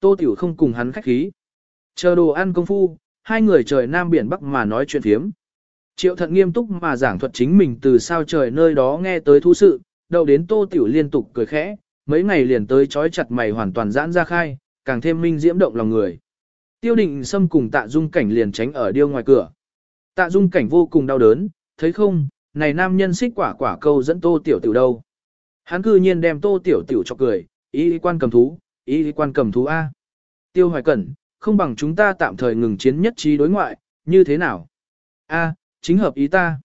Tô Tiểu không cùng hắn khách khí. Chờ đồ ăn công phu, hai người trời Nam Biển Bắc mà nói chuyện phiếm. Triệu thận nghiêm túc mà giảng thuật chính mình từ sao trời nơi đó nghe tới thú sự, đầu đến Tô Tiểu liên tục cười khẽ, mấy ngày liền tới trói chặt mày hoàn toàn giãn ra khai, càng thêm minh diễm động lòng người. Tiêu định xâm cùng tạ dung cảnh liền tránh ở điêu ngoài cửa. Tạ dung cảnh vô cùng đau đớn, thấy không, này nam nhân xích quả quả câu dẫn tô tiểu tiểu đâu. Hắn cư nhiên đem tô tiểu tiểu cho cười, ý quan cầm thú, ý quan cầm thú A. Tiêu hoài cẩn, không bằng chúng ta tạm thời ngừng chiến nhất trí đối ngoại, như thế nào? A, chính hợp ý ta.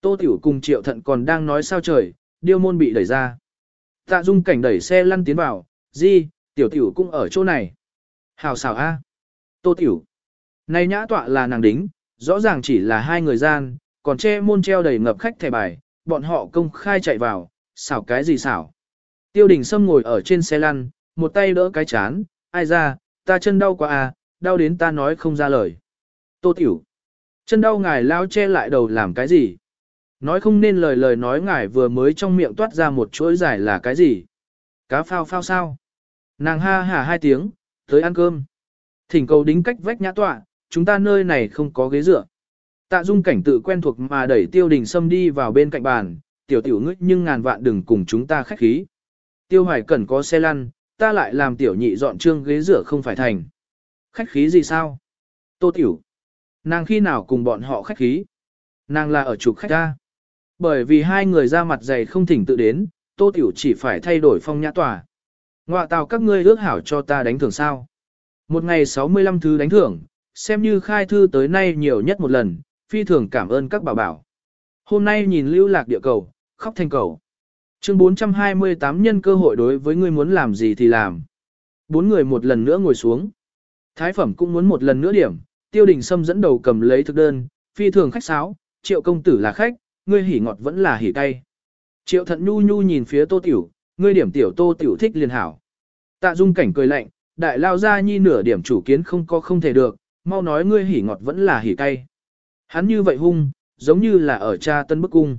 Tô tiểu cùng triệu thận còn đang nói sao trời, điêu môn bị đẩy ra. Tạ dung cảnh đẩy xe lăn tiến vào, di, tiểu tiểu cũng ở chỗ này. Hào xảo A. Tô tiểu. Này nhã tọa là nàng đính, rõ ràng chỉ là hai người gian, còn che môn treo đầy ngập khách thẻ bài, bọn họ công khai chạy vào, xảo cái gì xảo. Tiêu đình Sâm ngồi ở trên xe lăn, một tay đỡ cái chán, ai ra, ta chân đau quá à, đau đến ta nói không ra lời. Tô tiểu, chân đau ngài lao che lại đầu làm cái gì? Nói không nên lời lời nói ngài vừa mới trong miệng toát ra một chuỗi giải là cái gì? Cá phao phao sao? Nàng ha hả hai tiếng, tới ăn cơm. Thỉnh cầu đính cách vách nhã tọa, chúng ta nơi này không có ghế dựa. Tạ dung cảnh tự quen thuộc mà đẩy tiêu đình sâm đi vào bên cạnh bàn, tiểu tiểu ngức nhưng ngàn vạn đừng cùng chúng ta khách khí. Tiêu hoài cần có xe lăn, ta lại làm tiểu nhị dọn trương ghế rửa không phải thành. Khách khí gì sao? Tô tiểu. Nàng khi nào cùng bọn họ khách khí? Nàng là ở trục khách ta. Bởi vì hai người ra mặt dày không thỉnh tự đến, tô tiểu chỉ phải thay đổi phong nhã tòa. Ngoạ tào các ngươi ước hảo cho ta đánh thưởng sao? Một ngày 65 thứ đánh thưởng, xem như khai thư tới nay nhiều nhất một lần, phi thường cảm ơn các bảo bảo. Hôm nay nhìn lưu lạc địa cầu, khóc thành cầu. Chương 428 nhân cơ hội đối với ngươi muốn làm gì thì làm. Bốn người một lần nữa ngồi xuống. Thái phẩm cũng muốn một lần nữa điểm, tiêu đình sâm dẫn đầu cầm lấy thực đơn, phi thường khách sáo, triệu công tử là khách, ngươi hỉ ngọt vẫn là hỉ cay. Triệu thận nhu nhu nhìn phía tô tiểu, ngươi điểm tiểu tô tiểu thích liền hảo. Tạ dung cảnh cười lạnh, đại lao ra nhi nửa điểm chủ kiến không có không thể được, mau nói ngươi hỉ ngọt vẫn là hỉ cay. Hắn như vậy hung, giống như là ở cha tân bức cung.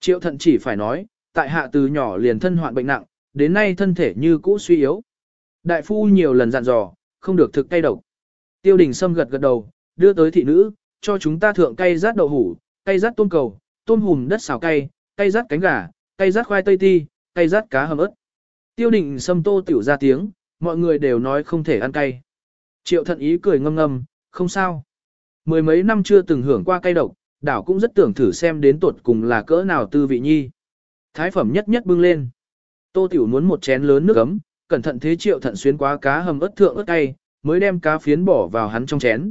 Triệu thận chỉ phải nói, tại hạ từ nhỏ liền thân hoạn bệnh nặng, đến nay thân thể như cũ suy yếu. Đại phu nhiều lần dặn dò, không được thực cay độc. Tiêu đình sâm gật gật đầu, đưa tới thị nữ, cho chúng ta thượng cay rát đậu hủ, cay rát tôm cầu, tôm hùm đất xào cay, cay rát cánh gà, cay rát khoai tây ti, cay rát cá hầm ớt. Tiêu đình sâm tô tiểu ra tiếng, mọi người đều nói không thể ăn cay. Triệu thận ý cười ngâm ngâm, không sao. Mười mấy năm chưa từng hưởng qua cay độc, đảo cũng rất tưởng thử xem đến tuột cùng là cỡ nào tư vị nhi. Thái phẩm nhất nhất bưng lên. Tô Tiểu muốn một chén lớn nước ấm, cẩn thận thế triệu thận xuyến quá cá hầm ớt thượng ớt cay, mới đem cá phiến bỏ vào hắn trong chén.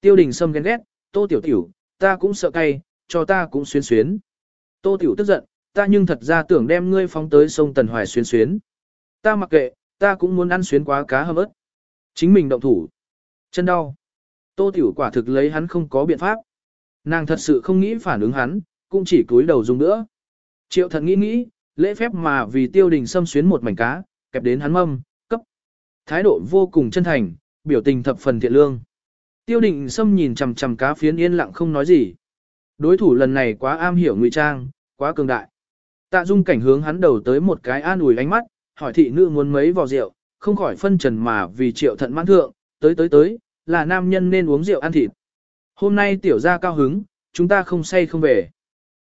Tiêu đình sâm ghen ghét, Tô Tiểu Tiểu, ta cũng sợ cay, cho ta cũng xuyến xuyến. Tô Tiểu tức giận, ta nhưng thật ra tưởng đem ngươi phóng tới sông Tần Hoài xuyến xuyến. Ta mặc kệ, ta cũng muốn ăn xuyến quá cá hầm ớt. Chính mình động thủ. Chân đau. Tô Tiểu quả thực lấy hắn không có biện pháp. Nàng thật sự không nghĩ phản ứng hắn, cũng chỉ cúi đầu dùng nữa. Triệu thần nghĩ nghĩ, lễ phép mà vì tiêu đình xâm xuyến một mảnh cá, kẹp đến hắn mâm, cấp. Thái độ vô cùng chân thành, biểu tình thập phần thiện lương. Tiêu đình xâm nhìn chằm chằm cá phiến yên lặng không nói gì. Đối thủ lần này quá am hiểu ngụy trang, quá cường đại. Tạ dung cảnh hướng hắn đầu tới một cái an ủi ánh mắt, hỏi thị nữ muốn mấy vò rượu, không khỏi phân trần mà vì triệu thận mãn thượng, tới tới tới, là nam nhân nên uống rượu ăn thịt. Hôm nay tiểu gia cao hứng, chúng ta không say không về.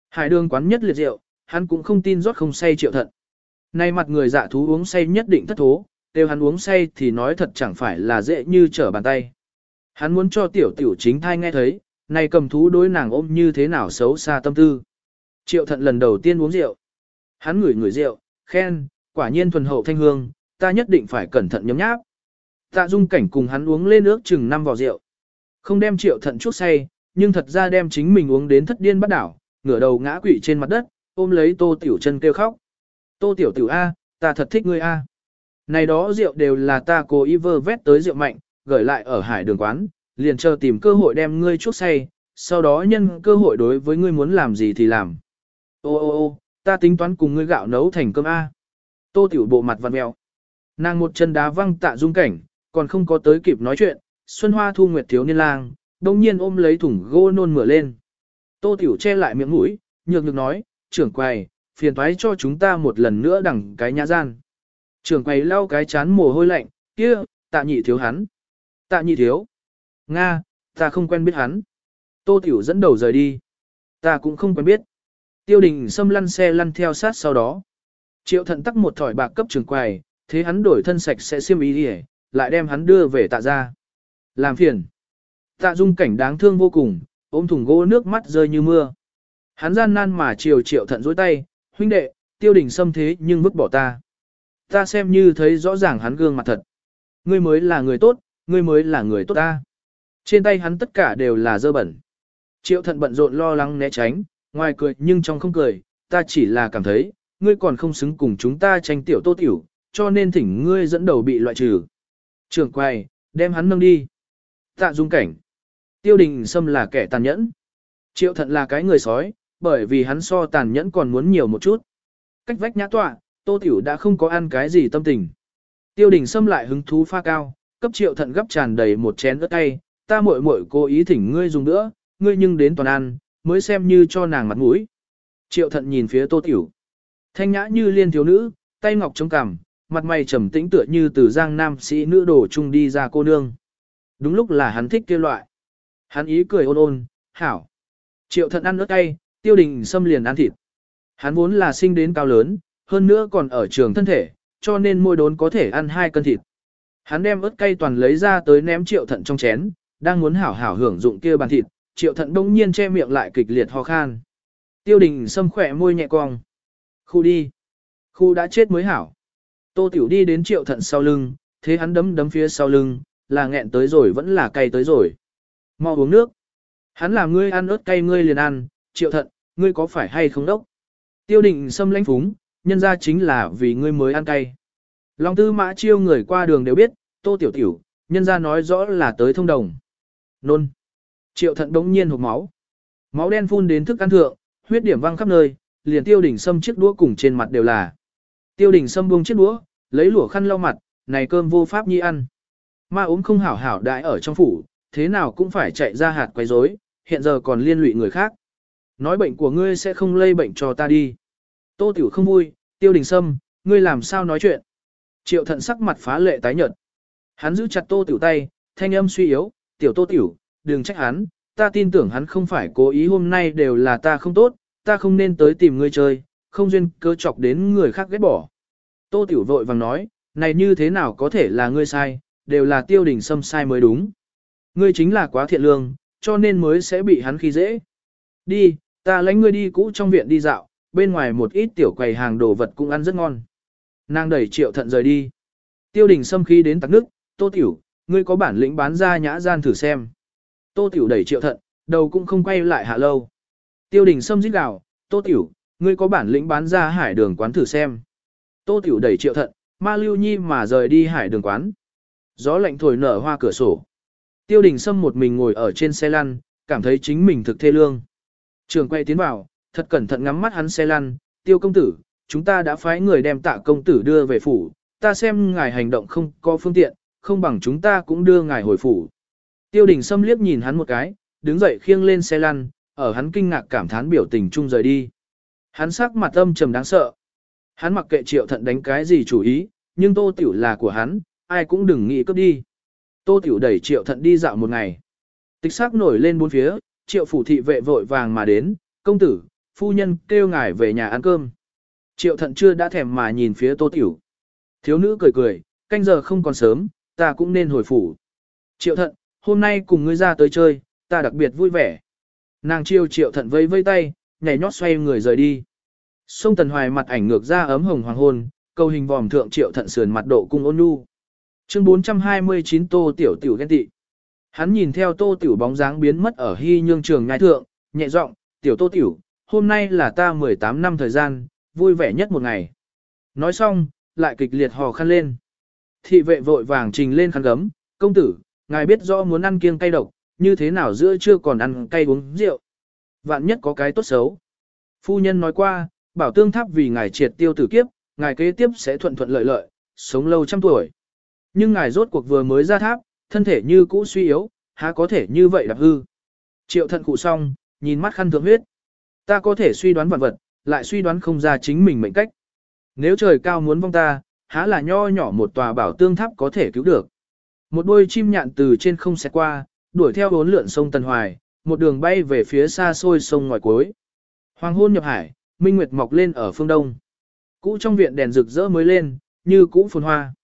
Hải đường quán nhất liệt rượu, hắn cũng không tin rót không say triệu thận. Nay mặt người dạ thú uống say nhất định thất thố, đều hắn uống say thì nói thật chẳng phải là dễ như trở bàn tay. Hắn muốn cho tiểu tiểu chính thai nghe thấy, này cầm thú đối nàng ôm như thế nào xấu xa tâm tư. Triệu thận lần đầu tiên uống rượu. Hắn ngửi ngửi rượu, khen, quả nhiên thuần hậu thanh hương, ta nhất định phải cẩn thận nhấm nháp. Tạ dung cảnh cùng hắn uống lên nước chừng năm vò rượu. Không đem triệu thận chút say, nhưng thật ra đem chính mình uống đến thất điên bắt đảo, ngửa đầu ngã quỵ trên mặt đất, ôm lấy tô tiểu chân kêu khóc. Tô tiểu tiểu A, ta thật thích ngươi A. Này đó rượu đều là ta cố ý vơ vét tới rượu mạnh, gửi lại ở hải đường quán, liền chờ tìm cơ hội đem ngươi chuốc say, sau đó nhân cơ hội đối với ngươi muốn làm gì thì làm. Ô ô ô, ta tính toán cùng ngươi gạo nấu thành cơm A. Tô tiểu bộ mặt vặn mèo. Nàng một chân đá văng tạ dung cảnh, còn không có tới kịp nói chuyện, Xuân Hoa Thu Nguyệt thiếu niên lang, đồng nhiên ôm lấy thùng gỗ nôn mửa lên. Tô Tiểu che lại miệng mũi, nhược nhược nói, trưởng quầy, phiền thoái cho chúng ta một lần nữa đằng cái nhã gian. Trưởng quầy lau cái chán mồ hôi lạnh, kia, Tạ nhị thiếu hắn. Tạ nhị thiếu. Nga, ta không quen biết hắn. Tô Tiểu dẫn đầu rời đi. Ta cũng không quen biết. Tiêu đình xâm lăn xe lăn theo sát sau đó. Triệu thận tắc một thỏi bạc cấp trường quầy, thế hắn đổi thân sạch sẽ xiêm ý đi lại đem hắn đưa về tạ ra. Làm phiền. Tạ dung cảnh đáng thương vô cùng, ôm thùng gỗ nước mắt rơi như mưa. Hắn gian nan mà chiều triệu thận dối tay, huynh đệ, tiêu đình xâm thế nhưng vứt bỏ ta. Ta xem như thấy rõ ràng hắn gương mặt thật. Ngươi mới là người tốt, ngươi mới là người tốt ta. Trên tay hắn tất cả đều là dơ bẩn. Triệu thận bận rộn lo lắng né tránh, ngoài cười nhưng trong không cười, ta chỉ là cảm thấy, ngươi còn không xứng cùng chúng ta tranh tiểu tô tiểu, cho nên thỉnh ngươi dẫn đầu bị loại trừ. Trường quay, đem hắn nâng đi. Tạ dung cảnh. Tiêu đình Sâm là kẻ tàn nhẫn. Triệu thận là cái người sói, bởi vì hắn so tàn nhẫn còn muốn nhiều một chút. Cách vách nhã tọa, tô tiểu đã không có ăn cái gì tâm tình. Tiêu đình xâm lại hứng thú pha cao, cấp triệu thận gấp tràn đầy một chén ớt cay, ta muội muội cố ý thỉnh ngươi dùng nữa, ngươi nhưng đến toàn ăn, mới xem như cho nàng mặt mũi. Triệu thận nhìn phía tô tiểu. Thanh nhã như liên thiếu nữ, tay ngọc chống cằm, mặt mày trầm tĩnh tựa như từ giang nam sĩ nữ đổ chung đi ra cô nương. Đúng lúc là hắn thích kia loại. Hắn ý cười ôn ôn, hảo. Triệu thận ăn ớt cay, tiêu đình xâm liền ăn thịt. Hắn vốn là sinh đến cao lớn, hơn nữa còn ở trường thân thể, cho nên môi đốn có thể ăn hai cân thịt. Hắn đem ớt cay toàn lấy ra tới ném triệu thận trong chén, đang muốn hảo hảo hưởng dụng kia bàn thịt, triệu thận đông nhiên che miệng lại kịch liệt ho khan. Tiêu đình xâm khỏe môi nhẹ cong. Khu đi. Khu đã chết mới hảo. Tô tiểu đi đến triệu thận sau lưng, thế hắn đấm đấm phía sau lưng, là nghẹn tới rồi vẫn là cay tới rồi. Mau uống nước. Hắn làm ngươi ăn ớt cay ngươi liền ăn, triệu thận, ngươi có phải hay không đốc? Tiêu đình xâm lãnh phúng, nhân ra chính là vì ngươi mới ăn cay. Long tư mã chiêu người qua đường đều biết, tô tiểu tiểu, nhân ra nói rõ là tới thông đồng. Nôn. Triệu thận đống nhiên hộp máu. Máu đen phun đến thức ăn thượng, huyết điểm văng khắp nơi, liền tiêu đỉnh sâm chiếc đũa cùng trên mặt đều là. Tiêu đỉnh sâm buông chiếc đũa, lấy lụa khăn lau mặt, này cơm vô pháp nhi ăn. Ma ốm không hảo hảo đại ở trong phủ, thế nào cũng phải chạy ra hạt quấy rối, hiện giờ còn liên lụy người khác. Nói bệnh của ngươi sẽ không lây bệnh cho ta đi. Tô tiểu không vui, tiêu đình sâm, ngươi làm sao nói chuyện. Triệu thận sắc mặt phá lệ tái nhợt. Hắn giữ chặt tô tiểu tay, thanh âm suy yếu, tiểu tô tiểu, đừng trách hắn, ta tin tưởng hắn không phải cố ý hôm nay đều là ta không tốt, ta không nên tới tìm ngươi chơi, không duyên cơ chọc đến người khác ghét bỏ. Tô Tiểu vội vàng nói, này như thế nào có thể là ngươi sai, đều là tiêu đình sâm sai mới đúng. Ngươi chính là quá thiện lương, cho nên mới sẽ bị hắn khi dễ. Đi, ta lãnh ngươi đi cũ trong viện đi dạo, bên ngoài một ít tiểu quầy hàng đồ vật cũng ăn rất ngon. Nàng đẩy triệu thận rời đi. Tiêu đình xâm khí đến tắc nước, tô tiểu, ngươi có bản lĩnh bán ra nhã gian thử xem. Tô tiểu đẩy triệu thận, đầu cũng không quay lại hạ lâu. Tiêu đình xâm giết gào, tô tiểu, ngươi có bản lĩnh bán ra hải đường quán thử xem. Tô Tiểu đẩy triệu thận, ma lưu nhi mà rời đi hải đường quán. Gió lạnh thổi nở hoa cửa sổ. Tiêu đình Sâm một mình ngồi ở trên xe lăn, cảm thấy chính mình thực thê lương. Trường quay tiến vào, thật cẩn thận ngắm mắt hắn xe lăn, tiêu công tử, chúng ta đã phái người đem tạ công tử đưa về phủ, ta xem ngài hành động không có phương tiện, không bằng chúng ta cũng đưa ngài hồi phủ. Tiêu đình Sâm liếc nhìn hắn một cái, đứng dậy khiêng lên xe lăn, ở hắn kinh ngạc cảm thán biểu tình chung rời đi. Hắn sắc mặt âm trầm đáng sợ, Hắn mặc kệ triệu thận đánh cái gì chủ ý, nhưng tô tiểu là của hắn, ai cũng đừng nghĩ cướp đi. Tô tiểu đẩy triệu thận đi dạo một ngày. Tịch sắc nổi lên bốn phía, triệu phủ thị vệ vội vàng mà đến, công tử, phu nhân kêu ngài về nhà ăn cơm. Triệu thận chưa đã thèm mà nhìn phía tô tiểu. Thiếu nữ cười cười, canh giờ không còn sớm, ta cũng nên hồi phủ. Triệu thận, hôm nay cùng ngươi ra tới chơi, ta đặc biệt vui vẻ. Nàng chiêu triệu thận vây vây tay, nhảy nhót xoay người rời đi. Sông Tần Hoài mặt ảnh ngược ra ấm hồng hoàng hôn, câu hình vòm thượng triệu thận sườn mặt độ cung ôn nhu. Chương 429 Tô Tiểu Tiểu ghen tị. Hắn nhìn theo Tô Tiểu bóng dáng biến mất ở hy nhương trường ngai thượng, nhẹ giọng, "Tiểu Tô Tiểu, hôm nay là ta 18 năm thời gian, vui vẻ nhất một ngày." Nói xong, lại kịch liệt hò khăn lên. Thị vệ vội vàng trình lên khăn gấm, "Công tử, ngài biết rõ muốn ăn kiêng cay độc, như thế nào giữa chưa còn ăn cay uống rượu? Vạn nhất có cái tốt xấu." Phu nhân nói qua, bảo tương tháp vì ngài triệt tiêu tử kiếp, ngài kế tiếp sẽ thuận thuận lợi lợi, sống lâu trăm tuổi. Nhưng ngài rốt cuộc vừa mới ra tháp, thân thể như cũ suy yếu, há có thể như vậy đạp hư. Triệu thận cụ xong, nhìn mắt khăn thượng huyết. Ta có thể suy đoán vật vật, lại suy đoán không ra chính mình mệnh cách. Nếu trời cao muốn vong ta, há là nho nhỏ một tòa bảo tương tháp có thể cứu được. Một đôi chim nhạn từ trên không xẹt qua, đuổi theo bốn lượn sông Tần Hoài, một đường bay về phía xa xôi sông ngoài cuối. Hoàng hôn nhập hải, minh nguyệt mọc lên ở phương đông. Cũ trong viện đèn rực rỡ mới lên, như cũ phồn hoa.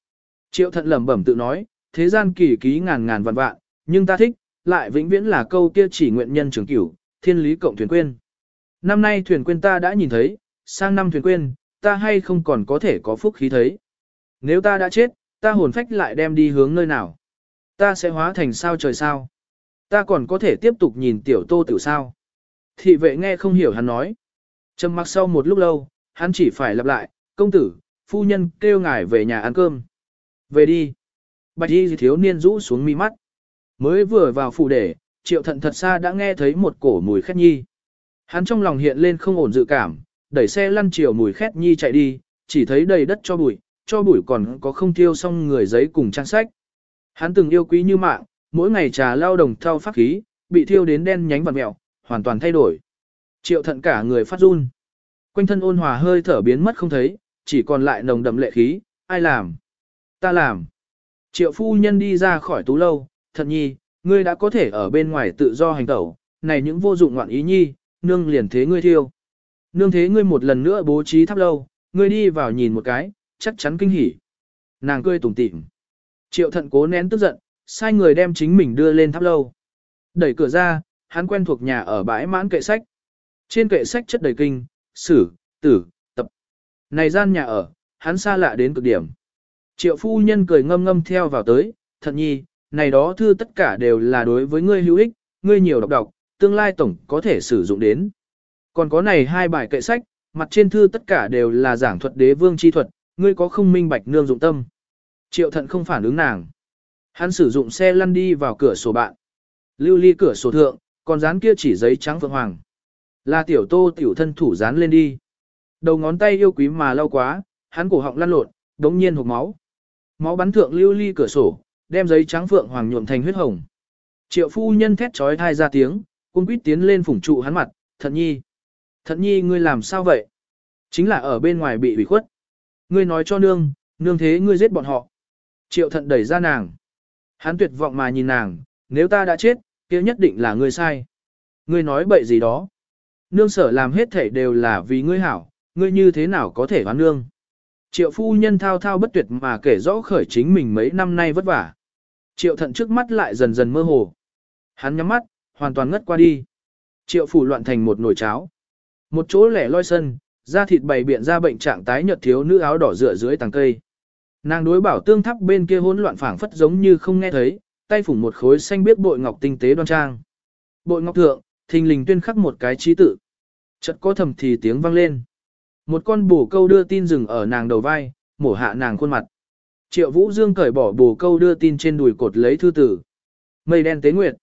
Triệu thận lẩm bẩm tự nói, thế gian kỳ ký ngàn ngàn vạn vạn, nhưng ta thích, lại vĩnh viễn là câu kia chỉ nguyện nhân trường cửu, thiên lý cộng thuyền quên. Năm nay thuyền quên ta đã nhìn thấy, sang năm thuyền quên, ta hay không còn có thể có phúc khí thấy. Nếu ta đã chết, ta hồn phách lại đem đi hướng nơi nào. Ta sẽ hóa thành sao trời sao. Ta còn có thể tiếp tục nhìn tiểu tô tiểu sao. Thị vệ nghe không hiểu hắn nói. Trầm mặc sau một lúc lâu, hắn chỉ phải lặp lại, công tử, phu nhân kêu ngài về nhà ăn cơm. Về đi. Bạch y thiếu niên rũ xuống mi mắt. Mới vừa vào phủ để, triệu thận thật xa đã nghe thấy một cổ mùi khét nhi. Hắn trong lòng hiện lên không ổn dự cảm, đẩy xe lăn chiều mùi khét nhi chạy đi, chỉ thấy đầy đất cho bụi, cho bụi còn có không thiêu xong người giấy cùng trang sách. Hắn từng yêu quý như mạng, mỗi ngày trà lao đồng thao pháp khí, bị thiêu đến đen nhánh vằn mẹo, hoàn toàn thay đổi. Triệu thận cả người phát run. Quanh thân ôn hòa hơi thở biến mất không thấy, chỉ còn lại nồng đậm lệ khí, ai làm? Ta làm. Triệu phu nhân đi ra khỏi tú lâu, thật nhi, ngươi đã có thể ở bên ngoài tự do hành tẩu, này những vô dụng ngoạn ý nhi, nương liền thế ngươi thiêu. Nương thế ngươi một lần nữa bố trí tháp lâu, ngươi đi vào nhìn một cái, chắc chắn kinh hỉ. Nàng cười tủm tỉm. Triệu thận cố nén tức giận, sai người đem chính mình đưa lên tháp lâu. Đẩy cửa ra, hắn quen thuộc nhà ở bãi mãn kệ sách. Trên kệ sách chất đầy kinh, sử, tử, tập. Này gian nhà ở, hắn xa lạ đến cực điểm. Triệu phu nhân cười ngâm ngâm theo vào tới, thật nhi, này đó thư tất cả đều là đối với ngươi hữu ích, ngươi nhiều đọc đọc, tương lai tổng có thể sử dụng đến. Còn có này hai bài kệ sách, mặt trên thư tất cả đều là giảng thuật đế vương chi thuật, ngươi có không minh bạch nương dụng tâm. Triệu thận không phản ứng nàng. Hắn sử dụng xe lăn đi vào cửa sổ bạn. Lưu ly cửa sổ thượng, còn dán kia chỉ giấy trắng phượng hoàng. Là tiểu tô tiểu thân thủ dán lên đi. Đầu ngón tay yêu quý mà lau quá, hắn cổ họng lăn lộn, đống nhiên hộp máu. Máu bắn thượng lưu ly cửa sổ, đem giấy trắng phượng hoàng nhuộm thành huyết hồng. Triệu phu nhân thét trói thai ra tiếng, cung quýt tiến lên phủng trụ hắn mặt, thận nhi. Thận nhi ngươi làm sao vậy? Chính là ở bên ngoài bị bị khuất. Ngươi nói cho nương, nương thế ngươi giết bọn họ. Triệu thận đẩy ra nàng. Hắn tuyệt vọng mà nhìn nàng, nếu ta đã chết, kia nhất định là ngươi sai. Ngươi nói bậy gì đó. Nương sở làm hết thể đều là vì ngươi hảo, ngươi như thế nào có thể hoán nương. Triệu phu nhân thao thao bất tuyệt mà kể rõ khởi chính mình mấy năm nay vất vả. Triệu thận trước mắt lại dần dần mơ hồ. Hắn nhắm mắt, hoàn toàn ngất qua đi. Triệu phủ loạn thành một nồi cháo. Một chỗ lẻ loi sân, da thịt bày biện ra bệnh trạng tái nhợt thiếu nữ áo đỏ dựa dưới tàng cây. Nàng đối bảo tương thắp bên kia hỗn loạn phảng phất giống như không nghe thấy, tay phủng một khối xanh biết bội ngọc tinh tế đoan trang. Bội ngọc thượng, thình lình tuyên khắc một cái trí tự. Chợt có thầm thì tiếng vang lên. Một con bồ câu đưa tin dừng ở nàng đầu vai, mổ hạ nàng khuôn mặt. Triệu Vũ Dương cởi bỏ bồ câu đưa tin trên đùi cột lấy thư tử. Mây đen tế nguyệt.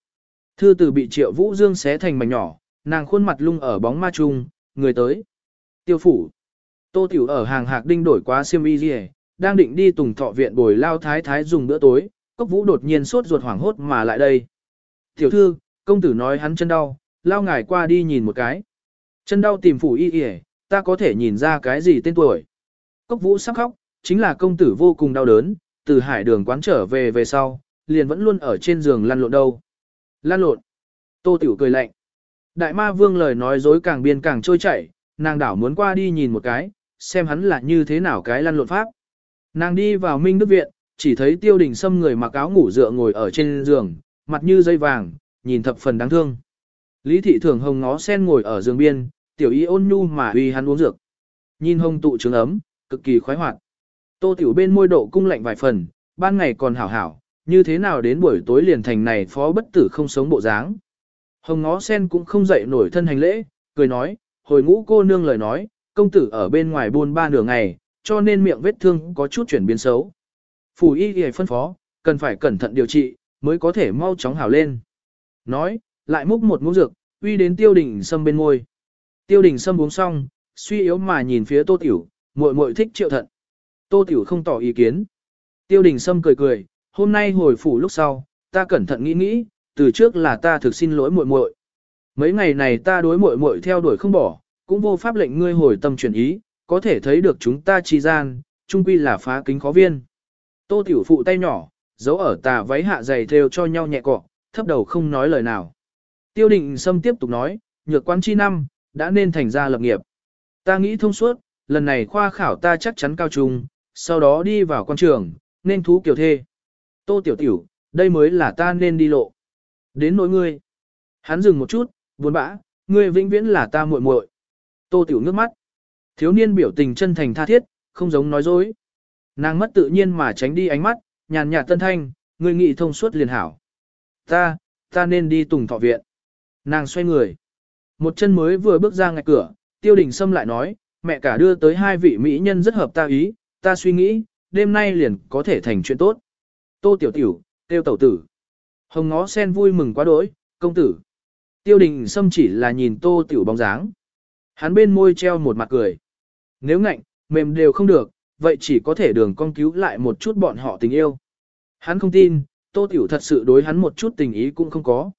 Thư tử bị Triệu Vũ Dương xé thành mảnh nhỏ, nàng khuôn mặt lung ở bóng ma trung, người tới. Tiêu phủ. Tô Tiểu ở hàng hạc đinh đổi quá xiêm y gì đang định đi tùng thọ viện bồi lao thái thái dùng bữa tối, cốc vũ đột nhiên sốt ruột hoảng hốt mà lại đây. Tiểu thư, công tử nói hắn chân đau, lao ngài qua đi nhìn một cái. Chân đau tìm phủ y y ta có thể nhìn ra cái gì tên tuổi. Cốc vũ sắp khóc, chính là công tử vô cùng đau đớn, từ hải đường quán trở về về sau, liền vẫn luôn ở trên giường lăn lộn đâu. Lăn lộn. Tô tiểu cười lạnh. Đại ma vương lời nói dối càng biên càng trôi chảy, nàng đảo muốn qua đi nhìn một cái, xem hắn là như thế nào cái lăn lộn pháp. Nàng đi vào Minh Đức Viện, chỉ thấy tiêu đình xâm người mặc áo ngủ dựa ngồi ở trên giường, mặt như dây vàng, nhìn thập phần đáng thương. Lý thị thường hồng ngó sen ngồi ở giường biên, tiểu y ôn nhu mà uy hắn uống dược. Nhìn hồng tụ trứng ấm, cực kỳ khoái hoạt. Tô tiểu bên môi độ cung lạnh vài phần, ban ngày còn hảo hảo, như thế nào đến buổi tối liền thành này phó bất tử không sống bộ dáng. Hồng ngó sen cũng không dậy nổi thân hành lễ, cười nói, hồi ngũ cô nương lời nói, công tử ở bên ngoài buôn ba nửa ngày, cho nên miệng vết thương có chút chuyển biến xấu. Phủ y y phân phó, cần phải cẩn thận điều trị, mới có thể mau chóng hảo lên. Nói, lại múc một ngũ dược, uy đến tiêu đỉnh sâm bên môi. Tiêu đình sâm uống xong, suy yếu mà nhìn phía tô tiểu, muội muội thích triệu thận. Tô tiểu không tỏ ý kiến. Tiêu đình sâm cười cười, hôm nay hồi phủ lúc sau, ta cẩn thận nghĩ nghĩ, từ trước là ta thực xin lỗi muội muội. Mấy ngày này ta đối muội muội theo đuổi không bỏ, cũng vô pháp lệnh ngươi hồi tâm chuyển ý, có thể thấy được chúng ta chi gian, chung quy là phá kính khó viên. Tô tiểu phụ tay nhỏ, giấu ở tà váy hạ dày theo cho nhau nhẹ cọ, thấp đầu không nói lời nào. Tiêu định Sâm tiếp tục nói, nhược quan chi năm, đã nên thành ra lập nghiệp. Ta nghĩ thông suốt, lần này khoa khảo ta chắc chắn cao trung, sau đó đi vào quan trường, nên thú kiểu thê. Tô tiểu tiểu, đây mới là ta nên đi lộ. Đến nỗi ngươi. Hắn dừng một chút, buồn bã, ngươi vĩnh viễn là ta muội muội. Tô tiểu nước mắt. Thiếu niên biểu tình chân thành tha thiết, không giống nói dối. Nàng mất tự nhiên mà tránh đi ánh mắt, nhàn nhạt tân thanh, ngươi nghĩ thông suốt liền hảo. Ta, ta nên đi tùng thọ viện. Nàng xoay người. Một chân mới vừa bước ra ngạch cửa, tiêu đình Sâm lại nói, mẹ cả đưa tới hai vị mỹ nhân rất hợp ta ý, ta suy nghĩ, đêm nay liền có thể thành chuyện tốt. Tô tiểu tiểu, tiêu tẩu tử. Hồng ngó sen vui mừng quá đỗi, công tử. Tiêu đình Sâm chỉ là nhìn tô tiểu bóng dáng. Hắn bên môi treo một mặt cười. Nếu ngạnh, mềm đều không được, vậy chỉ có thể đường con cứu lại một chút bọn họ tình yêu. Hắn không tin, tô tiểu thật sự đối hắn một chút tình ý cũng không có.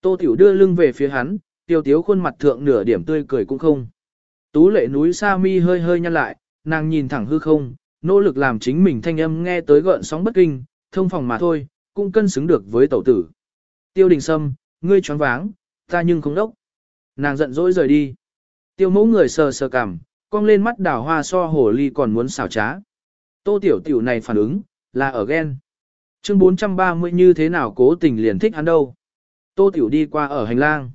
Tô tiểu đưa lưng về phía hắn, tiêu tiếu khuôn mặt thượng nửa điểm tươi cười cũng không. Tú lệ núi sa mi hơi hơi nhăn lại, nàng nhìn thẳng hư không, nỗ lực làm chính mình thanh âm nghe tới gợn sóng bất kinh, thông phòng mà thôi, cũng cân xứng được với tẩu tử. Tiêu đình sâm, ngươi choáng váng, ta nhưng không đốc. Nàng giận dỗi rời đi. Tiêu mẫu người sờ sờ cằm, cong lên mắt đào hoa so hồ ly còn muốn xảo trá. Tô tiểu tiểu này phản ứng, là ở ghen. Chương 430 như thế nào cố tình liền thích hắn đâu. Tô tiểu đi qua ở hành lang.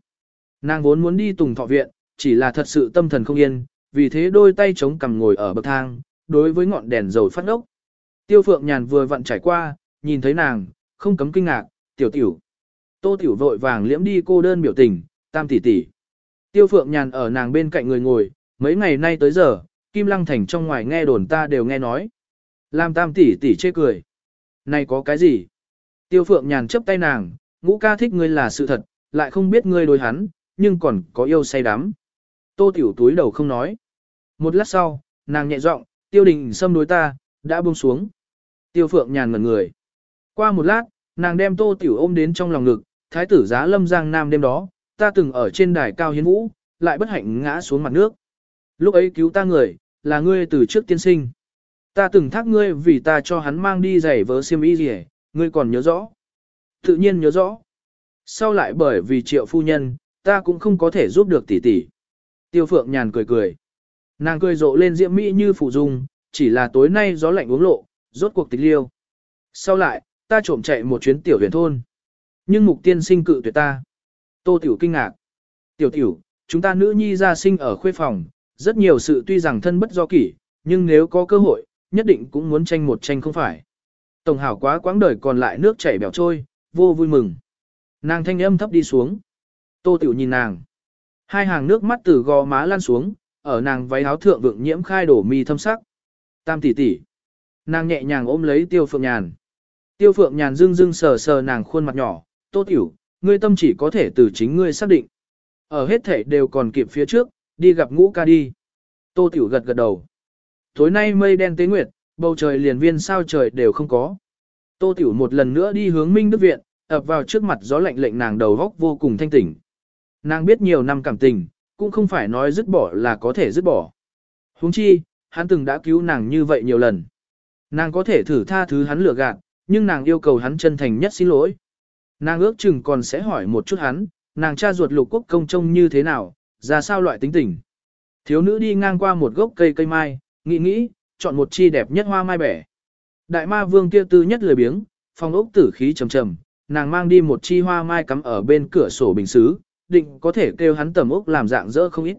Nàng vốn muốn đi tùng thọ viện, chỉ là thật sự tâm thần không yên, vì thế đôi tay chống cằm ngồi ở bậc thang, đối với ngọn đèn dầu phát ốc. Tiêu phượng nhàn vừa vặn trải qua, nhìn thấy nàng, không cấm kinh ngạc, tiểu tiểu. Tô tiểu vội vàng liễm đi cô đơn biểu tình, tam tỷ tỷ. Tiêu phượng nhàn ở nàng bên cạnh người ngồi, mấy ngày nay tới giờ, Kim Lăng Thành trong ngoài nghe đồn ta đều nghe nói. Làm tam tỷ tỷ chê cười. Này có cái gì? Tiêu phượng nhàn chấp tay nàng, ngũ ca thích ngươi là sự thật, lại không biết ngươi đối hắn, nhưng còn có yêu say đắm. Tô tiểu túi đầu không nói. Một lát sau, nàng nhẹ giọng, tiêu đình xâm đối ta, đã buông xuống. Tiêu phượng nhàn ngẩn người. Qua một lát, nàng đem tô tiểu ôm đến trong lòng ngực, thái tử giá lâm giang nam đêm đó, ta từng ở trên đài cao hiến vũ, lại bất hạnh ngã xuống mặt nước. Lúc ấy cứu ta người, là ngươi từ trước tiên sinh. Ta từng thác ngươi vì ta cho hắn mang đi giày vớ xiêm y gì ngươi còn nhớ rõ. Tự nhiên nhớ rõ. Sau lại bởi vì triệu phu nhân, ta cũng không có thể giúp được tỷ tỷ. Tiêu phượng nhàn cười cười. Nàng cười rộ lên diễm mỹ như phụ dung, chỉ là tối nay gió lạnh uống lộ, rốt cuộc tịch liêu. Sau lại, ta trộm chạy một chuyến tiểu huyền thôn. Nhưng mục tiên sinh cự tuyệt ta. Tô tiểu kinh ngạc. Tiểu tiểu, chúng ta nữ nhi ra sinh ở khuê phòng, rất nhiều sự tuy rằng thân bất do kỷ, nhưng nếu có cơ hội, nhất định cũng muốn tranh một tranh không phải. Tổng hảo quá quãng đời còn lại nước chảy bèo trôi, vô vui mừng. Nàng thanh âm thấp đi xuống. Tô tiểu nhìn nàng. Hai hàng nước mắt từ gò má lan xuống, ở nàng váy áo thượng vượng nhiễm khai đổ mi thâm sắc. Tam tỷ tỷ. Nàng nhẹ nhàng ôm lấy tiêu phượng nhàn. Tiêu phượng nhàn dưng dưng sờ sờ nàng khuôn mặt nhỏ. Tô tiểu, ngươi tâm chỉ có thể từ chính ngươi xác định. Ở hết thể đều còn kịp phía trước, đi gặp ngũ ca đi. Tô tiểu gật gật đầu. Tối nay mây đen tế nguyệt, bầu trời liền viên sao trời đều không có. Tô tiểu một lần nữa đi hướng Minh Đức Viện, ập vào trước mặt gió lạnh lệnh nàng đầu góc vô cùng thanh tỉnh. Nàng biết nhiều năm cảm tình, cũng không phải nói dứt bỏ là có thể dứt bỏ. huống chi, hắn từng đã cứu nàng như vậy nhiều lần. Nàng có thể thử tha thứ hắn lừa gạt, nhưng nàng yêu cầu hắn chân thành nhất xin lỗi. Nàng ước chừng còn sẽ hỏi một chút hắn, nàng cha ruột lục quốc công trông như thế nào, ra sao loại tính tình. Thiếu nữ đi ngang qua một gốc cây cây mai, nghĩ nghĩ, chọn một chi đẹp nhất hoa mai bẻ. Đại ma vương kia tư nhất lười biếng, phong ốc tử khí trầm trầm, nàng mang đi một chi hoa mai cắm ở bên cửa sổ bình xứ, định có thể kêu hắn tầm ốc làm dạng dỡ không ít.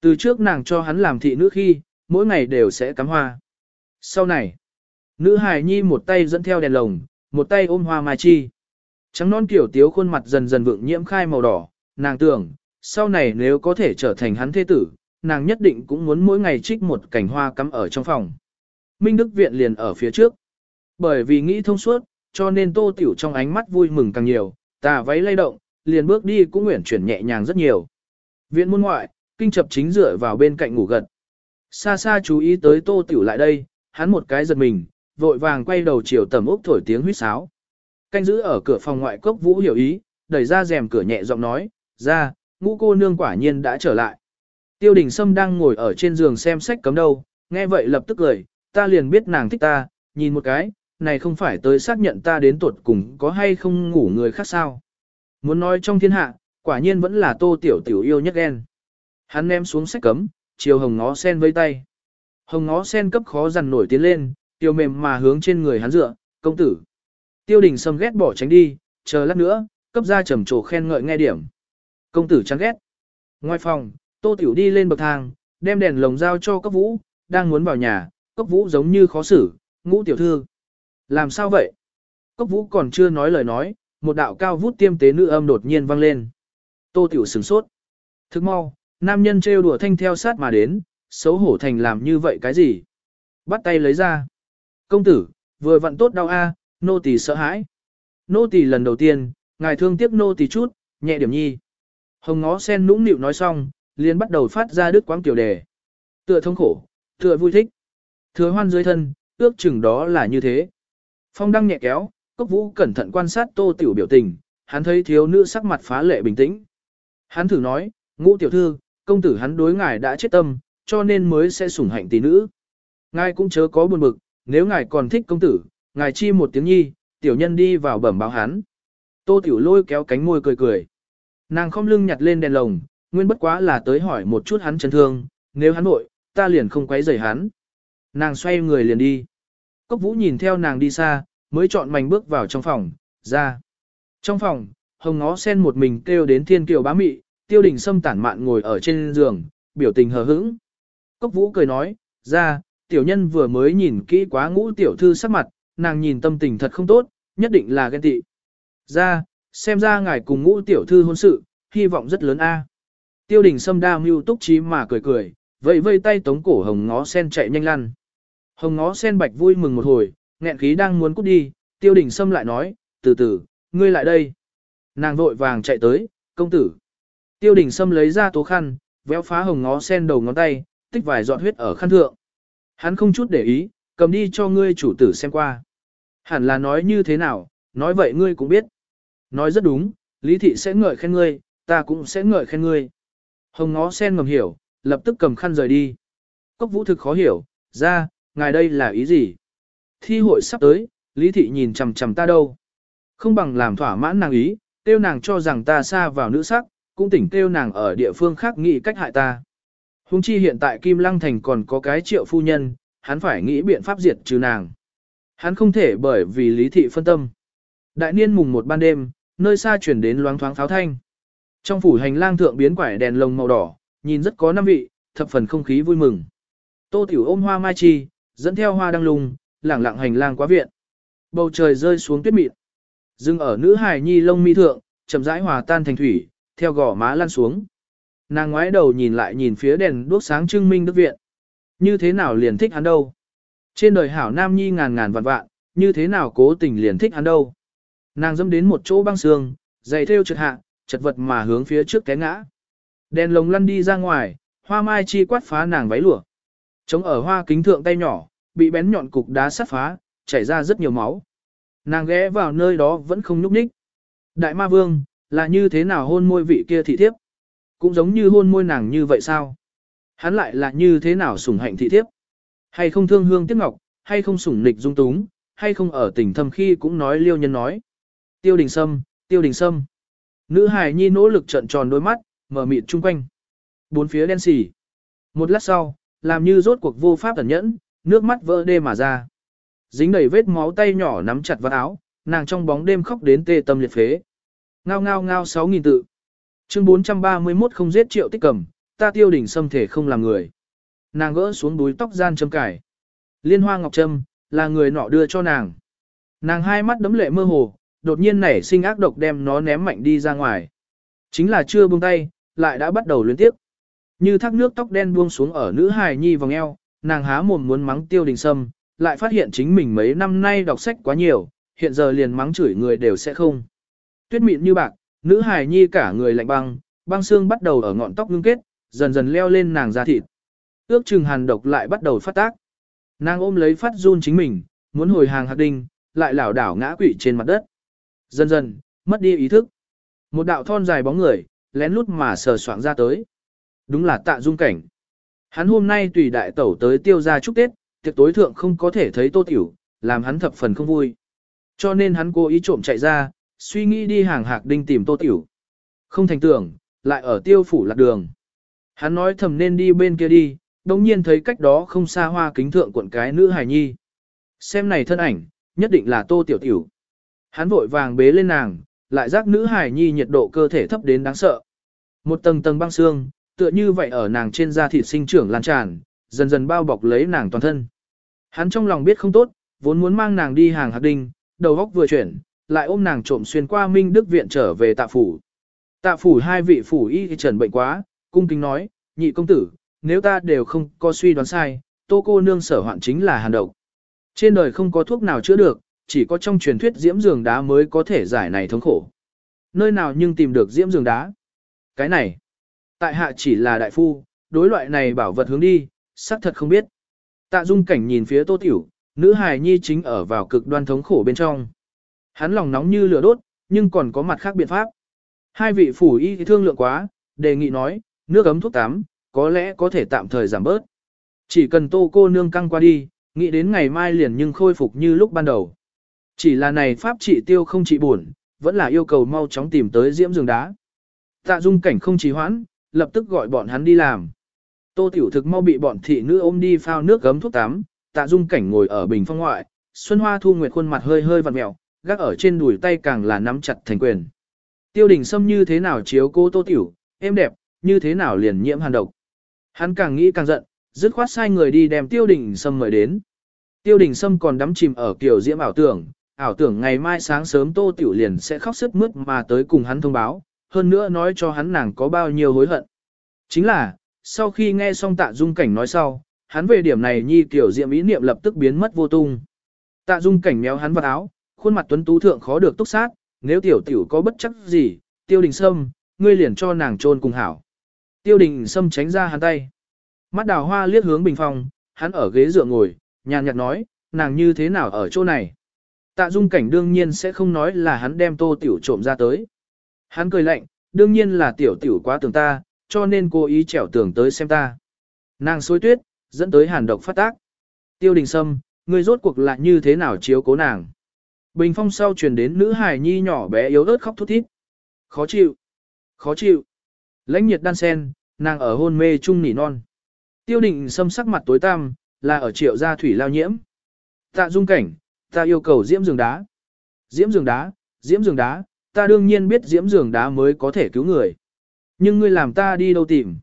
Từ trước nàng cho hắn làm thị nữ khi, mỗi ngày đều sẽ cắm hoa. Sau này, nữ hài nhi một tay dẫn theo đèn lồng, một tay ôm hoa mai chi. Trắng non kiểu tiếu khuôn mặt dần dần vượng nhiễm khai màu đỏ, nàng tưởng, sau này nếu có thể trở thành hắn thế tử, nàng nhất định cũng muốn mỗi ngày trích một cành hoa cắm ở trong phòng. Minh Đức Viện liền ở phía trước. Bởi vì nghĩ thông suốt, cho nên tô tiểu trong ánh mắt vui mừng càng nhiều, tà váy lay động, liền bước đi cũng nguyện chuyển nhẹ nhàng rất nhiều. Viện môn ngoại, kinh chập chính dựa vào bên cạnh ngủ gật. Xa xa chú ý tới tô tiểu lại đây, hắn một cái giật mình, vội vàng quay đầu chiều tầm ốc thổi tiếng huýt sáo. Canh giữ ở cửa phòng ngoại cốc vũ hiểu ý, đẩy ra rèm cửa nhẹ giọng nói, ra, ngũ cô nương quả nhiên đã trở lại. Tiêu đình Sâm đang ngồi ở trên giường xem sách cấm đâu, nghe vậy lập tức cười, ta liền biết nàng thích ta, nhìn một cái, này không phải tới xác nhận ta đến tuột cùng có hay không ngủ người khác sao. Muốn nói trong thiên hạ, quả nhiên vẫn là tô tiểu tiểu yêu nhất ghen. Hắn ném xuống sách cấm, chiều hồng ngó sen vây tay. Hồng ngó sen cấp khó dằn nổi tiến lên, tiêu mềm mà hướng trên người hắn dựa, công tử. Tiêu đình sâm ghét bỏ tránh đi, chờ lát nữa, cấp ra trầm trồ khen ngợi nghe điểm. Công tử chán ghét. Ngoài phòng, tô tiểu đi lên bậc thang, đem đèn lồng giao cho cấp vũ, đang muốn vào nhà, cấp vũ giống như khó xử, ngũ tiểu thư. Làm sao vậy? Cấp vũ còn chưa nói lời nói, một đạo cao vút tiêm tế nữ âm đột nhiên vang lên. Tô tiểu sửng sốt. Thức mau, nam nhân trêu đùa thanh theo sát mà đến, xấu hổ thành làm như vậy cái gì? Bắt tay lấy ra. Công tử, vừa vặn tốt đau a, nô tỳ sợ hãi. Nô tỳ lần đầu tiên, ngài thương tiếc nô tỳ chút, nhẹ điểm nhi. Hồng ngó sen nũng nịu nói xong, liền bắt đầu phát ra đứt quãng tiểu đề. Tựa thống khổ, tựa vui thích. Thừa hoan dưới thân, ước chừng đó là như thế. Phong đăng nhẹ kéo, cốc vũ cẩn thận quan sát tô tiểu biểu tình, hắn thấy thiếu nữ sắc mặt phá lệ bình tĩnh. Hắn thử nói, ngũ tiểu thư, công tử hắn đối ngài đã chết tâm, cho nên mới sẽ sủng hạnh tỷ nữ. Ngài cũng chớ có buồn bực, nếu ngài còn thích công tử, ngài chi một tiếng nhi, tiểu nhân đi vào bẩm báo hắn. Tô tiểu lôi kéo cánh môi cười cười. Nàng không lưng nhặt lên đèn lồng, nguyên bất quá là tới hỏi một chút hắn chấn thương, nếu hắn nội, ta liền không quấy rầy hắn. Nàng xoay người liền đi. Cốc vũ nhìn theo nàng đi xa, mới chọn mảnh bước vào trong phòng, ra. Trong phòng, hồng ngó sen một mình kêu đến thiên kiều bá mị, tiêu đình sâm tản mạn ngồi ở trên giường, biểu tình hờ hững. Cốc vũ cười nói, ra, tiểu nhân vừa mới nhìn kỹ quá ngũ tiểu thư sắc mặt, nàng nhìn tâm tình thật không tốt, nhất định là ghen tị. Ra, xem ra ngài cùng ngũ tiểu thư hôn sự, hy vọng rất lớn a. Tiêu đình sâm đa mưu túc trí mà cười cười, vậy vây tay tống cổ hồng ngó sen chạy nhanh lăn. Hồng ngó sen bạch vui mừng một hồi, nghẹn khí đang muốn cút đi, tiêu đình sâm lại nói, từ từ, ngươi lại đây. Nàng vội vàng chạy tới, công tử. Tiêu đình sâm lấy ra tố khăn, véo phá hồng ngó sen đầu ngón tay, tích vài giọt huyết ở khăn thượng. Hắn không chút để ý, cầm đi cho ngươi chủ tử xem qua. Hẳn là nói như thế nào, nói vậy ngươi cũng biết. Nói rất đúng, Lý Thị sẽ ngợi khen ngươi, ta cũng sẽ ngợi khen ngươi. Hồng ngó sen ngầm hiểu, lập tức cầm khăn rời đi. Cốc vũ thực khó hiểu, ra, ngài đây là ý gì? Thi hội sắp tới, Lý Thị nhìn chằm chằm ta đâu. Không bằng làm thỏa mãn nàng ý, tiêu nàng cho rằng ta xa vào nữ sắc, cũng tỉnh tiêu nàng ở địa phương khác nghĩ cách hại ta. Hùng chi hiện tại Kim Lăng Thành còn có cái triệu phu nhân, hắn phải nghĩ biện pháp diệt trừ nàng. Hắn không thể bởi vì lý thị phân tâm. Đại niên mùng một ban đêm, nơi xa chuyển đến loáng thoáng pháo thanh. Trong phủ hành lang thượng biến quải đèn lồng màu đỏ, nhìn rất có năm vị, thập phần không khí vui mừng. Tô Tiểu ôm hoa mai chi, dẫn theo hoa đăng lùng, lẳng lặng hành lang quá viện. Bầu trời rơi xuống tuyết mịn. Dừng ở nữ hài nhi lông mi thượng, chậm rãi hòa tan thành thủy, theo gò má lăn xuống. Nàng ngoái đầu nhìn lại nhìn phía đèn đuốc sáng trưng minh đức viện. Như thế nào liền thích hắn đâu? Trên đời hảo nam nhi ngàn ngàn vạn vạn, như thế nào cố tình liền thích hắn đâu? Nàng dẫm đến một chỗ băng sương, giày thêu trượt hạ, chật vật mà hướng phía trước té ngã. Đèn lồng lăn đi ra ngoài, hoa mai chi quát phá nàng váy lụa. Chống ở hoa kính thượng tay nhỏ, bị bén nhọn cục đá sát phá, chảy ra rất nhiều máu. Nàng ghé vào nơi đó vẫn không nhúc nhích. Đại ma vương, là như thế nào hôn môi vị kia thị thiếp? Cũng giống như hôn môi nàng như vậy sao? Hắn lại là như thế nào sủng hạnh thị thiếp? Hay không thương hương tiếc ngọc, hay không sủng nịch dung túng, hay không ở tình thâm khi cũng nói liêu nhân nói. Tiêu đình sâm, tiêu đình sâm. Nữ hài nhi nỗ lực trận tròn đôi mắt, mở mịt chung quanh. Bốn phía đen xì. Một lát sau, làm như rốt cuộc vô pháp tẩn nhẫn, nước mắt vỡ đê mà ra. Dính đầy vết máu tay nhỏ nắm chặt vào áo, nàng trong bóng đêm khóc đến tê tâm liệt phế. Ngao ngao ngao 6.000 tự. Chương 431 không giết triệu tích cầm, ta tiêu đỉnh xâm thể không làm người. Nàng gỡ xuống đuôi tóc gian châm cải. Liên hoa ngọc trâm, là người nọ đưa cho nàng. Nàng hai mắt đấm lệ mơ hồ, đột nhiên nảy sinh ác độc đem nó ném mạnh đi ra ngoài. Chính là chưa buông tay, lại đã bắt đầu luyến tiếp. Như thác nước tóc đen buông xuống ở nữ hài nhi vòng eo, nàng há mồm muốn mắng tiêu đình sâm, lại phát hiện chính mình mấy năm nay đọc sách quá nhiều, hiện giờ liền mắng chửi người đều sẽ không. Tuyết mịn như bạc, nữ hài nhi cả người lạnh băng, băng xương bắt đầu ở ngọn tóc ngưng kết, dần dần leo lên nàng da thịt. Ước chừng hàn độc lại bắt đầu phát tác. Nàng ôm lấy phát run chính mình, muốn hồi hàng hạt đinh, lại lảo đảo ngã quỵ trên mặt đất. Dần dần, mất đi ý thức. Một đạo thon dài bóng người, lén lút mà sờ soạng ra tới. Đúng là tạ dung cảnh. Hắn hôm nay tùy đại tẩu tới tiêu gia chúc Tết, tiệc tối thượng không có thể thấy tô tiểu, làm hắn thập phần không vui. Cho nên hắn cố ý trộm chạy ra, suy nghĩ đi hàng hạc đinh tìm tô tiểu. Không thành tưởng, lại ở tiêu phủ lạc đường. Hắn nói thầm nên đi bên kia đi, đồng nhiên thấy cách đó không xa hoa kính thượng quận cái nữ hài nhi. Xem này thân ảnh, nhất định là tô tiểu tiểu. Hắn vội vàng bế lên nàng, lại giác nữ hài nhi nhiệt độ cơ thể thấp đến đáng sợ. Một tầng tầng băng xương, tựa như vậy ở nàng trên da thịt sinh trưởng lan tràn, dần dần bao bọc lấy nàng toàn thân. Hắn trong lòng biết không tốt, vốn muốn mang nàng đi hàng hạc đinh, đầu góc vừa chuyển, lại ôm nàng trộm xuyên qua Minh Đức viện trở về tạ phủ. Tạ phủ hai vị phủ y trần bệnh quá, cung kính nói, nhị công tử, nếu ta đều không có suy đoán sai, tô cô nương sở hoạn chính là hàn độc. Trên đời không có thuốc nào chữa được, chỉ có trong truyền thuyết diễm giường đá mới có thể giải này thống khổ. Nơi nào nhưng tìm được diễm giường đá? Cái này, tại hạ chỉ là đại phu, đối loại này bảo vật hướng đi, xác thật không biết. Tạ dung cảnh nhìn phía tô tiểu, nữ hài nhi chính ở vào cực đoan thống khổ bên trong. Hắn lòng nóng như lửa đốt, nhưng còn có mặt khác biện pháp. Hai vị phủ y thương lượng quá, đề nghị nói, nước ấm thuốc tắm, có lẽ có thể tạm thời giảm bớt. Chỉ cần tô cô nương căng qua đi, nghĩ đến ngày mai liền nhưng khôi phục như lúc ban đầu. Chỉ là này pháp trị tiêu không trị buồn, vẫn là yêu cầu mau chóng tìm tới diễm giường đá. Tạ dung cảnh không trì hoãn, lập tức gọi bọn hắn đi làm. Tô tiểu thực mau bị bọn thị nữ ôm đi phao nước gấm thuốc tắm, tạ dung cảnh ngồi ở bình phong ngoại, Xuân Hoa Thu Nguyệt khuôn mặt hơi hơi vặn mèo, gác ở trên đùi tay càng là nắm chặt thành quyền. Tiêu đình Sâm như thế nào chiếu cô tô tiểu, em đẹp, như thế nào liền nhiễm hàn độc. Hắn càng nghĩ càng giận, dứt khoát sai người đi đem tiêu đình Sâm mời đến. Tiêu đình Sâm còn đắm chìm ở kiểu diễm ảo tưởng, ảo tưởng ngày mai sáng sớm tô tiểu liền sẽ khóc sức mướt mà tới cùng hắn thông báo, hơn nữa nói cho hắn nàng có bao nhiêu hối hận. Chính là, sau khi nghe xong tạ dung cảnh nói sau, hắn về điểm này nhi tiểu diệm ý niệm lập tức biến mất vô tung. Tạ dung cảnh méo hắn vào áo, khuôn mặt tuấn tú thượng khó được túc sát, nếu tiểu tiểu có bất chắc gì, tiêu đình sâm, ngươi liền cho nàng trôn cùng hảo. Tiêu đình sâm tránh ra hắn tay. Mắt đào hoa liếc hướng bình phòng, hắn ở ghế dựa ngồi, nhàn nhạt nói, nàng như thế nào ở chỗ này. Tạ dung cảnh đương nhiên sẽ không nói là hắn đem tô tiểu trộm ra tới. Hắn cười lạnh, đương nhiên là tiểu tiểu quá tưởng ta, cho nên cố ý trèo tường tới xem ta. Nàng xối tuyết, dẫn tới hàn độc phát tác. Tiêu đình sâm, người rốt cuộc lại như thế nào chiếu cố nàng. Bình phong sau truyền đến nữ hài nhi nhỏ bé yếu ớt khóc thút thít. Khó chịu, khó chịu. Lãnh nhiệt đan sen, nàng ở hôn mê chung nỉ non. Tiêu đình sâm sắc mặt tối tăm, là ở triệu gia thủy lao nhiễm. Tạ dung cảnh, ta yêu cầu diễm giường đá. Diễm giường đá, diễm giường đá, ta đương nhiên biết diễm giường đá mới có thể cứu người. Nhưng ngươi làm ta đi đâu tìm?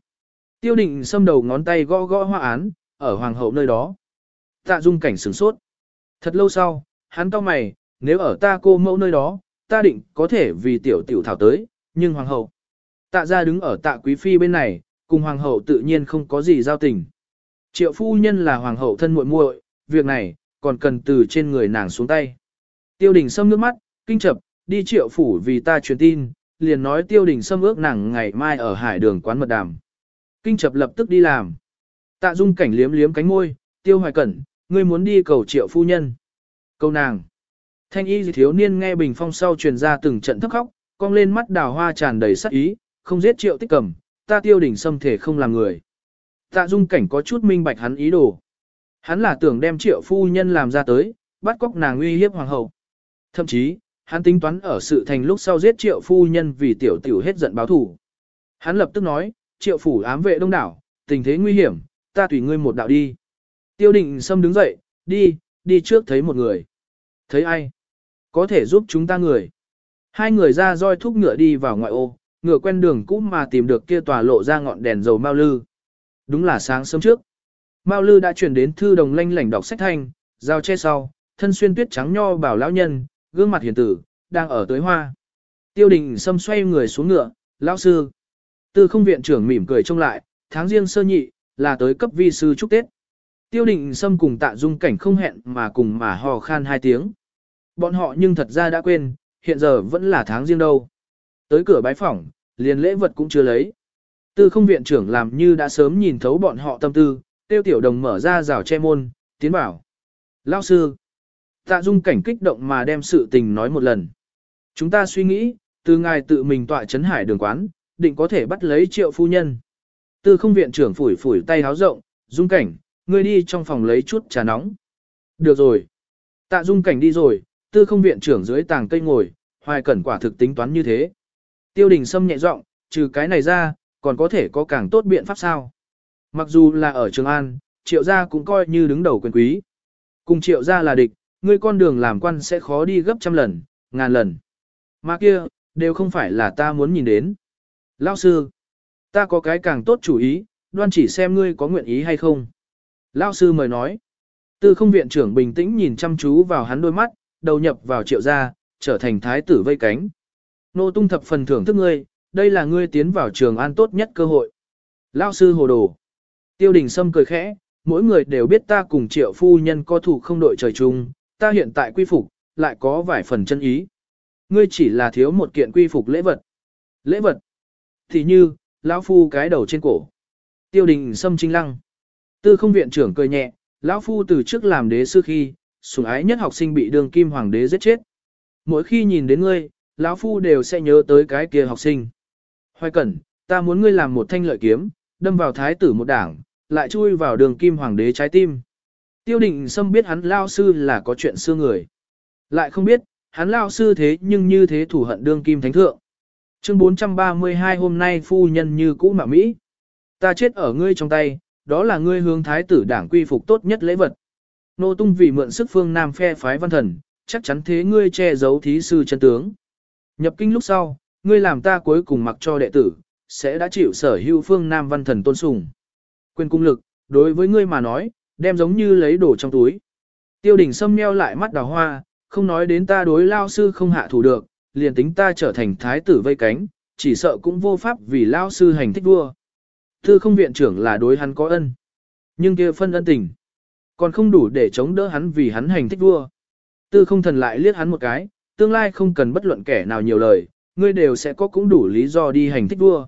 Tiêu định xâm đầu ngón tay gõ gõ hoa án, ở hoàng hậu nơi đó. Tạ dung cảnh sửng sốt. Thật lâu sau, hắn cau mày, nếu ở ta cô mẫu nơi đó, ta định có thể vì tiểu tiểu thảo tới, nhưng hoàng hậu. Tạ ra đứng ở tạ quý phi bên này, cùng hoàng hậu tự nhiên không có gì giao tình. Triệu phu nhân là hoàng hậu thân muội muội, việc này, còn cần từ trên người nàng xuống tay. Tiêu đình xâm nước mắt, kinh chập, đi triệu phủ vì ta truyền tin, liền nói tiêu đình xâm ước nàng ngày mai ở hải đường quán mật đàm. Kinh chập lập tức đi làm. Tạ dung cảnh liếm liếm cánh môi, tiêu hoài cẩn, ngươi muốn đi cầu triệu phu nhân. Câu nàng. Thanh y thiếu niên nghe bình phong sau truyền ra từng trận thấp khóc, cong lên mắt đào hoa tràn đầy sắc ý, không giết triệu tích cầm, ta tiêu đình xâm thể không làm người. Tạ dung cảnh có chút minh bạch hắn ý đồ. Hắn là tưởng đem triệu phu nhân làm ra tới, bắt cóc nàng uy hiếp hoàng hậu. Thậm chí, hắn tính toán ở sự thành lúc sau giết triệu phu nhân vì tiểu tiểu hết giận báo thủ. Hắn lập tức nói, triệu phủ ám vệ đông đảo, tình thế nguy hiểm, ta tùy ngươi một đạo đi. Tiêu định xâm đứng dậy, đi, đi trước thấy một người. Thấy ai? Có thể giúp chúng ta người. Hai người ra roi thúc ngựa đi vào ngoại ô, ngựa quen đường cũ mà tìm được kia tòa lộ ra ngọn đèn dầu Mao Lư. Đúng là sáng sớm trước. Mao Lư đã chuyển đến thư đồng lanh lảnh đọc sách thanh, giao che sau, thân xuyên tuyết trắng nho bảo lão nhân, gương mặt hiền tử, đang ở tới hoa. Tiêu đình xâm xoay người xuống ngựa, lão sư. Tư không viện trưởng mỉm cười trông lại, tháng riêng sơ nhị, là tới cấp vi sư chúc Tết. Tiêu đình xâm cùng tạ dung cảnh không hẹn mà cùng mà hò khan hai tiếng. Bọn họ nhưng thật ra đã quên, hiện giờ vẫn là tháng riêng đâu. Tới cửa bái phỏng, liền lễ vật cũng chưa lấy. Tư không viện trưởng làm như đã sớm nhìn thấu bọn họ tâm tư, tiêu tiểu đồng mở ra rào che môn, tiến bảo. Lao sư, Tạ Dung cảnh kích động mà đem sự tình nói một lần. Chúng ta suy nghĩ, từ ngài tự mình tọa chấn hải đường quán, định có thể bắt lấy triệu phu nhân. Tư không viện trưởng phủi phủi tay háo rộng, Dung cảnh, ngươi đi trong phòng lấy chút trà nóng. Được rồi. Tạ dung cảnh đi rồi, tư không viện trưởng dưới tàng cây ngồi, hoài cẩn quả thực tính toán như thế. Tiêu đình Sâm nhẹ giọng, trừ cái này ra, còn có thể có càng tốt biện pháp sao. Mặc dù là ở Trường An, triệu gia cũng coi như đứng đầu quyền quý. Cùng triệu gia là địch, ngươi con đường làm quan sẽ khó đi gấp trăm lần, ngàn lần. Mà kia, đều không phải là ta muốn nhìn đến. Lão sư, ta có cái càng tốt chủ ý, đoan chỉ xem ngươi có nguyện ý hay không. Lão sư mời nói. Tư không viện trưởng bình tĩnh nhìn chăm chú vào hắn đôi mắt, đầu nhập vào triệu gia, trở thành thái tử vây cánh. Nô tung thập phần thưởng thức ngươi, đây là ngươi tiến vào trường an tốt nhất cơ hội. Lão sư hồ đồ. Tiêu đình Sâm cười khẽ, mỗi người đều biết ta cùng triệu phu nhân có thủ không đội trời chung, ta hiện tại quy phục, lại có vài phần chân ý. Ngươi chỉ là thiếu một kiện quy phục lễ vật. Lễ vật. Thì như, lão phu cái đầu trên cổ. Tiêu đình Sâm chính lăng. Tư không viện trưởng cười nhẹ, lão phu từ trước làm đế sư khi, sủng ái nhất học sinh bị đường kim hoàng đế giết chết. Mỗi khi nhìn đến ngươi, lão phu đều sẽ nhớ tới cái kia học sinh. Hoài cẩn, ta muốn ngươi làm một thanh lợi kiếm, đâm vào thái tử một đảng, lại chui vào đường kim hoàng đế trái tim. Tiêu định Sâm biết hắn lao sư là có chuyện xưa người. Lại không biết, hắn lao sư thế nhưng như thế thủ hận đương kim thánh thượng. Chương 432 hôm nay phu nhân như cũ mà Mỹ. Ta chết ở ngươi trong tay, đó là ngươi hướng thái tử đảng quy phục tốt nhất lễ vật. Nô tung vì mượn sức phương Nam phe phái văn thần, chắc chắn thế ngươi che giấu thí sư chân tướng. Nhập kinh lúc sau, ngươi làm ta cuối cùng mặc cho đệ tử, sẽ đã chịu sở hữu phương Nam văn thần tôn sùng. Quyền cung lực, đối với ngươi mà nói, đem giống như lấy đồ trong túi. Tiêu đình sâm meo lại mắt đào hoa, không nói đến ta đối lao sư không hạ thủ được, liền tính ta trở thành thái tử vây cánh, chỉ sợ cũng vô pháp vì lao sư hành thích vua. Thư không viện trưởng là đối hắn có ân. Nhưng kia phân ân tình, còn không đủ để chống đỡ hắn vì hắn hành thích vua. Tư không thần lại liếc hắn một cái, tương lai không cần bất luận kẻ nào nhiều lời, ngươi đều sẽ có cũng đủ lý do đi hành thích vua.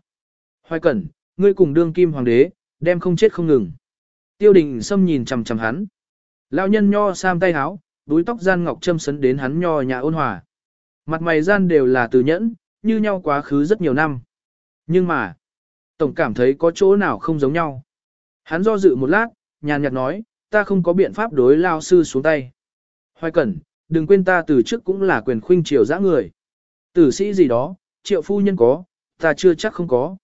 Hoài cẩn, ngươi cùng đương kim hoàng đế, đem không chết không ngừng. Tiêu đình Sâm nhìn chằm chằm hắn. Lão nhân nho sam tay háo, đuôi tóc gian ngọc châm sấn đến hắn nho nhà ôn hòa. Mặt mày gian đều là từ nhẫn, như nhau quá khứ rất nhiều năm. Nhưng mà, tổng cảm thấy có chỗ nào không giống nhau. Hắn do dự một lát, nhàn nhạt nói, ta không có biện pháp đối lao sư xuống tay. Hoài cẩn, đừng quên ta từ trước cũng là quyền khuynh triều dã người. Tử sĩ gì đó, triệu phu nhân có, ta chưa chắc không có.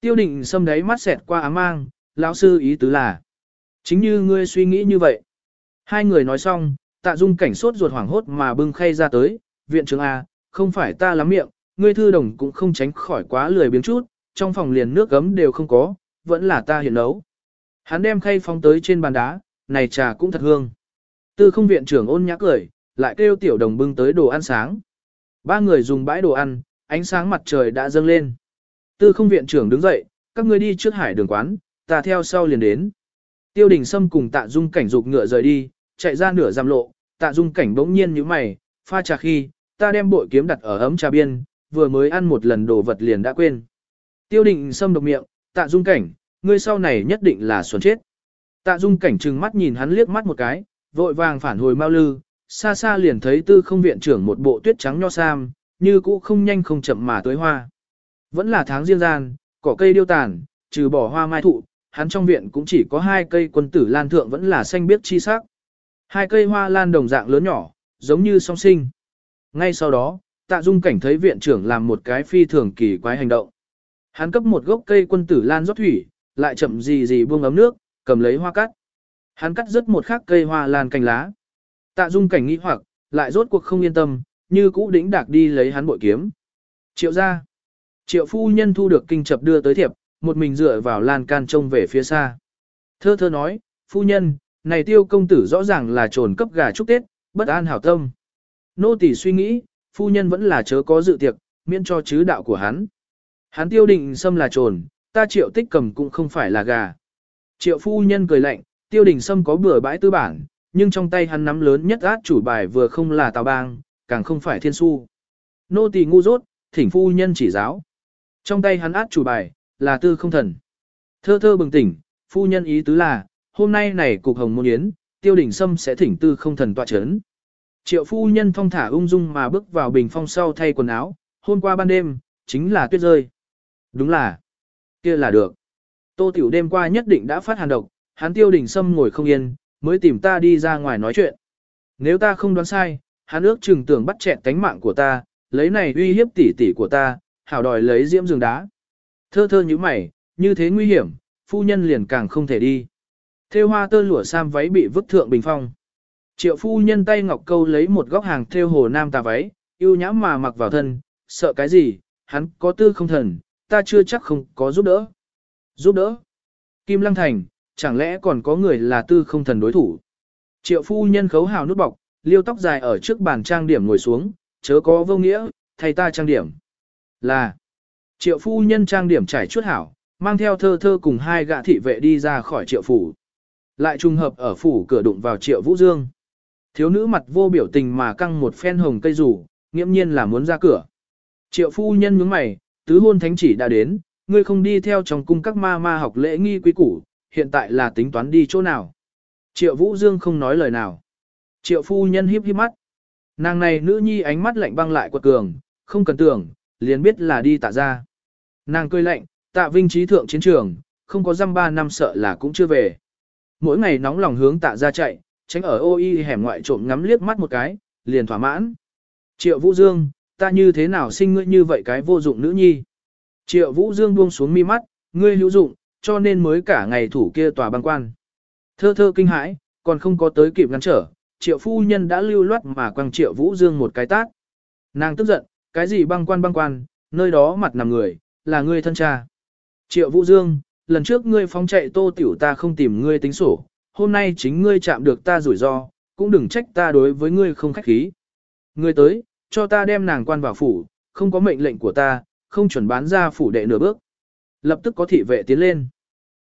Tiêu định xâm đáy mắt xẹt qua ám mang, lão sư ý tứ là. Chính như ngươi suy nghĩ như vậy. Hai người nói xong, tạ dung cảnh sốt ruột hoảng hốt mà bưng khay ra tới, viện trưởng A, không phải ta lắm miệng, ngươi thư đồng cũng không tránh khỏi quá lười biếng chút, trong phòng liền nước gấm đều không có, vẫn là ta hiện nấu. Hắn đem khay phóng tới trên bàn đá, này trà cũng thật hương. Tư không viện trưởng ôn nhã cười, lại kêu tiểu đồng bưng tới đồ ăn sáng. Ba người dùng bãi đồ ăn, ánh sáng mặt trời đã dâng lên. Tư không viện trưởng đứng dậy, các ngươi đi trước hải đường quán, ta theo sau liền đến. Tiêu đình Sâm cùng tạ dung cảnh dục ngựa rời đi, chạy ra nửa giam lộ, tạ dung cảnh bỗng nhiên như mày, pha trà khi, ta đem bội kiếm đặt ở ấm trà biên, vừa mới ăn một lần đồ vật liền đã quên. Tiêu đình Sâm độc miệng, tạ dung cảnh, ngươi sau này nhất định là xuân chết. Tạ dung cảnh trừng mắt nhìn hắn liếc mắt một cái, vội vàng phản hồi mau lư, xa xa liền thấy tư không viện trưởng một bộ tuyết trắng nho sam, như cũ không nhanh không chậm mà tới hoa. Vẫn là tháng riêng gian, cỏ cây điêu tàn, trừ bỏ hoa mai thụ, hắn trong viện cũng chỉ có hai cây quân tử lan thượng vẫn là xanh biếc chi sắc. Hai cây hoa lan đồng dạng lớn nhỏ, giống như song sinh. Ngay sau đó, tạ dung cảnh thấy viện trưởng làm một cái phi thường kỳ quái hành động. Hắn cấp một gốc cây quân tử lan rót thủy, lại chậm gì gì buông ấm nước, cầm lấy hoa cắt. Hắn cắt rất một khắc cây hoa lan cành lá. Tạ dung cảnh nghĩ hoặc, lại rốt cuộc không yên tâm, như cũ đĩnh đạc đi lấy hắn bội kiếm. Triệu ra. Triệu phu nhân thu được kinh chập đưa tới thiệp, một mình dựa vào lan can trông về phía xa. Thơ thơ nói, phu nhân, này tiêu công tử rõ ràng là trồn cấp gà chúc Tết, bất an hảo tâm. Nô tỳ suy nghĩ, phu nhân vẫn là chớ có dự tiệc, miễn cho chứ đạo của hắn. Hắn tiêu định xâm là trồn, ta triệu tích cầm cũng không phải là gà. Triệu phu nhân cười lạnh, tiêu đình sâm có bừa bãi tư bản, nhưng trong tay hắn nắm lớn nhất át chủ bài vừa không là tào bang, càng không phải thiên su. Nô tỳ ngu dốt, thỉnh phu nhân chỉ giáo. Trong tay hắn át chủ bài, là tư không thần. Thơ thơ bừng tỉnh, phu nhân ý tứ là, hôm nay này cục hồng môn yến, tiêu đỉnh sâm sẽ thỉnh tư không thần tọa chấn. Triệu phu nhân thong thả ung dung mà bước vào bình phong sau thay quần áo, hôm qua ban đêm, chính là tuyết rơi. Đúng là, kia là được. Tô tiểu đêm qua nhất định đã phát hàn độc, hắn tiêu đỉnh sâm ngồi không yên, mới tìm ta đi ra ngoài nói chuyện. Nếu ta không đoán sai, hắn ước chừng tưởng bắt chẹn tánh mạng của ta, lấy này uy hiếp tỷ tỷ của ta, hảo đòi lấy diễm rừng đá. Thơ thơ như mày, như thế nguy hiểm, phu nhân liền càng không thể đi. Thêu hoa tơ lụa sam váy bị vứt thượng bình phong. Triệu phu nhân tay ngọc câu lấy một góc hàng thêu hồ nam tà váy, yêu nhãm mà mặc vào thân, sợ cái gì, hắn có tư không thần, ta chưa chắc không có giúp đỡ. Giúp đỡ. Kim Lăng Thành, chẳng lẽ còn có người là tư không thần đối thủ. Triệu phu nhân khấu hào nút bọc, liêu tóc dài ở trước bàn trang điểm ngồi xuống, chớ có vô nghĩa, thay ta trang điểm. Là, triệu phu nhân trang điểm trải chuốt hảo, mang theo thơ thơ cùng hai gã thị vệ đi ra khỏi triệu phủ. Lại trùng hợp ở phủ cửa đụng vào triệu vũ dương. Thiếu nữ mặt vô biểu tình mà căng một phen hồng cây rủ, nghiễm nhiên là muốn ra cửa. Triệu phu nhân nhướng mày, tứ hôn thánh chỉ đã đến, ngươi không đi theo trong cung các ma ma học lễ nghi quý củ, hiện tại là tính toán đi chỗ nào. Triệu Vũ Dương không nói lời nào. Triệu phu nhân híp híp mắt. Nàng này nữ nhi ánh mắt lạnh băng lại quật cường, không cần tưởng, liền biết là đi tạ ra. Nàng cười lạnh, tạ vinh trí thượng chiến trường, không có dăm ba năm sợ là cũng chưa về. Mỗi ngày nóng lòng hướng tạ ra chạy, tránh ở ô y hẻm ngoại trộm ngắm liếc mắt một cái, liền thỏa mãn. Triệu Vũ Dương, ta như thế nào sinh ngươi như vậy cái vô dụng nữ nhi. Triệu Vũ Dương buông xuống mi mắt, ngươi hữu dụng, cho nên mới cả ngày thủ kia tòa băng quan. Thơ thơ kinh hãi, còn không có tới kịp ngăn trở, triệu phu nhân đã lưu loát mà quăng triệu Vũ Dương một cái tát. Nàng tức giận, cái gì băng quan băng quan, nơi đó mặt nằm người, là ngươi thân cha. Triệu Vũ Dương, lần trước ngươi phóng chạy tô tiểu ta không tìm ngươi tính sổ, hôm nay chính ngươi chạm được ta rủi ro, cũng đừng trách ta đối với ngươi không khách khí. Ngươi tới, cho ta đem nàng quan vào phủ, không có mệnh lệnh của ta, không chuẩn bán ra phủ đệ nửa bước. Lập tức có thị vệ tiến lên.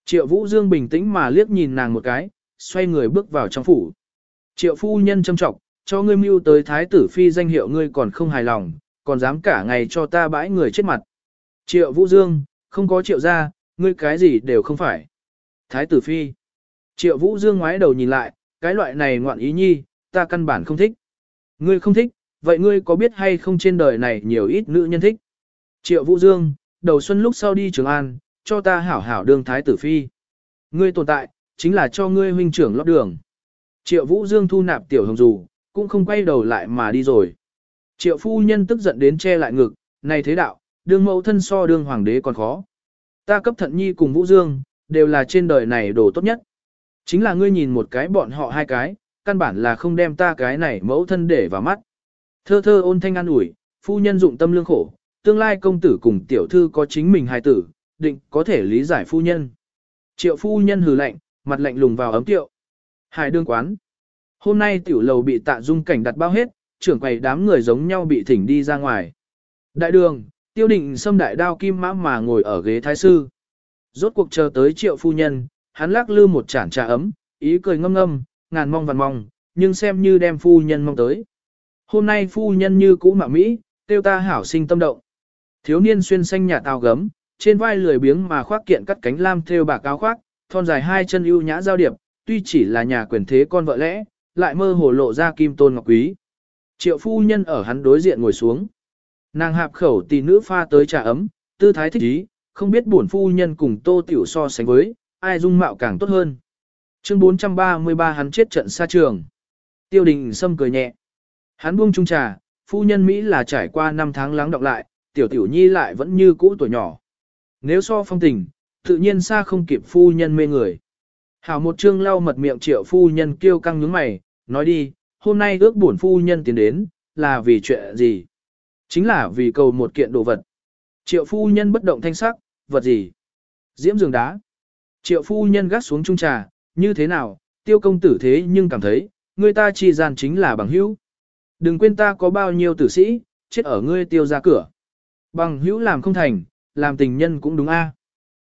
Triệu Vũ Dương bình tĩnh mà liếc nhìn nàng một cái, xoay người bước vào trong phủ. Triệu phu nhân châm trọng, cho ngươi mưu tới thái tử phi danh hiệu ngươi còn không hài lòng, còn dám cả ngày cho ta bãi người chết mặt. Triệu Vũ Dương, không có triệu gia, ngươi cái gì đều không phải. Thái tử phi. Triệu Vũ Dương ngoái đầu nhìn lại, cái loại này ngoạn ý nhi, ta căn bản không thích. Ngươi không thích, vậy ngươi có biết hay không trên đời này nhiều ít nữ nhân thích? Triệu Vũ Dương, đầu xuân lúc sau đi Trường An, cho ta hảo hảo đương thái tử phi. Ngươi tồn tại, chính là cho ngươi huynh trưởng lót đường. Triệu Vũ Dương thu nạp tiểu hồng dù, cũng không quay đầu lại mà đi rồi. Triệu phu nhân tức giận đến che lại ngực, này thế đạo, đương mẫu thân so đương hoàng đế còn khó. Ta cấp thận nhi cùng Vũ Dương, đều là trên đời này đồ tốt nhất. Chính là ngươi nhìn một cái bọn họ hai cái, căn bản là không đem ta cái này mẫu thân để vào mắt. Thơ thơ ôn thanh an ủi, phu nhân dụng tâm lương khổ, tương lai công tử cùng tiểu thư có chính mình hài tử, định có thể lý giải phu nhân. Triệu phu nhân hừ lạnh, mặt lạnh lùng vào ấm tiệu. Hải đương quán. Hôm nay tiểu lầu bị tạ dung cảnh đặt bao hết, trưởng quầy đám người giống nhau bị thỉnh đi ra ngoài. Đại đường, tiêu định xâm đại đao kim mã mà ngồi ở ghế thái sư. Rốt cuộc chờ tới triệu phu nhân, hắn lắc lư một chản trà ấm, ý cười ngâm ngâm, ngàn mong vạn mong, nhưng xem như đem phu nhân mong tới. Hôm nay phu nhân như cũ mạ Mỹ, tiêu ta hảo sinh tâm động. Thiếu niên xuyên xanh nhà tàu gấm, trên vai lười biếng mà khoác kiện cắt cánh lam thêu bạc áo khoác, thon dài hai chân ưu nhã giao điệp, tuy chỉ là nhà quyền thế con vợ lẽ, lại mơ hồ lộ ra kim tôn ngọc quý. Triệu phu nhân ở hắn đối diện ngồi xuống. Nàng hạp khẩu tỷ nữ pha tới trà ấm, tư thái thích ý, không biết bổn phu nhân cùng tô tiểu so sánh với, ai dung mạo càng tốt hơn. Chương 433 hắn chết trận xa trường. Tiêu đình sâm cười nhẹ. Hắn buông chung trà, phu nhân Mỹ là trải qua năm tháng lắng đọng lại, tiểu tiểu nhi lại vẫn như cũ tuổi nhỏ. Nếu so phong tình, tự nhiên xa không kịp phu nhân mê người. Hảo một chương lau mật miệng triệu phu nhân kêu căng nhướng mày, nói đi, hôm nay ước buồn phu nhân tiến đến, là vì chuyện gì? Chính là vì cầu một kiện đồ vật. Triệu phu nhân bất động thanh sắc, vật gì? Diễm giường đá. Triệu phu nhân gắt xuống trung trà, như thế nào, tiêu công tử thế nhưng cảm thấy, người ta chỉ gian chính là bằng hữu. Đừng quên ta có bao nhiêu tử sĩ, chết ở ngươi tiêu ra cửa. Bằng hữu làm không thành, làm tình nhân cũng đúng a. À.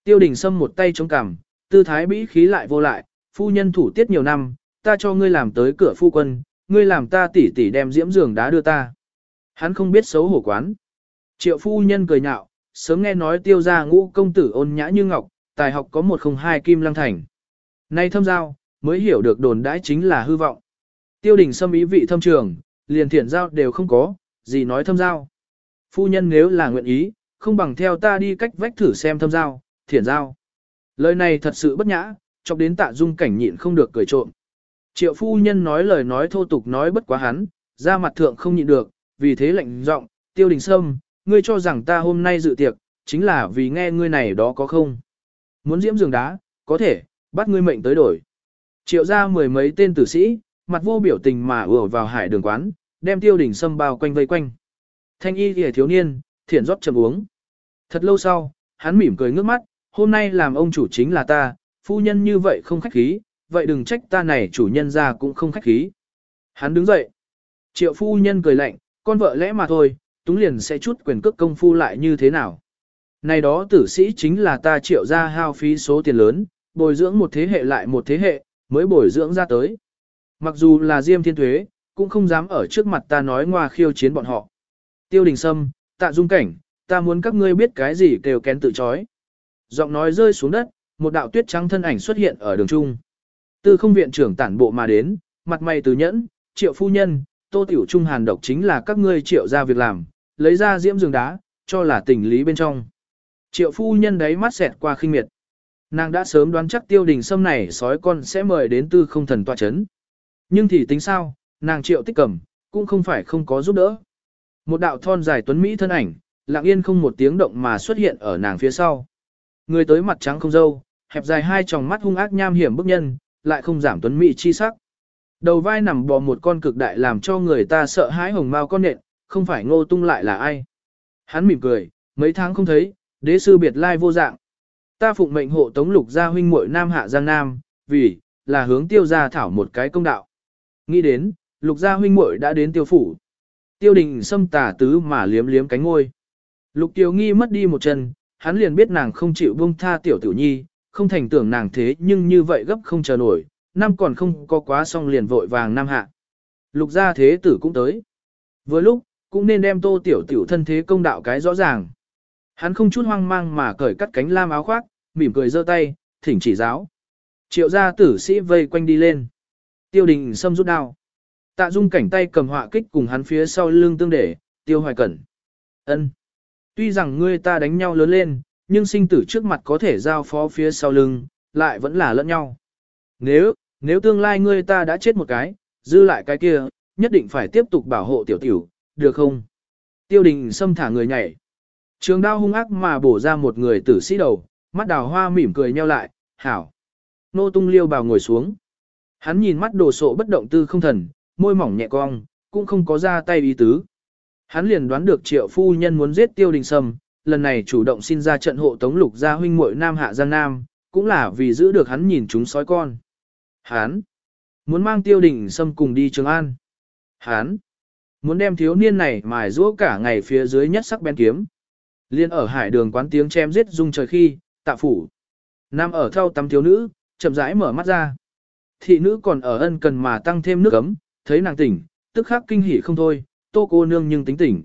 Tiêu đình sâm một tay chống cằm, tư thái bĩ khí lại vô lại, phu nhân thủ tiết nhiều năm, ta cho ngươi làm tới cửa phu quân, ngươi làm ta tỉ tỉ đem diễm giường đá đưa ta. Hắn không biết xấu hổ quán. Triệu phu nhân cười nhạo, sớm nghe nói tiêu gia ngũ công tử ôn nhã như ngọc, tài học có một không hai kim lăng thành. Nay thâm giao, mới hiểu được đồn đãi chính là hư vọng. Tiêu đình xâm ý vị thâm trường, liền thiện giao đều không có, gì nói thâm giao. Phu nhân nếu là nguyện ý, không bằng theo ta đi cách vách thử xem thâm giao, thiện giao. Lời này thật sự bất nhã, chọc đến tạ dung cảnh nhịn không được cười trộm. Triệu phu nhân nói lời nói thô tục nói bất quá hắn, ra mặt thượng không nhịn được, vì thế lệnh giọng, tiêu đình sâm, ngươi cho rằng ta hôm nay dự tiệc, chính là vì nghe ngươi này đó có không. Muốn diễm giường đá, có thể, bắt ngươi mệnh tới đổi. Triệu ra mười mấy tên tử sĩ, mặt vô biểu tình mà ùa vào hải đường quán, đem tiêu đình sâm bao quanh vây quanh. Thanh y kìa thiếu niên, thiển rót chậm uống. Thật lâu sau, hắn mỉm cười ngước mắt, hôm nay làm ông chủ chính là ta, phu nhân như vậy không khách khí, vậy đừng trách ta này chủ nhân ra cũng không khách khí. Hắn đứng dậy. Triệu phu nhân cười lạnh, con vợ lẽ mà thôi, túng liền sẽ chút quyền cước công phu lại như thế nào. Này đó tử sĩ chính là ta triệu ra hao phí số tiền lớn, bồi dưỡng một thế hệ lại một thế hệ, mới bồi dưỡng ra tới. Mặc dù là diêm thiên thuế, cũng không dám ở trước mặt ta nói ngoa khiêu chiến bọn họ. Tiêu đình sâm, tạ dung cảnh, ta muốn các ngươi biết cái gì kêu kén tự chói. Giọng nói rơi xuống đất, một đạo tuyết trắng thân ảnh xuất hiện ở đường trung. Tư không viện trưởng tản bộ mà đến, mặt mày từ nhẫn, triệu phu nhân, tô tiểu trung hàn độc chính là các ngươi triệu ra việc làm, lấy ra diễm giường đá, cho là tình lý bên trong. Triệu phu nhân đấy mắt xẹt qua khinh miệt. Nàng đã sớm đoán chắc tiêu đình sâm này sói con sẽ mời đến tư không thần tọa chấn. Nhưng thì tính sao, nàng triệu tích cầm, cũng không phải không có giúp đỡ. Một đạo thon dài tuấn Mỹ thân ảnh, lặng yên không một tiếng động mà xuất hiện ở nàng phía sau. Người tới mặt trắng không dâu, hẹp dài hai tròng mắt hung ác nham hiểm bức nhân, lại không giảm tuấn Mỹ chi sắc. Đầu vai nằm bò một con cực đại làm cho người ta sợ hãi hồng mao con nện, không phải ngô tung lại là ai. Hắn mỉm cười, mấy tháng không thấy, đế sư biệt lai vô dạng. Ta phụng mệnh hộ tống lục gia huynh muội nam hạ giang nam, vì, là hướng tiêu gia thảo một cái công đạo. Nghĩ đến, lục gia huynh muội đã đến tiêu phủ. Tiêu đình xâm tả tứ mà liếm liếm cánh ngôi. Lục tiêu nghi mất đi một chân, hắn liền biết nàng không chịu buông tha tiểu tiểu nhi, không thành tưởng nàng thế nhưng như vậy gấp không chờ nổi, năm còn không có quá xong liền vội vàng nam hạ. Lục gia thế tử cũng tới. Vừa lúc, cũng nên đem tô tiểu tiểu thân thế công đạo cái rõ ràng. Hắn không chút hoang mang mà cởi cắt cánh lam áo khoác, mỉm cười giơ tay, thỉnh chỉ giáo. Triệu gia tử sĩ vây quanh đi lên. Tiêu đình xâm rút đao. Tạ dung cảnh tay cầm họa kích cùng hắn phía sau lưng tương để, tiêu hoài cẩn. ân Tuy rằng ngươi ta đánh nhau lớn lên, nhưng sinh tử trước mặt có thể giao phó phía sau lưng, lại vẫn là lẫn nhau. Nếu, nếu tương lai ngươi ta đã chết một cái, dư lại cái kia, nhất định phải tiếp tục bảo hộ tiểu tiểu, được không? Tiêu đình xâm thả người nhảy. Trường đao hung ác mà bổ ra một người tử sĩ đầu, mắt đào hoa mỉm cười nheo lại, hảo. Nô tung liêu bào ngồi xuống. Hắn nhìn mắt đồ sộ bất động tư không thần, môi mỏng nhẹ cong, cũng không có ra tay ý tứ. Hắn liền đoán được triệu phu nhân muốn giết tiêu đình sâm, lần này chủ động xin ra trận hộ tống lục gia huynh muội Nam Hạ Giang Nam, cũng là vì giữ được hắn nhìn chúng sói con. Hán muốn mang tiêu đình xâm cùng đi Trường An. Hán muốn đem thiếu niên này mài rũa cả ngày phía dưới nhất sắc bén kiếm. Liên ở hải đường quán tiếng chém giết rung trời khi, tạ phủ. Nam ở thau tắm thiếu nữ, chậm rãi mở mắt ra. Thị nữ còn ở ân cần mà tăng thêm nước ấm, thấy nàng tỉnh, tức khắc kinh hỉ không thôi, tô cô nương nhưng tính tỉnh.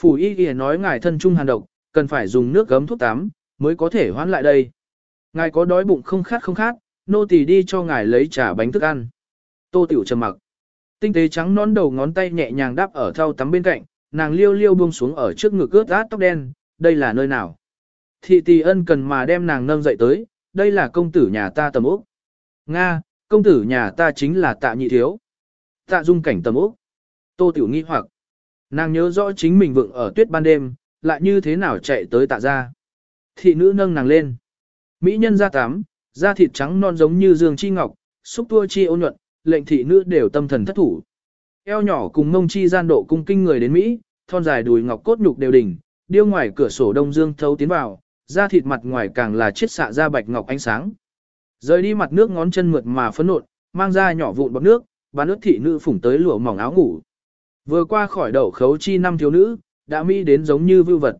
Phủ y ghi nói ngài thân trung hàn độc, cần phải dùng nước gấm thuốc tắm, mới có thể hoán lại đây. Ngài có đói bụng không khát không khát, nô tỳ đi cho ngài lấy trà bánh thức ăn. Tô tiểu trầm mặc. Tinh tế trắng nón đầu ngón tay nhẹ nhàng đáp ở thau tắm bên cạnh, nàng liêu liêu buông xuống ở trước ngực ướt át tóc đen, đây là nơi nào? Thị tỳ ân cần mà đem nàng nâng dậy tới, đây là công tử nhà ta tầm úc. Nga, công tử nhà ta chính là tạ nhị thiếu. Tạ dung cảnh tầm úc. Tô tiểu nghi hoặc. Nàng nhớ rõ chính mình vượng ở tuyết ban đêm, lại như thế nào chạy tới tạ ra. Thị nữ nâng nàng lên. Mỹ nhân da tám, da thịt trắng non giống như dương chi ngọc, xúc tua chi ôn nhuận, lệnh thị nữ đều tâm thần thất thủ. Eo nhỏ cùng mông chi gian độ cung kinh người đến Mỹ, thon dài đùi ngọc cốt nhục đều đỉnh, điêu ngoài cửa sổ đông dương thấu tiến vào, da thịt mặt ngoài càng là chiết xạ ra bạch ngọc ánh sáng. Rời đi mặt nước ngón chân mượt mà phấn nộn, mang ra nhỏ vụn bọt nước, bán nước thị nữ phủng tới lụa mỏng áo ngủ. Vừa qua khỏi đậu khấu chi năm thiếu nữ, đã mỹ đến giống như vưu vật.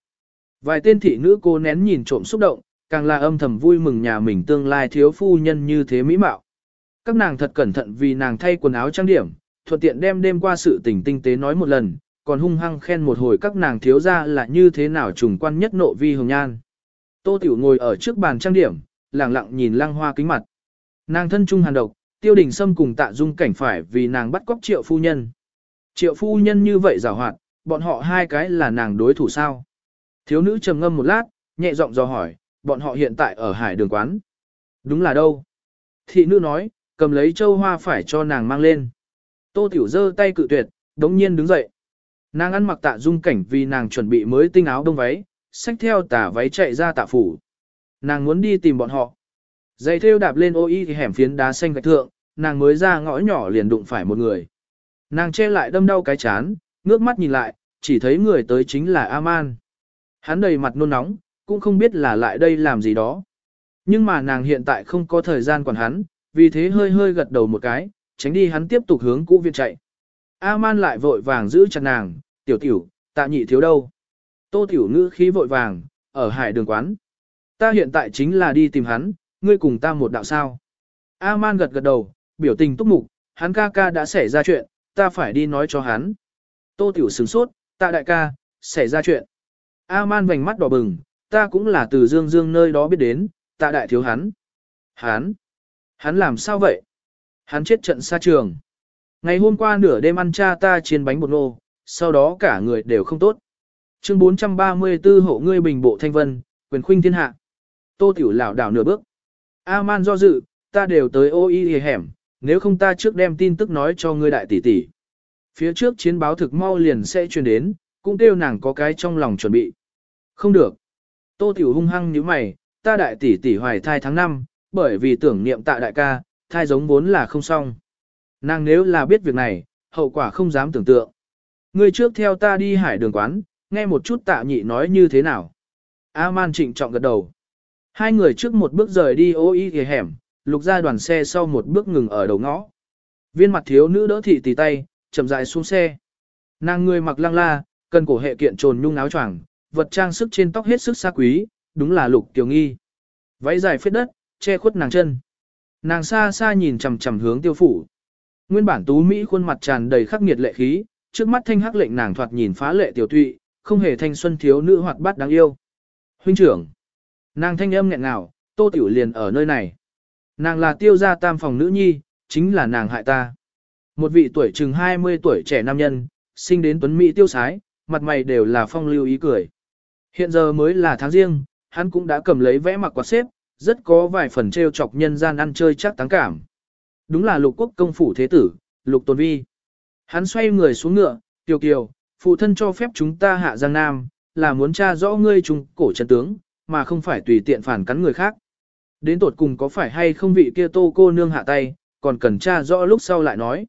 Vài tên thị nữ cô nén nhìn trộm xúc động, càng là âm thầm vui mừng nhà mình tương lai thiếu phu nhân như thế mỹ mạo. Các nàng thật cẩn thận vì nàng thay quần áo trang điểm, thuận tiện đem đêm qua sự tình tinh tế nói một lần, còn hung hăng khen một hồi các nàng thiếu ra là như thế nào trùng quan nhất nộ vi hồng nhan. Tô Tiểu ngồi ở trước bàn trang điểm, lặng lặng nhìn lăng hoa kính mặt. Nàng thân trung hàn độc, tiêu đình sâm cùng tạ dung cảnh phải vì nàng bắt cóc triệu phu nhân. Triệu phu nhân như vậy rào hoạt, bọn họ hai cái là nàng đối thủ sao. Thiếu nữ trầm ngâm một lát, nhẹ giọng dò hỏi, bọn họ hiện tại ở hải đường quán. Đúng là đâu? Thị nữ nói, cầm lấy châu hoa phải cho nàng mang lên. Tô Tiểu giơ tay cự tuyệt, đống nhiên đứng dậy. Nàng ăn mặc tạ dung cảnh vì nàng chuẩn bị mới tinh áo đông váy, xách theo tả váy chạy ra tạ phủ. Nàng muốn đi tìm bọn họ. Giày thêu đạp lên ô y thì hẻm phiến đá xanh gạch thượng, nàng mới ra ngõ nhỏ liền đụng phải một người. Nàng che lại đâm đau cái chán, ngước mắt nhìn lại, chỉ thấy người tới chính là Aman. Hắn đầy mặt nôn nóng, cũng không biết là lại đây làm gì đó. Nhưng mà nàng hiện tại không có thời gian quản hắn, vì thế hơi hơi gật đầu một cái, tránh đi hắn tiếp tục hướng cũ viện chạy. A-man lại vội vàng giữ chặt nàng, tiểu tiểu, tạ nhị thiếu đâu. Tô tiểu ngữ khí vội vàng, ở hải đường quán. Ta hiện tại chính là đi tìm hắn, ngươi cùng ta một đạo sao. A-man gật gật đầu, biểu tình túc mục, hắn ca ca đã xảy ra chuyện, ta phải đi nói cho hắn. Tô tiểu sửng sốt, tạ đại ca, xảy ra chuyện. A-man vành mắt đỏ bừng, ta cũng là từ dương dương nơi đó biết đến, tạ đại thiếu hắn. Hắn? Hắn làm sao vậy? Hắn chết trận xa trường. Ngày hôm qua nửa đêm ăn cha ta chiên bánh bột nô, sau đó cả người đều không tốt. Chương 434 hộ ngươi bình bộ thanh vân, quyền khuynh thiên hạ. Tô tiểu lảo đảo nửa bước. A-man do dự, ta đều tới ô y hẻm, nếu không ta trước đem tin tức nói cho ngươi đại tỷ tỷ. Phía trước chiến báo thực mau liền sẽ truyền đến, cũng kêu nàng có cái trong lòng chuẩn bị. Không được. Tô tiểu hung hăng như mày, ta đại tỷ tỷ hoài thai tháng 5, bởi vì tưởng niệm tạ đại ca, thai giống vốn là không xong. Nàng nếu là biết việc này, hậu quả không dám tưởng tượng. Ngươi trước theo ta đi hải đường quán, nghe một chút tạ nhị nói như thế nào. A-man trịnh trọng gật đầu. Hai người trước một bước rời đi ô y ghề hẻm, lục ra đoàn xe sau một bước ngừng ở đầu ngõ. Viên mặt thiếu nữ đỡ thị tì tay, chậm rãi xuống xe. Nàng người mặc lăng la, cần cổ hệ kiện trồn nhung áo choàng, vật trang sức trên tóc hết sức xa quý, đúng là lục tiểu nghi. Váy dài phết đất, che khuất nàng chân. Nàng xa xa nhìn chằm chằm hướng tiêu phủ. Nguyên bản tú Mỹ khuôn mặt tràn đầy khắc nghiệt lệ khí, trước mắt thanh hắc lệnh nàng thoạt nhìn phá lệ tiểu tụy, không hề thanh xuân thiếu nữ hoạt bát đáng yêu. Huynh trưởng. Nàng thanh âm nghẹn ngào, tô tiểu liền ở nơi này. Nàng là tiêu gia tam phòng nữ nhi, chính là nàng hại ta. Một vị tuổi chừng 20 tuổi trẻ nam nhân, sinh đến tuấn Mỹ tiêu sái, mặt mày đều là phong lưu ý cười. Hiện giờ mới là tháng riêng, hắn cũng đã cầm lấy vẽ mặc quạt xếp, rất có vài phần trêu chọc nhân gian ăn chơi chắc táng cảm. Đúng là lục quốc công phủ thế tử, lục tôn vi. Hắn xoay người xuống ngựa, kiều kiều, phụ thân cho phép chúng ta hạ giang nam, là muốn tra rõ ngươi trùng cổ chân tướng, mà không phải tùy tiện phản cắn người khác. Đến tột cùng có phải hay không vị kia tô cô nương hạ tay, còn cần tra rõ lúc sau lại nói.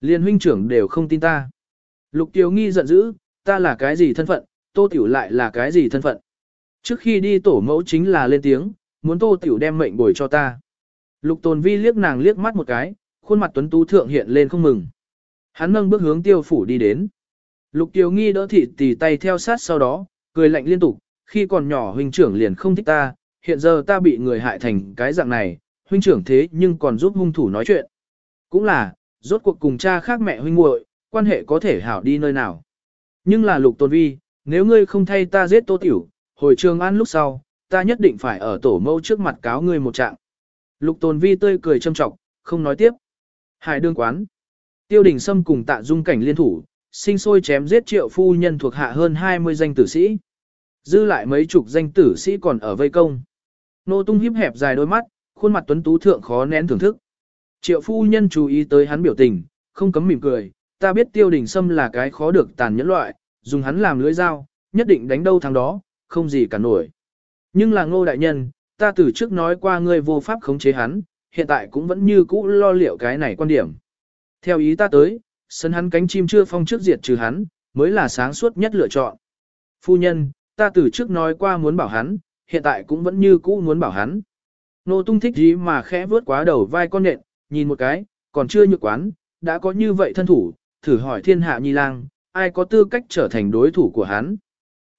Liên huynh trưởng đều không tin ta. Lục tiêu Nghi giận dữ, ta là cái gì thân phận, tô tiểu lại là cái gì thân phận. Trước khi đi tổ mẫu chính là lên tiếng, muốn tô tiểu đem mệnh bồi cho ta. Lục tồn vi liếc nàng liếc mắt một cái, khuôn mặt tuấn tú thượng hiện lên không mừng. Hắn nâng bước hướng tiêu phủ đi đến. Lục Kiều Nghi đỡ thị tì tay theo sát sau đó, cười lạnh liên tục, khi còn nhỏ huynh trưởng liền không thích ta, hiện giờ ta bị người hại thành cái dạng này, huynh trưởng thế nhưng còn giúp hung thủ nói chuyện. Cũng là, rốt cuộc cùng cha khác mẹ huynh muội, quan hệ có thể hảo đi nơi nào. Nhưng là lục tôn vi, nếu ngươi không thay ta giết tô tiểu, hồi trường an lúc sau, ta nhất định phải ở tổ mẫu trước mặt cáo ngươi một trạng. Lục tồn vi tươi cười châm trọng, không nói tiếp. Hải đương quán. Tiêu đình Sâm cùng tạ dung cảnh liên thủ, sinh sôi chém giết triệu phu nhân thuộc hạ hơn 20 danh tử sĩ. Dư lại mấy chục danh tử sĩ còn ở vây công. Nô tung hiếp hẹp dài đôi mắt, khuôn mặt tuấn tú thượng khó nén thưởng thức. Triệu phu nhân chú ý tới hắn biểu tình, không cấm mỉm cười, ta biết tiêu đình Sâm là cái khó được tàn nhẫn loại, dùng hắn làm lưỡi dao, nhất định đánh đâu thắng đó, không gì cả nổi. Nhưng là ngô đại nhân, ta từ trước nói qua ngươi vô pháp khống chế hắn, hiện tại cũng vẫn như cũ lo liệu cái này quan điểm. Theo ý ta tới, sân hắn cánh chim chưa phong trước diệt trừ hắn, mới là sáng suốt nhất lựa chọn. Phu nhân, ta từ trước nói qua muốn bảo hắn, hiện tại cũng vẫn như cũ muốn bảo hắn. Nô tung thích gì mà khẽ vướt quá đầu vai con nện, nhìn một cái, còn chưa nhược quán, đã có như vậy thân thủ, thử hỏi thiên hạ nhi lang, ai có tư cách trở thành đối thủ của hắn.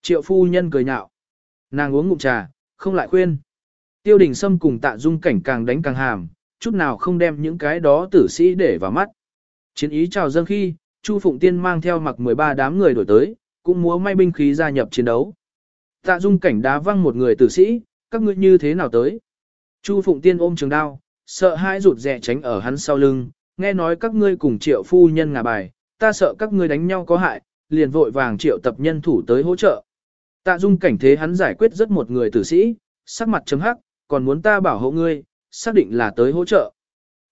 Triệu phu nhân cười nhạo. Nàng uống ngụm trà, không lại khuyên. Tiêu đình Sâm cùng tạ dung cảnh càng đánh càng hàm, chút nào không đem những cái đó tử sĩ để vào mắt. Chiến ý chào dâng khi, Chu Phụng Tiên mang theo mặc 13 đám người đổi tới, cũng múa may binh khí gia nhập chiến đấu. Tạ dung cảnh đá văng một người tử sĩ, các ngươi như thế nào tới? Chu Phụng Tiên ôm trường đao, sợ hãi rụt rè tránh ở hắn sau lưng, nghe nói các ngươi cùng triệu phu nhân ngả bài, ta sợ các ngươi đánh nhau có hại, liền vội vàng triệu tập nhân thủ tới hỗ trợ. Tạ dung cảnh thế hắn giải quyết rất một người tử sĩ, sắc mặt chấm hắc, còn muốn ta bảo hộ ngươi, xác định là tới hỗ trợ.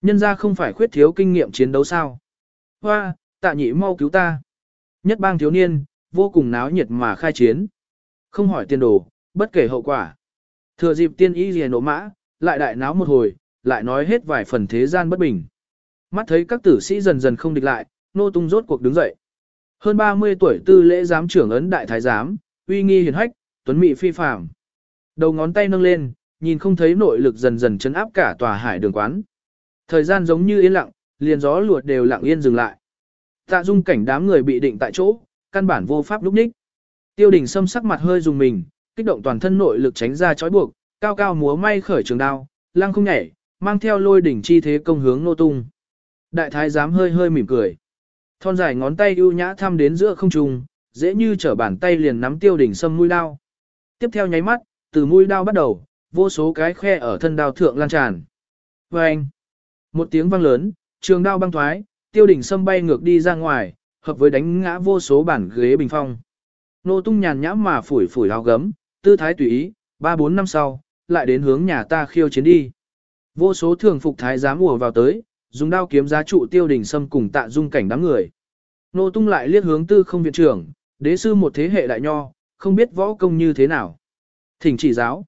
Nhân ra không phải khuyết thiếu kinh nghiệm chiến đấu sao. Hoa, tạ nhị mau cứu ta. Nhất bang thiếu niên, vô cùng náo nhiệt mà khai chiến. Không hỏi tiền đồ, bất kể hậu quả. Thừa dịp tiên y liền nổ mã, lại đại náo một hồi, lại nói hết vài phần thế gian bất bình. Mắt thấy các tử sĩ dần dần không địch lại, nô tung rốt cuộc đứng dậy. Hơn 30 tuổi tư lễ giám trưởng ấn đại thái giám, uy nghi hiền hách, tuấn mỹ phi phàm. Đầu ngón tay nâng lên, nhìn không thấy nội lực dần dần chấn áp cả tòa hải đường quán. Thời gian giống như yên lặng, liền gió luột đều lặng yên dừng lại. Tạ dung cảnh đám người bị định tại chỗ, căn bản vô pháp lúc ních. Tiêu đình sâm sắc mặt hơi dùng mình, kích động toàn thân nội lực tránh ra chói buộc, cao cao múa may khởi trường đao, lăng không nhảy, mang theo lôi đỉnh chi thế công hướng nô tung. Đại thái giám hơi hơi mỉm cười. Thon dài ngón tay ưu nhã thăm đến giữa không trung, dễ như trở bàn tay liền nắm tiêu đỉnh sâm mũi đao. Tiếp theo nháy mắt, từ mũi đao bắt đầu, vô số cái khe ở thân đao thượng lan tràn. Vâng! Một tiếng vang lớn, trường đao băng thoái, tiêu đỉnh sâm bay ngược đi ra ngoài, hợp với đánh ngã vô số bản ghế bình phong. Nô tung nhàn nhã mà phủi phủi lao gấm, tư thái tùy ý, ba bốn năm sau, lại đến hướng nhà ta khiêu chiến đi. Vô số thường phục thái giám ùa vào tới, dùng đao kiếm giá trụ tiêu đình sâm cùng tạ dung cảnh đám người. Nô tung lại liếc hướng tư không viện trưởng, đế sư một thế hệ đại nho, không biết võ công như thế nào. Thỉnh chỉ giáo.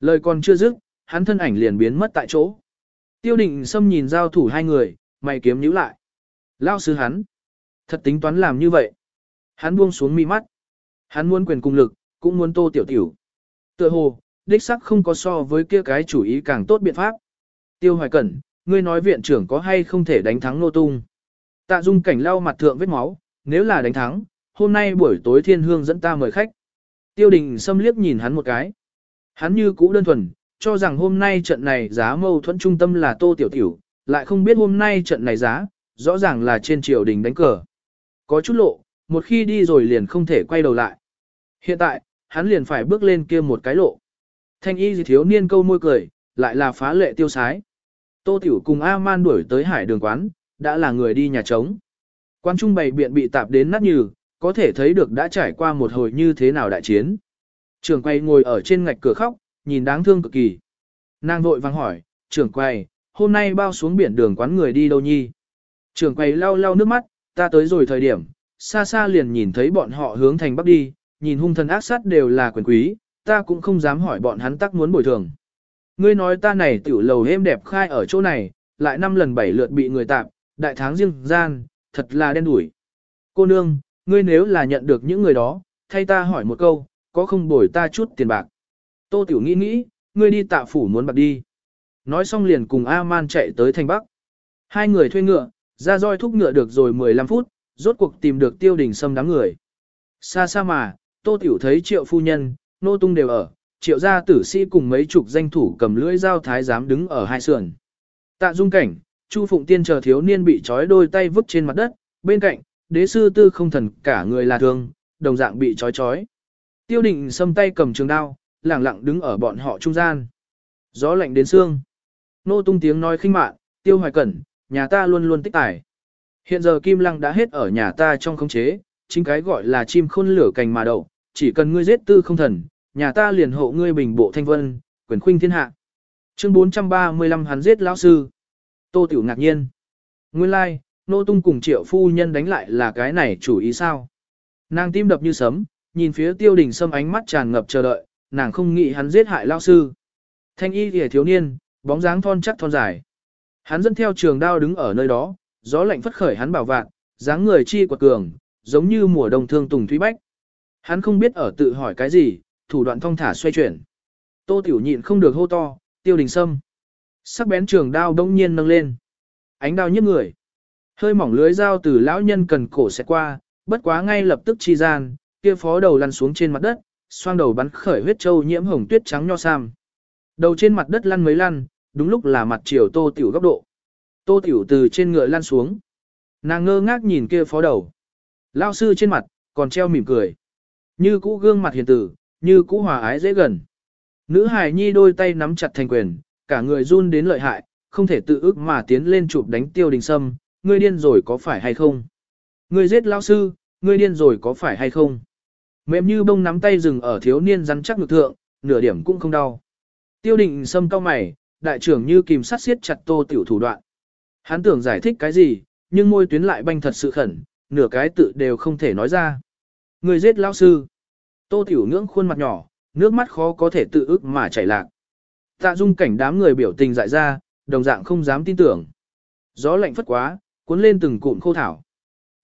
Lời còn chưa dứt, hắn thân ảnh liền biến mất tại chỗ. Tiêu đình sâm nhìn giao thủ hai người, mày kiếm nhíu lại. Lao sư hắn. Thật tính toán làm như vậy. Hắn buông xuống mi mắt. Hắn muốn quyền cùng lực, cũng muốn tô tiểu tiểu. Tựa hồ, đích sắc không có so với kia cái chủ ý càng tốt biện pháp. Tiêu hoài cẩn, ngươi nói viện trưởng có hay không thể đánh thắng nô tung. Tạ dung cảnh lau mặt thượng vết máu, nếu là đánh thắng, hôm nay buổi tối thiên hương dẫn ta mời khách. Tiêu đình xâm liếc nhìn hắn một cái. Hắn như cũ đơn thuần, cho rằng hôm nay trận này giá mâu thuẫn trung tâm là tô tiểu tiểu, lại không biết hôm nay trận này giá, rõ ràng là trên triều đình đánh cờ. Có chút lộ, một khi đi rồi liền không thể quay đầu lại. Hiện tại, hắn liền phải bước lên kia một cái lộ. Thanh y gì thiếu niên câu môi cười, lại là phá lệ tiêu sái. Tô Tiểu cùng A-man đuổi tới hải đường quán, đã là người đi nhà trống. Quán trung bày biện bị tạp đến nát nhừ, có thể thấy được đã trải qua một hồi như thế nào đại chiến. Trường quay ngồi ở trên ngạch cửa khóc, nhìn đáng thương cực kỳ. Nàng vội vang hỏi, trưởng quay, hôm nay bao xuống biển đường quán người đi đâu nhi? Trường quay lau lau nước mắt, ta tới rồi thời điểm, xa xa liền nhìn thấy bọn họ hướng thành bắc đi, nhìn hung thần ác sát đều là quyền quý, ta cũng không dám hỏi bọn hắn tắc muốn bồi thường. Ngươi nói ta này tiểu lầu êm đẹp khai ở chỗ này, lại năm lần bảy lượt bị người tạp, đại tháng riêng gian, thật là đen đủi. Cô nương, ngươi nếu là nhận được những người đó, thay ta hỏi một câu, có không bồi ta chút tiền bạc. Tô tiểu nghĩ nghĩ, ngươi đi tạ phủ muốn bạc đi. Nói xong liền cùng A-man chạy tới thành Bắc. Hai người thuê ngựa, ra roi thúc ngựa được rồi 15 phút, rốt cuộc tìm được tiêu đình sâm đám người. Xa xa mà, tô tiểu thấy triệu phu nhân, nô tung đều ở, triệu gia tử sĩ cùng mấy chục danh thủ cầm lưỡi dao thái giám đứng ở hai sườn. Tạ dung cảnh, Chu Phụng Tiên chờ thiếu niên bị trói đôi tay vứt trên mặt đất, bên cạnh, đế sư tư không thần cả người là thương, đồng dạng bị trói trói. Tiêu định xâm tay cầm trường đao, lẳng lặng đứng ở bọn họ trung gian. Gió lạnh đến xương. Nô tung tiếng nói khinh mạn, tiêu hoài cẩn, nhà ta luôn luôn tích tài. Hiện giờ kim lăng đã hết ở nhà ta trong khống chế, chính cái gọi là chim khôn lửa cành mà đậu, chỉ cần ngươi giết tư không thần, nhà ta liền hộ ngươi bình bộ thanh vân, quyền khuynh thiên hạ. Chương 435 hắn giết lão sư. Tô Tiểu ngạc nhiên. Nguyên lai, like, nô tung cùng triệu phu nhân đánh lại là cái này chủ ý sao. Nàng tim đập như sấm, nhìn phía tiêu đình sâm ánh mắt tràn ngập chờ đợi, nàng không nghĩ hắn giết hại lão sư. Thanh y thì thiếu niên, bóng dáng thon chắc thon dài. Hắn dẫn theo trường đao đứng ở nơi đó, gió lạnh phất khởi hắn bảo vạn, dáng người chi quật cường, giống như mùa đông thương tùng thúy bách. Hắn không biết ở tự hỏi cái gì, thủ đoạn thong thả xoay chuyển. Tô Tiểu nhịn không được hô to, tiêu đình sâm. Sắc bén trường đao đông nhiên nâng lên. Ánh đao nhức người. Hơi mỏng lưới dao từ lão nhân cần cổ sẽ qua, bất quá ngay lập tức chi gian, kia phó đầu lăn xuống trên mặt đất, xoang đầu bắn khởi huyết châu nhiễm hồng tuyết trắng nho sam. Đầu trên mặt đất lăn mấy lăn, đúng lúc là mặt chiều Tô Tiểu góc độ. Tô Tiểu từ trên ngựa lăn xuống. Nàng ngơ ngác nhìn kia phó đầu. Lao sư trên mặt, còn treo mỉm cười. Như cũ gương mặt hiền tử, như cũ hòa ái dễ gần. Nữ hài nhi đôi tay nắm chặt thành quyền, cả người run đến lợi hại, không thể tự ức mà tiến lên chụp đánh tiêu đình sâm, ngươi điên rồi có phải hay không? Ngươi giết lão sư, ngươi điên rồi có phải hay không? Mềm như bông nắm tay dừng ở thiếu niên rắn chắc ngực thượng, nửa điểm cũng không đau. Tiêu đình sâm cao mày, đại trưởng như kìm sát siết chặt tô tiểu thủ đoạn. Hắn tưởng giải thích cái gì, nhưng môi tuyến lại banh thật sự khẩn, nửa cái tự đều không thể nói ra. Người giết lão sư. Tô Tiểu Ngưỡng khuôn mặt nhỏ, nước mắt khó có thể tự ức mà chảy lạc. Tạ dung cảnh đám người biểu tình dại ra, đồng dạng không dám tin tưởng. Gió lạnh phất quá, cuốn lên từng cụm khô thảo.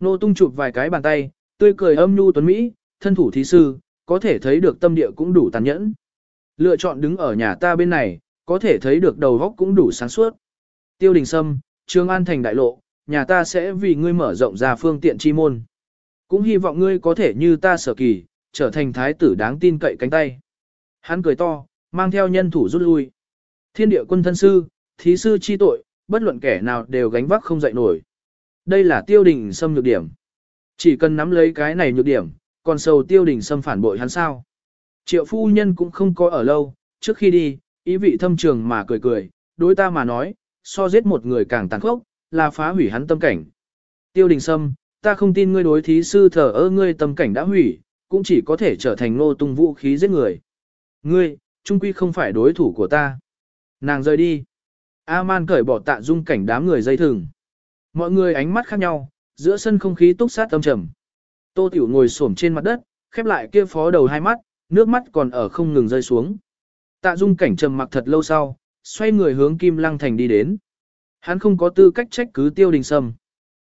Nô tung chụp vài cái bàn tay, tươi cười âm nhu tuấn Mỹ, thân thủ thí sư, có thể thấy được tâm địa cũng đủ tàn nhẫn. Lựa chọn đứng ở nhà ta bên này, có thể thấy được đầu góc cũng đủ sáng suốt. Tiêu đình sâm, Trương An thành đại lộ, nhà ta sẽ vì ngươi mở rộng ra phương tiện chi môn. Cũng hy vọng ngươi có thể như ta sở kỳ, trở thành thái tử đáng tin cậy cánh tay. Hắn cười to, mang theo nhân thủ rút lui. Thiên địa quân thân sư, thí sư chi tội, bất luận kẻ nào đều gánh vác không dậy nổi. Đây là tiêu đình xâm nhược điểm. Chỉ cần nắm lấy cái này nhược điểm, còn sầu tiêu đình xâm phản bội hắn sao. Triệu phu nhân cũng không có ở lâu, trước khi đi, ý vị thâm trường mà cười cười, đối ta mà nói, so giết một người càng tàn khốc, là phá hủy hắn tâm cảnh. Tiêu đình sâm, ta không tin ngươi đối thí sư thờ ơ ngươi tâm cảnh đã hủy, cũng chỉ có thể trở thành nô tung vũ khí giết người. Ngươi, trung quy không phải đối thủ của ta. Nàng rời đi. A-man cởi bỏ tạ dung cảnh đám người dây thừng. Mọi người ánh mắt khác nhau, giữa sân không khí túc sát âm trầm. Tô Tiểu ngồi xổm trên mặt đất, khép lại kia phó đầu hai mắt, nước mắt còn ở không ngừng rơi xuống. Tạ dung cảnh trầm mặc thật lâu sau, xoay người hướng Kim Lăng Thành đi đến. Hắn không có tư cách trách cứ tiêu đình sâm.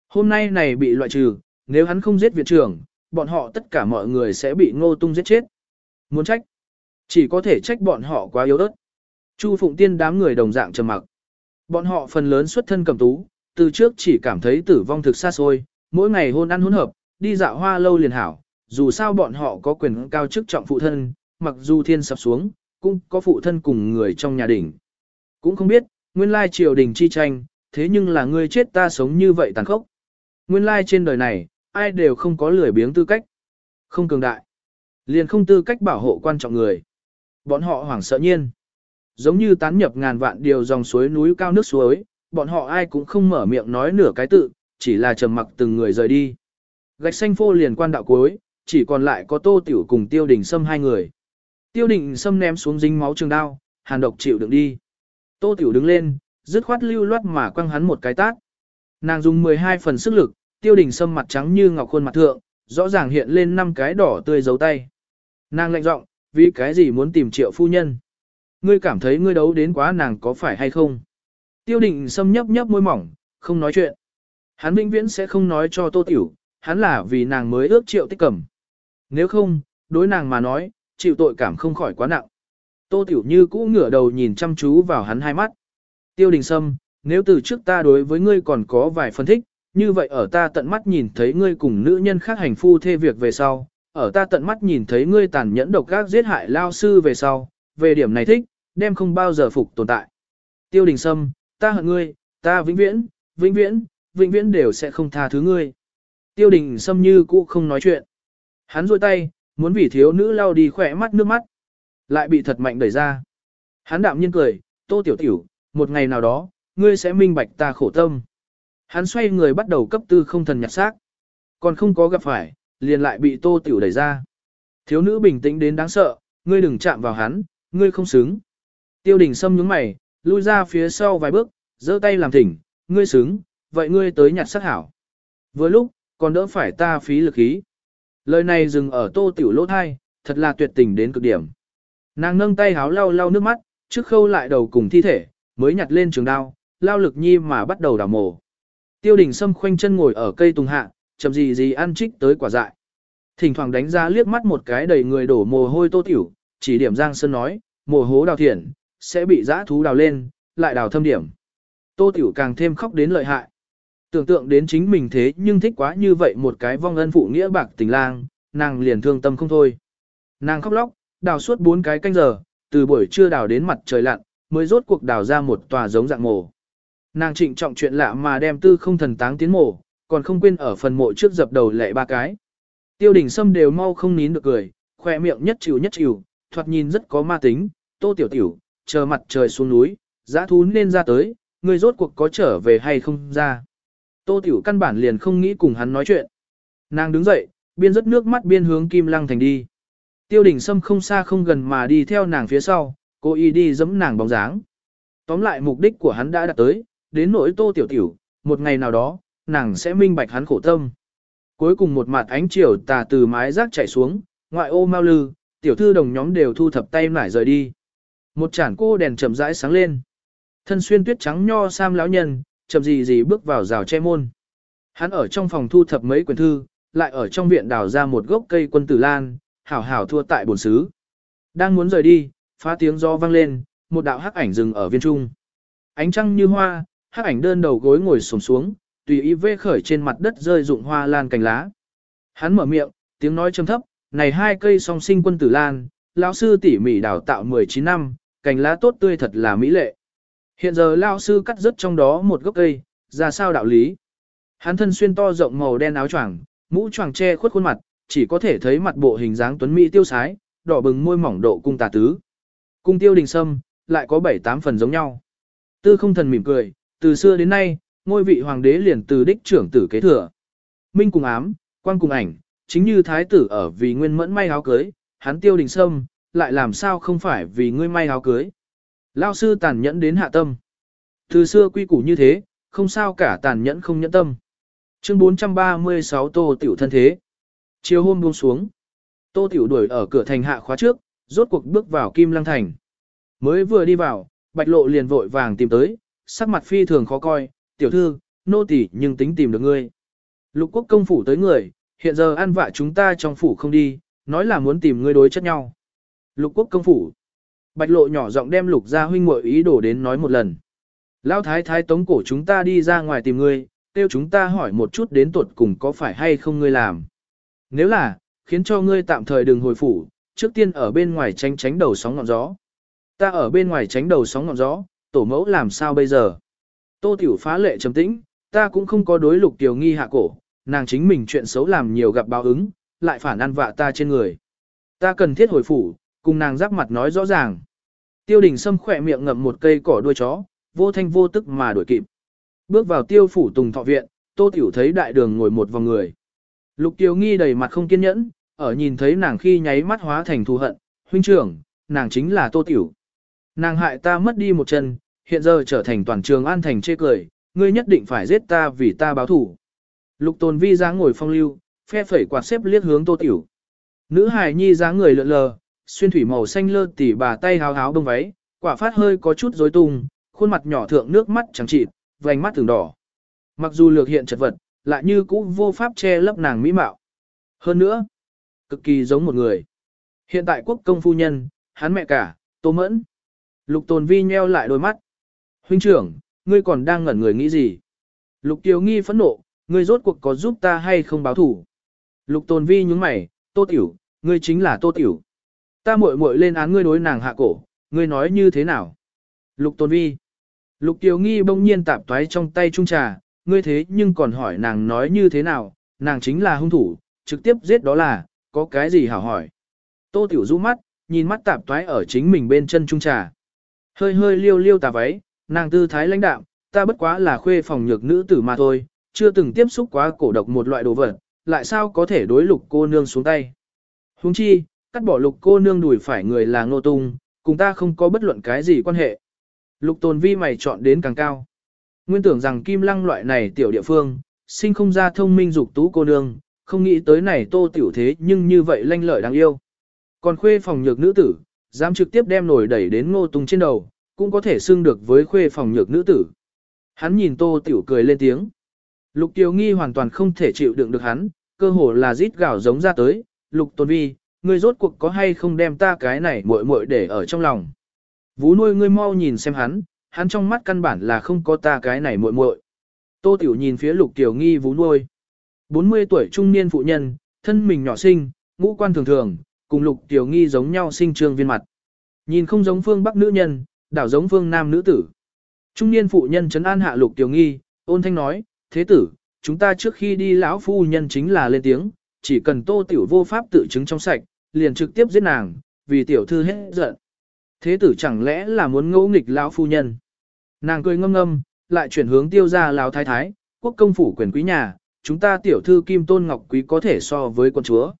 Hôm nay này bị loại trừ, nếu hắn không giết viện trưởng, bọn họ tất cả mọi người sẽ bị ngô tung giết chết. Muốn trách, chỉ có thể trách bọn họ quá yếu ớt. Chu Phụng Tiên đám người đồng dạng trầm mặc. Bọn họ phần lớn xuất thân cầm tú, từ trước chỉ cảm thấy tử vong thực xa xôi, mỗi ngày hôn ăn hỗn hợp, đi dạo hoa lâu liền hảo, dù sao bọn họ có quyền cao chức trọng phụ thân, mặc dù thiên sập xuống, cũng có phụ thân cùng người trong nhà đỉnh. Cũng không biết, nguyên lai triều đình chi tranh, thế nhưng là ngươi chết ta sống như vậy tàn khốc. Nguyên lai trên đời này, ai đều không có lười biếng tư cách. Không cường đại. Liền không tư cách bảo hộ quan trọng người. Bọn họ hoảng sợ nhiên. Giống như tán nhập ngàn vạn điều dòng suối núi cao nước suối, bọn họ ai cũng không mở miệng nói nửa cái tự, chỉ là trầm mặc từng người rời đi. Gạch xanh phô liền quan đạo cuối, chỉ còn lại có tô tiểu cùng tiêu đình sâm hai người. Tiêu đình sâm ném xuống dính máu trường đao, hàn độc chịu đựng đi. Tô tiểu đứng lên, dứt khoát lưu loát mà quăng hắn một cái tát. Nàng dùng 12 phần sức lực, tiêu đình sâm mặt trắng như ngọc khuôn mặt thượng, rõ ràng hiện lên năm cái đỏ tươi dấu tay. Nàng lạnh giọng, vì cái gì muốn tìm triệu phu nhân? Ngươi cảm thấy ngươi đấu đến quá nàng có phải hay không? Tiêu đình sâm nhấp nhấp môi mỏng, không nói chuyện. Hắn vĩnh viễn sẽ không nói cho tô tiểu, hắn là vì nàng mới ước triệu tích cầm. Nếu không, đối nàng mà nói, chịu tội cảm không khỏi quá nặng. Tô tiểu như cũ ngửa đầu nhìn chăm chú vào hắn hai mắt. Tiêu đình sâm, nếu từ trước ta đối với ngươi còn có vài phân thích, như vậy ở ta tận mắt nhìn thấy ngươi cùng nữ nhân khác hành phu thê việc về sau, ở ta tận mắt nhìn thấy ngươi tàn nhẫn độc ác giết hại lao sư về sau, về điểm này thích, đem không bao giờ phục tồn tại. Tiêu đình sâm, ta hận ngươi, ta vĩnh viễn, vĩnh viễn, vĩnh viễn đều sẽ không tha thứ ngươi. Tiêu đình sâm như cũ không nói chuyện. Hắn rôi tay, muốn vì thiếu nữ lao đi khỏe mắt nước mắt. Lại bị thật mạnh đẩy ra. Hắn đạm nhiên cười, tô tiểu tiểu, một ngày nào đó, ngươi sẽ minh bạch ta khổ tâm. Hắn xoay người bắt đầu cấp tư không thần nhặt xác. Còn không có gặp phải, liền lại bị tô tiểu đẩy ra. Thiếu nữ bình tĩnh đến đáng sợ, ngươi đừng chạm vào hắn, ngươi không xứng. Tiêu đình sâm nhướng mày, lui ra phía sau vài bước, giơ tay làm thỉnh, ngươi xứng, vậy ngươi tới nhặt xác hảo. Vừa lúc, còn đỡ phải ta phí lực khí. Lời này dừng ở tô tiểu lỗ thai, thật là tuyệt tình đến cực điểm. Nàng nâng tay háo lau lau nước mắt, trước khâu lại đầu cùng thi thể, mới nhặt lên trường đao, lao lực nhi mà bắt đầu đào mổ. Tiêu đình Sâm khoanh chân ngồi ở cây tùng hạ, chậm gì gì ăn trích tới quả dại. Thỉnh thoảng đánh ra liếc mắt một cái đầy người đổ mồ hôi tô tiểu, chỉ điểm Giang Sơn nói, mồ hố đào thiển, sẽ bị dã thú đào lên, lại đào thâm điểm. Tô tiểu càng thêm khóc đến lợi hại. Tưởng tượng đến chính mình thế nhưng thích quá như vậy một cái vong ân phụ nghĩa bạc tình lang, nàng liền thương tâm không thôi. Nàng khóc lóc, đào suốt bốn cái canh giờ, từ buổi trưa đào đến mặt trời lặn, mới rốt cuộc đào ra một tòa giống dạng mồ. Nàng trịnh trọng chuyện lạ mà đem tư không thần táng tiến mộ, còn không quên ở phần mộ trước dập đầu lệ ba cái. Tiêu đình sâm đều mau không nín được cười, khoe miệng nhất chịu nhất chịu, thoạt nhìn rất có ma tính, tô tiểu tiểu, chờ mặt trời xuống núi, giã thú nên ra tới, người rốt cuộc có trở về hay không ra. Tô tiểu căn bản liền không nghĩ cùng hắn nói chuyện. Nàng đứng dậy, biên rất nước mắt biên hướng kim lăng thành đi. Tiêu đình sâm không xa không gần mà đi theo nàng phía sau, cô y đi giẫm nàng bóng dáng. Tóm lại mục đích của hắn đã đạt tới, đến nỗi tô tiểu tiểu, một ngày nào đó, nàng sẽ minh bạch hắn khổ tâm. Cuối cùng một mặt ánh chiều tà từ mái rác chảy xuống, ngoại ô mau lư, tiểu thư đồng nhóm đều thu thập tay nải rời đi. Một chản cô đèn chậm rãi sáng lên. Thân xuyên tuyết trắng nho sam lão nhân, chậm gì gì bước vào rào che môn. Hắn ở trong phòng thu thập mấy quyển thư, lại ở trong viện đào ra một gốc cây quân tử lan, hảo hảo thua tại bồn xứ. Đang muốn rời đi, phá tiếng gió vang lên, một đạo hắc ảnh dừng ở viên trung. Ánh trăng như hoa, hắc ảnh đơn đầu gối ngồi xổm xuống, tùy ý vê khởi trên mặt đất rơi dụng hoa lan cành lá. Hắn mở miệng, tiếng nói trầm thấp, này hai cây song sinh quân tử lan, lão sư tỉ mỉ đào tạo 19 năm, cành lá tốt tươi thật là mỹ lệ. Hiện giờ lão sư cắt rớt trong đó một gốc cây, ra sao đạo lý? Hắn thân xuyên to rộng màu đen áo choàng, mũ choàng che khuất khuôn mặt, chỉ có thể thấy mặt bộ hình dáng tuấn mỹ tiêu sái, đỏ bừng môi mỏng độ cung tà tứ. Cung tiêu đình sâm, lại có bảy tám phần giống nhau. Tư không thần mỉm cười, từ xưa đến nay, ngôi vị hoàng đế liền từ đích trưởng tử kế thừa. Minh cùng ám, quan cùng ảnh, chính như thái tử ở vì nguyên mẫn may áo cưới, hắn tiêu đình sâm, lại làm sao không phải vì ngươi may áo cưới. Lao sư tàn nhẫn đến hạ tâm. Từ xưa quy củ như thế, không sao cả tàn nhẫn không nhẫn tâm. Chương 436 Tô Tiểu thân thế. Chiều hôm buông xuống. Tô Tiểu đuổi ở cửa thành hạ khóa trước, rốt cuộc bước vào Kim Lăng Thành. Mới vừa đi vào, Bạch Lộ liền vội vàng tìm tới, sắc mặt phi thường khó coi, tiểu thư, nô tỳ nhưng tính tìm được ngươi. Lục quốc công phủ tới người, hiện giờ ăn vạ chúng ta trong phủ không đi, nói là muốn tìm ngươi đối chất nhau. Lục quốc công phủ. Bạch lộ nhỏ giọng đem lục gia huynh muội ý đồ đến nói một lần. Lão thái thái tống cổ chúng ta đi ra ngoài tìm ngươi, tiêu chúng ta hỏi một chút đến tuột cùng có phải hay không ngươi làm. Nếu là, khiến cho ngươi tạm thời đừng hồi phủ, trước tiên ở bên ngoài tránh tránh đầu sóng ngọn gió. Ta ở bên ngoài tránh đầu sóng ngọn gió, tổ mẫu làm sao bây giờ? Tô Tiểu phá lệ trầm tĩnh, ta cũng không có đối lục tiểu nghi hạ cổ, nàng chính mình chuyện xấu làm nhiều gặp báo ứng, lại phản ăn vạ ta trên người. Ta cần thiết hồi phủ, cùng nàng giáp mặt nói rõ ràng. Tiêu đình Sâm khỏe miệng ngậm một cây cỏ đuôi chó, vô thanh vô tức mà đuổi kịp. Bước vào tiêu phủ tùng thọ viện, tô tiểu thấy đại đường ngồi một vòng người. Lục tiểu nghi đầy mặt không kiên nhẫn, ở nhìn thấy nàng khi nháy mắt hóa thành thù hận, huynh trưởng, nàng chính là tô tiểu. Nàng hại ta mất đi một chân, hiện giờ trở thành toàn trường an thành chê cười, ngươi nhất định phải giết ta vì ta báo thủ. Lục tồn vi dáng ngồi phong lưu, phe phẩy quạt xếp liếc hướng tô tiểu. Nữ hài nhi dáng người lượn lờ, xuyên thủy màu xanh lơ tỉ bà tay háo háo bông váy, quả phát hơi có chút rối tung, khuôn mặt nhỏ thượng nước mắt trắng trịt, vành mắt thường đỏ. Mặc dù lược hiện chật vật, lại như cũ vô pháp che lấp nàng mỹ mạo. Hơn nữa, cực kỳ giống một người. Hiện tại quốc công phu nhân, hắn mẹ cả, tô mẫn. Lục tồn vi nheo lại đôi mắt. Huynh trưởng, ngươi còn đang ngẩn người nghĩ gì? Lục Kiều Nghi phẫn nộ, ngươi rốt cuộc có giúp ta hay không báo thủ? Lục Tồn Vi nhướng mày, Tô Tiểu, ngươi chính là Tô Tiểu. Ta muội muội lên án ngươi đối nàng hạ cổ, ngươi nói như thế nào? Lục Tồn Vi. Lục Kiều Nghi bỗng nhiên tạp toái trong tay trung trà, ngươi thế nhưng còn hỏi nàng nói như thế nào, nàng chính là hung thủ, trực tiếp giết đó là, có cái gì hảo hỏi. Tô Tiểu rũ mắt, nhìn mắt tạp toái ở chính mình bên chân trung trà. Hơi hơi liêu liêu tà váy, nàng tư thái lãnh đạm, ta bất quá là khuê phòng nhược nữ tử mà thôi, chưa từng tiếp xúc quá cổ độc một loại đồ vật, lại sao có thể đối lục cô nương xuống tay. Huống chi, cắt bỏ lục cô nương đùi phải người là ngô tung, cùng ta không có bất luận cái gì quan hệ. Lục tồn vi mày chọn đến càng cao. Nguyên tưởng rằng kim lăng loại này tiểu địa phương, sinh không ra thông minh dục tú cô nương, không nghĩ tới này tô tiểu thế nhưng như vậy lanh lợi đáng yêu. Còn khuê phòng nhược nữ tử, dám trực tiếp đem nổi đẩy đến ngô tung trên đầu, cũng có thể xưng được với khuê phòng nhược nữ tử. Hắn nhìn tô tiểu cười lên tiếng. Lục tiểu Nghi hoàn toàn không thể chịu đựng được hắn, cơ hồ là rít gào giống ra tới, Lục Tôn Vi, ngươi rốt cuộc có hay không đem ta cái này muội muội để ở trong lòng. Vú nuôi ngươi mau nhìn xem hắn, hắn trong mắt căn bản là không có ta cái này muội muội. Tô Tiểu nhìn phía Lục Tiểu Nghi vú nuôi. 40 tuổi trung niên phụ nhân, thân mình nhỏ xinh, ngũ quan thường thường, cùng Lục Tiểu Nghi giống nhau sinh trương viên mặt. Nhìn không giống phương Bắc nữ nhân, đảo giống phương Nam nữ tử. Trung niên phụ nhân trấn an hạ Lục Tiểu Nghi, ôn thanh nói, thế tử, chúng ta trước khi đi lão phu nhân chính là lên tiếng, chỉ cần tô tiểu vô pháp tự chứng trong sạch, liền trực tiếp giết nàng, vì tiểu thư hết giận. Thế tử chẳng lẽ là muốn ngẫu nghịch lão phu nhân? Nàng cười ngâm ngâm, lại chuyển hướng tiêu ra lão thái thái, quốc công phủ quyền quý nhà, chúng ta tiểu thư kim tôn ngọc quý có thể so với con chúa.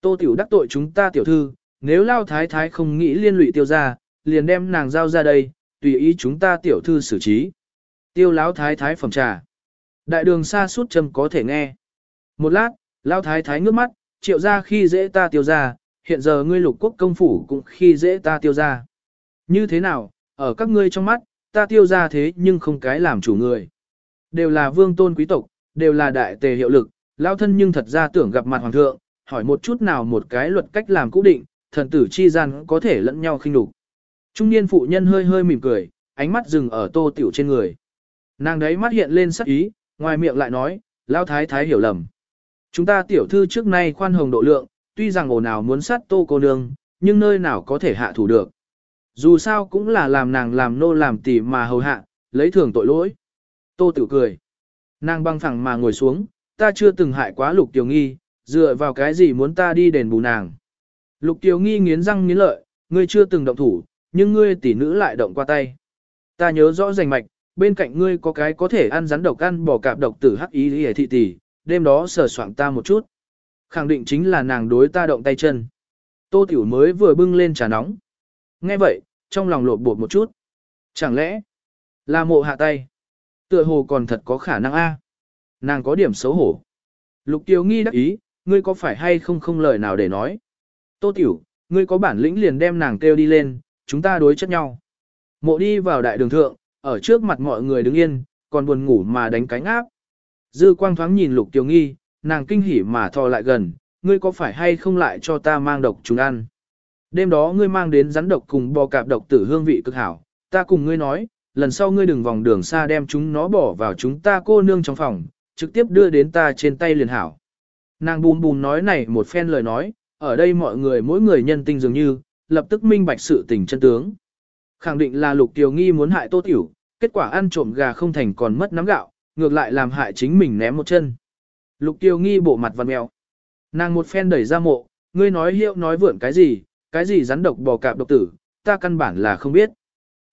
Tô tiểu đắc tội chúng ta tiểu thư, nếu lao thái thái không nghĩ liên lụy tiêu ra, liền đem nàng giao ra đây, tùy ý chúng ta tiểu thư xử trí. Tiêu lão thái thái phẩm trà. Đại đường xa suốt châm có thể nghe. Một lát, Lão thái thái ngước mắt, triệu ra khi dễ ta tiêu ra, hiện giờ ngươi lục quốc công phủ cũng khi dễ ta tiêu ra. Như thế nào, ở các ngươi trong mắt, ta tiêu ra thế nhưng không cái làm chủ người. Đều là vương tôn quý tộc, đều là đại tề hiệu lực, lao thân nhưng thật ra tưởng gặp mặt hoàng thượng, hỏi một chút nào một cái luật cách làm cũ định, thần tử chi gian có thể lẫn nhau khinh đục. Trung niên phụ nhân hơi hơi mỉm cười, ánh mắt dừng ở tô tiểu trên người. Nàng đấy mắt hiện lên sắc ý, ngoài miệng lại nói, lao thái thái hiểu lầm. Chúng ta tiểu thư trước nay khoan hồng độ lượng, tuy rằng ổ nào muốn sát tô cô nương, nhưng nơi nào có thể hạ thủ được. Dù sao cũng là làm nàng làm nô làm tỉ mà hầu hạ, lấy thường tội lỗi. Tô tiểu cười. Nàng băng phẳng mà ngồi xuống, ta chưa từng hại quá lục tiểu nghi, dựa vào cái gì muốn ta đi đền bù nàng. Lục tiểu nghi nghiến răng nghiến lợi, ngươi chưa từng động thủ, nhưng ngươi tỷ nữ lại động qua tay. Ta nhớ rõ rành mạch, bên cạnh ngươi có cái có thể ăn rắn độc ăn bỏ cạp độc tử hắc ý hề thị tỷ, đêm đó sờ soạng ta một chút. Khẳng định chính là nàng đối ta động tay chân. Tô tiểu mới vừa bưng lên trà nóng. Nghe vậy, trong lòng lột bột một chút. Chẳng lẽ, là mộ hạ tay? Tựa hồ còn thật có khả năng a. Nàng có điểm xấu hổ. Lục Tiêu nghi đắc ý, ngươi có phải hay không không lời nào để nói. Tô Tiểu, ngươi có bản lĩnh liền đem nàng kêu đi lên, chúng ta đối chất nhau. Mộ đi vào đại đường thượng, ở trước mặt mọi người đứng yên, còn buồn ngủ mà đánh cánh áp. Dư quang thoáng nhìn lục tiểu nghi, nàng kinh hỉ mà thò lại gần, ngươi có phải hay không lại cho ta mang độc chúng ăn. Đêm đó ngươi mang đến rắn độc cùng bò cạp độc tử hương vị cực hảo, ta cùng ngươi nói, lần sau ngươi đừng vòng đường xa đem chúng nó bỏ vào chúng ta cô nương trong phòng, trực tiếp đưa đến ta trên tay liền hảo. Nàng bùm bùm nói này một phen lời nói, ở đây mọi người mỗi người nhân tinh dường như, lập tức minh bạch sự tình chân tướng. Khẳng định là lục tiểu nghi muốn hại tô tiểu, kết quả ăn trộm gà không thành còn mất nắm gạo, ngược lại làm hại chính mình ném một chân. Lục tiểu nghi bộ mặt vằn mèo. Nàng một phen đẩy ra mộ, ngươi nói hiệu nói vượn cái gì, cái gì rắn độc bò cạp độc tử, ta căn bản là không biết.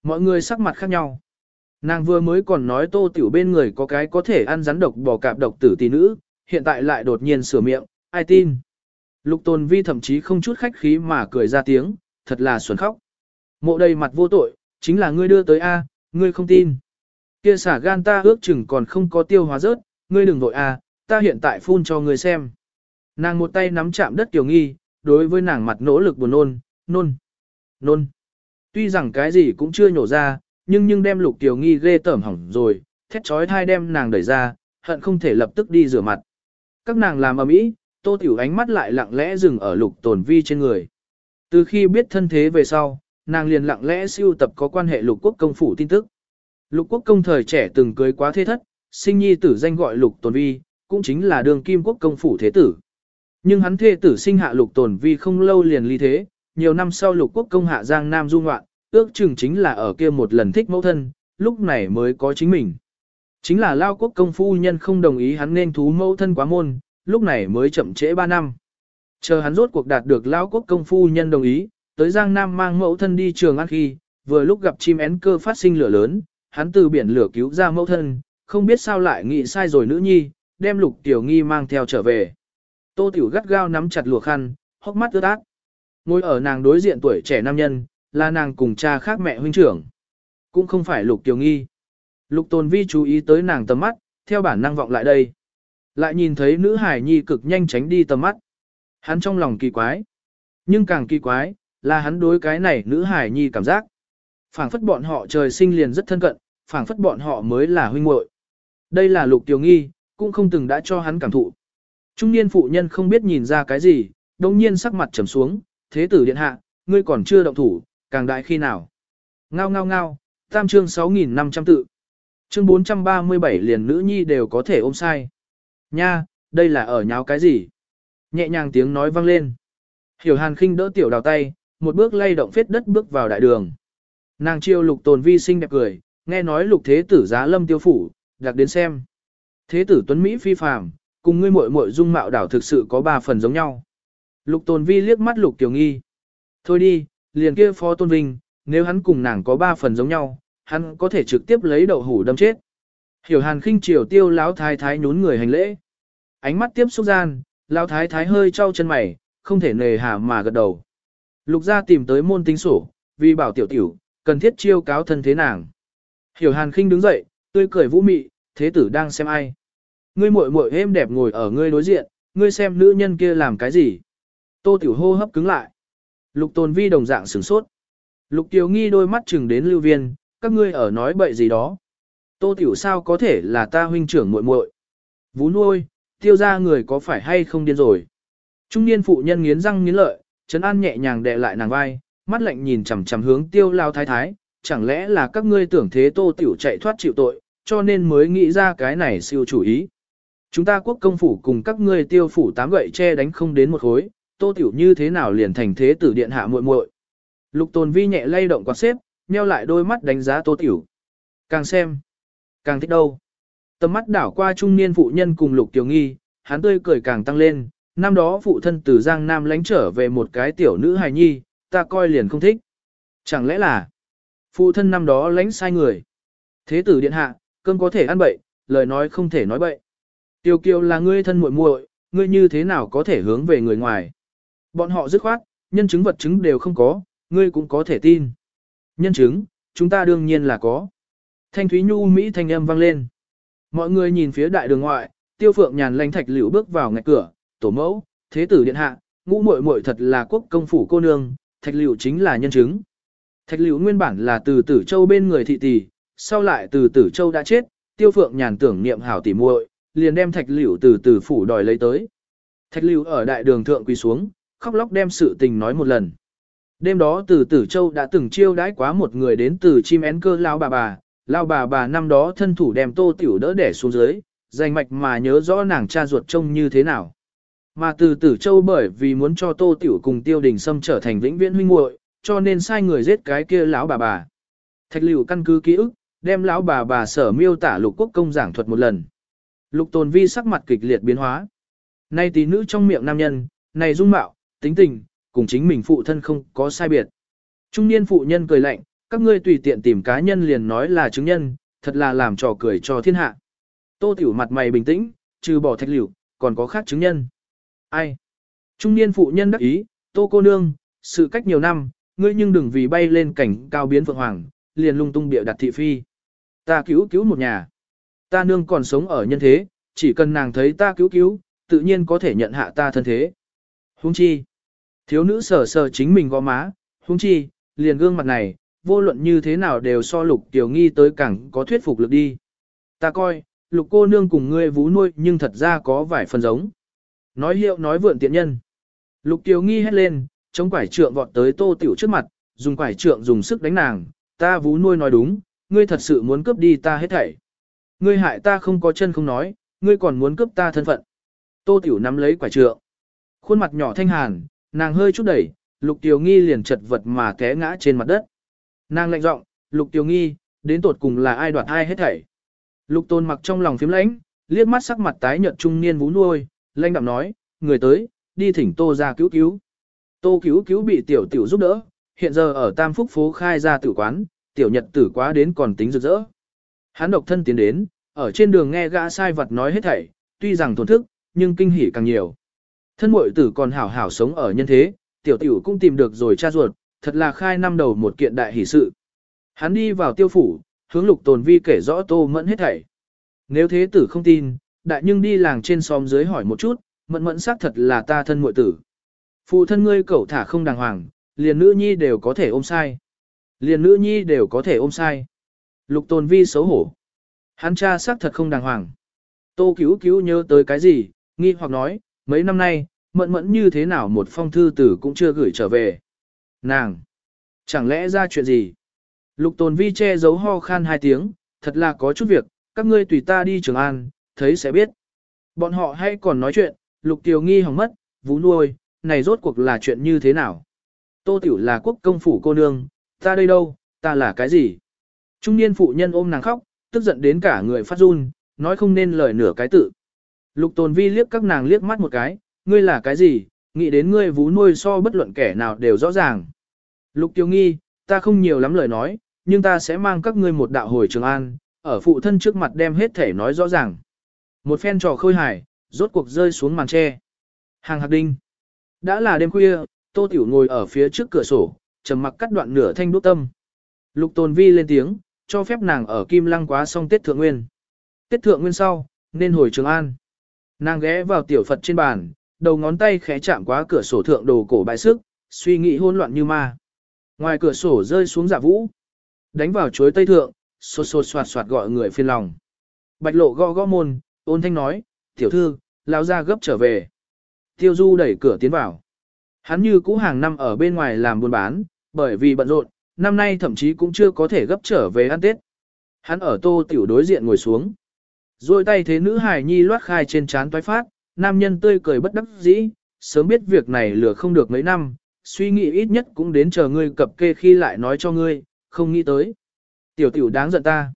Mọi người sắc mặt khác nhau. Nàng vừa mới còn nói tô tiểu bên người có cái có thể ăn rắn độc bò cạp độc tử tỷ nữ, hiện tại lại đột nhiên sửa miệng, ai tin. Lục tôn vi thậm chí không chút khách khí mà cười ra tiếng, thật là xuẩn khóc. Mộ đầy mặt vô tội, chính là ngươi đưa tới A, ngươi không tin. Kia xả gan ta ước chừng còn không có tiêu hóa rớt, ngươi đừng vội A, ta hiện tại phun cho ngươi xem. Nàng một tay nắm chạm đất tiểu nghi, đối với nàng mặt nỗ lực buồn nôn, nôn, nôn. Tuy rằng cái gì cũng chưa nhổ ra, nhưng nhưng đem lục tiểu nghi ghê tởm hỏng rồi, thét chói thai đem nàng đẩy ra, hận không thể lập tức đi rửa mặt. Các nàng làm ầm ĩ, tô tiểu ánh mắt lại lặng lẽ dừng ở lục tồn vi trên người. Từ khi biết thân thế về sau, nàng liền lặng lẽ siêu tập có quan hệ lục quốc công phủ tin tức. Lục quốc công thời trẻ từng cưới quá thế thất, sinh nhi tử danh gọi lục tồn vi, cũng chính là đường kim quốc công phủ thế tử. Nhưng hắn thê tử sinh hạ lục tồn vi không lâu liền ly thế, nhiều năm sau lục quốc công hạ giang nam du ngoạn, ước chừng chính là ở kia một lần thích mẫu thân, lúc này mới có chính mình. Chính là lao quốc công phu nhân không đồng ý hắn nên thú mẫu thân quá môn, lúc này mới chậm trễ 3 năm. Chờ hắn rốt cuộc đạt được lão quốc công phu nhân đồng ý, tới Giang Nam mang mẫu thân đi trường ăn khi, vừa lúc gặp chim én cơ phát sinh lửa lớn, hắn từ biển lửa cứu ra mẫu thân, không biết sao lại nghĩ sai rồi nữ nhi, đem lục tiểu nghi mang theo trở về. Tô tiểu gắt gao nắm chặt lụa khăn, hốc mắt ướt át. Ngồi ở nàng đối diện tuổi trẻ nam nhân, là nàng cùng cha khác mẹ huynh trưởng. Cũng không phải lục tiểu nghi. Lục tồn vi chú ý tới nàng tầm mắt, theo bản năng vọng lại đây. Lại nhìn thấy nữ hải nhi cực nhanh tránh đi tầm mắt. Hắn trong lòng kỳ quái. Nhưng càng kỳ quái, là hắn đối cái này nữ hải nhi cảm giác. phảng phất bọn họ trời sinh liền rất thân cận, phảng phất bọn họ mới là huynh muội. Đây là lục tiểu nghi, cũng không từng đã cho hắn cảm thụ. Trung niên phụ nhân không biết nhìn ra cái gì, đồng nhiên sắc mặt trầm xuống, thế tử điện hạ, ngươi còn chưa động thủ, càng đại khi nào. Ngao ngao ngao, tam chương 6.500 tự. Chương 437 liền nữ nhi đều có thể ôm sai. Nha, đây là ở nháo cái gì? Nhẹ nhàng tiếng nói vang lên. Hiểu hàn khinh đỡ tiểu đào tay, một bước lay động phết đất bước vào đại đường. Nàng chiêu lục tồn vi sinh đẹp cười, nghe nói lục thế tử giá lâm tiêu phủ, đặc đến xem. Thế tử tuấn Mỹ phi phàm, cùng ngươi muội muội dung mạo đảo thực sự có ba phần giống nhau. Lục tồn vi liếc mắt lục tiểu nghi. Thôi đi, liền kia phó tôn vinh, nếu hắn cùng nàng có ba phần giống nhau, hắn có thể trực tiếp lấy đậu hủ đâm chết. Hiểu hàn khinh triều tiêu lão thái thái nhún người hành lễ. Ánh mắt tiếp xúc gian, lão thái thái hơi trao chân mày, không thể nề hà mà gật đầu. Lục gia tìm tới môn tính sổ, vì bảo tiểu tiểu, cần thiết chiêu cáo thân thế nàng. Hiểu hàn khinh đứng dậy, tươi cười vũ mị, thế tử đang xem ai. Ngươi muội muội êm đẹp ngồi ở ngươi đối diện, ngươi xem nữ nhân kia làm cái gì. Tô Tiểu hô hấp cứng lại. Lục Tồn Vi đồng dạng sửng sốt. Lục Tiểu Nghi đôi mắt chừng đến lưu viên, các ngươi ở nói bậy gì đó. Tô Tiểu sao có thể là ta huynh trưởng muội muội? Vú nuôi, tiêu ra người có phải hay không điên rồi? Trung niên phụ nhân nghiến răng nghiến lợi, Trấn An nhẹ nhàng đè lại nàng vai, mắt lạnh nhìn chằm chằm hướng tiêu lao thái thái, chẳng lẽ là các ngươi tưởng thế Tô Tiểu chạy thoát chịu tội, cho nên mới nghĩ ra cái này siêu chủ ý. Chúng ta quốc công phủ cùng các ngươi tiêu phủ tám gậy che đánh không đến một khối, Tô Tiểu như thế nào liền thành thế tử điện hạ muội muội. Lục Tồn Vi nhẹ lay động quạt xếp, nheo lại đôi mắt đánh giá Tô Tiểu. Càng xem, càng thích đâu. Tầm mắt đảo qua trung niên phụ nhân cùng Lục Tiểu Nghi, hắn tươi cười càng tăng lên, năm đó phụ thân từ Giang Nam lánh trở về một cái tiểu nữ hài nhi, ta coi liền không thích. Chẳng lẽ là, phụ thân năm đó lánh sai người. Thế tử điện hạ, cơm có thể ăn bậy, lời nói không thể nói bậy. Tiêu kiều là ngươi thân muội muội, ngươi như thế nào có thể hướng về người ngoài. Bọn họ dứt khoát, nhân chứng vật chứng đều không có, ngươi cũng có thể tin. Nhân chứng, chúng ta đương nhiên là có. Thanh Thúy Nhu Mỹ thanh âm vang lên. Mọi người nhìn phía đại đường ngoại, tiêu phượng nhàn lanh thạch liễu bước vào ngạch cửa, tổ mẫu, thế tử điện hạ, ngũ muội muội thật là quốc công phủ cô nương, thạch liễu chính là nhân chứng. Thạch liễu nguyên bản là từ tử châu bên người thị tỷ, sau lại từ tử châu đã chết, tiêu phượng nhàn tưởng niệm hảo tỷ muội, liền đem thạch liễu từ tử phủ đòi lấy tới. Thạch liễu ở đại đường thượng quỳ xuống, khóc lóc đem sự tình nói một lần. Đêm đó từ Tử Châu đã từng chiêu đãi quá một người đến từ chim én cơ lao bà bà, lao bà bà năm đó thân thủ đem tô tiểu đỡ đẻ xuống dưới, danh mạch mà nhớ rõ nàng cha ruột trông như thế nào. Mà từ Tử Châu bởi vì muốn cho tô tiểu cùng tiêu đình xâm trở thành vĩnh viễn huynh muội, cho nên sai người giết cái kia lão bà bà. Thạch liều căn cứ ký ức, đem lão bà bà sở miêu tả lục quốc công giảng thuật một lần. Lục tồn vi sắc mặt kịch liệt biến hóa. Nay tí nữ trong miệng nam nhân, này dung mạo, tính tình, cùng chính mình phụ thân không có sai biệt. Trung niên phụ nhân cười lạnh, các ngươi tùy tiện tìm cá nhân liền nói là chứng nhân, thật là làm trò cười cho thiên hạ. Tô tiểu mặt mày bình tĩnh, trừ bỏ thạch liễu, còn có khác chứng nhân. Ai? Trung niên phụ nhân đắc ý, tô cô nương, sự cách nhiều năm, ngươi nhưng đừng vì bay lên cảnh cao biến phượng hoàng, liền lung tung bịa đặt thị phi. Ta cứu cứu một nhà. Ta nương còn sống ở nhân thế, chỉ cần nàng thấy ta cứu cứu, tự nhiên có thể nhận hạ ta thân thế. Huống chi. Thiếu nữ sờ sờ chính mình gò má, huống chi, liền gương mặt này, vô luận như thế nào đều so lục tiểu nghi tới càng có thuyết phục lực đi. Ta coi, lục cô nương cùng ngươi vú nuôi nhưng thật ra có vài phần giống. Nói hiệu nói vượn tiện nhân. Lục tiểu nghi hét lên, chống quải trượng vọt tới tô tiểu trước mặt, dùng quải trượng dùng sức đánh nàng, ta vú nuôi nói đúng, ngươi thật sự muốn cướp đi ta hết thảy. Ngươi hại ta không có chân không nói, ngươi còn muốn cướp ta thân phận. Tô tiểu nắm lấy quải trượng. Khuôn mặt nhỏ thanh hàn, Nàng hơi chút đẩy, Lục Tiểu Nghi liền chật vật mà té ngã trên mặt đất. Nàng lạnh giọng, Lục Tiểu Nghi, đến tột cùng là ai đoạt ai hết thảy. Lục Tôn mặc trong lòng phím lãnh, liếc mắt sắc mặt tái nhợt trung niên vú nuôi, lanh đạm nói, người tới, đi thỉnh Tô ra cứu cứu. Tô cứu cứu bị tiểu tiểu giúp đỡ, hiện giờ ở Tam Phúc phố khai ra tử quán, tiểu nhật tử quá đến còn tính rực rỡ. Hắn độc thân tiến đến, ở trên đường nghe gã sai vật nói hết thảy, tuy rằng tổn thức, nhưng kinh hỉ càng nhiều. Thân muội tử còn hảo hảo sống ở nhân thế, tiểu tiểu cũng tìm được rồi cha ruột, thật là khai năm đầu một kiện đại hỷ sự. Hắn đi vào tiêu phủ, hướng lục tồn vi kể rõ tô mẫn hết thảy. Nếu thế tử không tin, đại nhưng đi làng trên xóm dưới hỏi một chút, mẫn mẫn xác thật là ta thân muội tử. Phụ thân ngươi cẩu thả không đàng hoàng, liền nữ nhi đều có thể ôm sai. Liền nữ nhi đều có thể ôm sai. Lục tồn vi xấu hổ. Hắn cha xác thật không đàng hoàng. Tô cứu cứu nhớ tới cái gì, nghi hoặc nói, mấy năm nay, mẫn mẫn như thế nào một phong thư tử cũng chưa gửi trở về. Nàng! Chẳng lẽ ra chuyện gì? Lục tồn vi che giấu ho khan hai tiếng, thật là có chút việc, các ngươi tùy ta đi Trường An, thấy sẽ biết. Bọn họ hay còn nói chuyện, lục tiểu nghi hỏng mất, vú nuôi, này rốt cuộc là chuyện như thế nào? Tô tiểu là quốc công phủ cô nương, ta đây đâu, ta là cái gì? Trung niên phụ nhân ôm nàng khóc, tức giận đến cả người phát run, nói không nên lời nửa cái tự. Lục tồn vi liếc các nàng liếc mắt một cái, ngươi là cái gì, nghĩ đến ngươi vú nuôi so bất luận kẻ nào đều rõ ràng. Lục tiêu nghi, ta không nhiều lắm lời nói, nhưng ta sẽ mang các ngươi một đạo hồi trường an, ở phụ thân trước mặt đem hết thể nói rõ ràng. Một phen trò khôi hài, rốt cuộc rơi xuống màn tre. Hàng hạc đinh. Đã là đêm khuya, tô tiểu ngồi ở phía trước cửa sổ, trầm mặc cắt đoạn nửa thanh đốt tâm. Lục tồn vi lên tiếng, cho phép nàng ở kim lăng quá xong Tết Thượng Nguyên. Tết Thượng Nguyên sau, nên hồi Trường An. Nàng ghé vào tiểu Phật trên bàn, đầu ngón tay khẽ chạm qua cửa sổ thượng đồ cổ bại sức, suy nghĩ hỗn loạn như ma. Ngoài cửa sổ rơi xuống dạ vũ, đánh vào chuối tây thượng, xô xô soạt soạt gọi người phiền lòng. Bạch lộ gõ gõ môn, ôn thanh nói, tiểu thư, lao ra gấp trở về. Tiêu du đẩy cửa tiến vào. Hắn như cũ hàng năm ở bên ngoài làm buôn bán, bởi vì bận rộn, năm nay thậm chí cũng chưa có thể gấp trở về ăn Tết. Hắn ở tô tiểu đối diện ngồi xuống. Rồi tay thế nữ hài nhi loát khai trên trán toái phát, nam nhân tươi cười bất đắc dĩ, sớm biết việc này lừa không được mấy năm, suy nghĩ ít nhất cũng đến chờ ngươi cập kê khi lại nói cho ngươi, không nghĩ tới. Tiểu tiểu đáng giận ta.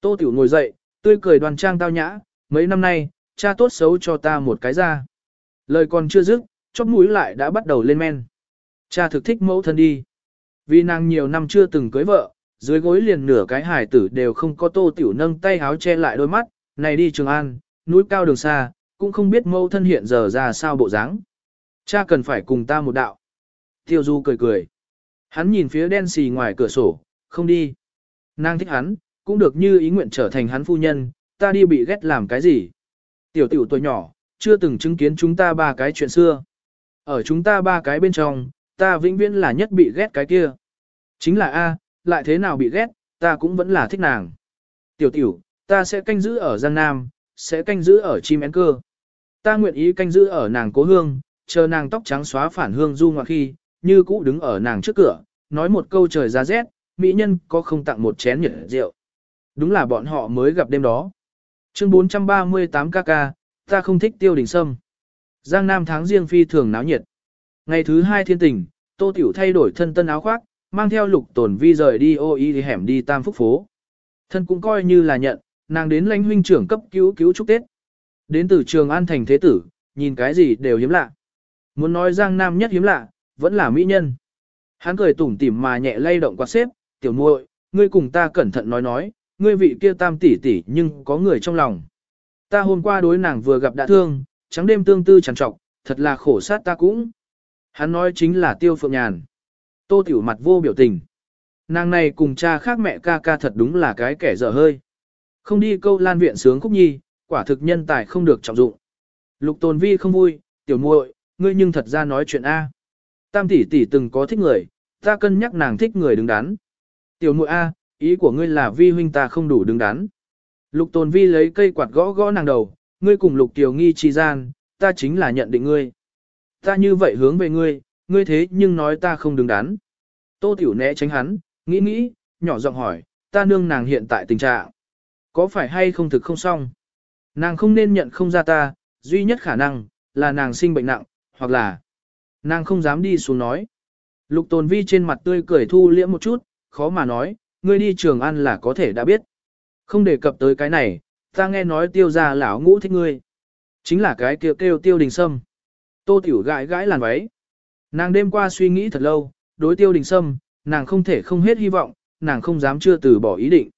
Tô tiểu ngồi dậy, tươi cười đoàn trang tao nhã, mấy năm nay, cha tốt xấu cho ta một cái ra. Lời còn chưa dứt, chóp mũi lại đã bắt đầu lên men. Cha thực thích mẫu thân đi. Vì nàng nhiều năm chưa từng cưới vợ, dưới gối liền nửa cái hài tử đều không có tô tiểu nâng tay háo che lại đôi mắt, này đi Trường An, núi cao đường xa, cũng không biết mẫu thân hiện giờ ra sao bộ dáng. Cha cần phải cùng ta một đạo. Tiêu Du cười cười. Hắn nhìn phía đen xì ngoài cửa sổ, không đi. Nàng thích hắn, cũng được như ý nguyện trở thành hắn phu nhân, ta đi bị ghét làm cái gì. Tiểu tiểu tuổi nhỏ, chưa từng chứng kiến chúng ta ba cái chuyện xưa. Ở chúng ta ba cái bên trong, ta vĩnh viễn là nhất bị ghét cái kia. Chính là A, lại thế nào bị ghét, ta cũng vẫn là thích nàng. Tiểu tiểu, ta sẽ canh giữ ở Giang Nam, sẽ canh giữ ở chim én cơ. Ta nguyện ý canh giữ ở nàng cố hương, chờ nàng tóc trắng xóa phản hương du ngoại khi, như cũ đứng ở nàng trước cửa, nói một câu trời ra rét, mỹ nhân có không tặng một chén nhiệt rượu. Đúng là bọn họ mới gặp đêm đó. Chương 438 kk, ta không thích tiêu đình sâm. Giang Nam tháng riêng phi thường náo nhiệt. Ngày thứ hai thiên tình, Tô Tiểu thay đổi thân tân áo khoác, mang theo lục tổn vi rời đi ô y thì hẻm đi tam phúc phố. Thân cũng coi như là nhận, nàng đến lãnh huynh trưởng cấp cứu cứu chúc Tết. Đến từ trường An thành thế tử, nhìn cái gì đều hiếm lạ. Muốn nói Giang Nam nhất hiếm lạ, vẫn là mỹ nhân. Hắn cười tủm tỉm mà nhẹ lay động quạt xếp, tiểu muội, ngươi cùng ta cẩn thận nói nói, ngươi vị kia tam tỷ tỷ nhưng có người trong lòng. Ta hôm qua đối nàng vừa gặp đã thương, trắng đêm tương tư trằn trọc, thật là khổ sát ta cũng. Hắn nói chính là tiêu phượng nhàn. Tô tiểu mặt vô biểu tình. Nàng này cùng cha khác mẹ ca ca thật đúng là cái kẻ dở hơi. Không đi câu lan viện sướng khúc nhi, quả thực nhân tài không được trọng dụng. Lục tồn vi không vui, tiểu muội, ngươi nhưng thật ra nói chuyện A. Tam tỷ tỷ từng có thích người, ta cân nhắc nàng thích người đứng đắn. Tiểu muội A, ý của ngươi là vi huynh ta không đủ đứng đắn. Lục tồn vi lấy cây quạt gõ gõ nàng đầu, ngươi cùng lục tiểu nghi chi gian, ta chính là nhận định ngươi. Ta như vậy hướng về ngươi, ngươi thế nhưng nói ta không đứng đắn. Tô tiểu né tránh hắn, nghĩ nghĩ, nhỏ giọng hỏi, ta nương nàng hiện tại tình trạng. Có phải hay không thực không xong? Nàng không nên nhận không ra ta, duy nhất khả năng, là nàng sinh bệnh nặng, hoặc là nàng không dám đi xuống nói. Lục tồn vi trên mặt tươi cười thu liễm một chút, khó mà nói, ngươi đi trường ăn là có thể đã biết. Không đề cập tới cái này, ta nghe nói tiêu gia lão ngũ thích ngươi. Chính là cái kêu kêu tiêu đình sâm. Tô tiểu gãi gãi làn váy. Nàng đêm qua suy nghĩ thật lâu, đối tiêu đình sâm, nàng không thể không hết hy vọng, nàng không dám chưa từ bỏ ý định.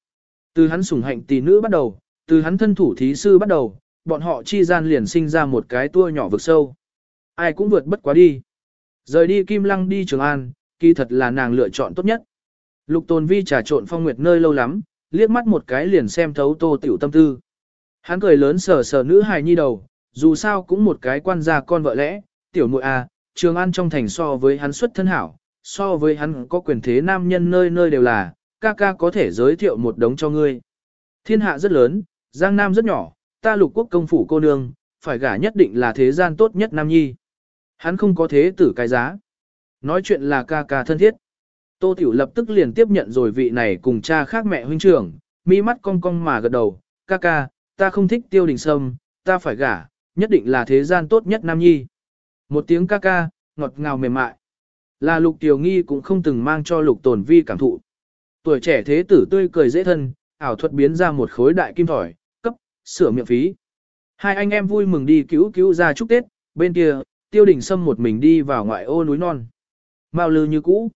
Từ hắn sủng hạnh tỷ nữ bắt đầu, từ hắn thân thủ thí sư bắt đầu, bọn họ chi gian liền sinh ra một cái tua nhỏ vực sâu. Ai cũng vượt bất quá đi. Rời đi Kim Lăng đi Trường An, kỳ thật là nàng lựa chọn tốt nhất. Lục Tồn Vi trà trộn phong nguyệt nơi lâu lắm, liếc mắt một cái liền xem thấu tô tiểu tâm tư. Hắn cười lớn sờ sờ nữ hài nhi đầu, dù sao cũng một cái quan gia con vợ lẽ, tiểu muội a, à, Trường An trong thành so với hắn xuất thân hảo, so với hắn có quyền thế nam nhân nơi nơi đều là, ca ca có thể giới thiệu một đống cho ngươi. Thiên hạ rất lớn, Giang Nam rất nhỏ, ta lục quốc công phủ cô nương, phải gả nhất định là thế gian tốt nhất Nam Nhi. Hắn không có thế tử cái giá. Nói chuyện là ca ca thân thiết. Tô Tiểu lập tức liền tiếp nhận rồi vị này cùng cha khác mẹ huynh trưởng, mi mắt cong cong mà gật đầu, ca ca, ta không thích tiêu đình sâm, ta phải gả, nhất định là thế gian tốt nhất Nam Nhi. Một tiếng ca ca, ngọt ngào mềm mại. Là lục tiểu nghi cũng không từng mang cho lục tồn vi cảm thụ. Tuổi trẻ thế tử tươi cười dễ thân, ảo thuật biến ra một khối đại kim thỏi, sửa miệng phí. Hai anh em vui mừng đi cứu cứu ra chúc Tết, bên kia, tiêu đình sâm một mình đi vào ngoại ô núi non. Mao lư như cũ.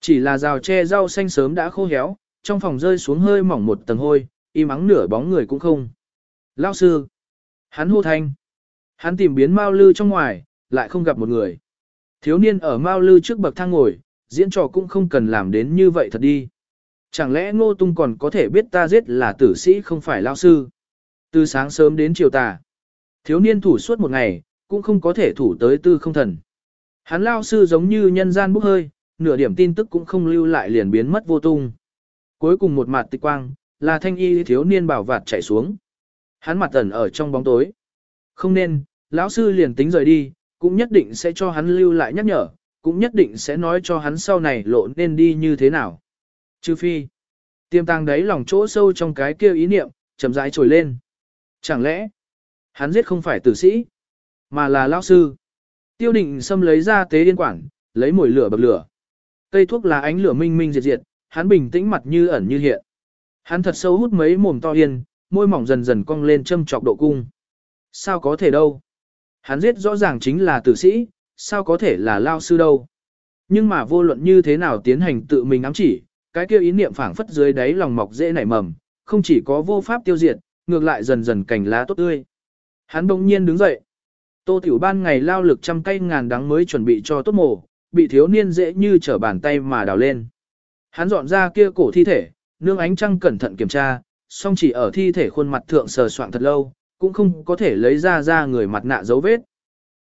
Chỉ là rào tre rau xanh sớm đã khô héo, trong phòng rơi xuống hơi mỏng một tầng hôi, im ắng nửa bóng người cũng không. Lao sư. Hắn hô thanh. Hắn tìm biến Mao lư trong ngoài, lại không gặp một người. Thiếu niên ở Mao lư trước bậc thang ngồi, diễn trò cũng không cần làm đến như vậy thật đi. Chẳng lẽ ngô tung còn có thể biết ta giết là tử sĩ không phải lao sư? Từ sáng sớm đến chiều tà, thiếu niên thủ suốt một ngày, cũng không có thể thủ tới tư không thần. Hắn lao sư giống như nhân gian bốc hơi, nửa điểm tin tức cũng không lưu lại liền biến mất vô tung. Cuối cùng một mặt tịch quang, là thanh y thiếu niên bảo vạt chạy xuống. Hắn mặt ẩn ở trong bóng tối. Không nên, lão sư liền tính rời đi, cũng nhất định sẽ cho hắn lưu lại nhắc nhở, cũng nhất định sẽ nói cho hắn sau này lộ nên đi như thế nào. Trừ phi, tiêm tàng đấy lòng chỗ sâu trong cái kia ý niệm, chậm rãi trồi lên. Chẳng lẽ, hắn giết không phải tử sĩ, mà là lão sư. Tiêu định xâm lấy ra tế điên quản, lấy mồi lửa bập lửa. Cây thuốc là ánh lửa minh minh diệt diệt, hắn bình tĩnh mặt như ẩn như hiện. Hắn thật sâu hút mấy mồm to yên, môi mỏng dần dần cong lên châm chọc độ cung. Sao có thể đâu? Hắn giết rõ ràng chính là tử sĩ, sao có thể là lao sư đâu? Nhưng mà vô luận như thế nào tiến hành tự mình ám chỉ, cái kia ý niệm phảng phất dưới đáy lòng mọc dễ nảy mầm, không chỉ có vô pháp tiêu diệt, ngược lại dần dần cành lá tốt tươi. Hắn bỗng nhiên đứng dậy. Tô Tiểu Ban ngày lao lực trăm cây ngàn đắng mới chuẩn bị cho tốt mổ, bị thiếu niên dễ như trở bàn tay mà đào lên. Hắn dọn ra kia cổ thi thể, nương ánh trăng cẩn thận kiểm tra, song chỉ ở thi thể khuôn mặt thượng sờ soạn thật lâu, cũng không có thể lấy ra ra người mặt nạ dấu vết.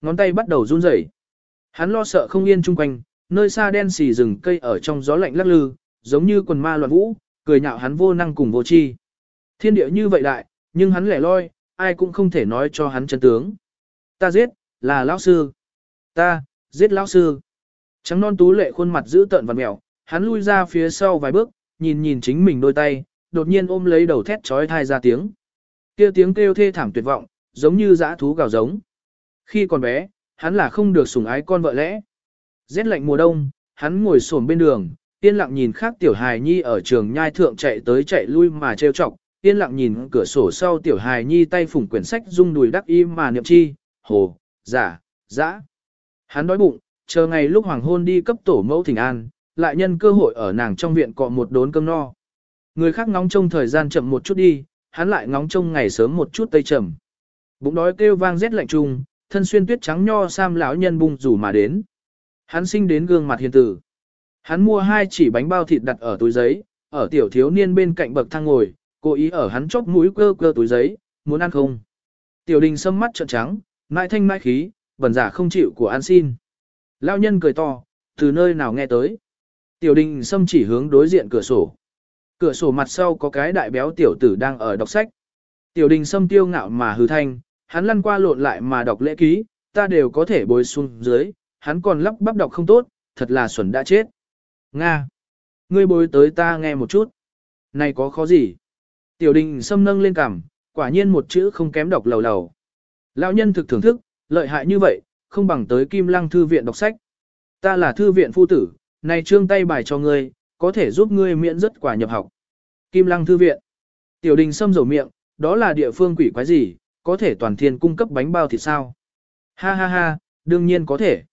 Ngón tay bắt đầu run rẩy. Hắn lo sợ không yên chung quanh, nơi xa đen xì rừng cây ở trong gió lạnh lắc lư, giống như quần ma loạn vũ, cười nhạo hắn vô năng cùng vô tri. Thiên địa như vậy đại, nhưng hắn lẻ loi, ai cũng không thể nói cho hắn chân tướng. Ta giết, là lão sư. Ta, giết lão sư. Trắng non tú lệ khuôn mặt giữ tợn và mèo, hắn lui ra phía sau vài bước, nhìn nhìn chính mình đôi tay, đột nhiên ôm lấy đầu thét trói thai ra tiếng. Kia tiếng kêu thê thảm tuyệt vọng, giống như dã thú gào giống. Khi còn bé, hắn là không được sủng ái con vợ lẽ. Rét lạnh mùa đông, hắn ngồi xổm bên đường, yên lặng nhìn khác tiểu hài nhi ở trường nhai thượng chạy tới chạy lui mà trêu chọc, yên lặng nhìn cửa sổ sau tiểu hài nhi tay phủng quyển sách rung đùi đắc im mà niệm chi, hồ, giả, dã. Hắn đói bụng, chờ ngày lúc hoàng hôn đi cấp tổ mẫu thỉnh an, lại nhân cơ hội ở nàng trong viện cọ một đốn cơm no. Người khác ngóng trông thời gian chậm một chút đi, hắn lại ngóng trông ngày sớm một chút tây trầm. Bụng đói kêu vang rét lạnh trùng, thân xuyên tuyết trắng nho sam lão nhân bung rủ mà đến. Hắn sinh đến gương mặt hiền tử. Hắn mua hai chỉ bánh bao thịt đặt ở túi giấy, ở tiểu thiếu niên bên cạnh bậc thang ngồi, cố ý ở hắn chóp mũi cơ cơ túi giấy, muốn ăn không. Tiểu đình sâm mắt trợn trắng, mãi thanh mãi khí, bẩn giả không chịu của ăn xin. Lão nhân cười to, từ nơi nào nghe tới. Tiểu đình sâm chỉ hướng đối diện cửa sổ. Cửa sổ mặt sau có cái đại béo tiểu tử đang ở đọc sách. Tiểu đình sâm tiêu ngạo mà hư thanh, hắn lăn qua lộn lại mà đọc lễ ký, ta đều có thể bồi xuống dưới, hắn còn lắp bắp đọc không tốt, thật là xuẩn đã chết. Nga! Ngươi bồi tới ta nghe một chút. Này có khó gì? Tiểu đình xâm nâng lên cằm, quả nhiên một chữ không kém đọc lầu lầu. Lão nhân thực thưởng thức, lợi hại như vậy, không bằng tới Kim Lăng Thư viện đọc sách. Ta là thư viện phu tử, này trương tay bài cho ngươi, có thể giúp ngươi miễn rất quả nhập học. Kim Lăng Thư viện. Tiểu đình xâm rầu miệng, đó là địa phương quỷ quái gì, có thể toàn thiên cung cấp bánh bao thịt sao? Ha ha ha, đương nhiên có thể.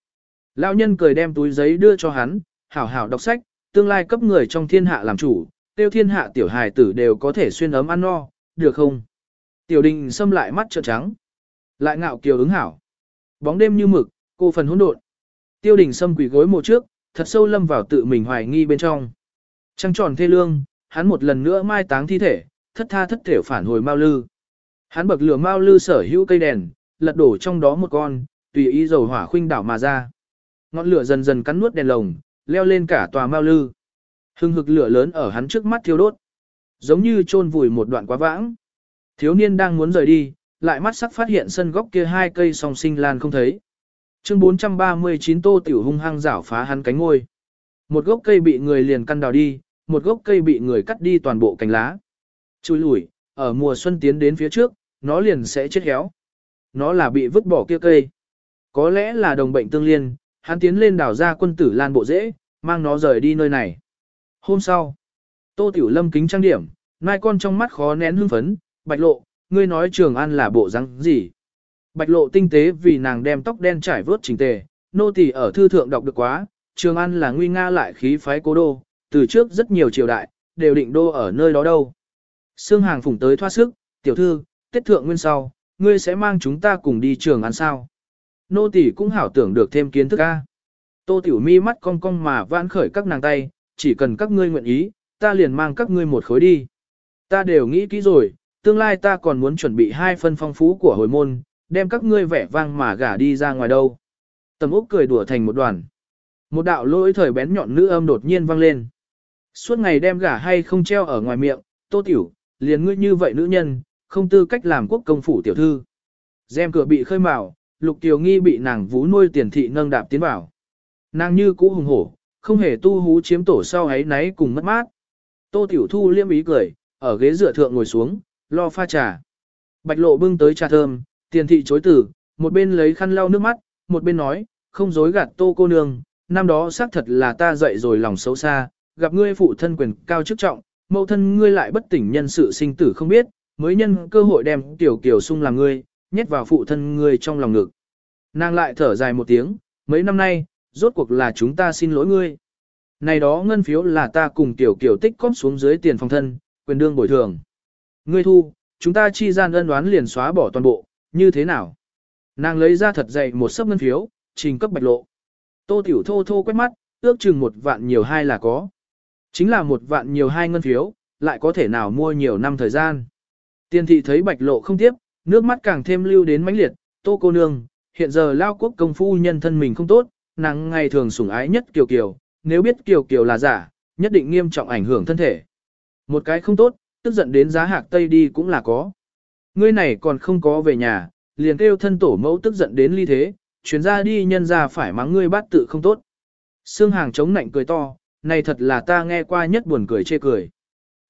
Lão nhân cười đem túi giấy đưa cho hắn, hảo hảo đọc sách, tương lai cấp người trong thiên hạ làm chủ, tiêu thiên hạ tiểu hài tử đều có thể xuyên ấm ăn no, được không? Tiểu đình xâm lại mắt trợn trắng. Lại ngạo kiều ứng hảo. Bóng đêm như mực, cô phần hỗn độn. Tiêu đình xâm quỷ gối một trước, thật sâu lâm vào tự mình hoài nghi bên trong. Trăng tròn thê lương, hắn một lần nữa mai táng thi thể, thất tha thất thể phản hồi Mao lư. Hắn bậc lửa Mao lư sở hữu cây đèn, lật đổ trong đó một con, tùy ý dầu hỏa khuynh đảo mà ra. Ngọn lửa dần dần cắn nuốt đèn lồng, leo lên cả tòa Mao lư. Hưng hực lửa lớn ở hắn trước mắt thiêu đốt. Giống như chôn vùi một đoạn quá vãng. Thiếu niên đang muốn rời đi, lại mắt sắc phát hiện sân góc kia hai cây song sinh lan không thấy. Chương 439 Tô Tiểu hung hăng rảo phá hắn cánh ngôi. Một gốc cây bị người liền căn đào đi, một gốc cây bị người cắt đi toàn bộ cành lá. Chui lủi, ở mùa xuân tiến đến phía trước, nó liền sẽ chết héo. Nó là bị vứt bỏ kia cây. Có lẽ là đồng bệnh tương liên, hắn tiến lên đảo ra quân tử lan bộ dễ, mang nó rời đi nơi này. Hôm sau, Tô Tiểu Lâm kính trang điểm, mai con trong mắt khó nén hưng phấn, bạch lộ, ngươi nói trường an là bộ răng gì. Bạch lộ tinh tế vì nàng đem tóc đen trải vớt chỉnh tề, nô tỳ ở thư thượng đọc được quá, trường an là nguy nga lại khí phái cố đô, từ trước rất nhiều triều đại, đều định đô ở nơi đó đâu. Sương hàng phủng tới thoát sức, tiểu thư, tiết thượng nguyên sau, ngươi sẽ mang chúng ta cùng đi trường an sao. Nô tỳ cũng hảo tưởng được thêm kiến thức a. Tô tiểu mi mắt cong cong mà vãn khởi các nàng tay, chỉ cần các ngươi nguyện ý, ta liền mang các ngươi một khối đi. Ta đều nghĩ kỹ rồi, tương lai ta còn muốn chuẩn bị hai phân phong phú của hồi môn, đem các ngươi vẻ vang mà gả đi ra ngoài đâu. Tầm Úc cười đùa thành một đoàn. Một đạo lỗi thời bén nhọn nữ âm đột nhiên vang lên. Suốt ngày đem gả hay không treo ở ngoài miệng, tô tiểu, liền ngươi như vậy nữ nhân, không tư cách làm quốc công phủ tiểu thư. Gem cửa bị khơi mào, lục tiểu nghi bị nàng vú nuôi tiền thị nâng đạp tiến vào. Nàng như cũ hùng hổ, không hề tu hú chiếm tổ sau ấy náy cùng mất mát. Tô tiểu thu liêm ý cười, ở ghế dựa thượng ngồi xuống, lo pha trà. Bạch lộ bưng tới trà thơm, tiền thị chối tử, một bên lấy khăn lau nước mắt, một bên nói, không dối gạt tô cô nương, năm đó xác thật là ta dậy rồi lòng xấu xa, gặp ngươi phụ thân quyền cao chức trọng, mẫu thân ngươi lại bất tỉnh nhân sự sinh tử không biết, mới nhân cơ hội đem tiểu kiều sung làm ngươi, nhét vào phụ thân ngươi trong lòng ngực. Nàng lại thở dài một tiếng, mấy năm nay, rốt cuộc là chúng ta xin lỗi ngươi. Này đó ngân phiếu là ta cùng tiểu kiểu tích cóp xuống dưới tiền phòng thân, quyền đương bồi thường. Ngươi thu, chúng ta chi gian ân đoán liền xóa bỏ toàn bộ, như thế nào? Nàng lấy ra thật dày một sấp ngân phiếu, trình cấp bạch lộ. Tô tiểu thô thô quét mắt, ước chừng một vạn nhiều hai là có. Chính là một vạn nhiều hai ngân phiếu, lại có thể nào mua nhiều năm thời gian. Tiên thị thấy bạch lộ không tiếp, nước mắt càng thêm lưu đến mãnh liệt, tô cô nương, hiện giờ lao quốc công phu nhân thân mình không tốt, nàng ngày thường sủng ái nhất kiều kiều, nếu biết kiều kiều là giả, nhất định nghiêm trọng ảnh hưởng thân thể. Một cái không tốt, tức giận đến giá hạc tây đi cũng là có. Ngươi này còn không có về nhà, liền kêu thân tổ mẫu tức giận đến ly thế, chuyến ra đi nhân ra phải mắng ngươi bát tự không tốt. Sương hàng chống nạnh cười to, này thật là ta nghe qua nhất buồn cười chê cười.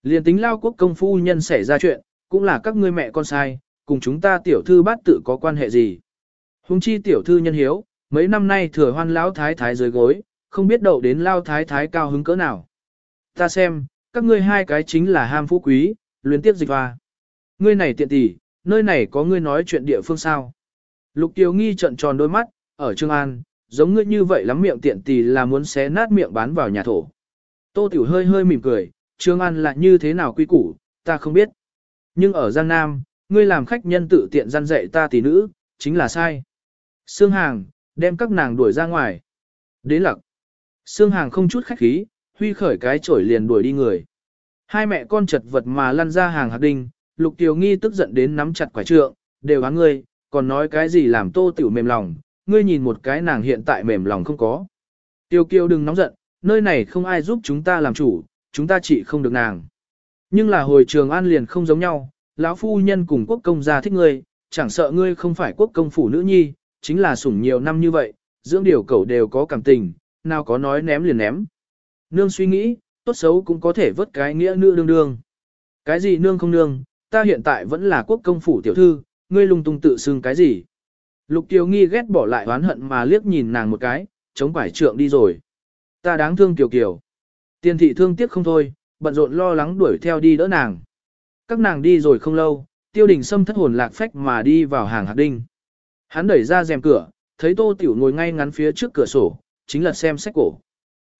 Liền tính lao quốc công phu nhân xảy ra chuyện, cũng là các ngươi mẹ con sai, cùng chúng ta tiểu thư bát tự có quan hệ gì. Hùng chi tiểu thư nhân hiếu, mấy năm nay thừa hoan lão thái thái dưới gối, không biết đậu đến lao thái thái cao hứng cỡ nào. Ta xem, các ngươi hai cái chính là ham phú quý, luyến tiếp dịch hoa. Ngươi này tiện tỷ, nơi này có ngươi nói chuyện địa phương sao. Lục Kiều Nghi trận tròn đôi mắt, ở Trương An, giống ngươi như vậy lắm miệng tiện tỷ là muốn xé nát miệng bán vào nhà thổ. Tô Tiểu hơi hơi mỉm cười, Trương An là như thế nào quy củ, ta không biết. Nhưng ở Giang Nam, ngươi làm khách nhân tự tiện gian dạy ta tỷ nữ, chính là sai. Sương Hàng, đem các nàng đuổi ra ngoài. Đến lặc. Sương Hàng không chút khách khí, huy khởi cái chổi liền đuổi đi người. Hai mẹ con chật vật mà lăn ra hàng hạt đinh, Lục Tiểu Nghi tức giận đến nắm chặt quả trượng, đều hắn ngươi, còn nói cái gì làm tô tiểu mềm lòng, ngươi nhìn một cái nàng hiện tại mềm lòng không có. Tiêu kiêu đừng nóng giận, nơi này không ai giúp chúng ta làm chủ, chúng ta chỉ không được nàng. Nhưng là hồi trường an liền không giống nhau, lão phu nhân cùng quốc công gia thích ngươi, chẳng sợ ngươi không phải quốc công phủ nữ nhi, chính là sủng nhiều năm như vậy, dưỡng điều cẩu đều có cảm tình, nào có nói ném liền ném. Nương suy nghĩ, tốt xấu cũng có thể vớt cái nghĩa nữ đương đương. Cái gì nương không nương, ta hiện tại vẫn là quốc công phủ tiểu thư, ngươi lung tung tự xưng cái gì. Lục Tiểu Nghi ghét bỏ lại oán hận mà liếc nhìn nàng một cái, chống quải trượng đi rồi. Ta đáng thương Kiều Kiều. Tiên thị thương tiếc không thôi, bận rộn lo lắng đuổi theo đi đỡ nàng. Các nàng đi rồi không lâu, tiêu đình sâm thất hồn lạc phách mà đi vào hàng hạt đinh. Hắn đẩy ra rèm cửa, thấy tô tiểu ngồi ngay ngắn phía trước cửa sổ, chính là xem sách cổ.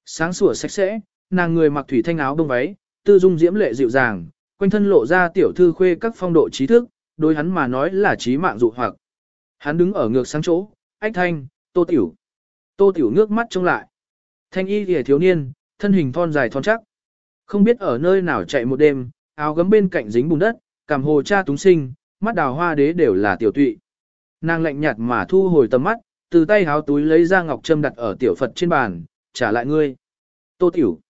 Sáng sủa sạch sẽ, nàng người mặc thủy thanh áo đông váy, tư dung diễm lệ dịu dàng, quanh thân lộ ra tiểu thư khuê các phong độ trí thức, đối hắn mà nói là trí mạng dụ hoặc. Hắn đứng ở ngược sáng chỗ, ách thanh, tô tiểu. Tô tiểu ngước mắt trông lại. Thanh y thì thiếu niên, thân hình thon dài thon chắc. Không biết ở nơi nào chạy một đêm, áo gấm bên cạnh dính bùn đất, cảm hồ cha túng sinh, mắt đào hoa đế đều là tiểu tụy. Nàng lạnh nhạt mà thu hồi tầm mắt, từ tay háo túi lấy ra ngọc trâm đặt ở tiểu Phật trên bàn, trả lại ngươi. Tô tiểu.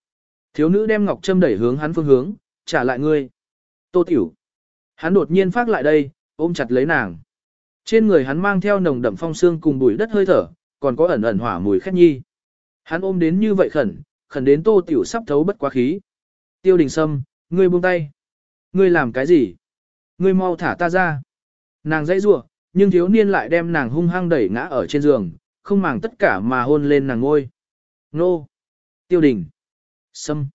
Thiếu nữ đem ngọc trâm đẩy hướng hắn phương hướng, trả lại ngươi. Tô tiểu. Hắn đột nhiên phát lại đây, ôm chặt lấy nàng. Trên người hắn mang theo nồng đậm phong xương cùng bụi đất hơi thở, còn có ẩn ẩn hỏa mùi khét nhi. Hắn ôm đến như vậy khẩn, khẩn đến tô tiểu sắp thấu bất quá khí. Tiêu đình sâm, ngươi buông tay. Ngươi làm cái gì? Ngươi mau thả ta ra. Nàng dãy rủa, nhưng thiếu niên lại đem nàng hung hăng đẩy ngã ở trên giường, không màng tất cả mà hôn lên nàng ngôi. Nô! Tiêu đình! Sâm!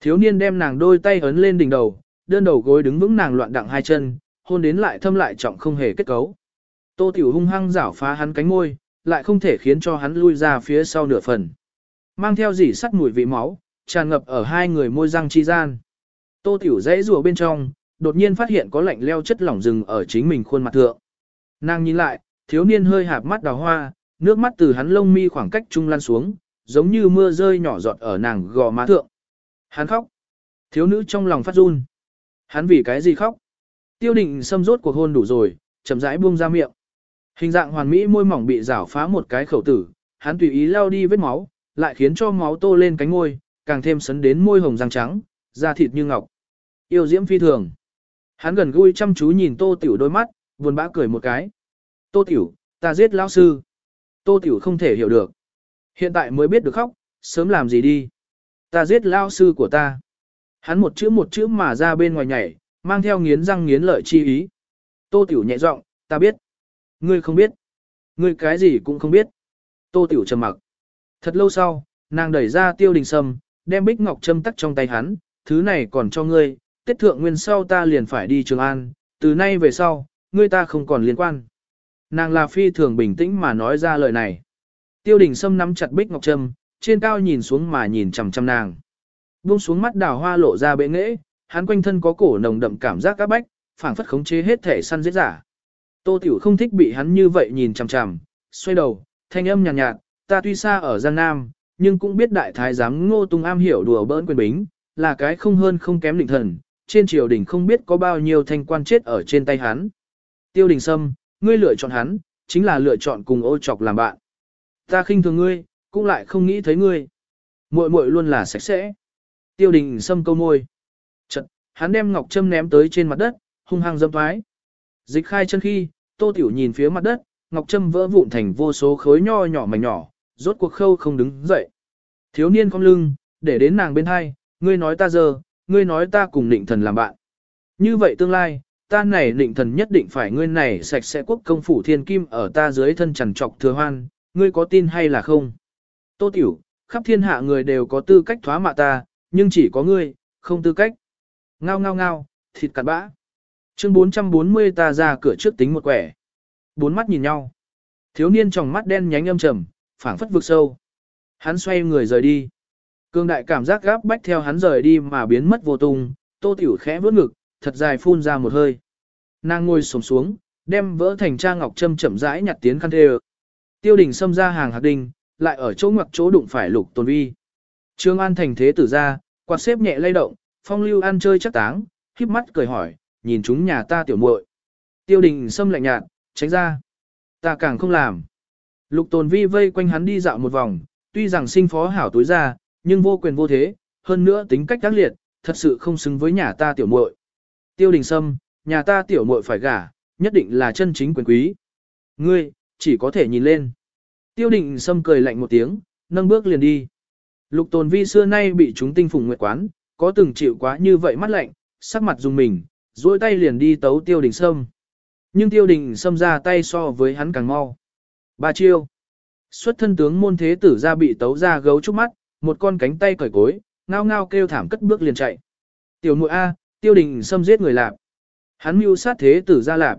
Thiếu niên đem nàng đôi tay ấn lên đỉnh đầu, đơn đầu gối đứng vững nàng loạn đặng hai chân, hôn đến lại thâm lại trọng không hề kết cấu. Tô Tiểu hung hăng rảo phá hắn cánh môi, lại không thể khiến cho hắn lui ra phía sau nửa phần. Mang theo dỉ sắt mùi vị máu, tràn ngập ở hai người môi răng chi gian. Tô Tiểu dãy rùa bên trong, đột nhiên phát hiện có lạnh leo chất lỏng rừng ở chính mình khuôn mặt thượng. Nàng nhìn lại, thiếu niên hơi hạp mắt đào hoa, nước mắt từ hắn lông mi khoảng cách trung lan xuống, giống như mưa rơi nhỏ giọt ở nàng gò má thượng. Hắn khóc. Thiếu nữ trong lòng phát run. Hắn vì cái gì khóc? Tiêu định xâm rốt cuộc hôn đủ rồi, chậm rãi buông ra miệng. Hình dạng hoàn mỹ môi mỏng bị rảo phá một cái khẩu tử, hắn tùy ý lao đi vết máu, lại khiến cho máu tô lên cánh môi, càng thêm sấn đến môi hồng răng trắng, da thịt như ngọc. Yêu diễm phi thường. Hắn gần gũi chăm chú nhìn tô tiểu đôi mắt, buồn bã cười một cái. Tô tiểu, ta giết lão sư. Tô tiểu không thể hiểu được. Hiện tại mới biết được khóc, sớm làm gì đi. Ta giết lão sư của ta. Hắn một chữ một chữ mà ra bên ngoài nhảy, mang theo nghiến răng nghiến lợi chi ý. Tô tiểu nhẹ giọng, ta biết. Ngươi không biết. Ngươi cái gì cũng không biết. Tô tiểu trầm mặc. Thật lâu sau, nàng đẩy ra tiêu đình sâm, đem bích ngọc châm tắc trong tay hắn, thứ này còn cho ngươi, tiết thượng nguyên sau ta liền phải đi Trường An, từ nay về sau, ngươi ta không còn liên quan. Nàng là phi thường bình tĩnh mà nói ra lời này. Tiêu đình sâm nắm chặt bích ngọc trâm, trên cao nhìn xuống mà nhìn chằm chằm nàng. Buông xuống mắt đào hoa lộ ra bệ nghễ, hắn quanh thân có cổ nồng đậm cảm giác các bách, phảng phất khống chế hết thể săn giết giả. Tô Tiểu không thích bị hắn như vậy nhìn chằm chằm, xoay đầu, thanh âm nhàn nhạt, nhạt, ta tuy xa ở Giang Nam, nhưng cũng biết đại thái giám ngô tung am hiểu đùa bỡn quyền bính, là cái không hơn không kém định thần, trên triều đình không biết có bao nhiêu thanh quan chết ở trên tay hắn. Tiêu đình sâm, ngươi lựa chọn hắn, chính là lựa chọn cùng ô chọc làm bạn. Ta khinh thường ngươi, cũng lại không nghĩ thấy ngươi. Muội muội luôn là sạch sẽ. Tiêu đình sâm câu môi. Chật, hắn đem ngọc châm ném tới trên mặt đất, hung hăng dâm thoái. Dịch khai chân khi, tô tiểu nhìn phía mặt đất, ngọc trâm vỡ vụn thành vô số khối nho nhỏ mảnh nhỏ, rốt cuộc khâu không đứng dậy. Thiếu niên cong lưng, để đến nàng bên hai, ngươi nói ta giờ, ngươi nói ta cùng định thần làm bạn. Như vậy tương lai, ta này định thần nhất định phải ngươi này sạch sẽ quốc công phủ thiên kim ở ta dưới thân trần trọc thừa hoan, ngươi có tin hay là không? Tô tiểu, khắp thiên hạ người đều có tư cách thoá mạ ta, nhưng chỉ có ngươi, không tư cách. Ngao ngao ngao, thịt cặn bã. Chương 440 ta ra cửa trước tính một quẻ. Bốn mắt nhìn nhau. Thiếu niên trong mắt đen nhánh âm trầm, phảng phất vực sâu. Hắn xoay người rời đi. Cương đại cảm giác gáp bách theo hắn rời đi mà biến mất vô tung, tô tiểu khẽ vướt ngực, thật dài phun ra một hơi. Nàng ngồi sồm xuống, đem vỡ thành tra ngọc châm chậm rãi nhặt tiến khăn thê Tiêu đình xâm ra hàng hạt đinh, lại ở chỗ ngoặc chỗ đụng phải lục tồn vi. Trương An thành thế tử ra, quạt xếp nhẹ lay động, phong lưu ăn chơi chắc táng, híp mắt cười hỏi, nhìn chúng nhà ta tiểu muội. Tiêu đình xâm lạnh nhạt, tránh ra. Ta càng không làm. Lục tồn vi vây quanh hắn đi dạo một vòng, tuy rằng sinh phó hảo tối ra, nhưng vô quyền vô thế, hơn nữa tính cách tác liệt, thật sự không xứng với nhà ta tiểu muội. Tiêu đình sâm, nhà ta tiểu muội phải gả, nhất định là chân chính quyền quý. Ngươi, chỉ có thể nhìn lên. Tiêu đình sâm cười lạnh một tiếng, nâng bước liền đi. Lục tồn vi xưa nay bị chúng tinh phùng nguyệt quán, có từng chịu quá như vậy mắt lạnh, sắc mặt dùng mình, duỗi tay liền đi tấu tiêu đình sâm. Nhưng tiêu đình sâm ra tay so với hắn càng mau. Ba chiêu. Xuất thân tướng môn thế tử ra bị tấu ra gấu trúc mắt, một con cánh tay cởi cối, ngao ngao kêu thảm cất bước liền chạy. Tiểu muội A, tiêu đình xâm giết người lạp. Hắn mưu sát thế tử ra lạp.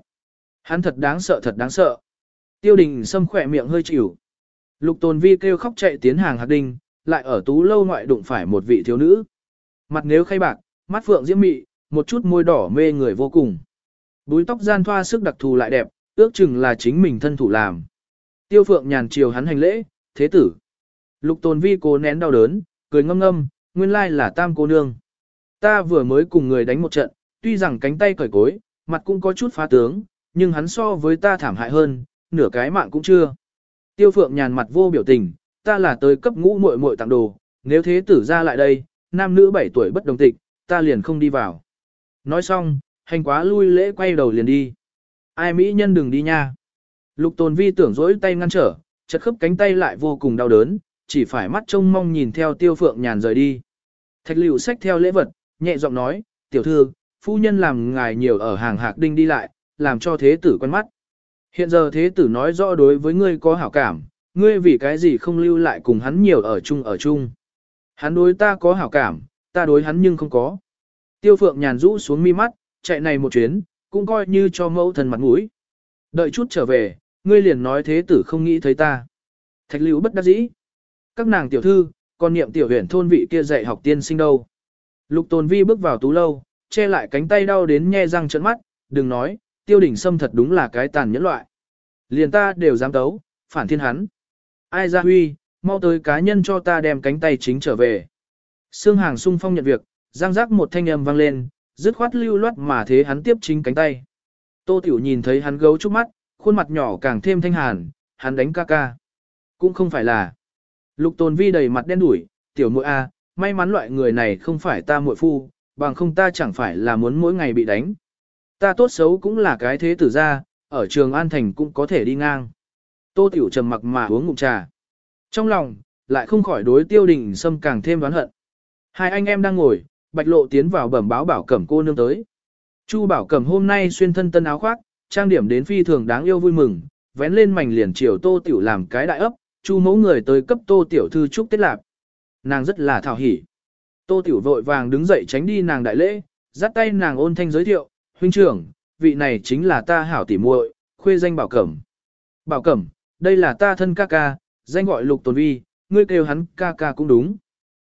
Hắn thật đáng sợ thật đáng sợ. Tiêu đình xâm khỏe miệng hơi chịu. Lục tồn vi kêu khóc chạy tiến hàng hạt đinh, lại ở tú lâu ngoại đụng phải một vị thiếu nữ. Mặt nếu khay bạc, mắt phượng diễm mị, một chút môi đỏ mê người vô cùng. Búi tóc gian thoa sức đặc thù lại đẹp, ước chừng là chính mình thân thủ làm. Tiêu phượng nhàn chiều hắn hành lễ, thế tử. Lục tồn vi cố nén đau đớn, cười ngâm ngâm, nguyên lai là tam cô nương. Ta vừa mới cùng người đánh một trận, tuy rằng cánh tay cởi cối, mặt cũng có chút phá tướng, nhưng hắn so với ta thảm hại hơn, nửa cái mạng cũng chưa. Tiêu phượng nhàn mặt vô biểu tình, ta là tới cấp ngũ muội muội tặng đồ, nếu thế tử ra lại đây, nam nữ 7 tuổi bất đồng tịch, ta liền không đi vào. Nói xong, hành quá lui lễ quay đầu liền đi. Ai mỹ nhân đừng đi nha. Lục tồn vi tưởng dỗi tay ngăn trở, chật khớp cánh tay lại vô cùng đau đớn, chỉ phải mắt trông mong nhìn theo tiêu phượng nhàn rời đi. Thạch liệu xách theo lễ vật, nhẹ giọng nói, tiểu thư, phu nhân làm ngài nhiều ở hàng hạc đinh đi lại, làm cho thế tử quen mắt. Hiện giờ thế tử nói rõ đối với ngươi có hảo cảm, ngươi vì cái gì không lưu lại cùng hắn nhiều ở chung ở chung. Hắn đối ta có hảo cảm, ta đối hắn nhưng không có. Tiêu phượng nhàn rũ xuống mi mắt, chạy này một chuyến, cũng coi như cho mẫu thần mặt mũi. Đợi chút trở về, ngươi liền nói thế tử không nghĩ thấy ta. Thạch lưu bất đắc dĩ. Các nàng tiểu thư, còn niệm tiểu huyện thôn vị kia dạy học tiên sinh đâu. Lục tồn vi bước vào tú lâu, che lại cánh tay đau đến nhe răng trợn mắt, đừng nói, tiêu đỉnh sâm thật đúng là cái tàn nhẫn loại. Liền ta đều dám tấu, phản thiên hắn. Ai ra huy, mau tới cá nhân cho ta đem cánh tay chính trở về. Sương hàng sung phong nhận việc, giang giác một thanh âm vang lên, Dứt khoát lưu loát mà thế hắn tiếp chính cánh tay. Tô Tiểu nhìn thấy hắn gấu trúc mắt, khuôn mặt nhỏ càng thêm thanh hàn, hắn đánh ca ca. Cũng không phải là. Lục Tồn Vi đầy mặt đen đủi, tiểu muội a, may mắn loại người này không phải ta muội phu, bằng không ta chẳng phải là muốn mỗi ngày bị đánh. Ta tốt xấu cũng là cái thế tử gia, ở trường An Thành cũng có thể đi ngang. Tô Tiểu trầm mặc mà uống ngụm trà. Trong lòng, lại không khỏi đối tiêu đình sâm càng thêm đoán hận. Hai anh em đang ngồi, bạch lộ tiến vào bẩm báo bảo cẩm cô nương tới. Chu bảo cẩm hôm nay xuyên thân tân áo khoác, trang điểm đến phi thường đáng yêu vui mừng, vén lên mảnh liền chiều tô tiểu làm cái đại ấp, chu mẫu người tới cấp tô tiểu thư chúc tết lạp. Nàng rất là thảo hỉ. Tô tiểu vội vàng đứng dậy tránh đi nàng đại lễ, dắt tay nàng ôn thanh giới thiệu, huynh trưởng, vị này chính là ta hảo tỉ muội, khuê danh bảo cẩm. Bảo cẩm, đây là ta thân ca ca, danh gọi lục tồn vi, ngươi kêu hắn ca ca cũng đúng.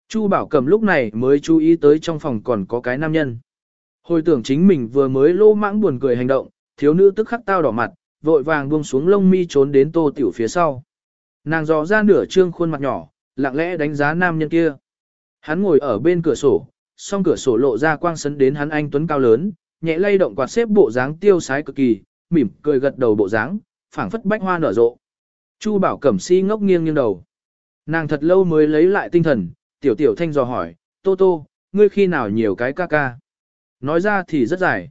Chu bảo cẩm lúc này mới chú ý tới trong phòng còn có cái nam nhân. Hồi tưởng chính mình vừa mới lô mãng buồn cười hành động, thiếu nữ tức khắc tao đỏ mặt, vội vàng buông xuống lông mi trốn đến tô tiểu phía sau. Nàng dò ra nửa trương khuôn mặt nhỏ, lặng lẽ đánh giá nam nhân kia. Hắn ngồi ở bên cửa sổ, song cửa sổ lộ ra quang sấn đến hắn anh tuấn cao lớn, nhẹ lay động quạt xếp bộ dáng tiêu sái cực kỳ, mỉm cười gật đầu bộ dáng, phảng phất bách hoa nở rộ. Chu Bảo Cẩm si ngốc nghiêng nghiêng đầu. Nàng thật lâu mới lấy lại tinh thần, tiểu tiểu thanh dò hỏi, Tô Tô, ngươi khi nào nhiều cái ca ca? Nói ra thì rất dài.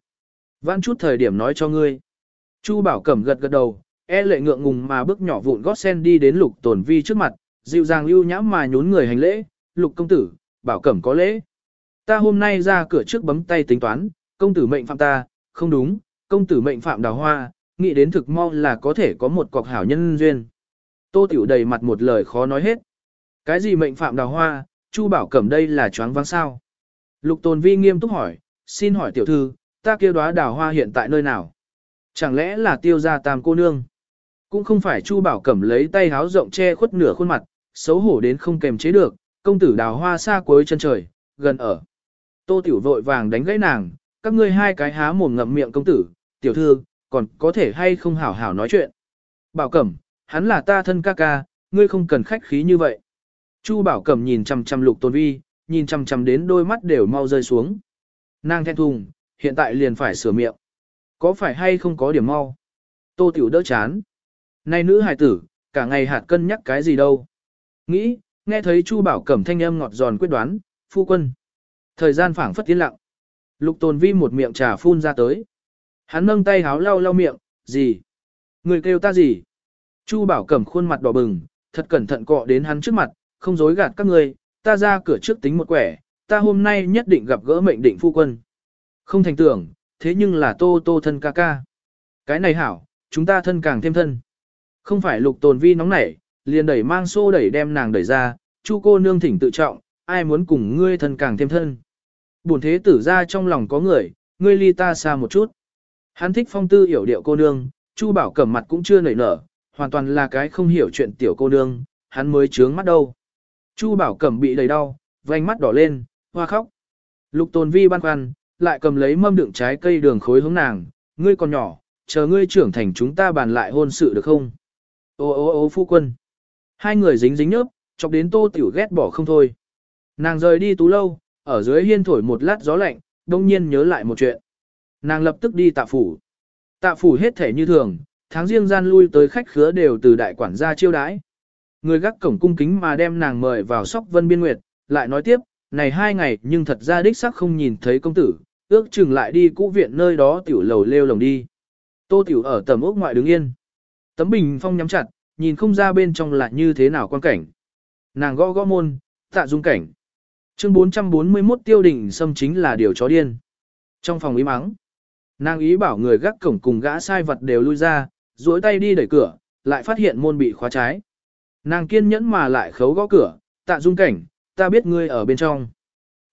Vãn chút thời điểm nói cho ngươi. Chu Bảo Cẩm gật gật đầu, e lệ ngượng ngùng mà bước nhỏ vụn gót sen đi đến Lục Tồn Vi trước mặt, dịu dàng ưu nhãm mà nhún người hành lễ, Lục công tử, Bảo Cẩm có lễ. Ta hôm nay ra cửa trước bấm tay tính toán, công tử mệnh phạm ta, không đúng, công tử mệnh phạm đào hoa, nghĩ đến thực mau là có thể có một cọc hảo nhân duyên. Tô Tiểu đầy mặt một lời khó nói hết. Cái gì mệnh phạm đào hoa, Chu Bảo Cẩm đây là choáng váng sao? Lục Tồn Vi nghiêm túc hỏi, xin hỏi tiểu thư, ta kêu đóa đào hoa hiện tại nơi nào? Chẳng lẽ là tiêu gia tam cô nương? Cũng không phải Chu Bảo Cẩm lấy tay háo rộng che khuất nửa khuôn mặt, xấu hổ đến không kềm chế được, công tử đào hoa xa cuối chân trời, gần ở. Tô Tiểu vội vàng đánh gãy nàng, các ngươi hai cái há mồm ngậm miệng công tử, tiểu thư, còn có thể hay không hảo hảo nói chuyện. Bảo Cẩm, hắn là ta thân ca ca, ngươi không cần khách khí như vậy. Chu Bảo Cẩm nhìn chằm chằm Lục Tôn Vi, nhìn chằm chằm đến đôi mắt đều mau rơi xuống. Nàng thẹn thùng, hiện tại liền phải sửa miệng. Có phải hay không có điểm mau? Tô Tiểu đỡ chán. Này nữ hài tử, cả ngày hạt cân nhắc cái gì đâu. Nghĩ, nghe thấy Chu Bảo Cẩm thanh âm ngọt giòn quyết đoán, phu quân. Thời gian phảng phất tiến lặng. Lục Tồn Vi một miệng trà phun ra tới. Hắn nâng tay háo lau lau miệng, gì? Người kêu ta gì? Chu Bảo Cẩm khuôn mặt đỏ bừng, thật cẩn thận cọ đến hắn trước mặt, không dối gạt các ngươi, ta ra cửa trước tính một quẻ, ta hôm nay nhất định gặp gỡ mệnh định phu quân. Không thành tưởng, thế nhưng là tô tô thân ca ca. Cái này hảo, chúng ta thân càng thêm thân. Không phải lục tồn vi nóng nảy, liền đẩy mang xô đẩy đem nàng đẩy ra, chu cô nương thỉnh tự trọng, ai muốn cùng ngươi thân càng thêm thân. Bổn thế tử ra trong lòng có người, ngươi ly ta xa một chút. Hắn thích phong tư hiểu điệu cô nương, chu bảo cẩm mặt cũng chưa nảy nở, hoàn toàn là cái không hiểu chuyện tiểu cô nương, hắn mới trướng mắt đâu. Chu bảo cẩm bị đầy đau, vành mắt đỏ lên, hoa khóc. Lục tồn vi băn khoăn, lại cầm lấy mâm đựng trái cây đường khối hướng nàng, ngươi còn nhỏ, chờ ngươi trưởng thành chúng ta bàn lại hôn sự được không? Ô ô ô phu quân. Hai người dính dính nhớp, chọc đến tô tiểu ghét bỏ không thôi. Nàng rời đi tú lâu, ở dưới hiên thổi một lát gió lạnh, đông nhiên nhớ lại một chuyện. Nàng lập tức đi tạ phủ. Tạ phủ hết thể như thường, tháng riêng gian lui tới khách khứa đều từ đại quản gia chiêu đãi. Người gác cổng cung kính mà đem nàng mời vào sóc vân biên nguyệt, lại nói tiếp, này hai ngày nhưng thật ra đích sắc không nhìn thấy công tử, ước chừng lại đi cũ viện nơi đó tiểu lầu lêu lồng đi. Tô tiểu ở tầm ốc ngoại đứng yên. Tấm bình phong nhắm chặt, nhìn không ra bên trong là như thế nào quan cảnh. Nàng gõ gõ môn, tạ dung cảnh. Chương 441 tiêu đỉnh xâm chính là điều chó điên. Trong phòng ý mắng, nàng ý bảo người gác cổng cùng gã sai vật đều lui ra, duỗi tay đi đẩy cửa, lại phát hiện môn bị khóa trái. Nàng kiên nhẫn mà lại khấu gõ cửa, tạ dung cảnh, ta biết ngươi ở bên trong.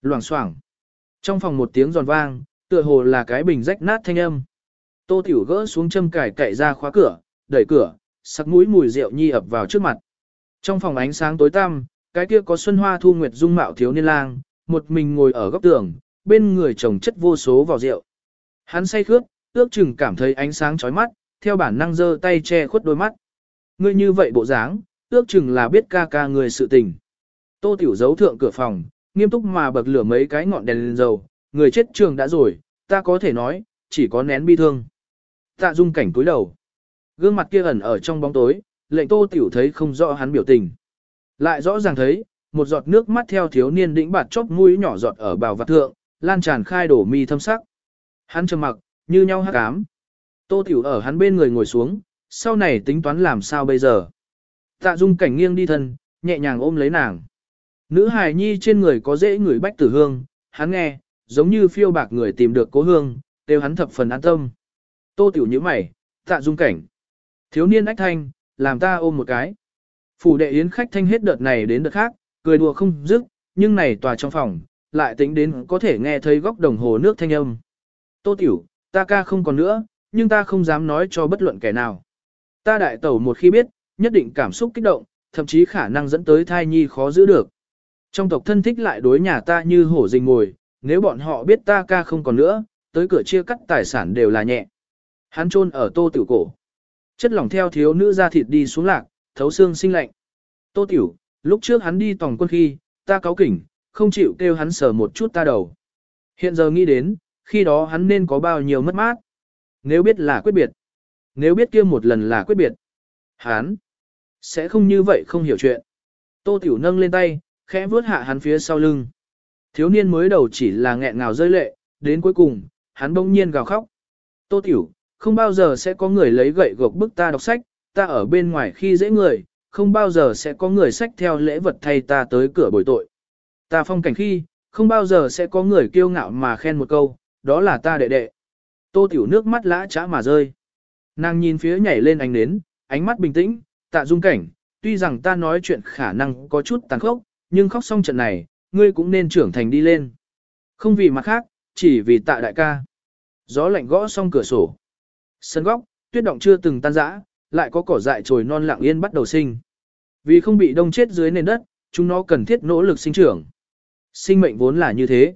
Loảng xoảng. Trong phòng một tiếng giòn vang, tựa hồ là cái bình rách nát thanh âm. Tô Tiểu gỡ xuống châm cải cậy ra khóa cửa, đẩy cửa, sắc mũi mùi rượu nhi ập vào trước mặt. Trong phòng ánh sáng tối tăm, cái kia có xuân hoa thu nguyệt dung mạo thiếu niên lang, một mình ngồi ở góc tường, bên người chồng chất vô số vào rượu. Hắn say khướt, ước chừng cảm thấy ánh sáng chói mắt, theo bản năng giơ tay che khuất đôi mắt. Ngươi như vậy bộ dáng, ước chừng là biết ca ca người sự tình. Tô Tiểu giấu thượng cửa phòng, nghiêm túc mà bật lửa mấy cái ngọn đèn lên dầu, người chết trường đã rồi, ta có thể nói, chỉ có nén bi thương. Tạ dung cảnh cúi đầu. Gương mặt kia ẩn ở trong bóng tối, lệnh tô tiểu thấy không rõ hắn biểu tình. Lại rõ ràng thấy, một giọt nước mắt theo thiếu niên đĩnh bạt chóp mũi nhỏ giọt ở bào vạt thượng, lan tràn khai đổ mi thâm sắc. Hắn trầm mặc, như nhau hắc ám. Tô tiểu ở hắn bên người ngồi xuống, sau này tính toán làm sao bây giờ. Tạ dung cảnh nghiêng đi thân, nhẹ nhàng ôm lấy nàng. Nữ hài nhi trên người có dễ người bách tử hương, hắn nghe, giống như phiêu bạc người tìm được cố hương, đều hắn thập phần an tâm. Tô tiểu như mày, tạ dung cảnh. Thiếu niên ách thanh, làm ta ôm một cái. Phủ đệ yến khách thanh hết đợt này đến đợt khác, cười đùa không dứt, nhưng này tòa trong phòng, lại tính đến có thể nghe thấy góc đồng hồ nước thanh âm. Tô tiểu, ta ca không còn nữa, nhưng ta không dám nói cho bất luận kẻ nào. Ta đại tẩu một khi biết, nhất định cảm xúc kích động, thậm chí khả năng dẫn tới thai nhi khó giữ được. Trong tộc thân thích lại đối nhà ta như hổ rình ngồi, nếu bọn họ biết ta ca không còn nữa, tới cửa chia cắt tài sản đều là nhẹ. Hắn chôn ở tô tiểu cổ. Chất lỏng theo thiếu nữ ra thịt đi xuống lạc, thấu xương sinh lạnh. Tô tiểu, lúc trước hắn đi tòng quân khi, ta cáo kỉnh, không chịu kêu hắn sờ một chút ta đầu. Hiện giờ nghĩ đến, khi đó hắn nên có bao nhiêu mất mát. Nếu biết là quyết biệt. Nếu biết kia một lần là quyết biệt. Hắn sẽ không như vậy không hiểu chuyện. Tô Tiểu nâng lên tay, khẽ vuốt hạ hắn phía sau lưng. Thiếu niên mới đầu chỉ là nghẹn ngào rơi lệ, đến cuối cùng, hắn bỗng nhiên gào khóc. Tô Tiểu, không bao giờ sẽ có người lấy gậy gộc bức ta đọc sách, ta ở bên ngoài khi dễ người, không bao giờ sẽ có người sách theo lễ vật thay ta tới cửa bồi tội. Ta phong cảnh khi, không bao giờ sẽ có người kiêu ngạo mà khen một câu, đó là ta đệ đệ. Tô Tiểu nước mắt lã chã mà rơi. Nàng nhìn phía nhảy lên ánh nến, ánh mắt bình tĩnh, tạ dung cảnh, tuy rằng ta nói chuyện khả năng có chút tàn khốc, nhưng khóc xong trận này, ngươi cũng nên trưởng thành đi lên. Không vì mặt khác, chỉ vì tạ đại ca. Gió lạnh gõ xong cửa sổ. Sân góc, tuyết động chưa từng tan rã, lại có cỏ dại trồi non lặng yên bắt đầu sinh. Vì không bị đông chết dưới nền đất, chúng nó cần thiết nỗ lực sinh trưởng. Sinh mệnh vốn là như thế.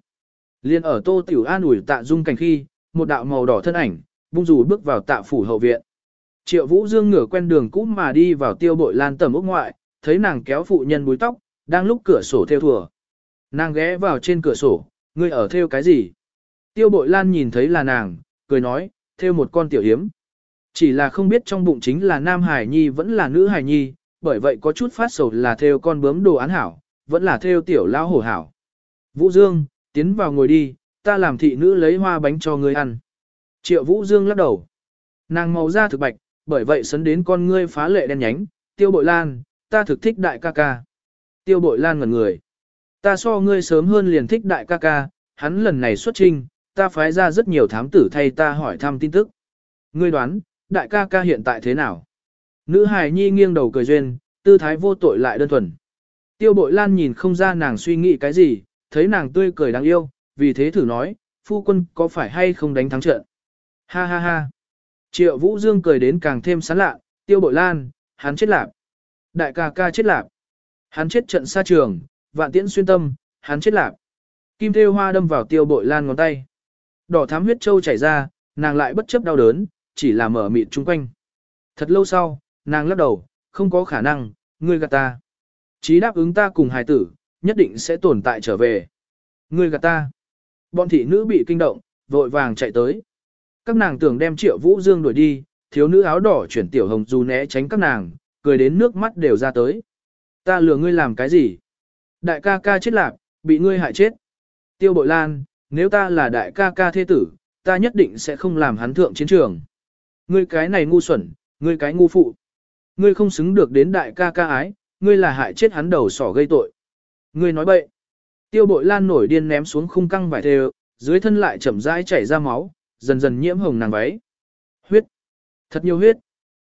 Liên ở tô tiểu an ủi tạ dung cảnh khi, một đạo màu đỏ thân ảnh, bung dù bước vào tạ phủ hậu viện. Triệu Vũ Dương ngửa quen đường cũ mà đi vào tiêu bội lan tầm ốc ngoại, thấy nàng kéo phụ nhân búi tóc, đang lúc cửa sổ theo thùa. Nàng ghé vào trên cửa sổ, ngươi ở theo cái gì? Tiêu bội lan nhìn thấy là nàng, cười nói, theo một con tiểu hiếm. Chỉ là không biết trong bụng chính là nam hải nhi vẫn là nữ hải nhi, bởi vậy có chút phát sầu là theo con bướm đồ án hảo, vẫn là theo tiểu lao hổ hảo. Vũ Dương, tiến vào ngồi đi, ta làm thị nữ lấy hoa bánh cho ngươi ăn. Triệu Vũ Dương lắc đầu. Nàng màu da thực bạch, bởi vậy sấn đến con ngươi phá lệ đen nhánh, tiêu bội lan, ta thực thích đại ca ca. Tiêu bội lan ngẩn người. Ta so ngươi sớm hơn liền thích đại ca ca, hắn lần này xuất trinh, ta phái ra rất nhiều thám tử thay ta hỏi thăm tin tức. Ngươi đoán, đại ca ca hiện tại thế nào? Nữ hài nhi nghiêng đầu cười duyên, tư thái vô tội lại đơn thuần. Tiêu bội lan nhìn không ra nàng suy nghĩ cái gì, thấy nàng tươi cười đáng yêu, vì thế thử nói, phu quân có phải hay không đánh thắng trận? Ha ha ha. Triệu Vũ Dương cười đến càng thêm sán lạ, tiêu bội lan, hắn chết lạp. Đại ca ca chết lạp. Hắn chết trận xa trường, vạn tiễn xuyên tâm, hắn chết lạp. Kim thêu hoa đâm vào tiêu bội lan ngón tay. Đỏ thám huyết châu chảy ra, nàng lại bất chấp đau đớn, chỉ là mở mịt chung quanh. Thật lâu sau, nàng lắc đầu, không có khả năng, ngươi gạt ta. Chí đáp ứng ta cùng hài tử, nhất định sẽ tồn tại trở về. Ngươi gạt ta. Bọn thị nữ bị kinh động, vội vàng chạy tới. Các nàng tưởng đem triệu vũ dương đuổi đi, thiếu nữ áo đỏ chuyển tiểu hồng dù né tránh các nàng, cười đến nước mắt đều ra tới. Ta lừa ngươi làm cái gì? Đại ca ca chết lạc, bị ngươi hại chết. Tiêu bội lan, nếu ta là đại ca ca thế tử, ta nhất định sẽ không làm hắn thượng chiến trường. Ngươi cái này ngu xuẩn, ngươi cái ngu phụ. Ngươi không xứng được đến đại ca ca ái, ngươi là hại chết hắn đầu sỏ gây tội. Ngươi nói bậy. Tiêu bội lan nổi điên ném xuống khung căng vải thề, dưới thân lại chậm rãi chảy ra máu, dần dần nhiễm hồng nàng váy. Huyết. Thật nhiều huyết.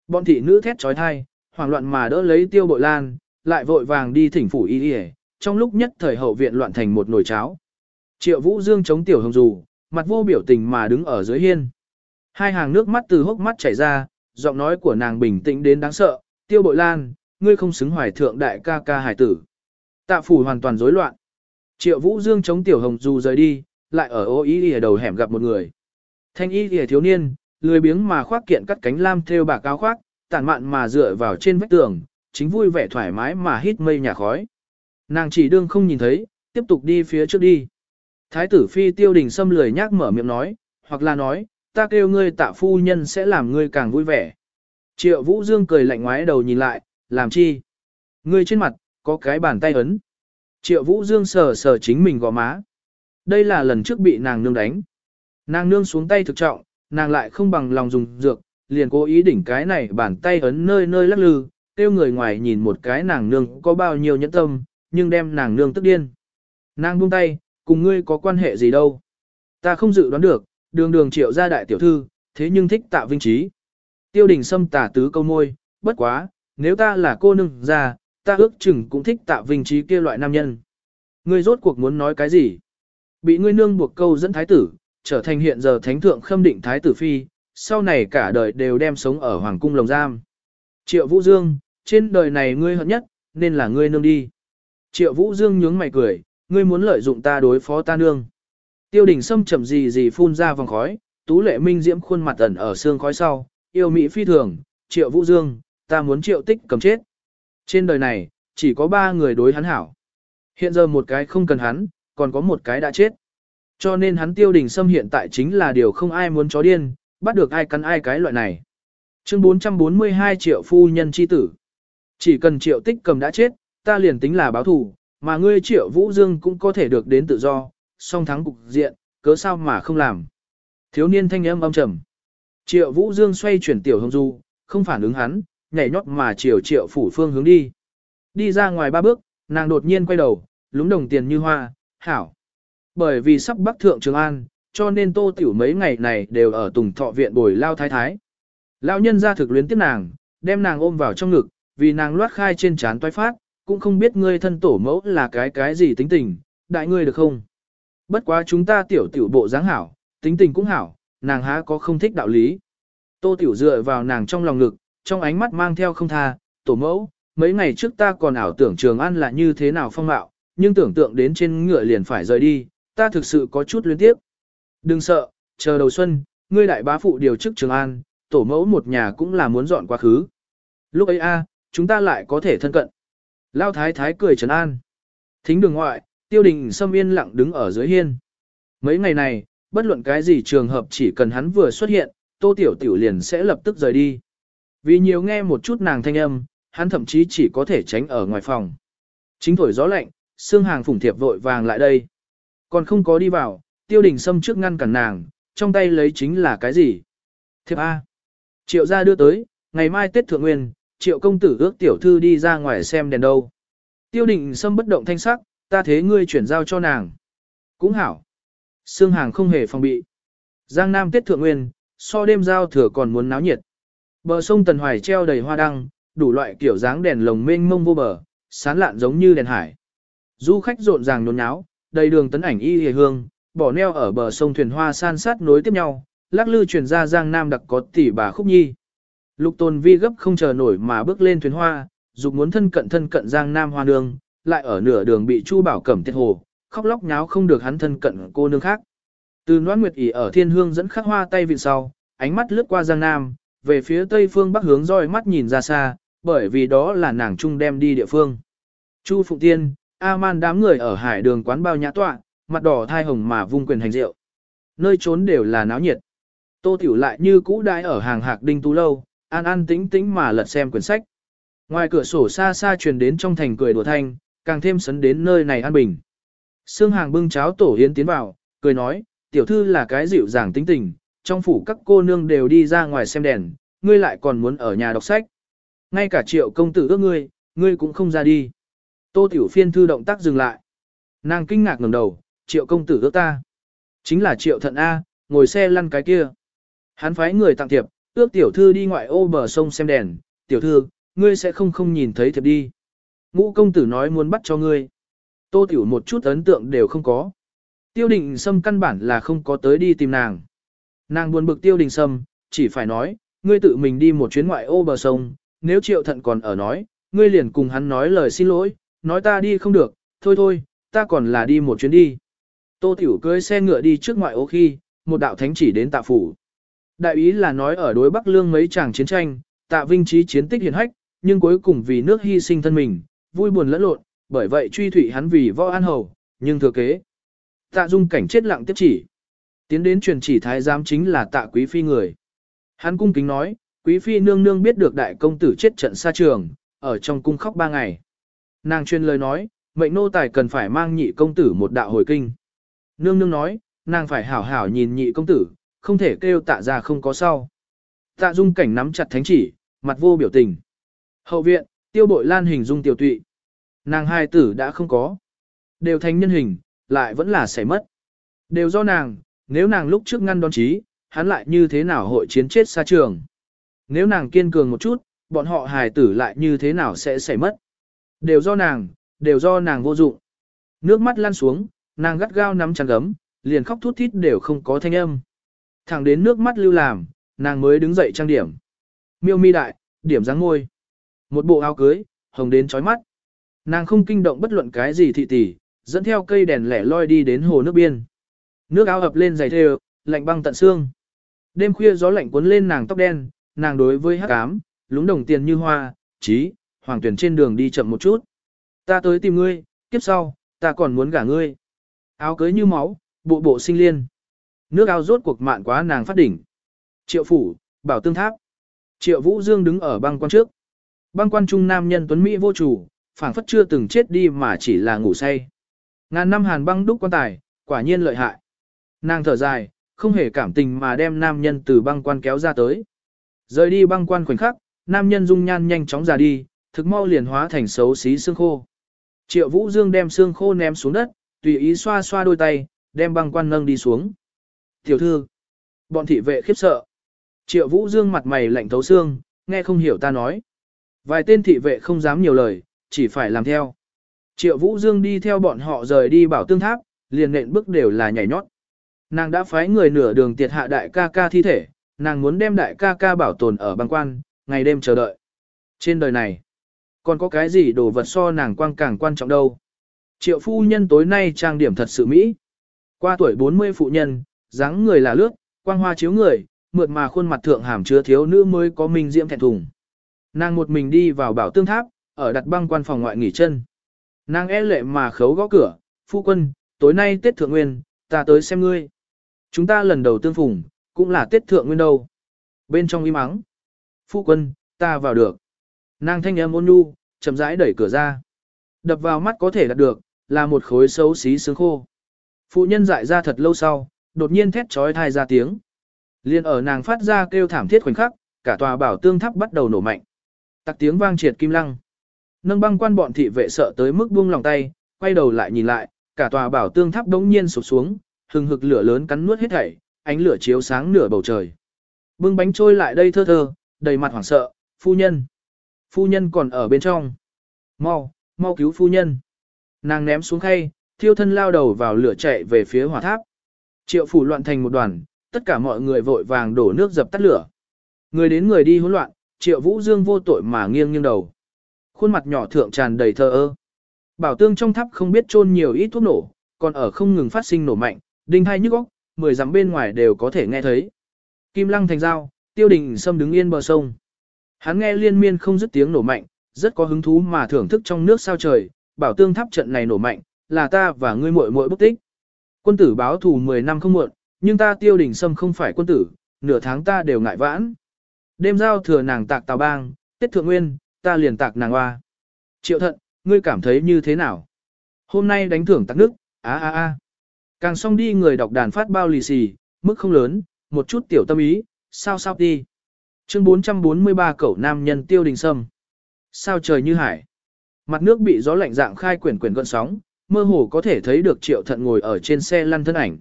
Bọn thị nữ thét trói thai, hoảng loạn mà đỡ lấy tiêu bội lan, lại vội vàng đi thỉnh phủ y y trong lúc nhất thời hậu viện loạn thành một nồi cháo. Triệu Vũ Dương chống tiểu hồng dù, mặt vô biểu tình mà đứng ở dưới hiên. Hai hàng nước mắt từ hốc mắt chảy ra, giọng nói của nàng bình tĩnh đến đáng sợ, tiêu bội lan, ngươi không xứng hoài thượng đại ca ca hải tử. Tạ phủ hoàn toàn rối loạn. Triệu Vũ Dương chống tiểu hồng dù rời đi, lại ở ô y ở đầu hẻm gặp một người. Thanh y lìa thiếu niên, lười biếng mà khoác kiện cắt cánh lam theo bạc áo khoác, tản mạn mà dựa vào trên vách tường, chính vui vẻ thoải mái mà hít mây nhà khói. Nàng chỉ đương không nhìn thấy, tiếp tục đi phía trước đi. Thái tử phi tiêu đình xâm lười nhác mở miệng nói, hoặc là nói, ta kêu ngươi tạ phu nhân sẽ làm ngươi càng vui vẻ. Triệu Vũ Dương cười lạnh ngoái đầu nhìn lại, làm chi? Ngươi trên mặt, có cái bàn tay ấn. Triệu Vũ Dương sờ sờ chính mình gò má. Đây là lần trước bị nàng nương đánh. Nàng nương xuống tay thực trọng, nàng lại không bằng lòng dùng dược, liền cố ý đỉnh cái này bàn tay ấn nơi nơi lắc lư, kêu người ngoài nhìn một cái nàng nương có bao nhiêu nhẫn tâm, nhưng đem nàng nương tức điên. Nàng buông tay, cùng ngươi có quan hệ gì đâu. Ta không dự đoán được, đường đường triệu gia đại tiểu thư, thế nhưng thích tạ vinh trí. Tiêu đình xâm tả tứ câu môi, bất quá, nếu ta là cô nương già, ta ước chừng cũng thích tạ vinh trí kia loại nam nhân. Ngươi rốt cuộc muốn nói cái gì? Bị ngươi nương buộc câu dẫn thái tử, trở thành hiện giờ thánh thượng khâm định thái tử phi, sau này cả đời đều đem sống ở hoàng cung lồng giam. Triệu Vũ Dương, trên đời này ngươi hận nhất, nên là ngươi nương đi. Triệu Vũ Dương nhướng mày cười, ngươi muốn lợi dụng ta đối phó ta nương. Tiêu đình sâm chậm gì gì phun ra vòng khói, tú lệ minh diễm khuôn mặt ẩn ở xương khói sau, yêu mỹ phi thường, triệu vũ dương, ta muốn triệu tích cầm chết. Trên đời này, chỉ có ba người đối hắn hảo. Hiện giờ một cái không cần hắn, còn có một cái đã chết. Cho nên hắn tiêu đình sâm hiện tại chính là điều không ai muốn chó điên, bắt được ai cắn ai cái loại này. Chương 442 triệu phu nhân chi tử. Chỉ cần triệu tích cầm đã chết, ta liền tính là báo thù, mà ngươi triệu vũ dương cũng có thể được đến tự do, song thắng cục diện, cớ sao mà không làm. Thiếu niên thanh âm âm trầm. Triệu vũ dương xoay chuyển tiểu hồng du, không phản ứng hắn, nhảy nhót mà chiều triệu phủ phương hướng đi. Đi ra ngoài ba bước, nàng đột nhiên quay đầu, lúng đồng tiền như hoa, hảo. Bởi vì sắp bắc thượng Trường An, cho nên tô tiểu mấy ngày này đều ở tùng thọ viện bồi lao thái thái. Lao nhân ra thực luyến tiếp nàng, đem nàng ôm vào trong ngực, vì nàng loát khai trên trán toái phát, cũng không biết ngươi thân tổ mẫu là cái cái gì tính tình, đại ngươi được không? Bất quá chúng ta tiểu tiểu bộ dáng hảo, tính tình cũng hảo, nàng há có không thích đạo lý. Tô tiểu dựa vào nàng trong lòng ngực, trong ánh mắt mang theo không tha, tổ mẫu, mấy ngày trước ta còn ảo tưởng Trường An là như thế nào phong mạo, nhưng tưởng tượng đến trên ngựa liền phải rời đi, ta thực sự có chút luyến tiếc. Đừng sợ, chờ đầu xuân, ngươi đại bá phụ điều chức Trường An, tổ mẫu một nhà cũng là muốn dọn quá khứ. Lúc ấy a, chúng ta lại có thể thân cận. Lao thái thái cười trấn an. Thính đường ngoại, tiêu đình xâm yên lặng đứng ở dưới hiên. Mấy ngày này, bất luận cái gì trường hợp chỉ cần hắn vừa xuất hiện, tô tiểu tiểu liền sẽ lập tức rời đi. Vì nhiều nghe một chút nàng thanh âm, hắn thậm chí chỉ có thể tránh ở ngoài phòng. Chính thổi gió lạnh, xương hàng phủng thiệp vội vàng lại đây. Còn không có đi vào, tiêu đình xâm trước ngăn cản nàng, trong tay lấy chính là cái gì? Thiệp A. Triệu gia đưa tới, ngày mai Tết Thượng Nguyên, triệu công tử ước tiểu thư đi ra ngoài xem đèn đâu. Tiêu định xâm bất động thanh sắc, ta thế ngươi chuyển giao cho nàng. Cũng hảo. Sương hàng không hề phòng bị. Giang Nam tiết Thượng Nguyên, so đêm giao thừa còn muốn náo nhiệt. Bờ sông Tần Hoài treo đầy hoa đăng, đủ loại kiểu dáng đèn lồng mênh mông vô bờ, sán lạn giống như đèn hải. Du khách rộn ràng nhốn nháo, đầy đường tấn ảnh y hề hương, bỏ neo ở bờ sông thuyền hoa san sát nối tiếp nhau, lắc lư truyền ra Giang Nam đặc có tỷ bà khúc nhi. Lục Tôn Vi gấp không chờ nổi mà bước lên thuyền hoa, dục muốn thân cận thân cận Giang Nam Hoa Nương, lại ở nửa đường bị Chu Bảo Cẩm tiết hồ, khóc lóc nháo không được hắn thân cận cô nương khác. Từ Noãn Nguyệt ỉ ở Thiên Hương dẫn khắc hoa tay vịn sau, ánh mắt lướt qua Giang Nam, về phía tây phương bắc hướng roi mắt nhìn ra xa, bởi vì đó là nàng trung đem đi địa phương. Chu Phụng Tiên, A-man đám người ở hải đường quán bao nhã tọa, mặt đỏ thai hồng mà vung quyền hành rượu. Nơi trốn đều là náo nhiệt. Tô Tiểu lại như cũ đãi ở hàng hạc đinh tú lâu, an an tĩnh tĩnh mà lật xem quyển sách. Ngoài cửa sổ xa xa truyền đến trong thành cười đùa thanh, càng thêm sấn đến nơi này an bình. Sương hàng bưng cháo tổ yến tiến vào, cười nói, tiểu thư là cái dịu dàng tính tình, trong phủ các cô nương đều đi ra ngoài xem đèn, ngươi lại còn muốn ở nhà đọc sách. Ngay cả triệu công tử ước ngươi, ngươi cũng không ra đi. Tô tiểu phiên thư động tác dừng lại. Nàng kinh ngạc ngẩng đầu, triệu công tử ước ta. Chính là triệu thận A, ngồi xe lăn cái kia. Hắn phái người tặng thiệp, ước tiểu thư đi ngoại ô bờ sông xem đèn, tiểu thư, ngươi sẽ không không nhìn thấy thiệp đi. Ngũ công tử nói muốn bắt cho ngươi. Tô tiểu một chút ấn tượng đều không có. Tiêu đình sâm căn bản là không có tới đi tìm nàng. Nàng buồn bực tiêu đình sâm, chỉ phải nói, ngươi tự mình đi một chuyến ngoại ô bờ sông, nếu triệu thận còn ở nói, ngươi liền cùng hắn nói lời xin lỗi, nói ta đi không được, thôi thôi, ta còn là đi một chuyến đi. Tô tiểu cưới xe ngựa đi trước ngoại ô khi, một đạo thánh chỉ đến tạ phủ. Đại ý là nói ở đối Bắc Lương mấy chàng chiến tranh, tạ vinh trí chiến tích hiển hách, nhưng cuối cùng vì nước hy sinh thân mình, vui buồn lẫn lộn, bởi vậy truy thủy hắn vì võ an hầu, nhưng thừa kế. Tạ dung cảnh chết lặng tiếp chỉ. Tiến đến truyền chỉ thái giám chính là tạ quý phi người. Hắn cung kính nói, quý phi nương nương biết được đại công tử chết trận xa trường, ở trong cung khóc ba ngày. Nàng truyền lời nói, mệnh nô tài cần phải mang nhị công tử một đạo hồi kinh. Nương nương nói, nàng phải hảo hảo nhìn nhị công tử, không thể kêu tạ ra không có sau. Tạ dung cảnh nắm chặt thánh chỉ, mặt vô biểu tình. Hậu viện, tiêu bội lan hình dung tiểu tụy. Nàng hai tử đã không có. Đều thành nhân hình, lại vẫn là sẽ mất. Đều do nàng, nếu nàng lúc trước ngăn đón trí, hắn lại như thế nào hội chiến chết xa trường. Nếu nàng kiên cường một chút, bọn họ hài tử lại như thế nào sẽ xảy mất. Đều do nàng, đều do nàng vô dụng. Nước mắt lăn xuống, nàng gắt gao nắm chặt gấm, liền khóc thút thít đều không có thanh âm. Thẳng đến nước mắt lưu làm, nàng mới đứng dậy trang điểm. Miêu mi đại, điểm dáng ngôi. Một bộ áo cưới, hồng đến chói mắt. Nàng không kinh động bất luận cái gì thị tỷ, dẫn theo cây đèn lẻ loi đi đến hồ nước biên. Nước áo ập lên dày thêu, lạnh băng tận xương. Đêm khuya gió lạnh cuốn lên nàng tóc đen, nàng đối với hắc ám, lúng đồng tiền như hoa, trí, hoàng tuyển trên đường đi chậm một chút. Ta tới tìm ngươi, kiếp sau, ta còn muốn gả ngươi. Áo cưới như máu, bộ bộ sinh liên. Nước ao rốt cuộc mạn quá nàng phát đỉnh. Triệu phủ, bảo tương tháp. Triệu Vũ Dương đứng ở băng quan trước. Băng quan trung nam nhân tuấn Mỹ vô chủ, phảng phất chưa từng chết đi mà chỉ là ngủ say. Ngàn năm hàn băng đúc quan tài, quả nhiên lợi hại. Nàng thở dài, không hề cảm tình mà đem nam nhân từ băng quan kéo ra tới. Rời đi băng quan khoảnh khắc, nam nhân dung nhan nhanh chóng ra đi, thực mau liền hóa thành xấu xí xương khô. Triệu Vũ Dương đem xương khô ném xuống đất, tùy ý xoa xoa đôi tay, đem băng quan nâng đi xuống. Tiểu thư, bọn thị vệ khiếp sợ. Triệu Vũ Dương mặt mày lạnh thấu xương, nghe không hiểu ta nói. Vài tên thị vệ không dám nhiều lời, chỉ phải làm theo. Triệu Vũ Dương đi theo bọn họ rời đi bảo tương tháp, liền nện bước đều là nhảy nhót. Nàng đã phái người nửa đường tiệt hạ đại ca ca thi thể, nàng muốn đem đại ca ca bảo tồn ở băng quan, ngày đêm chờ đợi. Trên đời này, còn có cái gì đồ vật so nàng quang càng quan trọng đâu. Triệu phu nhân tối nay trang điểm thật sự mỹ. Qua tuổi 40 phụ nhân, dáng người là lướt, quang hoa chiếu người, mượt mà khuôn mặt thượng hàm chứa thiếu nữ mới có minh diễm thẹn thùng. Nàng một mình đi vào bảo tương tháp, ở đặt băng quan phòng ngoại nghỉ chân. Nàng e lệ mà khấu gõ cửa, phu quân, tối nay Tết Thượng Nguyên, ta tới xem ngươi. Chúng ta lần đầu tương phùng, cũng là Tết Thượng Nguyên đâu. Bên trong im mắng. Phu quân, ta vào được. Nàng thanh âm ôn nhu, chậm rãi đẩy cửa ra. Đập vào mắt có thể đạt được, là một khối xấu xí sướng khô. Phụ nhân dại ra thật lâu sau, đột nhiên thét trói thai ra tiếng. Liên ở nàng phát ra kêu thảm thiết khoảnh khắc, cả tòa bảo tương tháp bắt đầu nổ mạnh. Tặc tiếng vang triệt kim lăng. Nâng băng quan bọn thị vệ sợ tới mức buông lòng tay, quay đầu lại nhìn lại, cả tòa bảo tương tháp đống nhiên sụp xuống, hừng hực lửa lớn cắn nuốt hết thảy, ánh lửa chiếu sáng nửa bầu trời. Bưng bánh trôi lại đây thơ thơ, đầy mặt hoảng sợ, phu nhân. Phu nhân còn ở bên trong. Mau, mau cứu phu nhân. Nàng ném xuống khay, thiêu thân lao đầu vào lửa chạy về phía hỏa tháp. Triệu phủ loạn thành một đoàn, tất cả mọi người vội vàng đổ nước dập tắt lửa. Người đến người đi hỗn loạn, triệu vũ dương vô tội mà nghiêng nghiêng đầu. Khuôn mặt nhỏ thượng tràn đầy thơ ơ. Bảo tương trong tháp không biết chôn nhiều ít thuốc nổ, còn ở không ngừng phát sinh nổ mạnh, đinh hai nhức óc, mười dặm bên ngoài đều có thể nghe thấy. Kim lăng thành dao, tiêu đình xâm đứng yên bờ sông. Hắn nghe liên miên không dứt tiếng nổ mạnh, rất có hứng thú mà thưởng thức trong nước sao trời, bảo tương tháp trận này nổ mạnh, là ta và ngươi muội muội bức tích. Quân tử báo thù 10 năm không muộn, nhưng ta tiêu đình sâm không phải quân tử, nửa tháng ta đều ngại vãn. Đêm giao thừa nàng tạc tào bang, tiết thượng nguyên, ta liền tạc nàng hoa. Triệu thận, ngươi cảm thấy như thế nào? Hôm nay đánh thưởng tạc nước, á á á. Càng xong đi người đọc đàn phát bao lì xì, mức không lớn, một chút tiểu tâm ý, sao sao đi. Chương 443 cẩu nam nhân tiêu đình sâm. Sao trời như hải. Mặt nước bị gió lạnh dạng khai quyển quyển gợn sóng, mơ hồ có thể thấy được triệu thận ngồi ở trên xe lăn thân ảnh.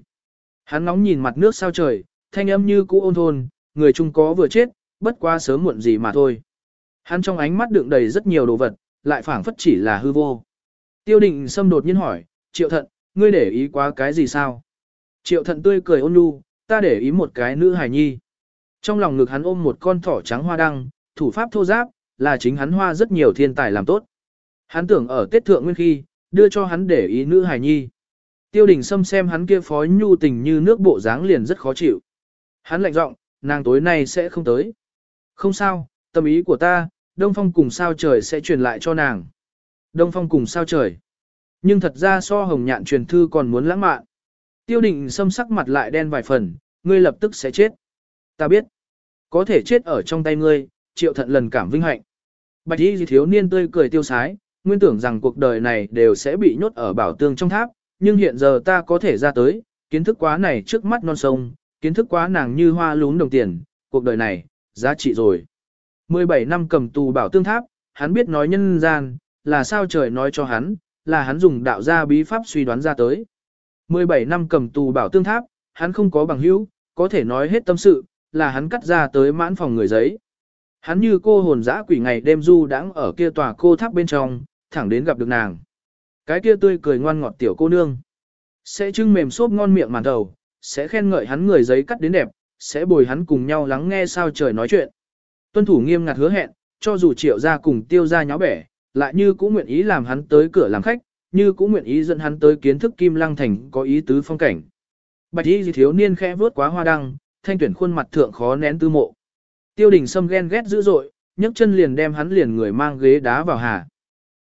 Hắn nóng nhìn mặt nước sao trời, thanh âm như cũ ôn thôn, người chung có vừa chết, bất quá sớm muộn gì mà thôi. Hắn trong ánh mắt đựng đầy rất nhiều đồ vật, lại phảng phất chỉ là hư vô. Tiêu định xâm đột nhiên hỏi, triệu thận, ngươi để ý quá cái gì sao? Triệu thận tươi cười ôn nhu, ta để ý một cái nữ hài nhi. Trong lòng ngực hắn ôm một con thỏ trắng hoa đăng, thủ pháp thô giáp, là chính hắn hoa rất nhiều thiên tài làm tốt. Hắn tưởng ở Tết Thượng Nguyên khi, đưa cho hắn để ý nữ hài nhi. Tiêu đình Sâm xem hắn kia phó nhu tình như nước bộ dáng liền rất khó chịu. Hắn lạnh giọng, nàng tối nay sẽ không tới. Không sao, tâm ý của ta, Đông Phong cùng sao trời sẽ truyền lại cho nàng. Đông Phong cùng sao trời. Nhưng thật ra so hồng nhạn truyền thư còn muốn lãng mạn. Tiêu đình xâm sắc mặt lại đen vài phần, ngươi lập tức sẽ chết. Ta biết, có thể chết ở trong tay ngươi, triệu thận lần cảm vinh hạnh. Bạch y thiếu niên tươi cười tiêu sái, nguyên tưởng rằng cuộc đời này đều sẽ bị nhốt ở bảo tường trong tháp, nhưng hiện giờ ta có thể ra tới, kiến thức quá này trước mắt non sông, kiến thức quá nàng như hoa lún đồng tiền, cuộc đời này, giá trị rồi. 17 năm cầm tù bảo tương tháp, hắn biết nói nhân gian, là sao trời nói cho hắn, là hắn dùng đạo gia bí pháp suy đoán ra tới. 17 năm cầm tù bảo tương tháp, hắn không có bằng hữu, có thể nói hết tâm sự, là hắn cắt ra tới mãn phòng người giấy. Hắn như cô hồn dã quỷ ngày đêm du đãng ở kia tòa cô tháp bên trong, thẳng đến gặp được nàng. Cái kia tươi cười ngoan ngọt tiểu cô nương. Sẽ trưng mềm xốp ngon miệng màn đầu, sẽ khen ngợi hắn người giấy cắt đến đẹp, sẽ bồi hắn cùng nhau lắng nghe sao trời nói chuyện. Tuân thủ nghiêm ngặt hứa hẹn, cho dù triệu ra cùng tiêu ra nháo bẻ, lại như cũng nguyện ý làm hắn tới cửa làm khách, như cũng nguyện ý dẫn hắn tới kiến thức kim lăng thành có ý tứ phong cảnh. Bạch y thiếu niên khẽ vớt quá hoa đăng, thanh tuyển khuôn mặt thượng khó nén tư mộ. Tiêu đình sâm ghen ghét dữ dội, nhấc chân liền đem hắn liền người mang ghế đá vào hà.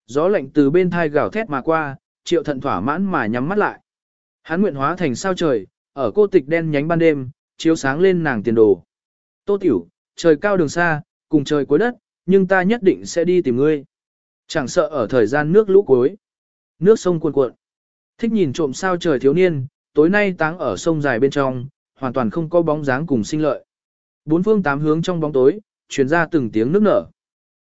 Gió lạnh từ bên thai gào thét mà qua, triệu thận thỏa mãn mà nhắm mắt lại. Hắn nguyện hóa thành sao trời, ở cô tịch đen nhánh ban đêm, chiếu sáng lên nàng tiền đồ. Tô tiểu, trời cao đường xa, cùng trời cuối đất, nhưng ta nhất định sẽ đi tìm ngươi. Chẳng sợ ở thời gian nước lũ cuối. Nước sông cuồn cuộn. Thích nhìn trộm sao trời thiếu niên, tối nay táng ở sông dài bên trong, hoàn toàn không có bóng dáng cùng sinh lợi. Bốn phương tám hướng trong bóng tối, truyền ra từng tiếng nước nở.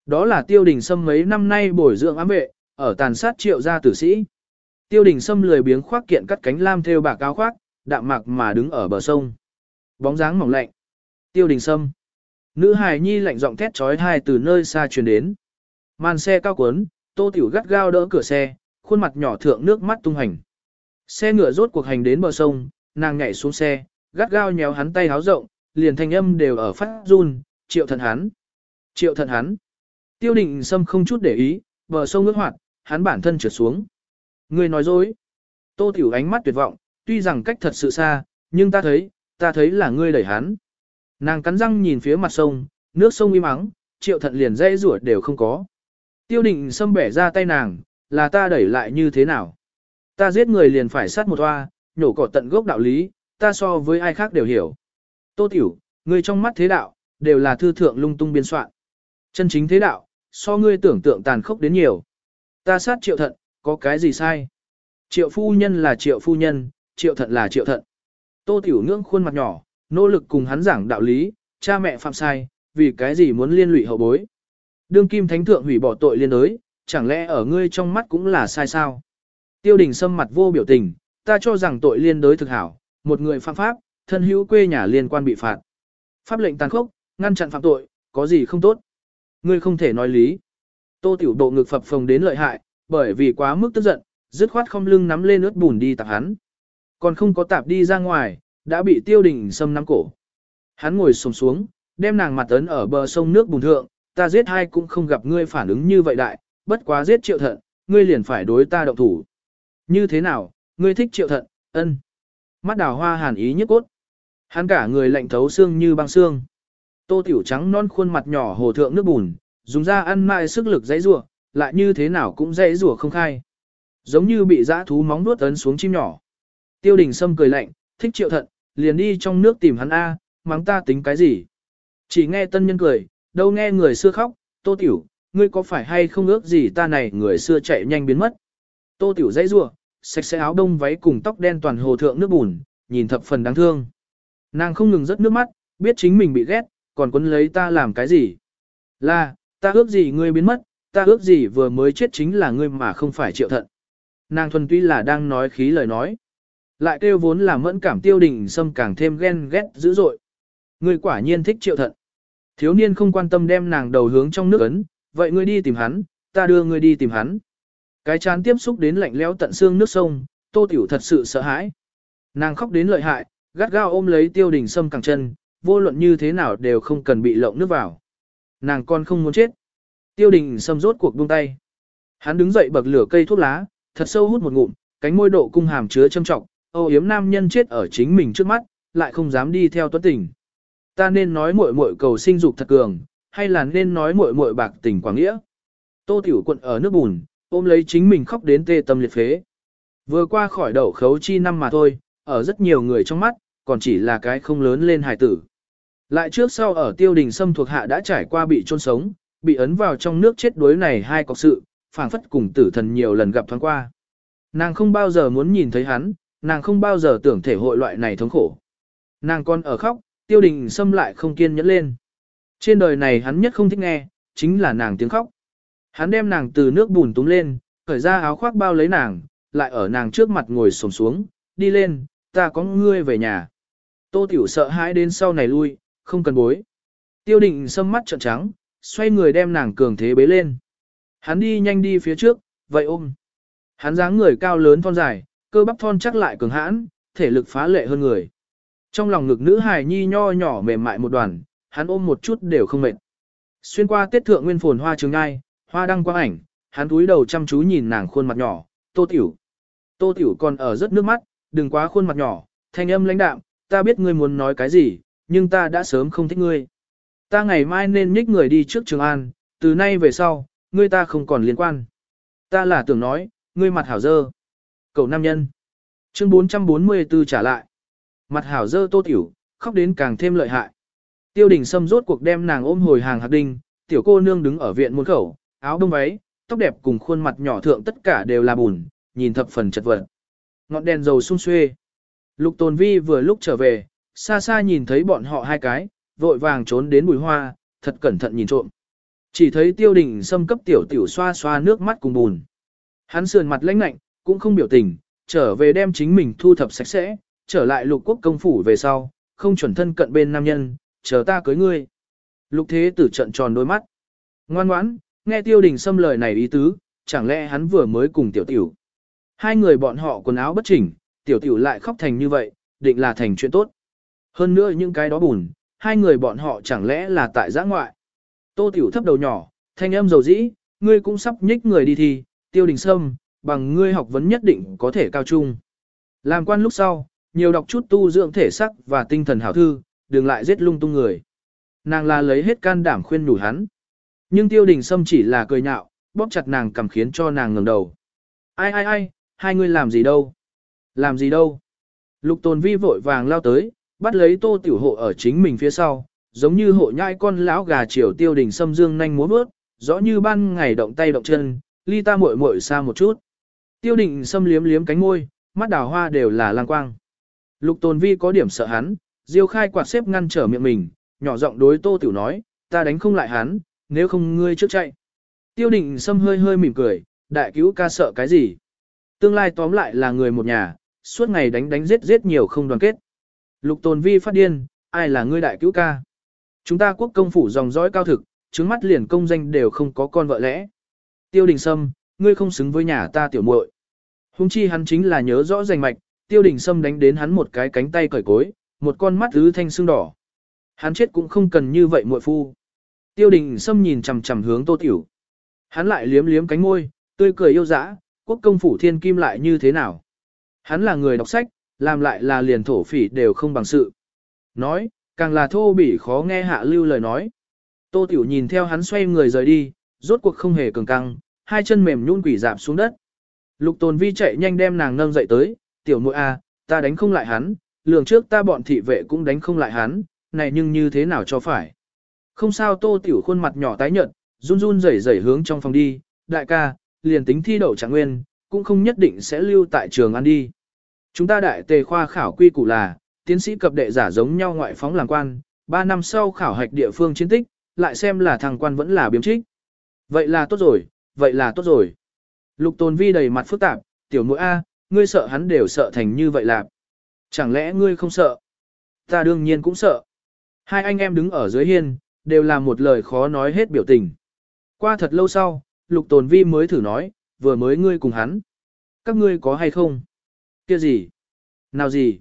Đó là tiêu đình sâm mấy năm nay bồi dưỡng ám vệ, ở tàn sát triệu gia tử sĩ. Tiêu đình sâm lười biếng khoác kiện cắt cánh lam theo bạc áo khoác, đạm mạc mà đứng ở bờ sông. Bóng dáng mỏng lạnh. Tiêu đình sâm. Nữ hài nhi lạnh giọng thét trói thai từ nơi xa truyền đến. Màn xe cao cuốn, tô tiểu gắt gao đỡ cửa xe, khuôn mặt nhỏ thượng nước mắt tung hành. Xe ngựa rốt cuộc hành đến bờ sông, nàng nhảy xuống xe, gắt gao nhéo hắn tay háo rộng, liền thanh âm đều ở phát run, triệu thần hắn. Triệu thần hắn. Tiêu định sâm không chút để ý, bờ sông nước hoạt, hắn bản thân trượt xuống. Người nói dối. Tô tiểu ánh mắt tuyệt vọng, tuy rằng cách thật sự xa, nhưng ta thấy, ta thấy là ngươi đẩy hắn. Nàng cắn răng nhìn phía mặt sông, nước sông im mắng, triệu thận liền dây rủa đều không có. Tiêu định xâm bẻ ra tay nàng, là ta đẩy lại như thế nào? Ta giết người liền phải sát một hoa, nhổ cỏ tận gốc đạo lý, ta so với ai khác đều hiểu. Tô tiểu, ngươi trong mắt thế đạo, đều là thư thượng lung tung biên soạn. Chân chính thế đạo, so ngươi tưởng tượng tàn khốc đến nhiều. Ta sát triệu thận, có cái gì sai? Triệu phu nhân là triệu phu nhân, triệu thận là triệu thận. Tô tiểu ngưỡng khuôn mặt nhỏ, nỗ lực cùng hắn giảng đạo lý, cha mẹ phạm sai, vì cái gì muốn liên lụy hậu bối. Đương kim thánh thượng hủy bỏ tội liên đới, chẳng lẽ ở ngươi trong mắt cũng là sai sao? Tiêu đình sâm mặt vô biểu tình, ta cho rằng tội liên đới thực hảo, một người phạm pháp, thân hữu quê nhà liên quan bị phạt. Pháp lệnh tàn khốc, ngăn chặn phạm tội, có gì không tốt? Ngươi không thể nói lý. Tô tiểu độ ngực phập phồng đến lợi hại, bởi vì quá mức tức giận, dứt khoát không lưng nắm lên ướt bùn đi tạp hắn. Còn không có tạp đi ra ngoài, đã bị tiêu đình sâm nắm cổ. Hắn ngồi sồm xuống, đem nàng mặt ấn ở bờ sông nước bùn thượng, ta giết hai cũng không gặp ngươi phản ứng như vậy đại, bất quá giết triệu thận, ngươi liền phải đối ta động thủ. Như thế nào, ngươi thích triệu thận, ân. Mắt đào hoa hàn ý nhất cốt. Hắn cả người lạnh thấu xương như băng xương. Tô tiểu trắng non khuôn mặt nhỏ hồ thượng nước bùn, dùng ra ăn mại sức lực dãy rủa, lại như thế nào cũng dãy rủa không khai. Giống như bị dã thú móng nuốt ấn xuống chim nhỏ. Tiêu đình sâm cười lạnh, thích triệu thận, liền đi trong nước tìm hắn A, mắng ta tính cái gì. Chỉ nghe tân nhân cười, đâu nghe người xưa khóc, tô tiểu, ngươi có phải hay không ước gì ta này người xưa chạy nhanh biến mất. Tô tiểu dãy rủa, sạch sẽ áo đông váy cùng tóc đen toàn hồ thượng nước bùn, nhìn thập phần đáng thương. Nàng không ngừng rớt nước mắt, biết chính mình bị ghét, còn quấn lấy ta làm cái gì. Là, ta ước gì ngươi biến mất, ta ước gì vừa mới chết chính là ngươi mà không phải triệu thận. Nàng thuần tuy là đang nói khí lời nói. Lại kêu vốn là mẫn cảm tiêu đình xâm càng thêm ghen ghét dữ dội. Ngươi quả nhiên thích triệu thận. Thiếu niên không quan tâm đem nàng đầu hướng trong nước ấn, vậy ngươi đi tìm hắn, ta đưa ngươi đi tìm hắn. Cái chán tiếp xúc đến lạnh lẽo tận xương nước sông, tô tiểu thật sự sợ hãi. Nàng khóc đến lợi hại, gắt gao ôm lấy tiêu đình sâm cẳng chân, vô luận như thế nào đều không cần bị lộng nước vào. Nàng con không muốn chết. Tiêu đình xâm rốt cuộc buông tay. Hắn đứng dậy bậc lửa cây thuốc lá, thật sâu hút một ngụm, cánh môi độ cung hàm chứa châm trọng, âu yếm nam nhân chết ở chính mình trước mắt, lại không dám đi theo tuấn tình. Ta nên nói muội muội cầu sinh dục thật cường, hay là nên nói muội muội bạc tình quảng nghĩa. Tô tiểu quận ở nước bùn, ôm lấy chính mình khóc đến tê tâm liệt phế. Vừa qua khỏi đậu khấu chi năm mà thôi, ở rất nhiều người trong mắt, còn chỉ là cái không lớn lên hài tử. Lại trước sau ở tiêu đình xâm thuộc hạ đã trải qua bị chôn sống, bị ấn vào trong nước chết đuối này hai cọc sự, phảng phất cùng tử thần nhiều lần gặp thoáng qua. Nàng không bao giờ muốn nhìn thấy hắn, nàng không bao giờ tưởng thể hội loại này thống khổ. Nàng còn ở khóc, tiêu đình xâm lại không kiên nhẫn lên. Trên đời này hắn nhất không thích nghe, chính là nàng tiếng khóc. Hắn đem nàng từ nước bùn túng lên, khởi ra áo khoác bao lấy nàng, lại ở nàng trước mặt ngồi xổm xuống, đi lên, ta có ngươi về nhà. Tô Tiểu sợ hãi đến sau này lui, không cần bối. Tiêu định sâm mắt trợn trắng, xoay người đem nàng cường thế bế lên. Hắn đi nhanh đi phía trước, vậy ôm. Hắn dáng người cao lớn thon dài, cơ bắp thon chắc lại cường hãn, thể lực phá lệ hơn người. Trong lòng ngực nữ hài nhi nho nhỏ mềm mại một đoàn, hắn ôm một chút đều không mệt. Xuyên qua tiết thượng nguyên phồn hoa trường ngai, hoa đăng quang ảnh, hắn cúi đầu chăm chú nhìn nàng khuôn mặt nhỏ, tô tiểu. Tô tiểu còn ở rất nước mắt, đừng quá khuôn mặt nhỏ, thanh âm lãnh đạm, ta biết ngươi muốn nói cái gì, nhưng ta đã sớm không thích ngươi. Ta ngày mai nên nhích người đi trước Trường An, từ nay về sau, ngươi ta không còn liên quan. Ta là tưởng nói, ngươi mặt hảo dơ. Cậu nam nhân. Chương 444 trả lại. Mặt hảo dơ tô tiểu, khóc đến càng thêm lợi hại. Tiêu đình Sâm rốt cuộc đem nàng ôm hồi hàng hạt đinh, tiểu cô nương đứng ở viện môn khẩu, áo đông váy, tóc đẹp cùng khuôn mặt nhỏ thượng tất cả đều là bùn, nhìn thập phần chật vật. Ngọn đèn dầu sung xuê. Lục Tồn Vi vừa lúc trở về, xa xa nhìn thấy bọn họ hai cái, vội vàng trốn đến bùi hoa, thật cẩn thận nhìn trộm. Chỉ thấy tiêu đình xâm cấp tiểu tiểu xoa xoa nước mắt cùng bùn. Hắn sườn mặt lãnh lạnh, cũng không biểu tình, trở về đem chính mình thu thập sạch sẽ, trở lại lục quốc công phủ về sau, không chuẩn thân cận bên nam nhân, chờ ta cưới ngươi. Lục thế tử trận tròn đôi mắt. Ngoan ngoãn, nghe tiêu đình xâm lời này ý tứ, chẳng lẽ hắn vừa mới cùng tiểu tiểu. Hai người bọn họ quần áo bất chỉnh, tiểu tiểu lại khóc thành như vậy, định là thành chuyện tốt. Hơn nữa những cái đó bùn, hai người bọn họ chẳng lẽ là tại giã ngoại. Tô tiểu thấp đầu nhỏ, thanh âm dầu dĩ, ngươi cũng sắp nhích người đi thì, tiêu đình sâm, bằng ngươi học vấn nhất định có thể cao trung. Làm quan lúc sau, nhiều đọc chút tu dưỡng thể sắc và tinh thần hảo thư, đừng lại giết lung tung người. Nàng là lấy hết can đảm khuyên nhủ hắn. Nhưng tiêu đình sâm chỉ là cười nhạo, bóp chặt nàng cầm khiến cho nàng ngẩng đầu. Ai ai ai, hai người làm gì đâu? Làm gì đâu? Lục tồn vi vội vàng lao tới, bắt lấy tô tiểu hộ ở chính mình phía sau, giống như hộ nhai con lão gà chiều tiêu đình sâm dương nhanh múa bước, rõ như ban ngày động tay động chân, ly ta muội muội xa một chút. Tiêu đình sâm liếm liếm cánh môi, mắt đào hoa đều là lang quang. Lục tồn vi có điểm sợ hắn, diêu khai quạt xếp ngăn trở miệng mình, nhỏ giọng đối tô tiểu nói, ta đánh không lại hắn, nếu không ngươi trước chạy. Tiêu Đình sâm hơi hơi mỉm cười, đại cứu ca sợ cái gì? Tương lai tóm lại là người một nhà, suốt ngày đánh đánh giết giết nhiều không đoàn kết. Lục tồn vi phát điên, ai là ngươi đại cứu ca? Chúng ta quốc công phủ dòng dõi cao thực, trứng mắt liền công danh đều không có con vợ lẽ. Tiêu đình sâm, ngươi không xứng với nhà ta tiểu muội. Hùng chi hắn chính là nhớ rõ rành mạch, tiêu đình sâm đánh đến hắn một cái cánh tay cởi cối, một con mắt thứ thanh xương đỏ. Hắn chết cũng không cần như vậy muội phu. Tiêu đình Sâm nhìn chằm chằm hướng tô tiểu. Hắn lại liếm liếm cánh môi, tươi cười yêu dã, quốc công phủ thiên kim lại như thế nào. Hắn là người đọc sách, làm lại là liền thổ phỉ đều không bằng sự. Nói, càng là thô bỉ khó nghe hạ lưu lời nói. Tô tiểu nhìn theo hắn xoay người rời đi, rốt cuộc không hề cường căng, hai chân mềm nhún quỷ dạp xuống đất. Lục tồn vi chạy nhanh đem nàng nâng dậy tới, tiểu muội a, à, ta đánh không lại hắn, lường trước ta bọn thị vệ cũng đánh không lại hắn, này nhưng như thế nào cho phải. Không sao tô tiểu khuôn mặt nhỏ tái nhợt, run run rẩy rẩy hướng trong phòng đi, đại ca, liền tính thi đậu trạng nguyên, cũng không nhất định sẽ lưu tại trường ăn đi. Chúng ta đại tề khoa khảo quy củ là, tiến sĩ cập đệ giả giống nhau ngoại phóng làm quan, 3 năm sau khảo hạch địa phương chiến tích, lại xem là thằng quan vẫn là biếm trích. Vậy là tốt rồi, vậy là tốt rồi. Lục tồn vi đầy mặt phức tạp, tiểu mũi A, ngươi sợ hắn đều sợ thành như vậy là. Chẳng lẽ ngươi không sợ? Ta đương nhiên cũng sợ. Hai anh em đứng ở dưới hiên, đều là một lời khó nói hết biểu tình. Qua thật lâu sau, lục tồn vi mới thử nói, vừa mới ngươi cùng hắn. Các ngươi có hay không? Kia gì? Nào gì?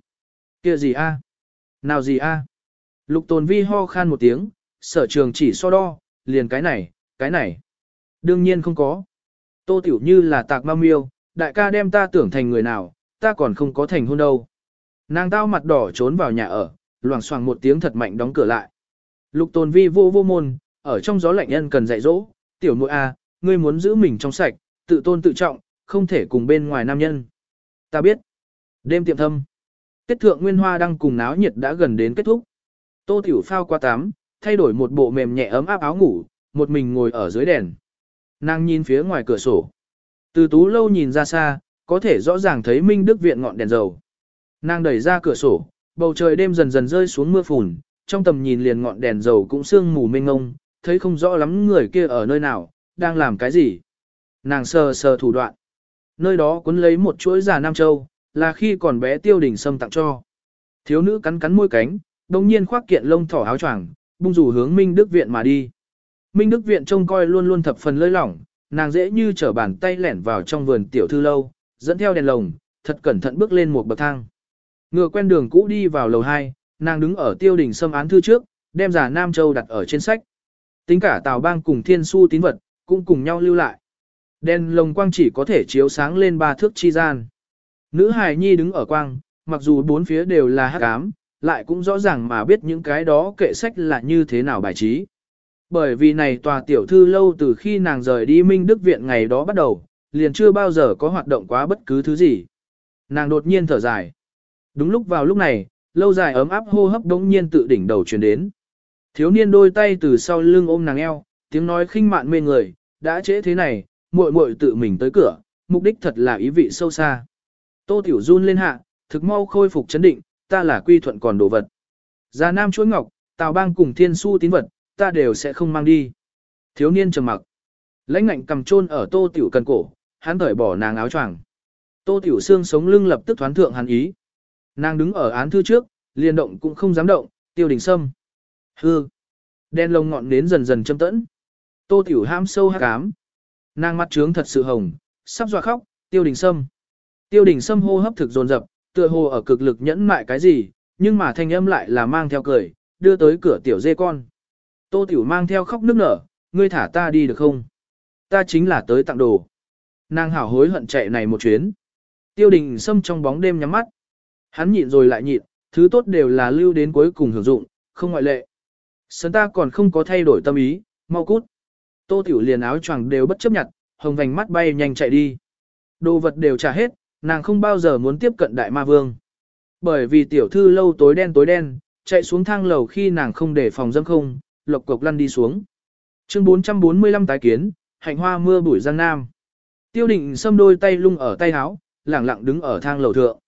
Kia gì a? Nào gì a? Lục tồn vi ho khan một tiếng, sở trường chỉ so đo, liền cái này, cái này. Đương nhiên không có. Tô tiểu như là tạc ma miêu, đại ca đem ta tưởng thành người nào, ta còn không có thành hôn đâu. Nàng tao mặt đỏ trốn vào nhà ở, loảng xoảng một tiếng thật mạnh đóng cửa lại. Lục tồn vi vô vô môn, ở trong gió lạnh nhân cần dạy dỗ, tiểu muội a, ngươi muốn giữ mình trong sạch, tự tôn tự trọng, không thể cùng bên ngoài nam nhân. Ta biết. Đêm tiệm thâm. Kết thượng nguyên hoa đang cùng náo nhiệt đã gần đến kết thúc. Tô Tiểu phao qua tắm, thay đổi một bộ mềm nhẹ ấm áp áo ngủ, một mình ngồi ở dưới đèn. Nàng nhìn phía ngoài cửa sổ. Từ tú lâu nhìn ra xa, có thể rõ ràng thấy Minh Đức viện ngọn đèn dầu. Nàng đẩy ra cửa sổ, bầu trời đêm dần dần rơi xuống mưa phùn, trong tầm nhìn liền ngọn đèn dầu cũng sương mù mênh ngông, thấy không rõ lắm người kia ở nơi nào, đang làm cái gì. Nàng sờ sờ thủ đoạn. Nơi đó cuốn lấy một chuỗi giả Nam Châu, là khi còn bé tiêu đình sâm tặng cho. Thiếu nữ cắn cắn môi cánh, đồng nhiên khoác kiện lông thỏ áo choàng, bung rủ hướng Minh Đức Viện mà đi. Minh Đức Viện trông coi luôn luôn thập phần lơi lỏng, nàng dễ như trở bàn tay lẻn vào trong vườn tiểu thư lâu, dẫn theo đèn lồng, thật cẩn thận bước lên một bậc thang. Ngựa quen đường cũ đi vào lầu 2, nàng đứng ở tiêu đình xâm án thư trước, đem giả Nam Châu đặt ở trên sách. Tính cả Tào Bang cùng Thiên Su tín vật, cũng cùng nhau lưu lại. Đèn lồng quang chỉ có thể chiếu sáng lên ba thước chi gian. Nữ hài nhi đứng ở quang, mặc dù bốn phía đều là hắc ám, lại cũng rõ ràng mà biết những cái đó kệ sách là như thế nào bài trí. Bởi vì này tòa tiểu thư lâu từ khi nàng rời đi Minh Đức Viện ngày đó bắt đầu, liền chưa bao giờ có hoạt động quá bất cứ thứ gì. Nàng đột nhiên thở dài. Đúng lúc vào lúc này, lâu dài ấm áp hô hấp đống nhiên tự đỉnh đầu truyền đến. Thiếu niên đôi tay từ sau lưng ôm nàng eo, tiếng nói khinh mạn mê người, đã trễ thế này, muội muội tự mình tới cửa, mục đích thật là ý vị sâu xa. Tô Tiểu run lên hạ, thực mau khôi phục chấn định, ta là quy thuận còn đồ vật. Già Nam chuỗi ngọc, Tào Bang cùng Thiên Su tín vật, ta đều sẽ không mang đi. Thiếu niên trầm mặc. Lãnh ngạnh cầm chôn ở Tô Tiểu cần cổ, hắn thởi bỏ nàng áo choàng. Tô Tiểu xương sống lưng lập tức thoán thượng hắn ý. Nàng đứng ở án thư trước, liền động cũng không dám động, tiêu đình sâm. Hư. Đen lông ngọn nến dần dần châm tẫn. Tô Tiểu ham sâu hát cám. Nàng mắt trướng thật sự hồng, sắp dọa khóc, tiêu đình sâm. Tiêu đình sâm hô hấp thực dồn dập, tựa hồ ở cực lực nhẫn mại cái gì, nhưng mà thanh âm lại là mang theo cười, đưa tới cửa tiểu dê con. Tô Tiểu mang theo khóc nước nở, ngươi thả ta đi được không? Ta chính là tới tặng đồ. Nàng hảo hối hận chạy này một chuyến. Tiêu đình sâm trong bóng đêm nhắm mắt. Hắn nhịn rồi lại nhịn, thứ tốt đều là lưu đến cuối cùng hưởng dụng, không ngoại lệ. Sân ta còn không có thay đổi tâm ý, mau cút. Tô Tiểu liền áo choàng đều bất chấp nhặt, hồng vành mắt bay nhanh chạy đi. Đồ vật đều trả hết, nàng không bao giờ muốn tiếp cận đại ma vương. Bởi vì tiểu thư lâu tối đen tối đen, chạy xuống thang lầu khi nàng không để phòng dâm không, lộc cục lăn đi xuống. Chương 445 tái kiến, hạnh hoa mưa bụi giang nam. Tiêu định xâm đôi tay lung ở tay áo, lẳng lặng đứng ở thang lầu thượng.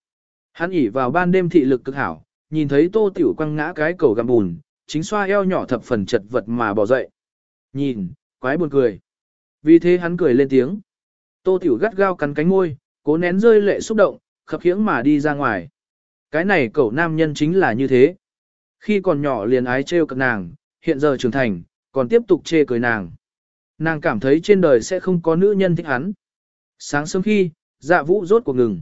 Hắn ỉ vào ban đêm thị lực cực hảo, nhìn thấy tô tiểu quăng ngã cái cầu gặm bùn, chính xoa eo nhỏ thập phần chật vật mà bỏ dậy. Nhìn, quái buồn cười. Vì thế hắn cười lên tiếng. Tô tiểu gắt gao cắn cánh môi, cố nén rơi lệ xúc động, khập khiễng mà đi ra ngoài. Cái này cậu nam nhân chính là như thế. Khi còn nhỏ liền ái trêu cợt nàng, hiện giờ trưởng thành, còn tiếp tục chê cười nàng. Nàng cảm thấy trên đời sẽ không có nữ nhân thích hắn. Sáng sớm khi, dạ vũ rốt cuộc ngừng.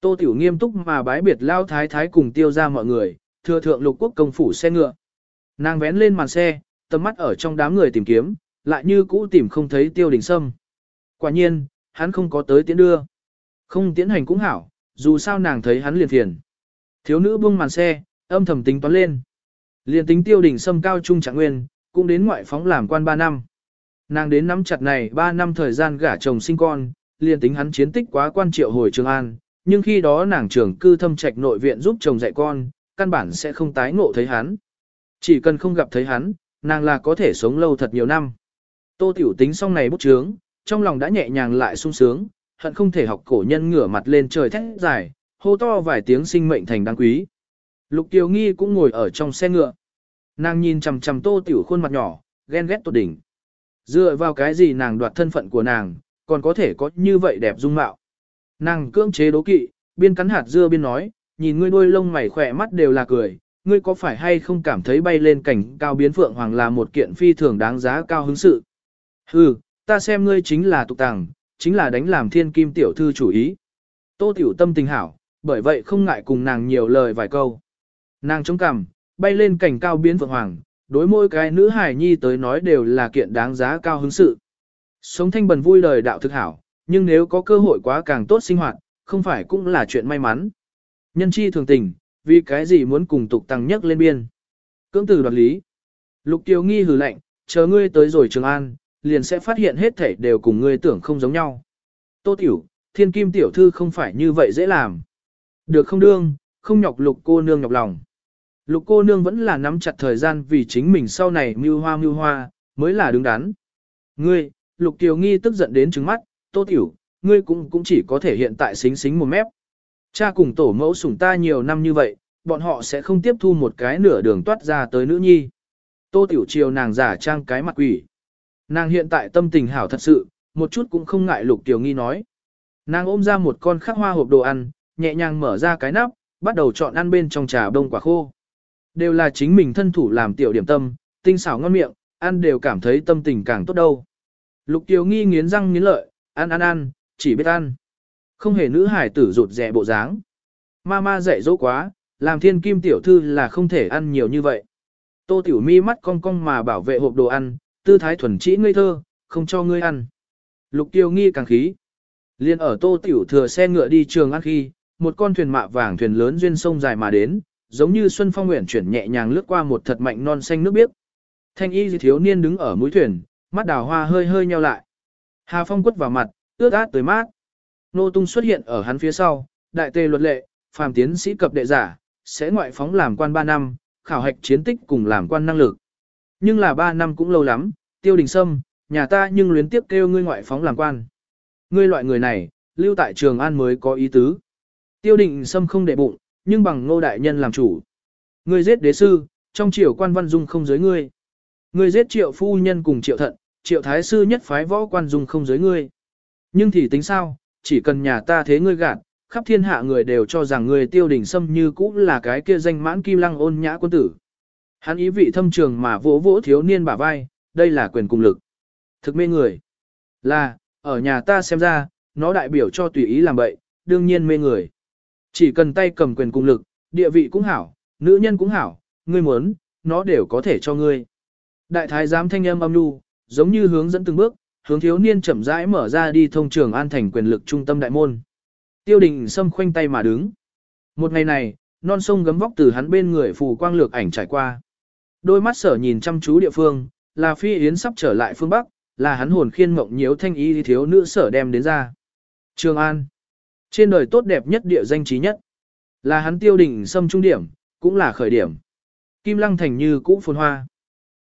Tô Tiểu nghiêm túc mà bái biệt lao thái thái cùng tiêu ra mọi người, thừa thượng lục quốc công phủ xe ngựa. Nàng vén lên màn xe, tầm mắt ở trong đám người tìm kiếm, lại như cũ tìm không thấy tiêu đình sâm. Quả nhiên, hắn không có tới tiễn đưa. Không tiến hành cũng hảo, dù sao nàng thấy hắn liền phiền. Thiếu nữ buông màn xe, âm thầm tính toán lên. Liền tính tiêu đỉnh sâm cao trung trạng nguyên, cũng đến ngoại phóng làm quan 3 năm. Nàng đến nắm chặt này 3 năm thời gian gả chồng sinh con, liền tính hắn chiến tích quá quan triệu hồi Trường An, nhưng khi đó nàng trưởng cư thâm trạch nội viện giúp chồng dạy con, căn bản sẽ không tái ngộ thấy hắn. Chỉ cần không gặp thấy hắn, nàng là có thể sống lâu thật nhiều năm. Tô Tiểu tính xong này bút chướng, trong lòng đã nhẹ nhàng lại sung sướng, hận không thể học cổ nhân ngửa mặt lên trời thét dài, hô to vài tiếng sinh mệnh thành đáng quý. Lục Kiều Nghi cũng ngồi ở trong xe ngựa. Nàng nhìn chằm chằm Tô Tiểu khuôn mặt nhỏ, ghen ghét tột đỉnh. Dựa vào cái gì nàng đoạt thân phận của nàng, còn có thể có như vậy đẹp dung mạo. Nàng cưỡng chế đố kỵ, biên cắn hạt dưa biên nói, nhìn ngươi đôi lông mày khỏe mắt đều là cười, ngươi có phải hay không cảm thấy bay lên cảnh cao biến phượng hoàng là một kiện phi thường đáng giá cao hứng sự. Hừ, ta xem ngươi chính là tục tàng, chính là đánh làm thiên kim tiểu thư chủ ý. Tô tiểu tâm tình hảo, bởi vậy không ngại cùng nàng nhiều lời vài câu. Nàng chống cằm, bay lên cảnh cao biến vượng hoàng, đối mỗi cái nữ hài nhi tới nói đều là kiện đáng giá cao hứng sự. Sống thanh bần vui lời đạo thực hảo, nhưng nếu có cơ hội quá càng tốt sinh hoạt, không phải cũng là chuyện may mắn. Nhân chi thường tình, vì cái gì muốn cùng tục tăng nhất lên biên. Cưỡng từ đoạt lý. Lục tiêu nghi hừ lạnh, chờ ngươi tới rồi Trường An, liền sẽ phát hiện hết thảy đều cùng ngươi tưởng không giống nhau. Tô tiểu, thiên kim tiểu thư không phải như vậy dễ làm. Được không đương, không nhọc lục cô nương nhọc lòng. Lục cô nương vẫn là nắm chặt thời gian vì chính mình sau này mưu hoa mưu hoa, mới là đứng đắn. Ngươi, lục tiểu nghi tức giận đến trứng mắt, tô tiểu, ngươi cũng cũng chỉ có thể hiện tại xính xính một mép. Cha cùng tổ mẫu sủng ta nhiều năm như vậy, bọn họ sẽ không tiếp thu một cái nửa đường toát ra tới nữ nhi. Tô tiểu chiều nàng giả trang cái mặt quỷ. Nàng hiện tại tâm tình hảo thật sự, một chút cũng không ngại lục tiểu nghi nói. Nàng ôm ra một con khắc hoa hộp đồ ăn, nhẹ nhàng mở ra cái nắp, bắt đầu chọn ăn bên trong trà đông quả khô. Đều là chính mình thân thủ làm tiểu điểm tâm, tinh xảo ngon miệng, ăn đều cảm thấy tâm tình càng tốt đâu. Lục tiểu nghi nghiến răng nghiến lợi, ăn ăn ăn, chỉ biết ăn. Không hề nữ hải tử rụt rẻ bộ dáng. Mama dạy dỗ quá, làm thiên kim tiểu thư là không thể ăn nhiều như vậy. Tô tiểu mi mắt cong cong mà bảo vệ hộp đồ ăn, tư thái thuần trĩ ngây thơ, không cho ngươi ăn. Lục tiêu nghi càng khí. Liên ở tô tiểu thừa xe ngựa đi trường ăn khi, một con thuyền mạ vàng thuyền lớn duyên sông dài mà đến, giống như xuân phong nguyện chuyển nhẹ nhàng lướt qua một thật mạnh non xanh nước biếc. Thanh y thiếu niên đứng ở mũi thuyền, mắt đào hoa hơi hơi nheo lại. Hà phong quất vào mặt, ướt át tới mát. Nô tung xuất hiện ở hắn phía sau, đại tề luật lệ, phàm tiến sĩ cập đệ giả, sẽ ngoại phóng làm quan 3 năm, khảo hạch chiến tích cùng làm quan năng lực. Nhưng là 3 năm cũng lâu lắm, tiêu đình sâm, nhà ta nhưng luyến tiếp kêu ngươi ngoại phóng làm quan. Ngươi loại người này, lưu tại trường an mới có ý tứ. Tiêu đình sâm không để bụng, nhưng bằng ngô đại nhân làm chủ. Ngươi giết đế sư, trong triều quan văn dung không giới ngươi. Ngươi giết triệu phu nhân cùng triệu thận, triệu thái sư nhất phái võ quan dung không giới ngươi. Nhưng thì tính sao, chỉ cần nhà ta thế ngươi gạt, khắp thiên hạ người đều cho rằng người tiêu đình sâm như cũ là cái kia danh mãn kim lăng ôn nhã quân tử. Hắn ý vị thâm trường mà vỗ vỗ thiếu niên bả vai, đây là quyền cùng lực. Thực mê người. Là, ở nhà ta xem ra, nó đại biểu cho tùy ý làm bậy, đương nhiên mê người. Chỉ cần tay cầm quyền cùng lực, địa vị cũng hảo, nữ nhân cũng hảo, ngươi muốn, nó đều có thể cho ngươi. Đại thái giám thanh âm âm nu, giống như hướng dẫn từng bước, hướng thiếu niên chậm rãi mở ra đi thông trường an thành quyền lực trung tâm đại môn. Tiêu đình xâm khoanh tay mà đứng. Một ngày này, non sông gấm vóc từ hắn bên người phù quang lược ảnh trải qua. Đôi mắt sở nhìn chăm chú địa phương, là phi yến sắp trở lại phương Bắc, là hắn hồn khiên mộng nhiễu thanh y thiếu nữ sở đem đến ra. Trường An. Trên đời tốt đẹp nhất địa danh trí nhất. Là hắn tiêu đỉnh xâm trung điểm, cũng là khởi điểm. Kim lăng thành như cũ phồn hoa.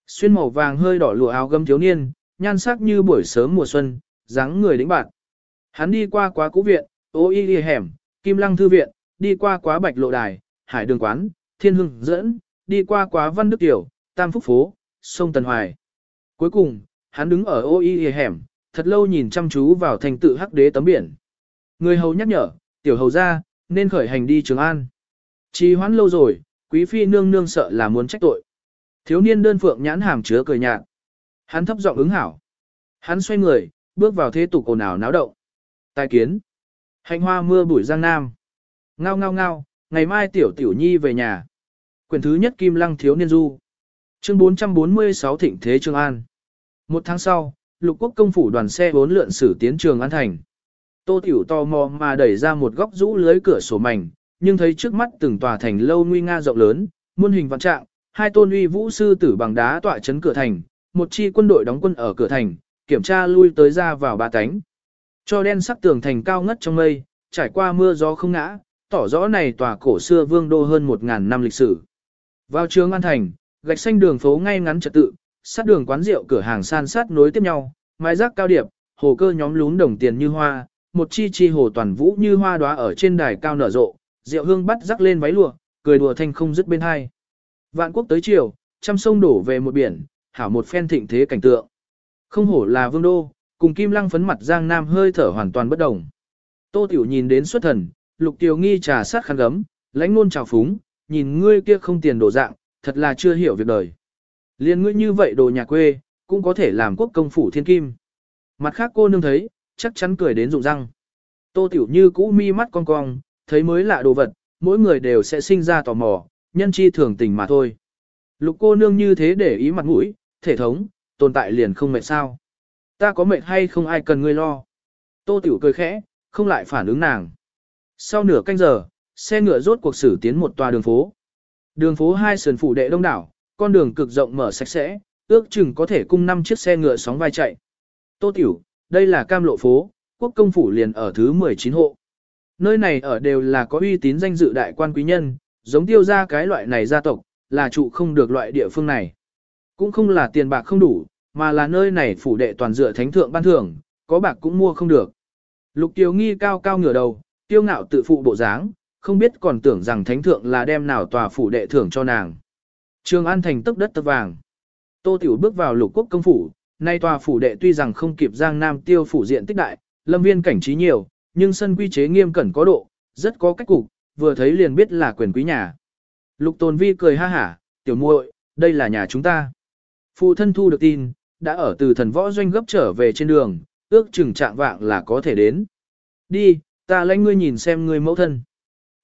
Xuyên màu vàng hơi đỏ lụa áo gấm thiếu niên, nhan sắc như buổi sớm mùa xuân, dáng người đĩnh bạn. Hắn đi qua quá cũ viện, ô y đi hẻm, kim lăng thư viện, đi qua quá bạch lộ đài, hải đường quán, thiên hưng dẫn, đi qua quá văn đức tiểu, tam phúc phố, sông Tần Hoài. Cuối cùng, hắn đứng ở ô y hẻm, thật lâu nhìn chăm chú vào thành tự hắc đế tấm biển. Người hầu nhắc nhở, tiểu hầu ra, nên khởi hành đi Trường An. Trì hoãn lâu rồi, quý phi nương nương sợ là muốn trách tội. Thiếu niên đơn phượng nhãn hàm chứa cười nhạt. Hắn thấp giọng ứng hảo. Hắn xoay người, bước vào thế tục ồn ào náo động. Tài kiến. Hành hoa mưa bụi giang nam. Ngao ngao ngao, ngày mai tiểu tiểu nhi về nhà. Quyển thứ nhất Kim Lăng Thiếu Niên Du. Chương 446 Thịnh Thế Trường An. Một tháng sau, lục quốc công phủ đoàn xe bốn lượn xử tiến Trường An Thành. Tô Tiểu tò mò mà đẩy ra một góc rũ lưới cửa sổ mảnh, nhưng thấy trước mắt từng tòa thành lâu nguy nga rộng lớn, muôn hình vạn trạng, hai tôn uy vũ sư tử bằng đá tọa chấn cửa thành, một chi quân đội đóng quân ở cửa thành, kiểm tra lui tới ra vào ba cánh. Cho đen sắc tường thành cao ngất trong mây, trải qua mưa gió không ngã, tỏ rõ này tòa cổ xưa vương đô hơn một ngàn năm lịch sử. Vào trường An Thành, gạch xanh đường phố ngay ngắn trật tự, sát đường quán rượu cửa hàng san sát nối tiếp nhau, mái rác cao điệp, hồ cơ nhóm lún đồng tiền như hoa, một chi chi hồ toàn vũ như hoa đóa ở trên đài cao nở rộ, rượu hương bắt rắc lên váy lụa, cười đùa thanh không dứt bên hai. Vạn quốc tới chiều, trăm sông đổ về một biển, hảo một phen thịnh thế cảnh tượng. Không hổ là vương đô, cùng kim lăng phấn mặt giang nam hơi thở hoàn toàn bất đồng. Tô Tiểu nhìn đến xuất thần, lục tiểu nghi trà sát khăn gấm, lãnh nôn trào phúng, nhìn ngươi kia không tiền đồ dạng, thật là chưa hiểu việc đời. Liên ngươi như vậy đồ nhà quê, cũng có thể làm quốc công phủ thiên kim. Mặt khác cô nương thấy, chắc chắn cười đến rụng răng. Tô Tiểu Như cũ mi mắt cong cong, thấy mới lạ đồ vật, mỗi người đều sẽ sinh ra tò mò, nhân chi thường tình mà thôi. Lục cô nương như thế để ý mặt mũi, thể thống, tồn tại liền không mệt sao. Ta có mệt hay không ai cần ngươi lo. Tô Tiểu cười khẽ, không lại phản ứng nàng. Sau nửa canh giờ, xe ngựa rốt cuộc xử tiến một tòa đường phố. Đường phố hai sườn phủ đệ đông đảo, con đường cực rộng mở sạch sẽ, ước chừng có thể cung năm chiếc xe ngựa sóng vai chạy. Tô Tiểu, đây là cam lộ phố, quốc công phủ liền ở thứ 19 hộ. Nơi này ở đều là có uy tín danh dự đại quan quý nhân, giống tiêu ra cái loại này gia tộc, là trụ không được loại địa phương này. Cũng không là tiền bạc không đủ, mà là nơi này phủ đệ toàn dựa thánh thượng ban thưởng, có bạc cũng mua không được. Lục Tiêu Nghi cao cao ngửa đầu, tiêu ngạo tự phụ bộ dáng, không biết còn tưởng rằng thánh thượng là đem nào tòa phủ đệ thưởng cho nàng. Trường An thành tức đất tơ vàng. Tô Tiểu bước vào lục quốc công phủ, nay tòa phủ đệ tuy rằng không kịp Giang Nam tiêu phủ diện tích đại, lâm viên cảnh trí nhiều, nhưng sân quy chế nghiêm cẩn có độ, rất có cách cục, vừa thấy liền biết là quyền quý nhà. Lục Tồn Vi cười ha hả, tiểu muội, đây là nhà chúng ta. Phụ thân thu được tin, đã ở từ thần võ doanh gấp trở về trên đường, ước chừng trạng vạng là có thể đến. Đi, ta lãnh ngươi nhìn xem ngươi mẫu thân.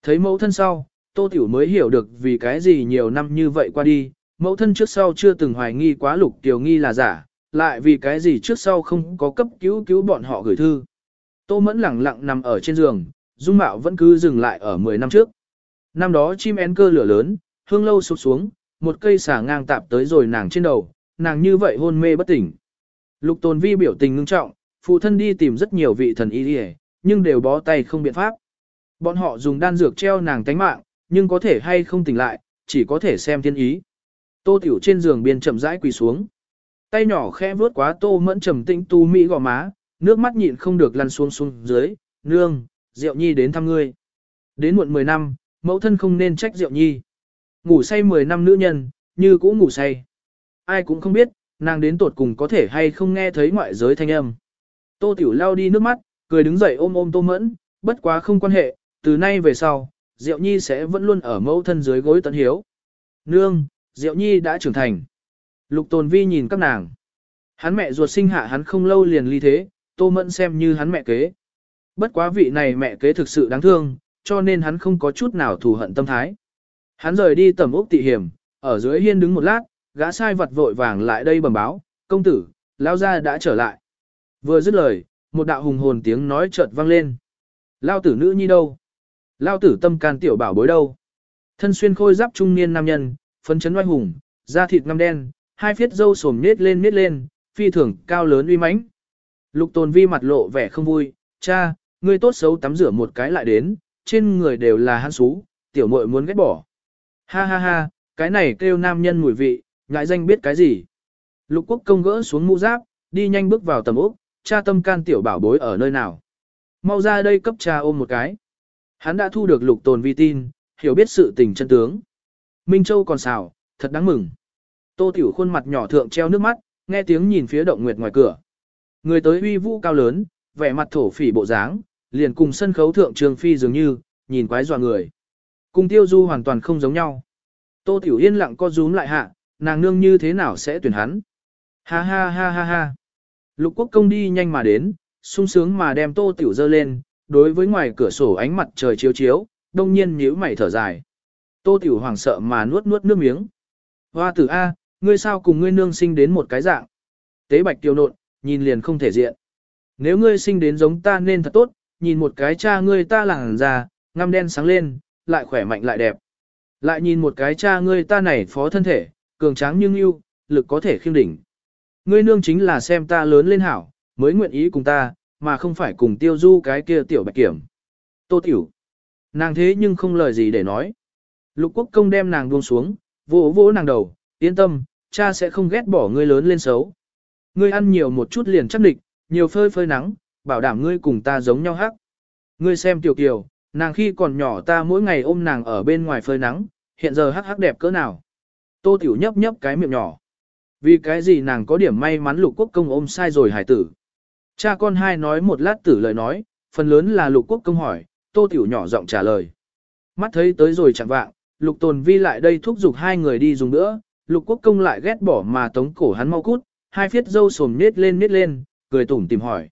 Thấy mẫu thân sau, Tô Tiểu mới hiểu được vì cái gì nhiều năm như vậy qua đi, mẫu thân trước sau chưa từng hoài nghi quá lục tiểu nghi là giả, lại vì cái gì trước sau không có cấp cứu cứu bọn họ gửi thư. Tô Mẫn lẳng lặng nằm ở trên giường, dung mạo vẫn cứ dừng lại ở 10 năm trước. Năm đó chim én cơ lửa lớn, hương lâu sụp xuống, một cây xả ngang tạp tới rồi nàng trên đầu, nàng như vậy hôn mê bất tỉnh. Lục Tồn Vi biểu tình ngưng trọng, phụ thân đi tìm rất nhiều vị thần y đi nhưng đều bó tay không biện pháp. Bọn họ dùng đan dược treo nàng tánh mạng, nhưng có thể hay không tỉnh lại, chỉ có thể xem thiên ý. Tô Tiểu trên giường biên chậm rãi quỳ xuống. Tay nhỏ khẽ vướt quá Tô Mẫn trầm tĩnh tu mỹ gò má, nước mắt nhịn không được lăn xuống xuống dưới, nương, Diệu Nhi đến thăm ngươi. Đến muộn 10 năm, mẫu thân không nên trách Diệu Nhi. Ngủ say 10 năm nữ nhân, như cũ ngủ say. Ai cũng không biết, nàng đến tột cùng có thể hay không nghe thấy ngoại giới thanh âm. Tô Tiểu lao đi nước mắt, cười đứng dậy ôm ôm Tô Mẫn, bất quá không quan hệ, từ nay về sau, Diệu Nhi sẽ vẫn luôn ở mẫu thân dưới gối tận hiếu. Nương, Diệu Nhi đã trưởng thành. Lục Tồn Vi nhìn các nàng. Hắn mẹ ruột sinh hạ hắn không lâu liền ly thế, Tô Mẫn xem như hắn mẹ kế. Bất quá vị này mẹ kế thực sự đáng thương, cho nên hắn không có chút nào thù hận tâm thái. Hắn rời đi tầm ốc tị hiểm, ở dưới hiên đứng một lát, gã sai vật vội vàng lại đây bẩm báo, công tử, lao gia đã trở lại. Vừa dứt lời, một đạo hùng hồn tiếng nói chợt vang lên. Lao tử nữ nhi đâu? Lao tử tâm can tiểu bảo bối đâu? Thân xuyên khôi giáp trung niên nam nhân, phấn chấn oai hùng, da thịt ngăm đen, hai phiết râu sồm nết lên nết lên, phi thường cao lớn uy mãnh. Lục tồn vi mặt lộ vẻ không vui, cha, ngươi tốt xấu tắm rửa một cái lại đến, trên người đều là hắn xú, tiểu muội muốn ghét bỏ. Ha ha ha, cái này kêu nam nhân mùi vị, ngại danh biết cái gì. Lục quốc công gỡ xuống mũ giáp, đi nhanh bước vào tầm ốc, cha tâm can tiểu bảo bối ở nơi nào. Mau ra đây cấp cha ôm một cái. Hắn đã thu được lục tồn vi tin, hiểu biết sự tình chân tướng. Minh Châu còn xào, thật đáng mừng. Tô Tiểu khuôn mặt nhỏ thượng treo nước mắt, nghe tiếng nhìn phía động nguyệt ngoài cửa. Người tới uy vũ cao lớn, vẻ mặt thổ phỉ bộ dáng, liền cùng sân khấu thượng trường phi dường như, nhìn quái dọa người. Cùng tiêu du hoàn toàn không giống nhau. Tô Tiểu yên lặng co rúm lại hạ, nàng nương như thế nào sẽ tuyển hắn. Ha ha ha ha ha. Lục quốc công đi nhanh mà đến, sung sướng mà đem Tô Tiểu dơ lên, đối với ngoài cửa sổ ánh mặt trời chiếu chiếu, đông nhiên nhíu mày thở dài. Tô Tiểu hoàng sợ mà nuốt nuốt nước miếng. Hoa tử A, ngươi sao cùng ngươi nương sinh đến một cái dạng. Tế bạch tiêu nộn, nhìn liền không thể diện. Nếu ngươi sinh đến giống ta nên thật tốt, nhìn một cái cha ngươi ta làng già, ngăm đen sáng lên, lại khỏe mạnh lại đẹp. Lại nhìn một cái cha ngươi ta này phó thân thể, cường tráng nhưng yêu, lực có thể khiêm đỉnh. Ngươi nương chính là xem ta lớn lên hảo, mới nguyện ý cùng ta, mà không phải cùng tiêu du cái kia tiểu bạch kiểm. Tô tiểu. Nàng thế nhưng không lời gì để nói. Lục quốc công đem nàng buông xuống, vỗ vỗ nàng đầu, yên tâm, cha sẽ không ghét bỏ ngươi lớn lên xấu. Ngươi ăn nhiều một chút liền chắc địch, nhiều phơi phơi nắng, bảo đảm ngươi cùng ta giống nhau hắc. Ngươi xem tiểu kiều, nàng khi còn nhỏ ta mỗi ngày ôm nàng ở bên ngoài phơi nắng, hiện giờ hắc hắc đẹp cỡ nào. Tô tiểu nhấp nhấp cái miệng nhỏ. Vì cái gì nàng có điểm may mắn lục quốc công ôm sai rồi hải tử. Cha con hai nói một lát tử lời nói, phần lớn là lục quốc công hỏi, tô tiểu nhỏ giọng trả lời. Mắt thấy tới rồi chẳng vạng, lục tồn vi lại đây thúc giục hai người đi dùng nữa, lục quốc công lại ghét bỏ mà tống cổ hắn mau cút, hai phiết dâu sồm nết lên nết lên, cười tủm tìm hỏi.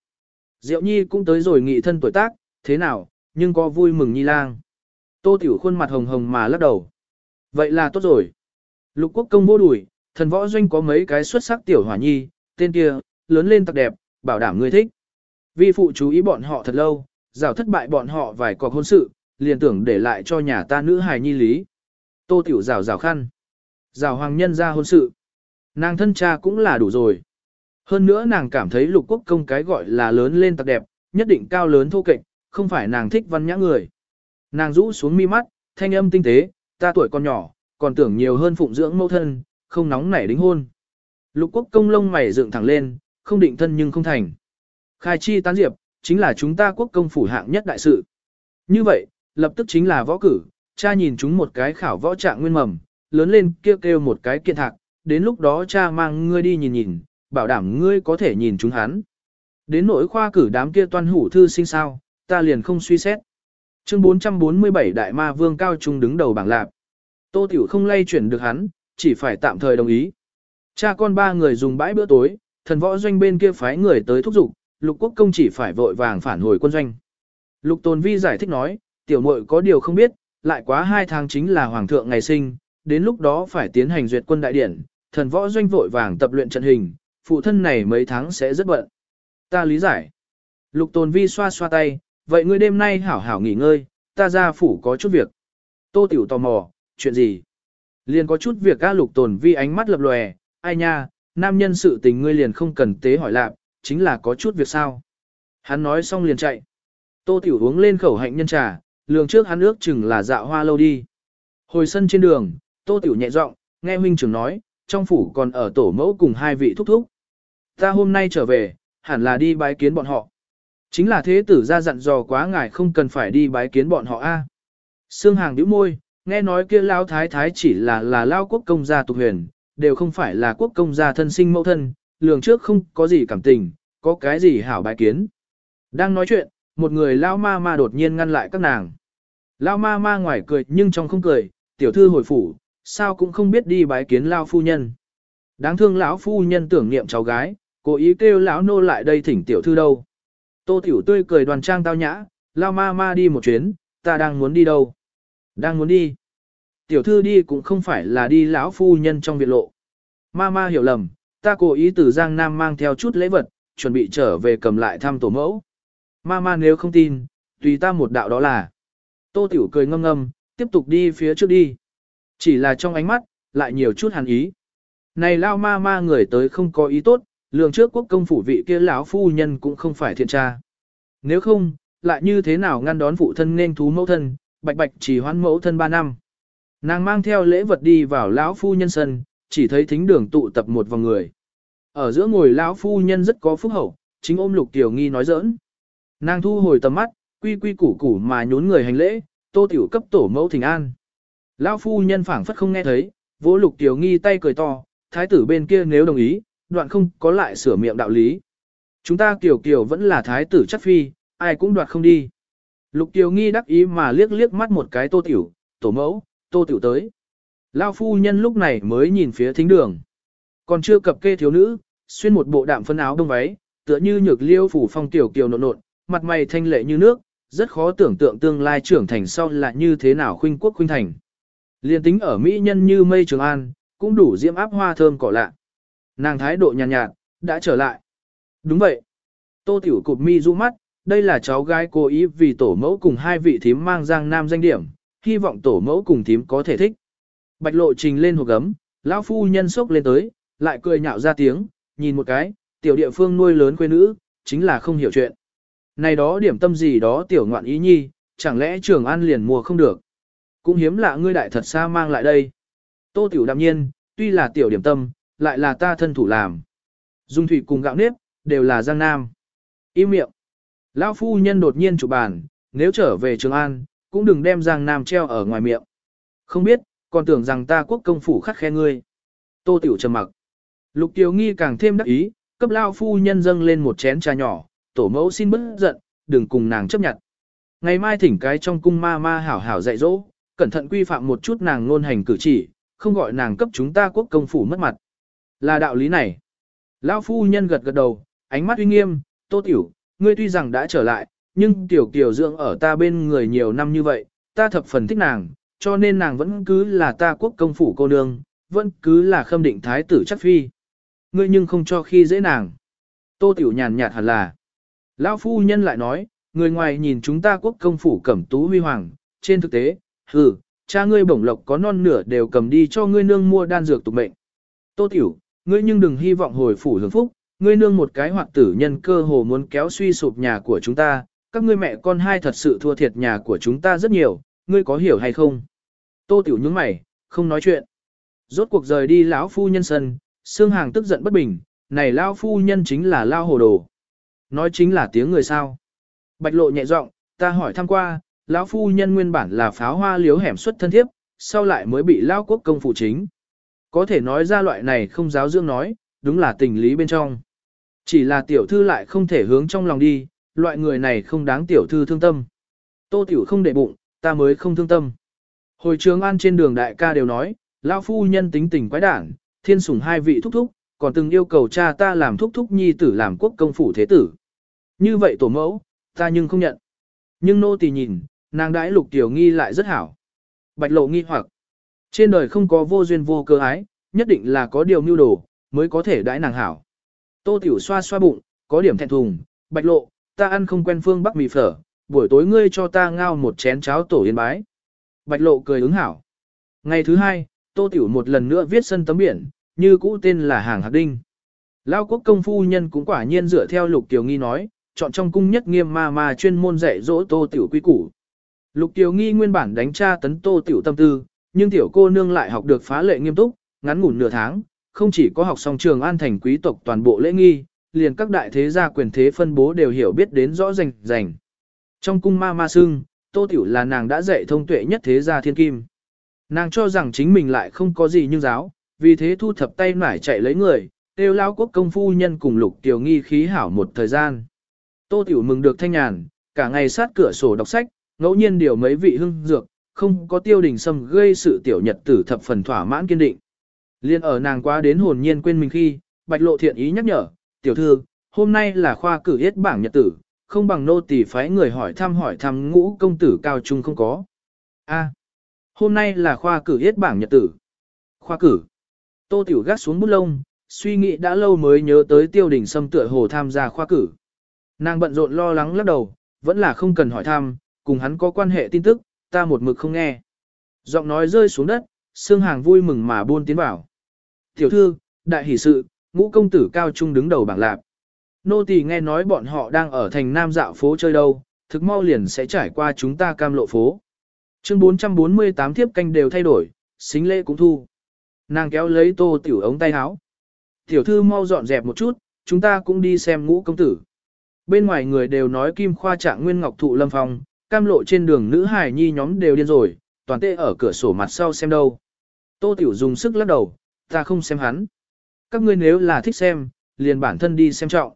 Diệu nhi cũng tới rồi nghị thân tuổi tác, thế nào, nhưng có vui mừng nhi lang. Tô tiểu khuôn mặt hồng hồng mà lắc đầu. Vậy là tốt rồi. Lục quốc công vô đùi, thần võ doanh có mấy cái xuất sắc tiểu hỏa nhi, tên kia, lớn lên tặc đẹp, bảo đảm ngươi thích. Vi phụ chú ý bọn họ thật lâu, rào thất bại bọn họ vài cọc hôn sự, liền tưởng để lại cho nhà ta nữ hài nhi lý. Tô tiểu rào rào khăn. Rào hoàng nhân ra hôn sự. Nàng thân cha cũng là đủ rồi. Hơn nữa nàng cảm thấy lục quốc công cái gọi là lớn lên tặc đẹp, nhất định cao lớn thô kệch, không phải nàng thích văn nhã người. Nàng rũ xuống mi mắt, thanh âm tinh tế, ta tuổi còn nhỏ, còn tưởng nhiều hơn phụng dưỡng mẫu thân, không nóng nảy đính hôn. Lục quốc công lông mày dựng thẳng lên, không định thân nhưng không thành. Khai chi tán diệp, chính là chúng ta quốc công phủ hạng nhất đại sự. Như vậy, lập tức chính là võ cử, cha nhìn chúng một cái khảo võ trạng nguyên mầm, lớn lên kêu kêu một cái kiện thạc, đến lúc đó cha mang ngươi đi nhìn nhìn, bảo đảm ngươi có thể nhìn chúng hắn. Đến nỗi khoa cử đám kia toan hủ thư sinh sao, ta liền không suy xét. Chương 447 Đại Ma Vương Cao Trung đứng đầu bảng lạp. Tô Tiểu không lay chuyển được hắn, chỉ phải tạm thời đồng ý. Cha con ba người dùng bãi bữa tối, thần võ doanh bên kia phái người tới thúc giục, lục quốc công chỉ phải vội vàng phản hồi quân doanh. Lục Tồn Vi giải thích nói, tiểu muội có điều không biết, lại quá hai tháng chính là hoàng thượng ngày sinh, đến lúc đó phải tiến hành duyệt quân đại điển, thần võ doanh vội vàng tập luyện trận hình, phụ thân này mấy tháng sẽ rất bận. Ta lý giải. Lục Tồn Vi xoa xoa tay, vậy ngươi đêm nay hảo hảo nghỉ ngơi, ta ra phủ có chút việc. Tô Tiểu tò mò, chuyện gì? Liền có chút việc ca Lục Tồn Vi ánh mắt lập lòe, ai nha, nam nhân sự tình ngươi liền không cần tế hỏi lạc, chính là có chút việc sao. Hắn nói xong liền chạy. Tô Tiểu uống lên khẩu hạnh nhân trà, lường trước hắn ước chừng là dạo hoa lâu đi. Hồi sân trên đường, Tô Tiểu nhẹ giọng, nghe huynh trưởng nói, trong phủ còn ở tổ mẫu cùng hai vị thúc thúc. Ta hôm nay trở về, hẳn là đi bái kiến bọn họ. Chính là thế tử ra dặn dò quá ngài không cần phải đi bái kiến bọn họ a. À. Sương hàng nhíu môi, nghe nói kia lao thái thái chỉ là là lao quốc công gia tục huyền, đều không phải là quốc công gia thân sinh mẫu thân, lường trước không có gì cảm tình, có cái gì hảo bái kiến. Đang nói chuyện, một người lao ma ma đột nhiên ngăn lại các nàng. Lao ma ma ngoài cười nhưng trong không cười, tiểu thư hồi phủ, sao cũng không biết đi bái kiến lao phu nhân. Đáng thương lão phu nhân tưởng niệm cháu gái, cố ý kêu lão nô lại đây thỉnh tiểu thư đâu. Tô tiểu tươi cười đoàn trang tao nhã, lao ma ma đi một chuyến, ta đang muốn đi đâu. Đang muốn đi. Tiểu thư đi cũng không phải là đi lão phu nhân trong viện lộ. Ma ma hiểu lầm, ta cố ý từ Giang Nam mang theo chút lễ vật, chuẩn bị trở về cầm lại thăm tổ mẫu. Ma ma nếu không tin, tùy ta một đạo đó là. Tô Tiểu cười ngâm ngâm, tiếp tục đi phía trước đi. Chỉ là trong ánh mắt, lại nhiều chút hàn ý. Này lao ma ma người tới không có ý tốt, lường trước quốc công phủ vị kia lão phu nhân cũng không phải thiện tra. Nếu không, lại như thế nào ngăn đón phụ thân nên thú mẫu thân, bạch bạch chỉ hoán mẫu thân ba năm. Nàng mang theo lễ vật đi vào lão phu nhân sân, chỉ thấy thính đường tụ tập một vòng người. Ở giữa ngồi lão phu nhân rất có phúc hậu, chính ôm lục tiểu nghi nói giỡn. Nàng thu hồi tầm mắt, quy quy củ củ mà nhún người hành lễ, tô tiểu cấp tổ mẫu thỉnh an. Lão phu nhân phảng phất không nghe thấy, vỗ lục tiểu nghi tay cười to, thái tử bên kia nếu đồng ý, đoạn không có lại sửa miệng đạo lý. Chúng ta tiểu kiều vẫn là thái tử chắc phi, ai cũng đoạt không đi. Lục tiểu nghi đắc ý mà liếc liếc mắt một cái tô tiểu, tổ mẫu, tô tiểu tới. Lão phu nhân lúc này mới nhìn phía thính đường. Còn chưa cập kê thiếu nữ, xuyên một bộ đạm phân áo đông váy, tựa như nhược liêu phủ phong tiểu kiều nộn nộn, mặt mày thanh lệ như nước, rất khó tưởng tượng tương lai trưởng thành sau là như thế nào khuynh quốc khuynh thành. Liên tính ở Mỹ nhân như mây trường an, cũng đủ diễm áp hoa thơm cỏ lạ. Nàng thái độ nhàn nhạt, nhạt, đã trở lại. Đúng vậy. Tô tiểu cụp mi du mắt, đây là cháu gái cố ý vì tổ mẫu cùng hai vị thím mang giang nam danh điểm, hy vọng tổ mẫu cùng thím có thể thích. Bạch lộ trình lên hộp gấm, lão phu nhân sốc lên tới, lại cười nhạo ra tiếng, nhìn một cái, tiểu địa phương nuôi lớn quê nữ, chính là không hiểu chuyện. Này đó điểm tâm gì đó tiểu ngoạn ý nhi, chẳng lẽ trường ăn liền mua không được. Cũng hiếm lạ ngươi đại thật xa mang lại đây. Tô tiểu đạm nhiên, tuy là tiểu điểm tâm, lại là ta thân thủ làm. Dung thủy cùng gạo nếp, đều là giang nam. Im miệng. Lão phu nhân đột nhiên chủ bàn, nếu trở về Trường An, cũng đừng đem giang nam treo ở ngoài miệng. Không biết, còn tưởng rằng ta quốc công phủ khắc khe ngươi. Tô tiểu trầm mặc. Lục tiểu nghi càng thêm đắc ý, cấp lao phu nhân dâng lên một chén trà nhỏ, tổ mẫu xin bớt giận, đừng cùng nàng chấp nhận. Ngày mai thỉnh cái trong cung ma ma hảo hảo dạy dỗ, cẩn thận quy phạm một chút nàng ngôn hành cử chỉ, không gọi nàng cấp chúng ta quốc công phủ mất mặt. Là đạo lý này. Lão phu nhân gật gật đầu, ánh mắt uy nghiêm, tô tiểu, ngươi tuy rằng đã trở lại, nhưng tiểu kiều dưỡng ở ta bên người nhiều năm như vậy, ta thập phần thích nàng, cho nên nàng vẫn cứ là ta quốc công phủ cô nương, vẫn cứ là khâm định thái tử chắc phi. Ngươi nhưng không cho khi dễ nàng. Tô tiểu nhàn nhạt hẳn là. Lão phu nhân lại nói, người ngoài nhìn chúng ta quốc công phủ cẩm tú huy hoàng, trên thực tế, hừ, cha ngươi bổng lộc có non nửa đều cầm đi cho ngươi nương mua đan dược tục mệnh. Tô tiểu, ngươi nhưng đừng hy vọng hồi phủ hưởng phúc, ngươi nương một cái hoạt tử nhân cơ hồ muốn kéo suy sụp nhà của chúng ta, các ngươi mẹ con hai thật sự thua thiệt nhà của chúng ta rất nhiều, ngươi có hiểu hay không? Tô Tiểu nhướng mày, không nói chuyện. Rốt cuộc rời đi lão phu nhân sân, Sương Hàng tức giận bất bình, này lão phu nhân chính là lao hồ đồ. Nói chính là tiếng người sao. Bạch lộ nhẹ giọng, ta hỏi thăm qua, lão phu nhân nguyên bản là pháo hoa liếu hẻm xuất thân thiếp, sau lại mới bị lao quốc công phụ chính. Có thể nói ra loại này không giáo dưỡng nói, đúng là tình lý bên trong. Chỉ là tiểu thư lại không thể hướng trong lòng đi, loại người này không đáng tiểu thư thương tâm. Tô tiểu không để bụng, ta mới không thương tâm. Hồi trường an trên đường đại ca đều nói, lão phu nhân tính tình quái đản, thiên sủng hai vị thúc thúc, còn từng yêu cầu cha ta làm thúc thúc nhi tử làm quốc công phủ thế tử. Như vậy tổ mẫu, ta nhưng không nhận. Nhưng nô tỳ nhìn, nàng đãi lục tiểu nghi lại rất hảo. Bạch lộ nghi hoặc, trên đời không có vô duyên vô cơ ái, nhất định là có điều mưu đồ, mới có thể đãi nàng hảo. Tô tiểu xoa xoa bụng, có điểm thẹn thùng, bạch lộ, ta ăn không quen phương bắc mì phở, buổi tối ngươi cho ta ngao một chén cháo tổ yên bái. Bạch lộ cười ứng hảo. Ngày thứ hai, tô tiểu một lần nữa viết sân tấm biển, như cũ tên là hàng hạc đinh. Lao quốc công phu nhân cũng quả nhiên dựa theo lục tiểu nghi nói, chọn trong cung nhất nghiêm ma ma chuyên môn dạy dỗ tô tiểu quy củ. Lục tiểu nghi nguyên bản đánh tra tấn tô tiểu tâm tư, nhưng tiểu cô nương lại học được phá lệ nghiêm túc, ngắn ngủn nửa tháng, không chỉ có học xong trường an thành quý tộc toàn bộ lễ nghi, liền các đại thế gia quyền thế phân bố đều hiểu biết đến rõ rành rành. Trong cung ma ma sưng, tô tiểu là nàng đã dạy thông tuệ nhất thế gia thiên kim. Nàng cho rằng chính mình lại không có gì nhưng giáo, vì thế thu thập tay nải chạy lấy người, tiêu lao quốc công phu nhân cùng lục tiểu nghi khí hảo một thời gian. Tô tiểu mừng được thanh nhàn, cả ngày sát cửa sổ đọc sách, ngẫu nhiên điều mấy vị hưng dược, không có tiêu đình sâm gây sự tiểu nhật tử thập phần thỏa mãn kiên định. Liên ở nàng quá đến hồn nhiên quên mình khi, bạch lộ thiện ý nhắc nhở, tiểu thư, hôm nay là khoa cử yết bảng nhật tử, không bằng nô tỳ phái người hỏi thăm hỏi thăm ngũ công tử cao trung không có. A, hôm nay là khoa cử yết bảng nhật tử. Khoa cử. Tô tiểu gác xuống bút lông, suy nghĩ đã lâu mới nhớ tới tiêu đình sâm tựa hồ tham gia khoa cử. Nàng bận rộn lo lắng lắc đầu, vẫn là không cần hỏi thăm, cùng hắn có quan hệ tin tức, ta một mực không nghe. Giọng nói rơi xuống đất, xương hàng vui mừng mà buôn tiến vào. Tiểu thư, đại hỷ sự, ngũ công tử cao trung đứng đầu bảng lạp. Nô tỳ nghe nói bọn họ đang ở thành Nam dạo phố chơi đâu, thực mau liền sẽ trải qua chúng ta cam lộ phố. Chương 448 thiếp canh đều thay đổi, xính lễ cũng thu. Nàng kéo lấy tô tiểu ống tay áo. Tiểu thư mau dọn dẹp một chút, chúng ta cũng đi xem ngũ công tử. Bên ngoài người đều nói kim khoa trạng nguyên ngọc thụ lâm phong, cam lộ trên đường nữ hài nhi nhóm đều điên rồi, toàn tê ở cửa sổ mặt sau xem đâu. Tô tiểu dùng sức lắc đầu, ta không xem hắn. Các ngươi nếu là thích xem, liền bản thân đi xem trọng.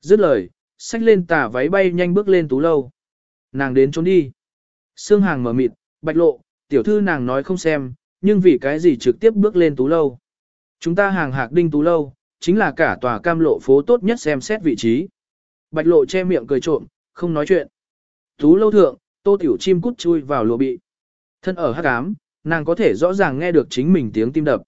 Dứt lời, xách lên tà váy bay nhanh bước lên tú lâu. Nàng đến trốn đi. Sương hàng mở mịt, bạch lộ, tiểu thư nàng nói không xem, nhưng vì cái gì trực tiếp bước lên tú lâu. Chúng ta hàng hạc đinh tú lâu, chính là cả tòa cam lộ phố tốt nhất xem xét vị trí. Bạch lộ che miệng cười trộm, không nói chuyện. Tú lâu thượng, tô tiểu chim cút chui vào lùa bị. Thân ở hắc ám, nàng có thể rõ ràng nghe được chính mình tiếng tim đập.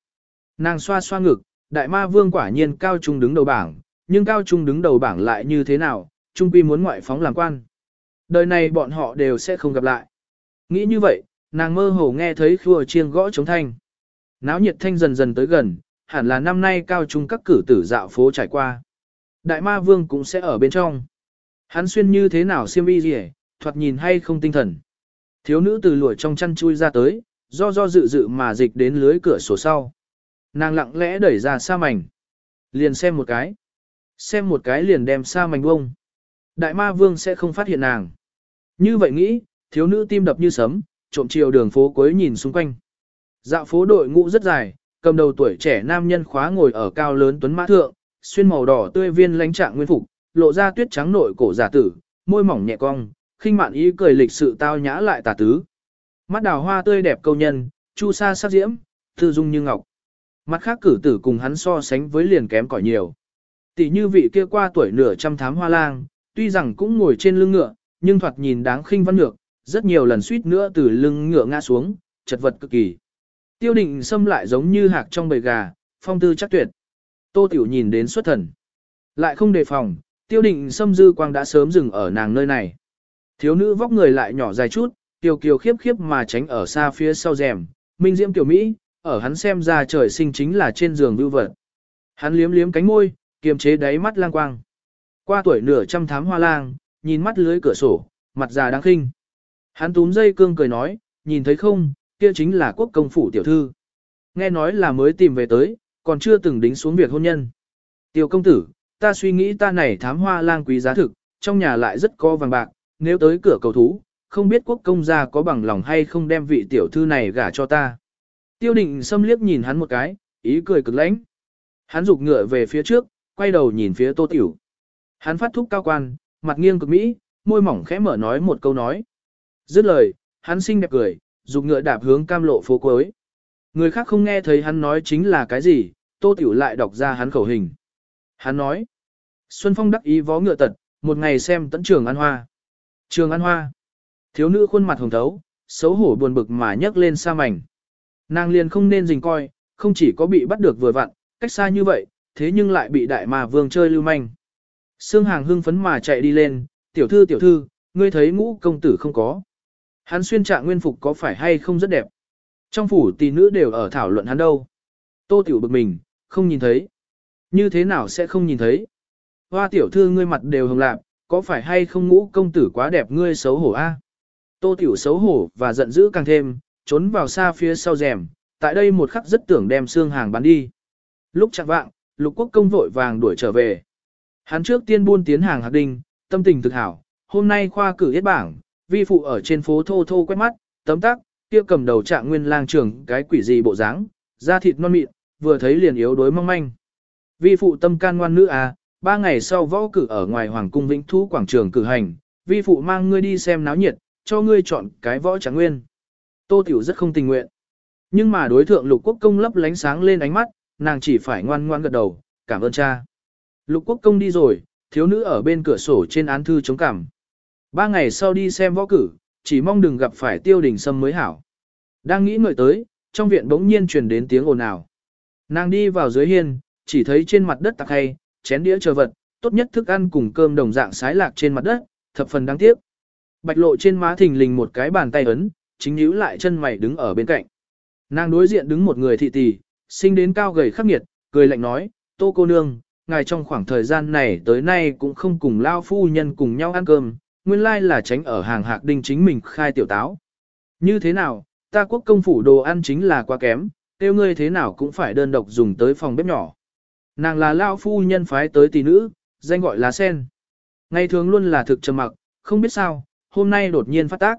Nàng xoa xoa ngực, đại ma vương quả nhiên cao trung đứng đầu bảng, nhưng cao trung đứng đầu bảng lại như thế nào, trung quy muốn ngoại phóng làm quan. Đời này bọn họ đều sẽ không gặp lại. Nghĩ như vậy, nàng mơ hồ nghe thấy khua chiêng gõ chống thanh. Náo nhiệt thanh dần dần tới gần, hẳn là năm nay cao trung các cử tử dạo phố trải qua. Đại ma vương cũng sẽ ở bên trong. Hắn xuyên như thế nào xiêm y gì thoạt nhìn hay không tinh thần. Thiếu nữ từ lụa trong chăn chui ra tới, do do dự dự mà dịch đến lưới cửa sổ sau. Nàng lặng lẽ đẩy ra xa mảnh. Liền xem một cái. Xem một cái liền đem xa mảnh bông. Đại ma vương sẽ không phát hiện nàng. Như vậy nghĩ, thiếu nữ tim đập như sấm, trộm chiều đường phố cuối nhìn xung quanh. Dạo phố đội ngũ rất dài, cầm đầu tuổi trẻ nam nhân khóa ngồi ở cao lớn tuấn mã thượng, xuyên màu đỏ tươi viên lãnh trạng nguyên phục, lộ ra tuyết trắng nội cổ giả tử, môi mỏng nhẹ cong, khinh mạn ý cười lịch sự tao nhã lại tà tứ. Mắt đào hoa tươi đẹp câu nhân, chu sa sắc diễm, thư dung như ngọc. Mắt khác cử tử cùng hắn so sánh với liền kém cỏi nhiều. Tỷ như vị kia qua tuổi nửa trăm thám hoa lang, tuy rằng cũng ngồi trên lưng ngựa, nhưng thoạt nhìn đáng khinh văn ngược, rất nhiều lần suýt nữa từ lưng ngựa ngã xuống, chật vật cực kỳ. Tiêu định xâm lại giống như hạc trong bầy gà, phong tư chắc tuyệt. Tô Tiểu nhìn đến xuất thần. Lại không đề phòng, tiêu định xâm dư quang đã sớm dừng ở nàng nơi này. Thiếu nữ vóc người lại nhỏ dài chút, tiêu kiều khiếp khiếp mà tránh ở xa phía sau rèm, minh diễm tiểu Mỹ, ở hắn xem ra trời sinh chính là trên giường vưu vật. Hắn liếm liếm cánh môi, kiềm chế đáy mắt lang quang. Qua tuổi nửa trăm thám hoa lang, nhìn mắt lưới cửa sổ, mặt già đáng khinh. Hắn túm dây cương cười nói, nhìn thấy không, kia chính là quốc công phủ tiểu thư. Nghe nói là mới tìm về tới, còn chưa từng đính xuống việc hôn nhân. Tiểu công tử, ta suy nghĩ ta này thám hoa lang quý giá thực, trong nhà lại rất có vàng bạc, nếu tới cửa cầu thú, không biết quốc công gia có bằng lòng hay không đem vị tiểu thư này gả cho ta. Tiêu định xâm liếc nhìn hắn một cái, ý cười cực lãnh. Hắn rục ngựa về phía trước, quay đầu nhìn phía tô tiểu. Hắn phát thúc cao quan, mặt nghiêng cực mỹ, môi mỏng khẽ mở nói một câu nói. Dứt lời, hắn xinh đẹp cười, rục ngựa đạp hướng cam lộ phố cuối. Người khác không nghe thấy hắn nói chính là cái gì, tô tiểu lại đọc ra hắn khẩu hình. Hắn nói, Xuân Phong đắc ý vó ngựa tật, một ngày xem tận trường ăn hoa. Trường ăn hoa. Thiếu nữ khuôn mặt hồng thấu, xấu hổ buồn bực mà nhấc lên xa mảnh. Nàng liền không nên dình coi, không chỉ có bị bắt được vừa vặn, cách xa như vậy, thế nhưng lại bị đại mà vương chơi lưu manh. Sương hàng hưng phấn mà chạy đi lên, tiểu thư tiểu thư, ngươi thấy ngũ công tử không có. Hắn xuyên trạng nguyên phục có phải hay không rất đẹp. Trong phủ tỷ nữ đều ở thảo luận hắn đâu. Tô tiểu bực mình, không nhìn thấy. Như thế nào sẽ không nhìn thấy? Hoa tiểu thư ngươi mặt đều hồng lạp, có phải hay không ngũ công tử quá đẹp ngươi xấu hổ a? Tô tiểu xấu hổ và giận dữ càng thêm, trốn vào xa phía sau rèm, tại đây một khắc rất tưởng đem xương hàng bán đi. Lúc chạng vạng, lục quốc công vội vàng đuổi trở về. Hắn trước tiên buôn tiến hàng hạt đinh, tâm tình thực hảo, hôm nay khoa cử yết bảng, vi phụ ở trên phố thô thô quét mắt, tấm tắc, kia cầm đầu trạng nguyên lang trưởng cái quỷ gì bộ dáng, da thịt non mịn, vừa thấy liền yếu đối mong manh. Vi phụ tâm can ngoan nữ à, ba ngày sau võ cử ở ngoài hoàng cung vĩnh thú quảng trường cử hành, vi phụ mang ngươi đi xem náo nhiệt, cho ngươi chọn cái võ trạng nguyên. Tô Tiểu rất không tình nguyện. Nhưng mà đối thượng lục quốc công lấp lánh sáng lên ánh mắt, nàng chỉ phải ngoan ngoan gật đầu, cảm ơn cha. Lục quốc công đi rồi, thiếu nữ ở bên cửa sổ trên án thư chống cảm. Ba ngày sau đi xem võ cử, chỉ mong đừng gặp phải tiêu đình sâm mới hảo. Đang nghĩ ngợi tới, trong viện bỗng nhiên truyền đến tiếng ồn ào. Nàng đi vào dưới hiên, chỉ thấy trên mặt đất tạc hay, chén đĩa chờ vật, tốt nhất thức ăn cùng cơm đồng dạng sái lạc trên mặt đất, thập phần đáng tiếc. Bạch lộ trên má thình lình một cái bàn tay ấn, chính nhíu lại chân mày đứng ở bên cạnh. Nàng đối diện đứng một người thị tỷ, sinh đến cao gầy khắc nghiệt, cười lạnh nói, tô cô nương, ngài trong khoảng thời gian này tới nay cũng không cùng lao phu nhân cùng nhau ăn cơm, nguyên lai là tránh ở hàng hạc đinh chính mình khai tiểu táo. Như thế nào, ta quốc công phủ đồ ăn chính là quá kém, tiêu ngươi thế nào cũng phải đơn độc dùng tới phòng bếp nhỏ. Nàng là lao phu nhân phái tới tỷ nữ, danh gọi là sen. Ngày thường luôn là thực trầm mặc, không biết sao, hôm nay đột nhiên phát tác.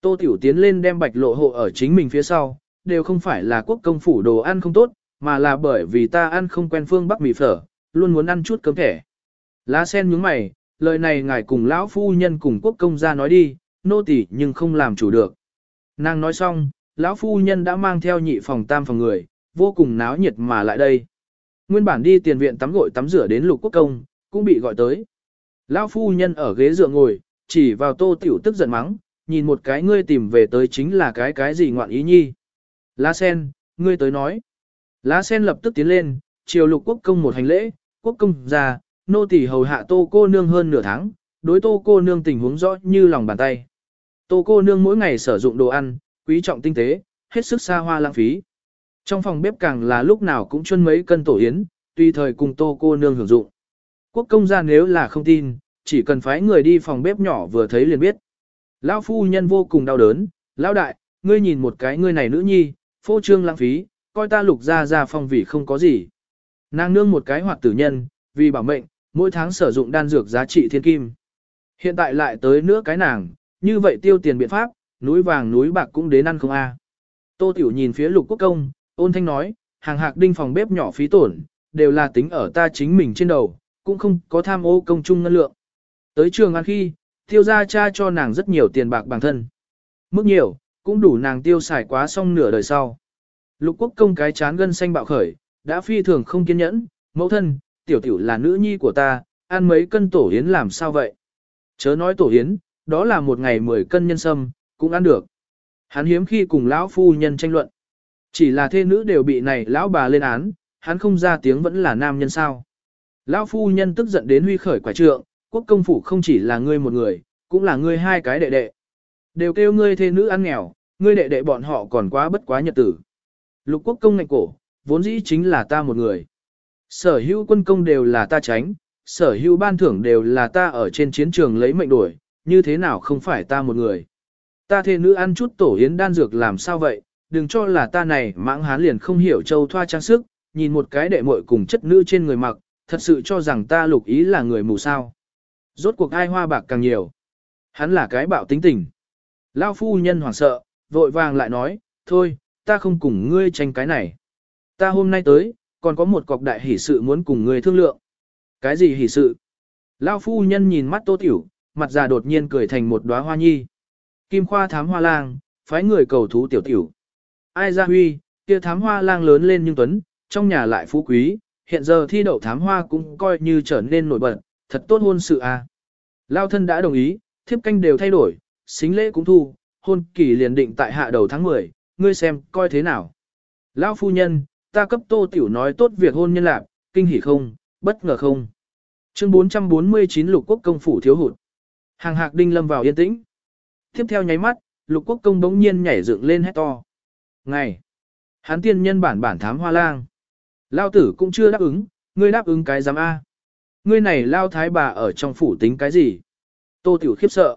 Tô Tiểu tiến lên đem bạch lộ hộ ở chính mình phía sau, đều không phải là quốc công phủ đồ ăn không tốt, mà là bởi vì ta ăn không quen phương bắc mì phở, luôn muốn ăn chút cơm thẻ. Lá sen nhướng mày, lời này ngài cùng lão phu nhân cùng quốc công ra nói đi, nô tỳ nhưng không làm chủ được. Nàng nói xong, lão phu nhân đã mang theo nhị phòng tam phòng người, vô cùng náo nhiệt mà lại đây. Nguyên bản đi tiền viện tắm gội tắm rửa đến lục quốc công, cũng bị gọi tới. Lão phu nhân ở ghế dựa ngồi, chỉ vào tô tiểu tức giận mắng, nhìn một cái ngươi tìm về tới chính là cái cái gì ngoạn ý nhi. Lá sen, ngươi tới nói. Lá sen lập tức tiến lên, chiều lục quốc công một hành lễ, quốc công ra, nô tỳ hầu hạ tô cô nương hơn nửa tháng, đối tô cô nương tình huống rõ như lòng bàn tay. Tô cô nương mỗi ngày sử dụng đồ ăn, quý trọng tinh tế, hết sức xa hoa lãng phí. Trong phòng bếp càng là lúc nào cũng chuân mấy cân tổ yến, tùy thời cùng tô cô nương hưởng dụng. Quốc công gia nếu là không tin, chỉ cần phái người đi phòng bếp nhỏ vừa thấy liền biết. Lão phu nhân vô cùng đau đớn, lão đại, ngươi nhìn một cái ngươi này nữ nhi, phô trương lãng phí, coi ta lục ra ra phong vị không có gì. Nàng nương một cái hoạt tử nhân, vì bảo mệnh, mỗi tháng sử dụng đan dược giá trị thiên kim. Hiện tại lại tới nữa cái nàng, như vậy tiêu tiền biện pháp, núi vàng núi bạc cũng đến ăn không a. Tô Tiểu nhìn phía lục quốc công, ôn thanh nói, hàng hạc đinh phòng bếp nhỏ phí tổn, đều là tính ở ta chính mình trên đầu, cũng không có tham ô công chung ngân lượng. Tới trường ăn khi, tiêu gia cha cho nàng rất nhiều tiền bạc bản thân. Mức nhiều, cũng đủ nàng tiêu xài quá xong nửa đời sau. Lục quốc công cái chán gân xanh bạo khởi, đã phi thường không kiên nhẫn, mẫu thân, tiểu tiểu là nữ nhi của ta, ăn mấy cân tổ yến làm sao vậy? Chớ nói tổ yến, đó là một ngày 10 cân nhân sâm, cũng ăn được. Hắn hiếm khi cùng lão phu nhân tranh luận. Chỉ là thê nữ đều bị này lão bà lên án, hắn không ra tiếng vẫn là nam nhân sao. Lão phu nhân tức giận đến huy khởi quả trượng, quốc công phủ không chỉ là ngươi một người, cũng là ngươi hai cái đệ đệ. Đều kêu ngươi thê nữ ăn nghèo, ngươi đệ đệ bọn họ còn quá bất quá nhật tử. Lục quốc công ngạnh cổ, vốn dĩ chính là ta một người. Sở hữu quân công đều là ta tránh, sở hữu ban thưởng đều là ta ở trên chiến trường lấy mệnh đổi, như thế nào không phải ta một người. Ta thê nữ ăn chút tổ yến đan dược làm sao vậy, đừng cho là ta này mãng hán liền không hiểu châu thoa trang sức, nhìn một cái đệ muội cùng chất nữ trên người mặc, thật sự cho rằng ta lục ý là người mù sao. Rốt cuộc ai hoa bạc càng nhiều. Hắn là cái bạo tính tình. Lao phu nhân hoảng sợ, vội vàng lại nói, thôi, ta không cùng ngươi tranh cái này. Ta hôm nay tới, còn có một cọc đại hỷ sự muốn cùng ngươi thương lượng. Cái gì hỷ sự? Lao phu nhân nhìn mắt tô tiểu, mặt già đột nhiên cười thành một đóa hoa nhi. Kim khoa thám hoa lang, phái người cầu thú tiểu tiểu. Ai ra huy, kia thám hoa lang lớn lên nhưng tuấn, trong nhà lại phú quý, hiện giờ thi đậu thám hoa cũng coi như trở nên nổi bật, thật tốt hôn sự à. Lao thân đã đồng ý, thiếp canh đều thay đổi, xính lễ cũng thu, hôn kỳ liền định tại hạ đầu tháng 10, ngươi xem, coi thế nào. Lão phu nhân, ta cấp tô tiểu nói tốt việc hôn nhân lạc, kinh hỉ không, bất ngờ không. Chương 449 lục quốc công phủ thiếu hụt. Hàng hạc đinh lâm vào yên tĩnh. Tiếp theo nháy mắt, lục quốc công bỗng nhiên nhảy dựng lên hét to. Ngày! Hán tiên nhân bản bản thám hoa lang. Lao tử cũng chưa đáp ứng, ngươi đáp ứng cái giám A. Ngươi này lao thái bà ở trong phủ tính cái gì? Tô tiểu khiếp sợ.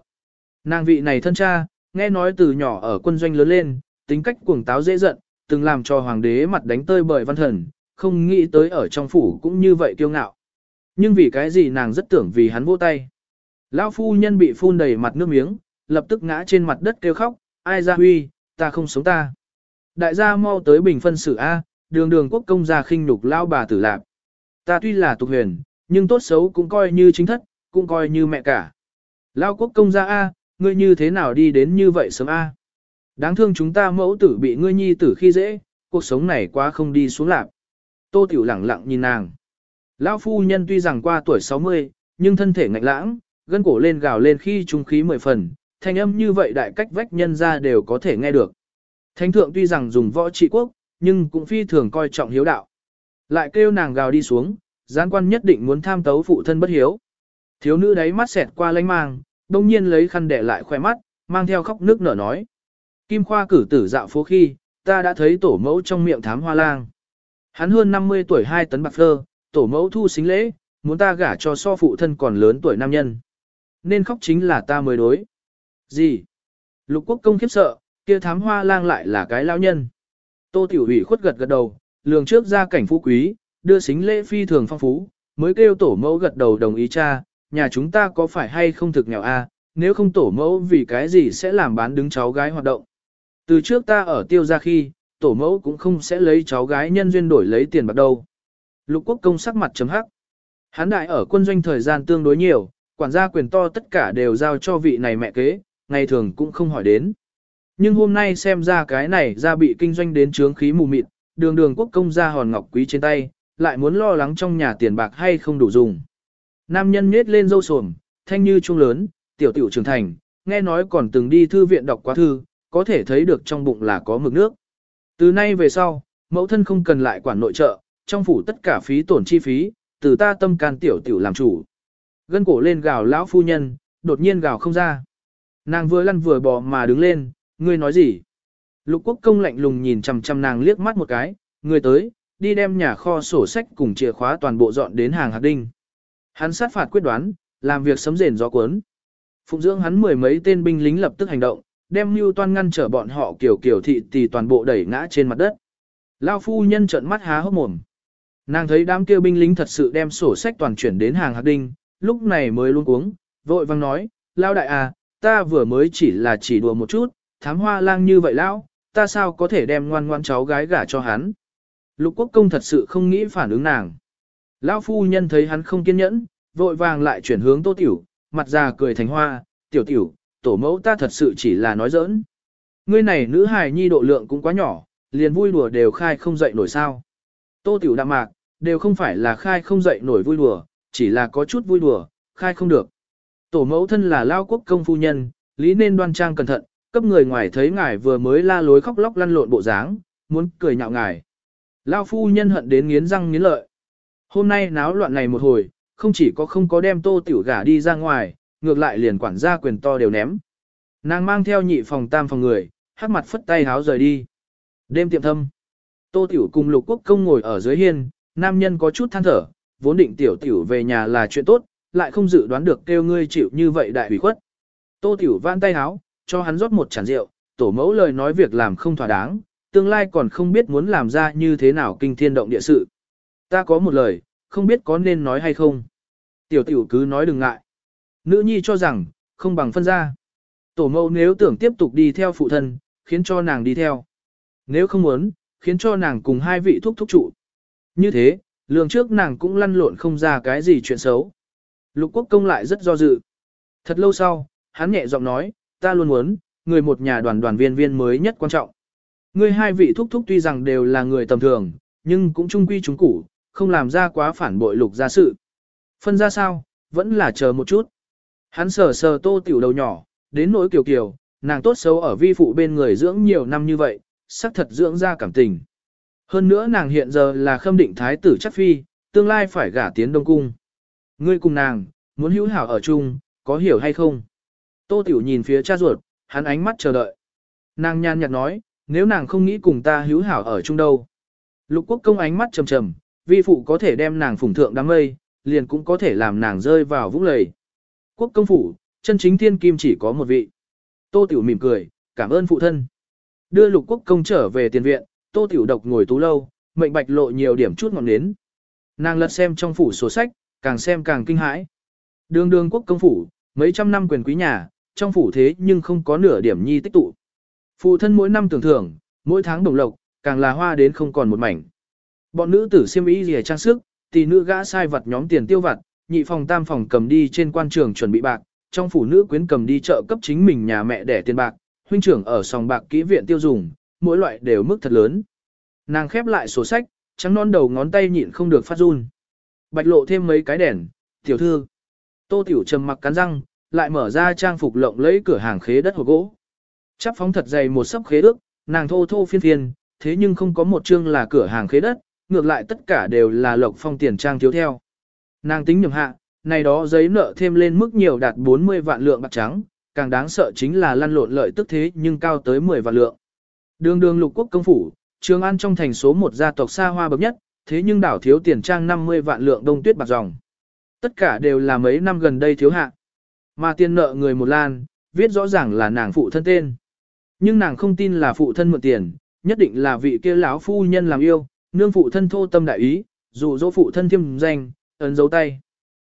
Nàng vị này thân cha, nghe nói từ nhỏ ở quân doanh lớn lên, tính cách cuồng táo dễ giận, từng làm cho hoàng đế mặt đánh tơi bởi văn thần, không nghĩ tới ở trong phủ cũng như vậy kiêu ngạo. Nhưng vì cái gì nàng rất tưởng vì hắn vỗ tay. Lão phu nhân bị phun đầy mặt nước miếng, lập tức ngã trên mặt đất kêu khóc, ai ra huy, ta không sống ta. Đại gia mau tới bình phân xử A, đường đường quốc công gia khinh nhục lao bà tử lạp. Ta tuy là tục huyền, nhưng tốt xấu cũng coi như chính thất, cũng coi như mẹ cả. Lao quốc công gia A, ngươi như thế nào đi đến như vậy sớm A. Đáng thương chúng ta mẫu tử bị ngươi nhi tử khi dễ, cuộc sống này quá không đi xuống lạc. Tô tiểu lẳng lặng nhìn nàng. Lão phu nhân tuy rằng qua tuổi 60, nhưng thân thể ngạnh lãng, gân cổ lên gào lên khi trung khí mười phần, thanh âm như vậy đại cách vách nhân ra đều có thể nghe được. Thánh thượng tuy rằng dùng võ trị quốc, nhưng cũng phi thường coi trọng hiếu đạo. Lại kêu nàng gào đi xuống, gián quan nhất định muốn tham tấu phụ thân bất hiếu. Thiếu nữ đấy mắt xẹt qua lánh mang, đông nhiên lấy khăn để lại khoe mắt, mang theo khóc nước nở nói. Kim Khoa cử tử dạo phố khi, ta đã thấy tổ mẫu trong miệng thám hoa lang. Hắn hơn 50 tuổi 2 tấn bạc phơ, tổ mẫu thu xính lễ, muốn ta gả cho so phụ thân còn lớn tuổi nam nhân. Nên khóc chính là ta mới đối. Gì? Lục quốc công khiếp sợ, kia thám hoa lang lại là cái lao nhân. Tô tiểu ủy khuất gật gật đầu, lường trước ra cảnh phú quý, đưa xính lễ phi thường phong phú, mới kêu tổ mẫu gật đầu đồng ý cha, nhà chúng ta có phải hay không thực nghèo a? nếu không tổ mẫu vì cái gì sẽ làm bán đứng cháu gái hoạt động. Từ trước ta ở tiêu gia khi, tổ mẫu cũng không sẽ lấy cháu gái nhân duyên đổi lấy tiền bạc đâu. Lục quốc công sắc mặt chấm hắc. Hán đại ở quân doanh thời gian tương đối nhiều, quản gia quyền to tất cả đều giao cho vị này mẹ kế, ngày thường cũng không hỏi đến. Nhưng hôm nay xem ra cái này ra bị kinh doanh đến trướng khí mù mịt, đường đường quốc công ra hòn ngọc quý trên tay, lại muốn lo lắng trong nhà tiền bạc hay không đủ dùng. Nam nhân nhết lên dâu sồm, thanh như trung lớn, tiểu tiểu trưởng thành, nghe nói còn từng đi thư viện đọc quá thư, có thể thấy được trong bụng là có mực nước. Từ nay về sau, mẫu thân không cần lại quản nội trợ, trong phủ tất cả phí tổn chi phí, từ ta tâm can tiểu tiểu làm chủ. Gân cổ lên gào lão phu nhân, đột nhiên gào không ra. Nàng vừa lăn vừa bò mà đứng lên, ngươi nói gì? Lục quốc công lạnh lùng nhìn chằm chằm nàng liếc mắt một cái, ngươi tới, đi đem nhà kho sổ sách cùng chìa khóa toàn bộ dọn đến hàng hạt đinh. Hắn sát phạt quyết đoán, làm việc sấm rền gió cuốn. Phụng dưỡng hắn mười mấy tên binh lính lập tức hành động, đem mưu toan ngăn trở bọn họ kiểu kiểu thị tỷ toàn bộ đẩy ngã trên mặt đất. Lao phu nhân trợn mắt há hốc mồm. Nàng thấy đám kêu binh lính thật sự đem sổ sách toàn chuyển đến hàng hạt đinh, lúc này mới luôn cuống, vội vang nói, Lao đại à, ta vừa mới chỉ là chỉ đùa một chút, thám hoa lang như vậy lão, ta sao có thể đem ngoan ngoan cháu gái gả cho hắn. Lục quốc công thật sự không nghĩ phản ứng nàng. Lão phu nhân thấy hắn không kiên nhẫn, vội vàng lại chuyển hướng tô tiểu, mặt già cười thành hoa, tiểu tiểu, tổ mẫu ta thật sự chỉ là nói giỡn. Ngươi này nữ hài nhi độ lượng cũng quá nhỏ, liền vui đùa đều khai không dậy nổi sao. Tô tiểu đạm mạc, đều không phải là khai không dậy nổi vui đùa, chỉ là có chút vui đùa, khai không được. Tổ mẫu thân là lao quốc công phu nhân, lý nên đoan trang cẩn thận, cấp người ngoài thấy ngài vừa mới la lối khóc lóc lăn lộn bộ dáng, muốn cười nhạo ngài. Lao phu nhân hận đến nghiến răng nghiến lợi. Hôm nay náo loạn này một hồi, không chỉ có không có đem tô tiểu gả đi ra ngoài, ngược lại liền quản gia quyền to đều ném. Nàng mang theo nhị phòng tam phòng người, hát mặt phất tay háo rời đi. Đêm tiệm thâm. Tô tiểu cùng lục quốc công ngồi ở dưới hiên, nam nhân có chút than thở, vốn định tiểu tiểu về nhà là chuyện tốt, lại không dự đoán được kêu ngươi chịu như vậy đại hủy khuất. Tô tiểu vãn tay háo, cho hắn rót một chản rượu, tổ mẫu lời nói việc làm không thỏa đáng, tương lai còn không biết muốn làm ra như thế nào kinh thiên động địa sự. Ta có một lời, không biết có nên nói hay không. Tiểu tiểu cứ nói đừng ngại. Nữ nhi cho rằng, không bằng phân ra. Tổ mẫu nếu tưởng tiếp tục đi theo phụ thân, khiến cho nàng đi theo. Nếu không muốn, khiến cho nàng cùng hai vị thúc thúc trụ. Như thế, lường trước nàng cũng lăn lộn không ra cái gì chuyện xấu. Lục quốc công lại rất do dự. Thật lâu sau, hắn nhẹ giọng nói, ta luôn muốn, người một nhà đoàn đoàn viên viên mới nhất quan trọng. Ngươi hai vị thúc thúc tuy rằng đều là người tầm thường, nhưng cũng trung quy chúng củ, không làm ra quá phản bội lục gia sự. Phân ra sao, vẫn là chờ một chút. Hắn sờ sờ tô tiểu đầu nhỏ, đến nỗi kiều kiều, nàng tốt xấu ở vi phụ bên người dưỡng nhiều năm như vậy, sắc thật dưỡng ra cảm tình. Hơn nữa nàng hiện giờ là khâm định thái tử chắc phi, tương lai phải gả tiến đông cung. Ngươi cùng nàng, muốn hữu hảo ở chung, có hiểu hay không? Tô Tiểu nhìn phía cha ruột, hắn ánh mắt chờ đợi. Nàng nhàn nhạt nói, nếu nàng không nghĩ cùng ta hữu hảo ở chung đâu. Lục quốc công ánh mắt trầm trầm, vi phụ có thể đem nàng phủng thượng đám mây, liền cũng có thể làm nàng rơi vào vũng lầy. Quốc công phủ, chân chính thiên kim chỉ có một vị. Tô Tiểu mỉm cười, cảm ơn phụ thân. Đưa lục quốc công trở về tiền viện, Tô Tiểu độc ngồi tú lâu, mệnh bạch lộ nhiều điểm chút ngọn nến. Nàng lật xem trong phủ sổ sách, càng xem càng kinh hãi. Đường đường quốc công phủ, mấy trăm năm quyền quý nhà, trong phủ thế nhưng không có nửa điểm nhi tích tụ. Phụ thân mỗi năm tưởng thưởng, mỗi tháng đồng lộc, càng là hoa đến không còn một mảnh. Bọn nữ tử siêm ý gì trang sức, tỷ nữ gã sai vật nhóm tiền tiêu vặt, nhị phòng tam phòng cầm đi trên quan trường chuẩn bị bạc, trong phủ nữ quyến cầm đi chợ cấp chính mình nhà mẹ để tiền bạc, huynh trưởng ở sòng bạc kỹ viện tiêu dùng, mỗi loại đều mức thật lớn. Nàng khép lại sổ sách, trắng non đầu ngón tay nhịn không được phát run. Bạch lộ thêm mấy cái đèn, tiểu thư. Tô tiểu trầm mặc cắn răng, lại mở ra trang phục lộng lẫy cửa hàng khế đất hồ gỗ. Chắp phóng thật dày một sấp khế ước, nàng thô thô phiên phiên, thế nhưng không có một chương là cửa hàng khế đất, ngược lại tất cả đều là lộc phong tiền trang thiếu theo. Nàng tính nhầm hạ, này đó giấy nợ thêm lên mức nhiều đạt 40 vạn lượng bạc trắng, càng đáng sợ chính là lăn lộn lợi tức thế nhưng cao tới 10 vạn lượng. Đường đường lục quốc công phủ, Trường An trong thành số một gia tộc xa hoa bậc nhất, thế nhưng đảo thiếu tiền trang 50 vạn lượng đông tuyết bạc dòng. Tất cả đều là mấy năm gần đây thiếu hạ. Mà tiền nợ người một lan, viết rõ ràng là nàng phụ thân tên. Nhưng nàng không tin là phụ thân mượn tiền, nhất định là vị kia lão phu nhân làm yêu, nương phụ thân thô tâm đại ý, dụ dỗ phụ thân thiêm danh, ấn dấu tay.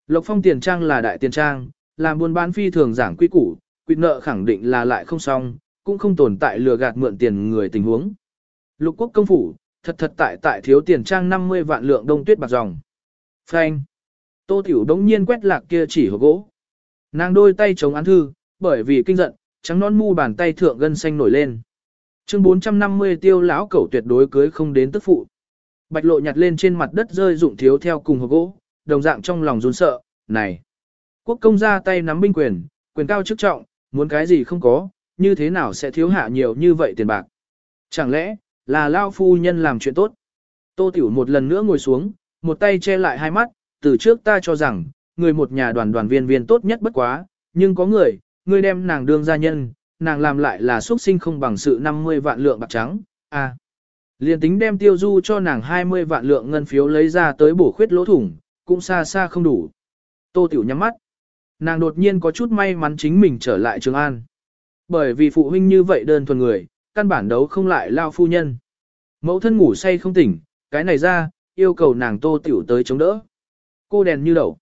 Lộc phong tiền trang là đại tiền trang, làm buôn bán phi thường giảng quy củ, quy nợ khẳng định là lại không xong, cũng không tồn tại lừa gạt mượn tiền người tình huống. Lục quốc công phủ, thật thật tại tại thiếu tiền trang 50 vạn lượng đông tuyết bạc dòng. Phanh. Tô Tiểu đống nhiên quét lạc kia chỉ hộp gỗ. Nàng đôi tay chống án thư, bởi vì kinh giận, trắng non mu bàn tay thượng gân xanh nổi lên. Chương 450 tiêu lão cẩu tuyệt đối cưới không đến tức phụ. Bạch lộ nhặt lên trên mặt đất rơi dụng thiếu theo cùng hộp gỗ, đồng dạng trong lòng run sợ, này. Quốc công ra tay nắm binh quyền, quyền cao chức trọng, muốn cái gì không có, như thế nào sẽ thiếu hạ nhiều như vậy tiền bạc. Chẳng lẽ, là lao phu nhân làm chuyện tốt. Tô Tiểu một lần nữa ngồi xuống, một tay che lại hai mắt, từ trước ta cho rằng, người một nhà đoàn đoàn viên viên tốt nhất bất quá, nhưng có người, Ngươi đem nàng đương gia nhân, nàng làm lại là xuất sinh không bằng sự 50 vạn lượng bạc trắng, à. Liên tính đem tiêu du cho nàng 20 vạn lượng ngân phiếu lấy ra tới bổ khuyết lỗ thủng, cũng xa xa không đủ. Tô Tiểu nhắm mắt. Nàng đột nhiên có chút may mắn chính mình trở lại Trường An. Bởi vì phụ huynh như vậy đơn thuần người, căn bản đấu không lại lao phu nhân. Mẫu thân ngủ say không tỉnh, cái này ra, yêu cầu nàng Tô Tiểu tới chống đỡ. Cô đèn như đầu.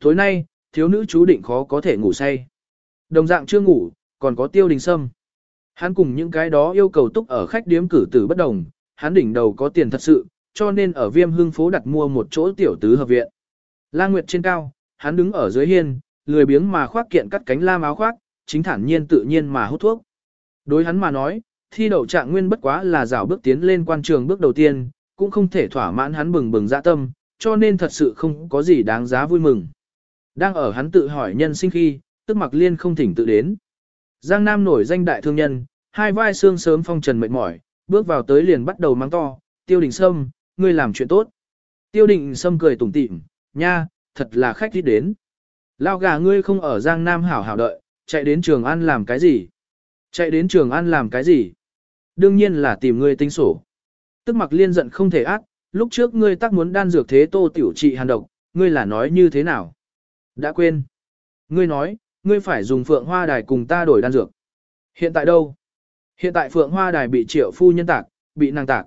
Tối nay, thiếu nữ chú định khó có thể ngủ say. Đồng dạng chưa ngủ, còn có tiêu đình sâm. Hắn cùng những cái đó yêu cầu túc ở khách điếm cử tử bất đồng, hắn đỉnh đầu có tiền thật sự, cho nên ở viêm hương phố đặt mua một chỗ tiểu tứ hợp viện. La Nguyệt trên cao, hắn đứng ở dưới hiên, lười biếng mà khoác kiện cắt cánh lam áo khoác, chính thản nhiên tự nhiên mà hút thuốc. Đối hắn mà nói, thi đậu trạng nguyên bất quá là rào bước tiến lên quan trường bước đầu tiên, cũng không thể thỏa mãn hắn bừng bừng dạ tâm, cho nên thật sự không có gì đáng giá vui mừng. Đang ở hắn tự hỏi nhân sinh khi, tức mặc liên không thỉnh tự đến. Giang Nam nổi danh đại thương nhân, hai vai xương sớm phong trần mệt mỏi, bước vào tới liền bắt đầu mang to, tiêu đình sâm, ngươi làm chuyện tốt. Tiêu đình sâm cười tủm tỉm, nha, thật là khách đi đến. Lao gà ngươi không ở Giang Nam hảo hảo đợi, chạy đến Trường An làm cái gì? Chạy đến Trường An làm cái gì? Đương nhiên là tìm ngươi tính sổ. Tức mặc liên giận không thể ác, lúc trước ngươi tác muốn đan dược thế tô tiểu trị hàn độc, ngươi là nói như thế nào? Đã quên. Ngươi nói, ngươi phải dùng phượng hoa đài cùng ta đổi đan dược. Hiện tại đâu? Hiện tại phượng hoa đài bị triệu phu nhân tạc, bị nàng tạc.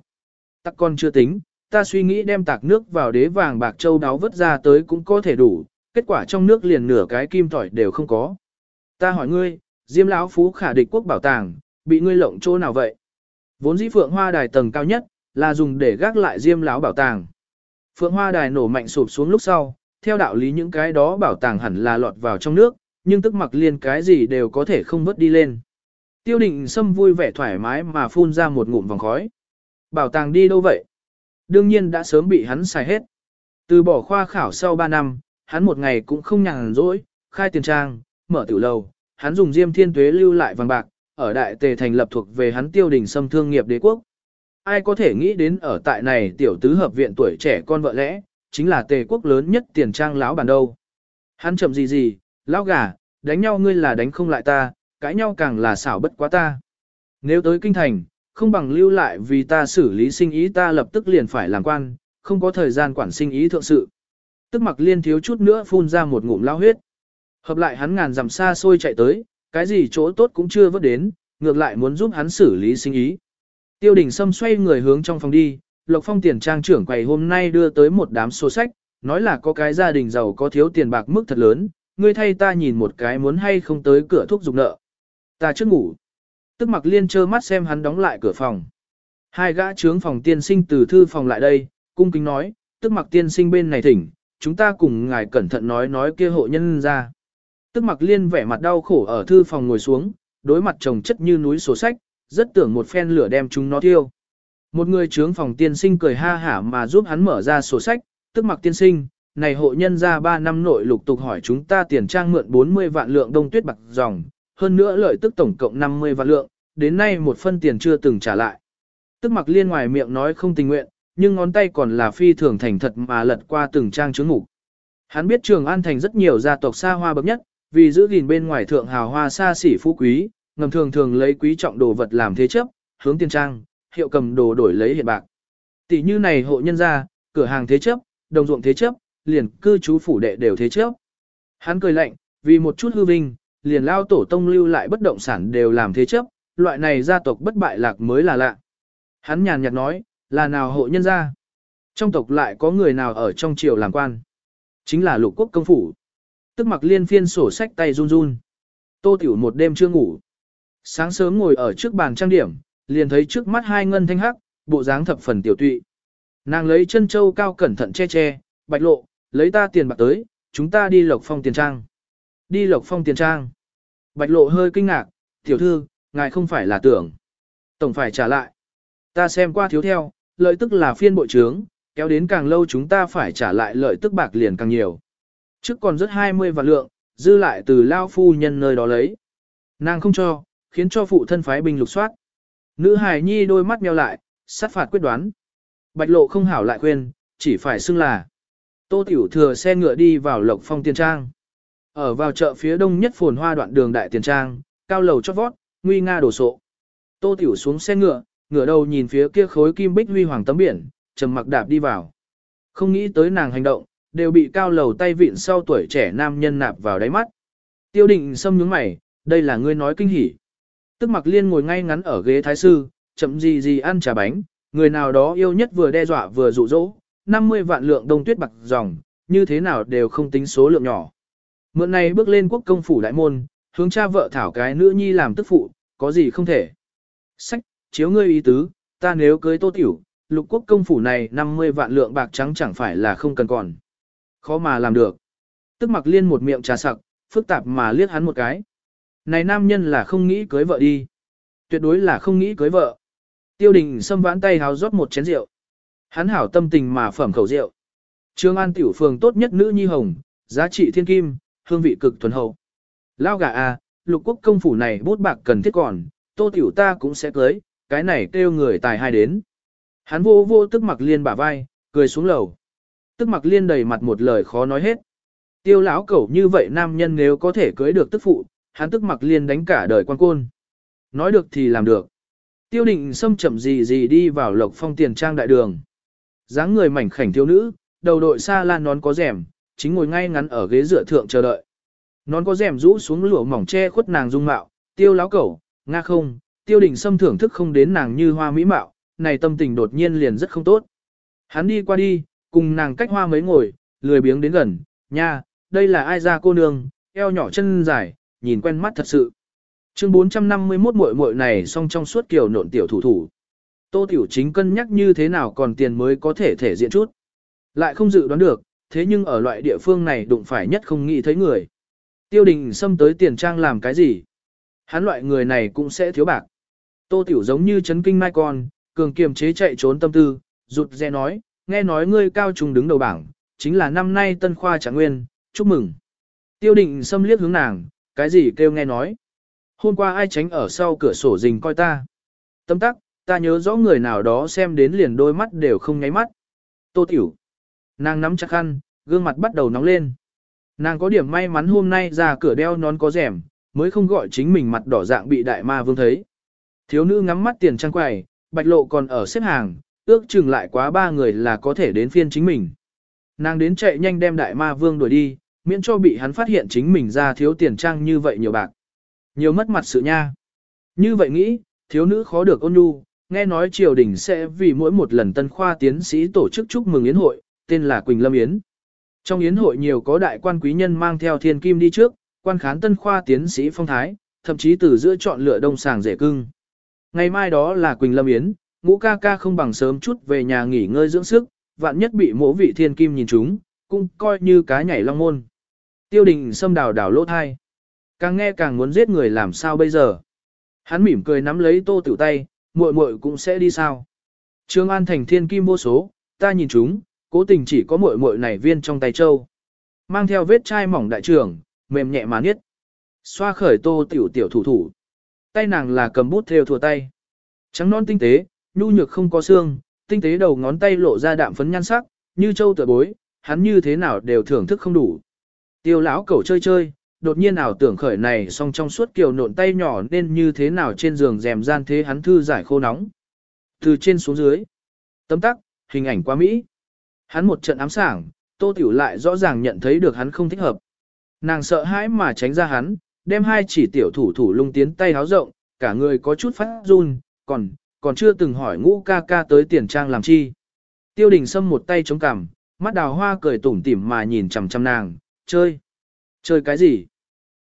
Tắc con chưa tính, ta suy nghĩ đem tạc nước vào đế vàng bạc châu đáo vớt ra tới cũng có thể đủ, kết quả trong nước liền nửa cái kim tỏi đều không có. Ta hỏi ngươi, Diêm lão phú khả địch quốc bảo tàng, bị ngươi lộng chỗ nào vậy? Vốn dĩ phượng hoa đài tầng cao nhất, là dùng để gác lại Diêm lão bảo tàng. Phượng hoa đài nổ mạnh sụp xuống lúc sau, theo đạo lý những cái đó bảo tàng hẳn là lọt vào trong nước, nhưng tức mặc liên cái gì đều có thể không vớt đi lên. Tiêu định Sâm vui vẻ thoải mái mà phun ra một ngụm vòng khói. Bảo tàng đi đâu vậy? Đương nhiên đã sớm bị hắn xài hết. Từ bỏ khoa khảo sau 3 năm, hắn một ngày cũng không nhàn rỗi, khai tiền trang, mở tiểu lầu, hắn dùng diêm thiên tuế lưu lại vàng bạc, ở đại tề thành lập thuộc về hắn tiêu đình xâm thương nghiệp đế quốc. Ai có thể nghĩ đến ở tại này tiểu tứ hợp viện tuổi trẻ con vợ lẽ, chính là tề quốc lớn nhất tiền trang lão bản đâu. Hắn chậm gì gì, lão gà, đánh nhau ngươi là đánh không lại ta, cãi nhau càng là xảo bất quá ta. Nếu tới kinh thành, không bằng lưu lại vì ta xử lý sinh ý ta lập tức liền phải làm quan, không có thời gian quản sinh ý thượng sự. Tức mặc liên thiếu chút nữa phun ra một ngụm lao huyết. Hợp lại hắn ngàn dặm xa xôi chạy tới, cái gì chỗ tốt cũng chưa vớt đến, ngược lại muốn giúp hắn xử lý sinh ý. Tiêu đình Sâm xoay người hướng trong phòng đi, Lộc Phong tiền trang trưởng quầy hôm nay đưa tới một đám sổ sách, nói là có cái gia đình giàu có thiếu tiền bạc mức thật lớn, ngươi thay ta nhìn một cái muốn hay không tới cửa thuốc dùng nợ. Ta trước ngủ. Tức mặc liên trơ mắt xem hắn đóng lại cửa phòng. Hai gã trướng phòng tiên sinh từ thư phòng lại đây, cung kính nói, tức mặc tiên sinh bên này thỉnh, chúng ta cùng ngài cẩn thận nói nói kia hộ nhân ra. Tức mặc liên vẻ mặt đau khổ ở thư phòng ngồi xuống, đối mặt chồng chất như núi sổ sách, rất tưởng một phen lửa đem chúng nó thiêu. Một người trướng phòng tiên sinh cười ha hả mà giúp hắn mở ra sổ sách, tức mặc tiên sinh, này hộ nhân ra 3 năm nội lục tục hỏi chúng ta tiền trang mượn 40 vạn lượng đông tuyết bạc dòng, hơn nữa lợi tức tổng cộng 50 vạn lượng, đến nay một phân tiền chưa từng trả lại. Tức mặc liên ngoài miệng nói không tình nguyện, nhưng ngón tay còn là phi thường thành thật mà lật qua từng trang chứng ngủ. Hắn biết Trường An Thành rất nhiều gia tộc xa hoa bậc nhất, vì giữ gìn bên ngoài thượng hào hoa xa xỉ phú quý, ngầm thường thường lấy quý trọng đồ vật làm thế chấp, hướng tiền trang, hiệu cầm đồ đổi lấy hiện bạc. Tỷ như này hộ nhân gia, cửa hàng thế chấp, đồng ruộng thế chấp, liền cư trú phủ đệ đều thế chấp. Hắn cười lạnh, vì một chút hư vinh, liền lao tổ tông lưu lại bất động sản đều làm thế chấp, loại này gia tộc bất bại lạc mới là lạ. Hắn nhàn nhạt nói, là nào hộ nhân gia? Trong tộc lại có người nào ở trong triều làm quan? Chính là lục quốc công phủ. Tức mặc liên phiên sổ sách tay run run. Tô tiểu một đêm chưa ngủ. Sáng sớm ngồi ở trước bàn trang điểm, liền thấy trước mắt hai ngân thanh hắc, bộ dáng thập phần tiểu tụy. Nàng lấy chân châu cao cẩn thận che che, bạch lộ, lấy ta tiền bạc tới, chúng ta đi lộc phong tiền trang. Đi lộc phong tiền trang. Bạch lộ hơi kinh ngạc, tiểu thư, ngài không phải là tưởng. Tổng phải trả lại. Ta xem qua thiếu theo, lợi tức là phiên bội trướng, kéo đến càng lâu chúng ta phải trả lại lợi tức bạc liền càng nhiều. Trước còn rất 20 vạn lượng, dư lại từ lao phu nhân nơi đó lấy. Nàng không cho, khiến cho phụ thân phái binh lục soát. Nữ hài nhi đôi mắt meo lại, sát phạt quyết đoán. Bạch lộ không hảo lại khuyên, chỉ phải xưng là. Tô tiểu thừa xe ngựa đi vào lộc phong tiền trang. Ở vào chợ phía đông nhất phồn hoa đoạn đường đại tiền trang, cao lầu chót vót, nguy nga đổ sộ. Tô tiểu xuống xe ngựa, ngựa đầu nhìn phía kia khối kim bích huy hoàng tấm biển, trầm mặc đạp đi vào. Không nghĩ tới nàng hành động, đều bị cao lầu tay vịn sau tuổi trẻ nam nhân nạp vào đáy mắt. Tiêu định xâm nhướng mày, đây là ngươi nói kinh hỉ. Tức mặc liên ngồi ngay ngắn ở ghế thái sư, chậm gì gì ăn trà bánh, người nào đó yêu nhất vừa đe dọa vừa dụ dỗ, 50 vạn lượng đông tuyết bạc dòng, như thế nào đều không tính số lượng nhỏ. Mượn này bước lên quốc công phủ đại môn, hướng cha vợ thảo cái nữ nhi làm tức phụ, có gì không thể. Sách, chiếu ngươi ý tứ, ta nếu cưới tô tiểu, lục quốc công phủ này 50 vạn lượng bạc trắng chẳng phải là không cần còn. Khó mà làm được. Tức mặc liên một miệng trà sặc, phức tạp mà liếc hắn một cái. Này nam nhân là không nghĩ cưới vợ đi. Tuyệt đối là không nghĩ cưới vợ. Tiêu đình xâm vãn tay háo rót một chén rượu. Hắn hảo tâm tình mà phẩm khẩu rượu. Trương An tiểu phường tốt nhất nữ nhi hồng, giá trị thiên kim, hương vị cực thuần hậu. Lao gà à, lục quốc công phủ này bút bạc cần thiết còn, tô tiểu ta cũng sẽ cưới, cái này kêu người tài hai đến. Hắn vô vô tức mặc liên bả vai, cười xuống lầu. Tức mặc liên đầy mặt một lời khó nói hết. Tiêu lão cẩu như vậy nam nhân nếu có thể cưới được tức phụ, hắn tức mặc liên đánh cả đời quan côn. Nói được thì làm được. Tiêu định xâm chậm gì gì đi vào lộc phong tiền trang đại đường dáng người mảnh khảnh thiếu nữ, đầu đội xa lan nón có rèm, chính ngồi ngay ngắn ở ghế dựa thượng chờ đợi. Nón có rèm rũ xuống lụa mỏng che khuất nàng dung mạo, tiêu láo cẩu, nga không, tiêu đình xâm thưởng thức không đến nàng như hoa mỹ mạo, này tâm tình đột nhiên liền rất không tốt. Hắn đi qua đi, cùng nàng cách hoa mấy ngồi, lười biếng đến gần, nha, đây là ai ra cô nương, eo nhỏ chân dài, nhìn quen mắt thật sự. Chương 451 muội muội này song trong suốt kiểu nộn tiểu thủ thủ. Tô Tiểu Chính cân nhắc như thế nào còn tiền mới có thể thể diện chút. Lại không dự đoán được, thế nhưng ở loại địa phương này đụng phải nhất không nghĩ thấy người. Tiêu đình xâm tới tiền trang làm cái gì? Hắn loại người này cũng sẽ thiếu bạc. Tô Tiểu giống như chấn kinh mai con, cường kiềm chế chạy trốn tâm tư, rụt rè nói, nghe nói ngươi cao trùng đứng đầu bảng, chính là năm nay tân khoa trạng nguyên, chúc mừng. Tiêu định xâm liếc hướng nàng, cái gì kêu nghe nói. Hôm qua ai tránh ở sau cửa sổ rình coi ta. Tâm tắc, ta nhớ rõ người nào đó xem đến liền đôi mắt đều không nháy mắt. Tô tiểu. Nàng nắm chặt khăn, gương mặt bắt đầu nóng lên. Nàng có điểm may mắn hôm nay ra cửa đeo nón có rèm, mới không gọi chính mình mặt đỏ dạng bị đại ma vương thấy. Thiếu nữ ngắm mắt tiền trang quầy, bạch lộ còn ở xếp hàng, ước chừng lại quá ba người là có thể đến phiên chính mình. Nàng đến chạy nhanh đem đại ma vương đuổi đi, miễn cho bị hắn phát hiện chính mình ra thiếu tiền trang như vậy nhiều bạc. Nhiều mất mặt sự nha. Như vậy nghĩ, thiếu nữ khó được ôn nhu, nghe nói triều đình sẽ vì mỗi một lần tân khoa tiến sĩ tổ chức chúc mừng yến hội, tên là Quỳnh Lâm Yến. Trong yến hội nhiều có đại quan quý nhân mang theo thiên kim đi trước, quan khán tân khoa tiến sĩ phong thái, thậm chí từ giữa chọn lựa đông sàng rể cưng. Ngày mai đó là Quỳnh Lâm Yến, ngũ ca ca không bằng sớm chút về nhà nghỉ ngơi dưỡng sức, vạn nhất bị mỗ vị thiên kim nhìn chúng, cũng coi như cá nhảy long môn. Tiêu đình xâm đào đào lỗ thai. Càng nghe càng muốn giết người làm sao bây giờ. Hắn mỉm cười nắm lấy tô tiểu tay, muội muội cũng sẽ đi sao. Trương An thành thiên kim vô số, ta nhìn chúng, cố tình chỉ có muội muội này viên trong tay châu. Mang theo vết chai mỏng đại trưởng, mềm nhẹ mà niết. Xoa khởi tô tiểu tiểu thủ thủ. Tay nàng là cầm bút theo thùa tay. Trắng non tinh tế, nhu nhược không có xương, tinh tế đầu ngón tay lộ ra đạm phấn nhan sắc, như châu tựa bối, hắn như thế nào đều thưởng thức không đủ. Tiêu lão cẩu chơi chơi, đột nhiên ảo tưởng khởi này song trong suốt kiều nộn tay nhỏ nên như thế nào trên giường rèm gian thế hắn thư giải khô nóng. Từ trên xuống dưới, tấm tắc, hình ảnh quá mỹ. Hắn một trận ám sảng, tô tiểu lại rõ ràng nhận thấy được hắn không thích hợp. Nàng sợ hãi mà tránh ra hắn, đem hai chỉ tiểu thủ thủ lung tiến tay háo rộng, cả người có chút phát run, còn, còn chưa từng hỏi ngũ ca ca tới tiền trang làm chi. Tiêu đình xâm một tay chống cằm, mắt đào hoa cười tủm tỉm mà nhìn chằm chằm nàng, chơi. Chơi cái gì?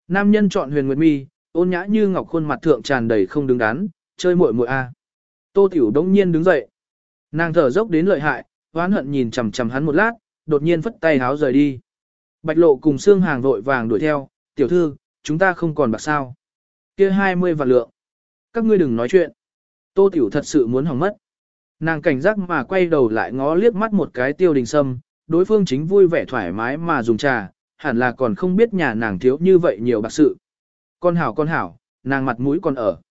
Nam nhân chọn huyền nguyệt mi, ôn nhã như ngọc khuôn mặt thượng tràn đầy không đứng đắn, chơi muội muội a. Tô tiểu đống nhiên đứng dậy. Nàng thở dốc đến lợi hại, oán hận nhìn chằm chằm hắn một lát, đột nhiên phất tay háo rời đi. Bạch lộ cùng xương hàng vội vàng đuổi theo, tiểu thư, chúng ta không còn bạc sao. kia 20 vạn lượng. Các ngươi đừng nói chuyện. Tô Tiểu thật sự muốn hỏng mất. Nàng cảnh giác mà quay đầu lại ngó liếc mắt một cái tiêu đình sâm, đối phương chính vui vẻ thoải mái mà dùng trà, hẳn là còn không biết nhà nàng thiếu như vậy nhiều bạc sự. Con hảo con hảo, nàng mặt mũi còn ở.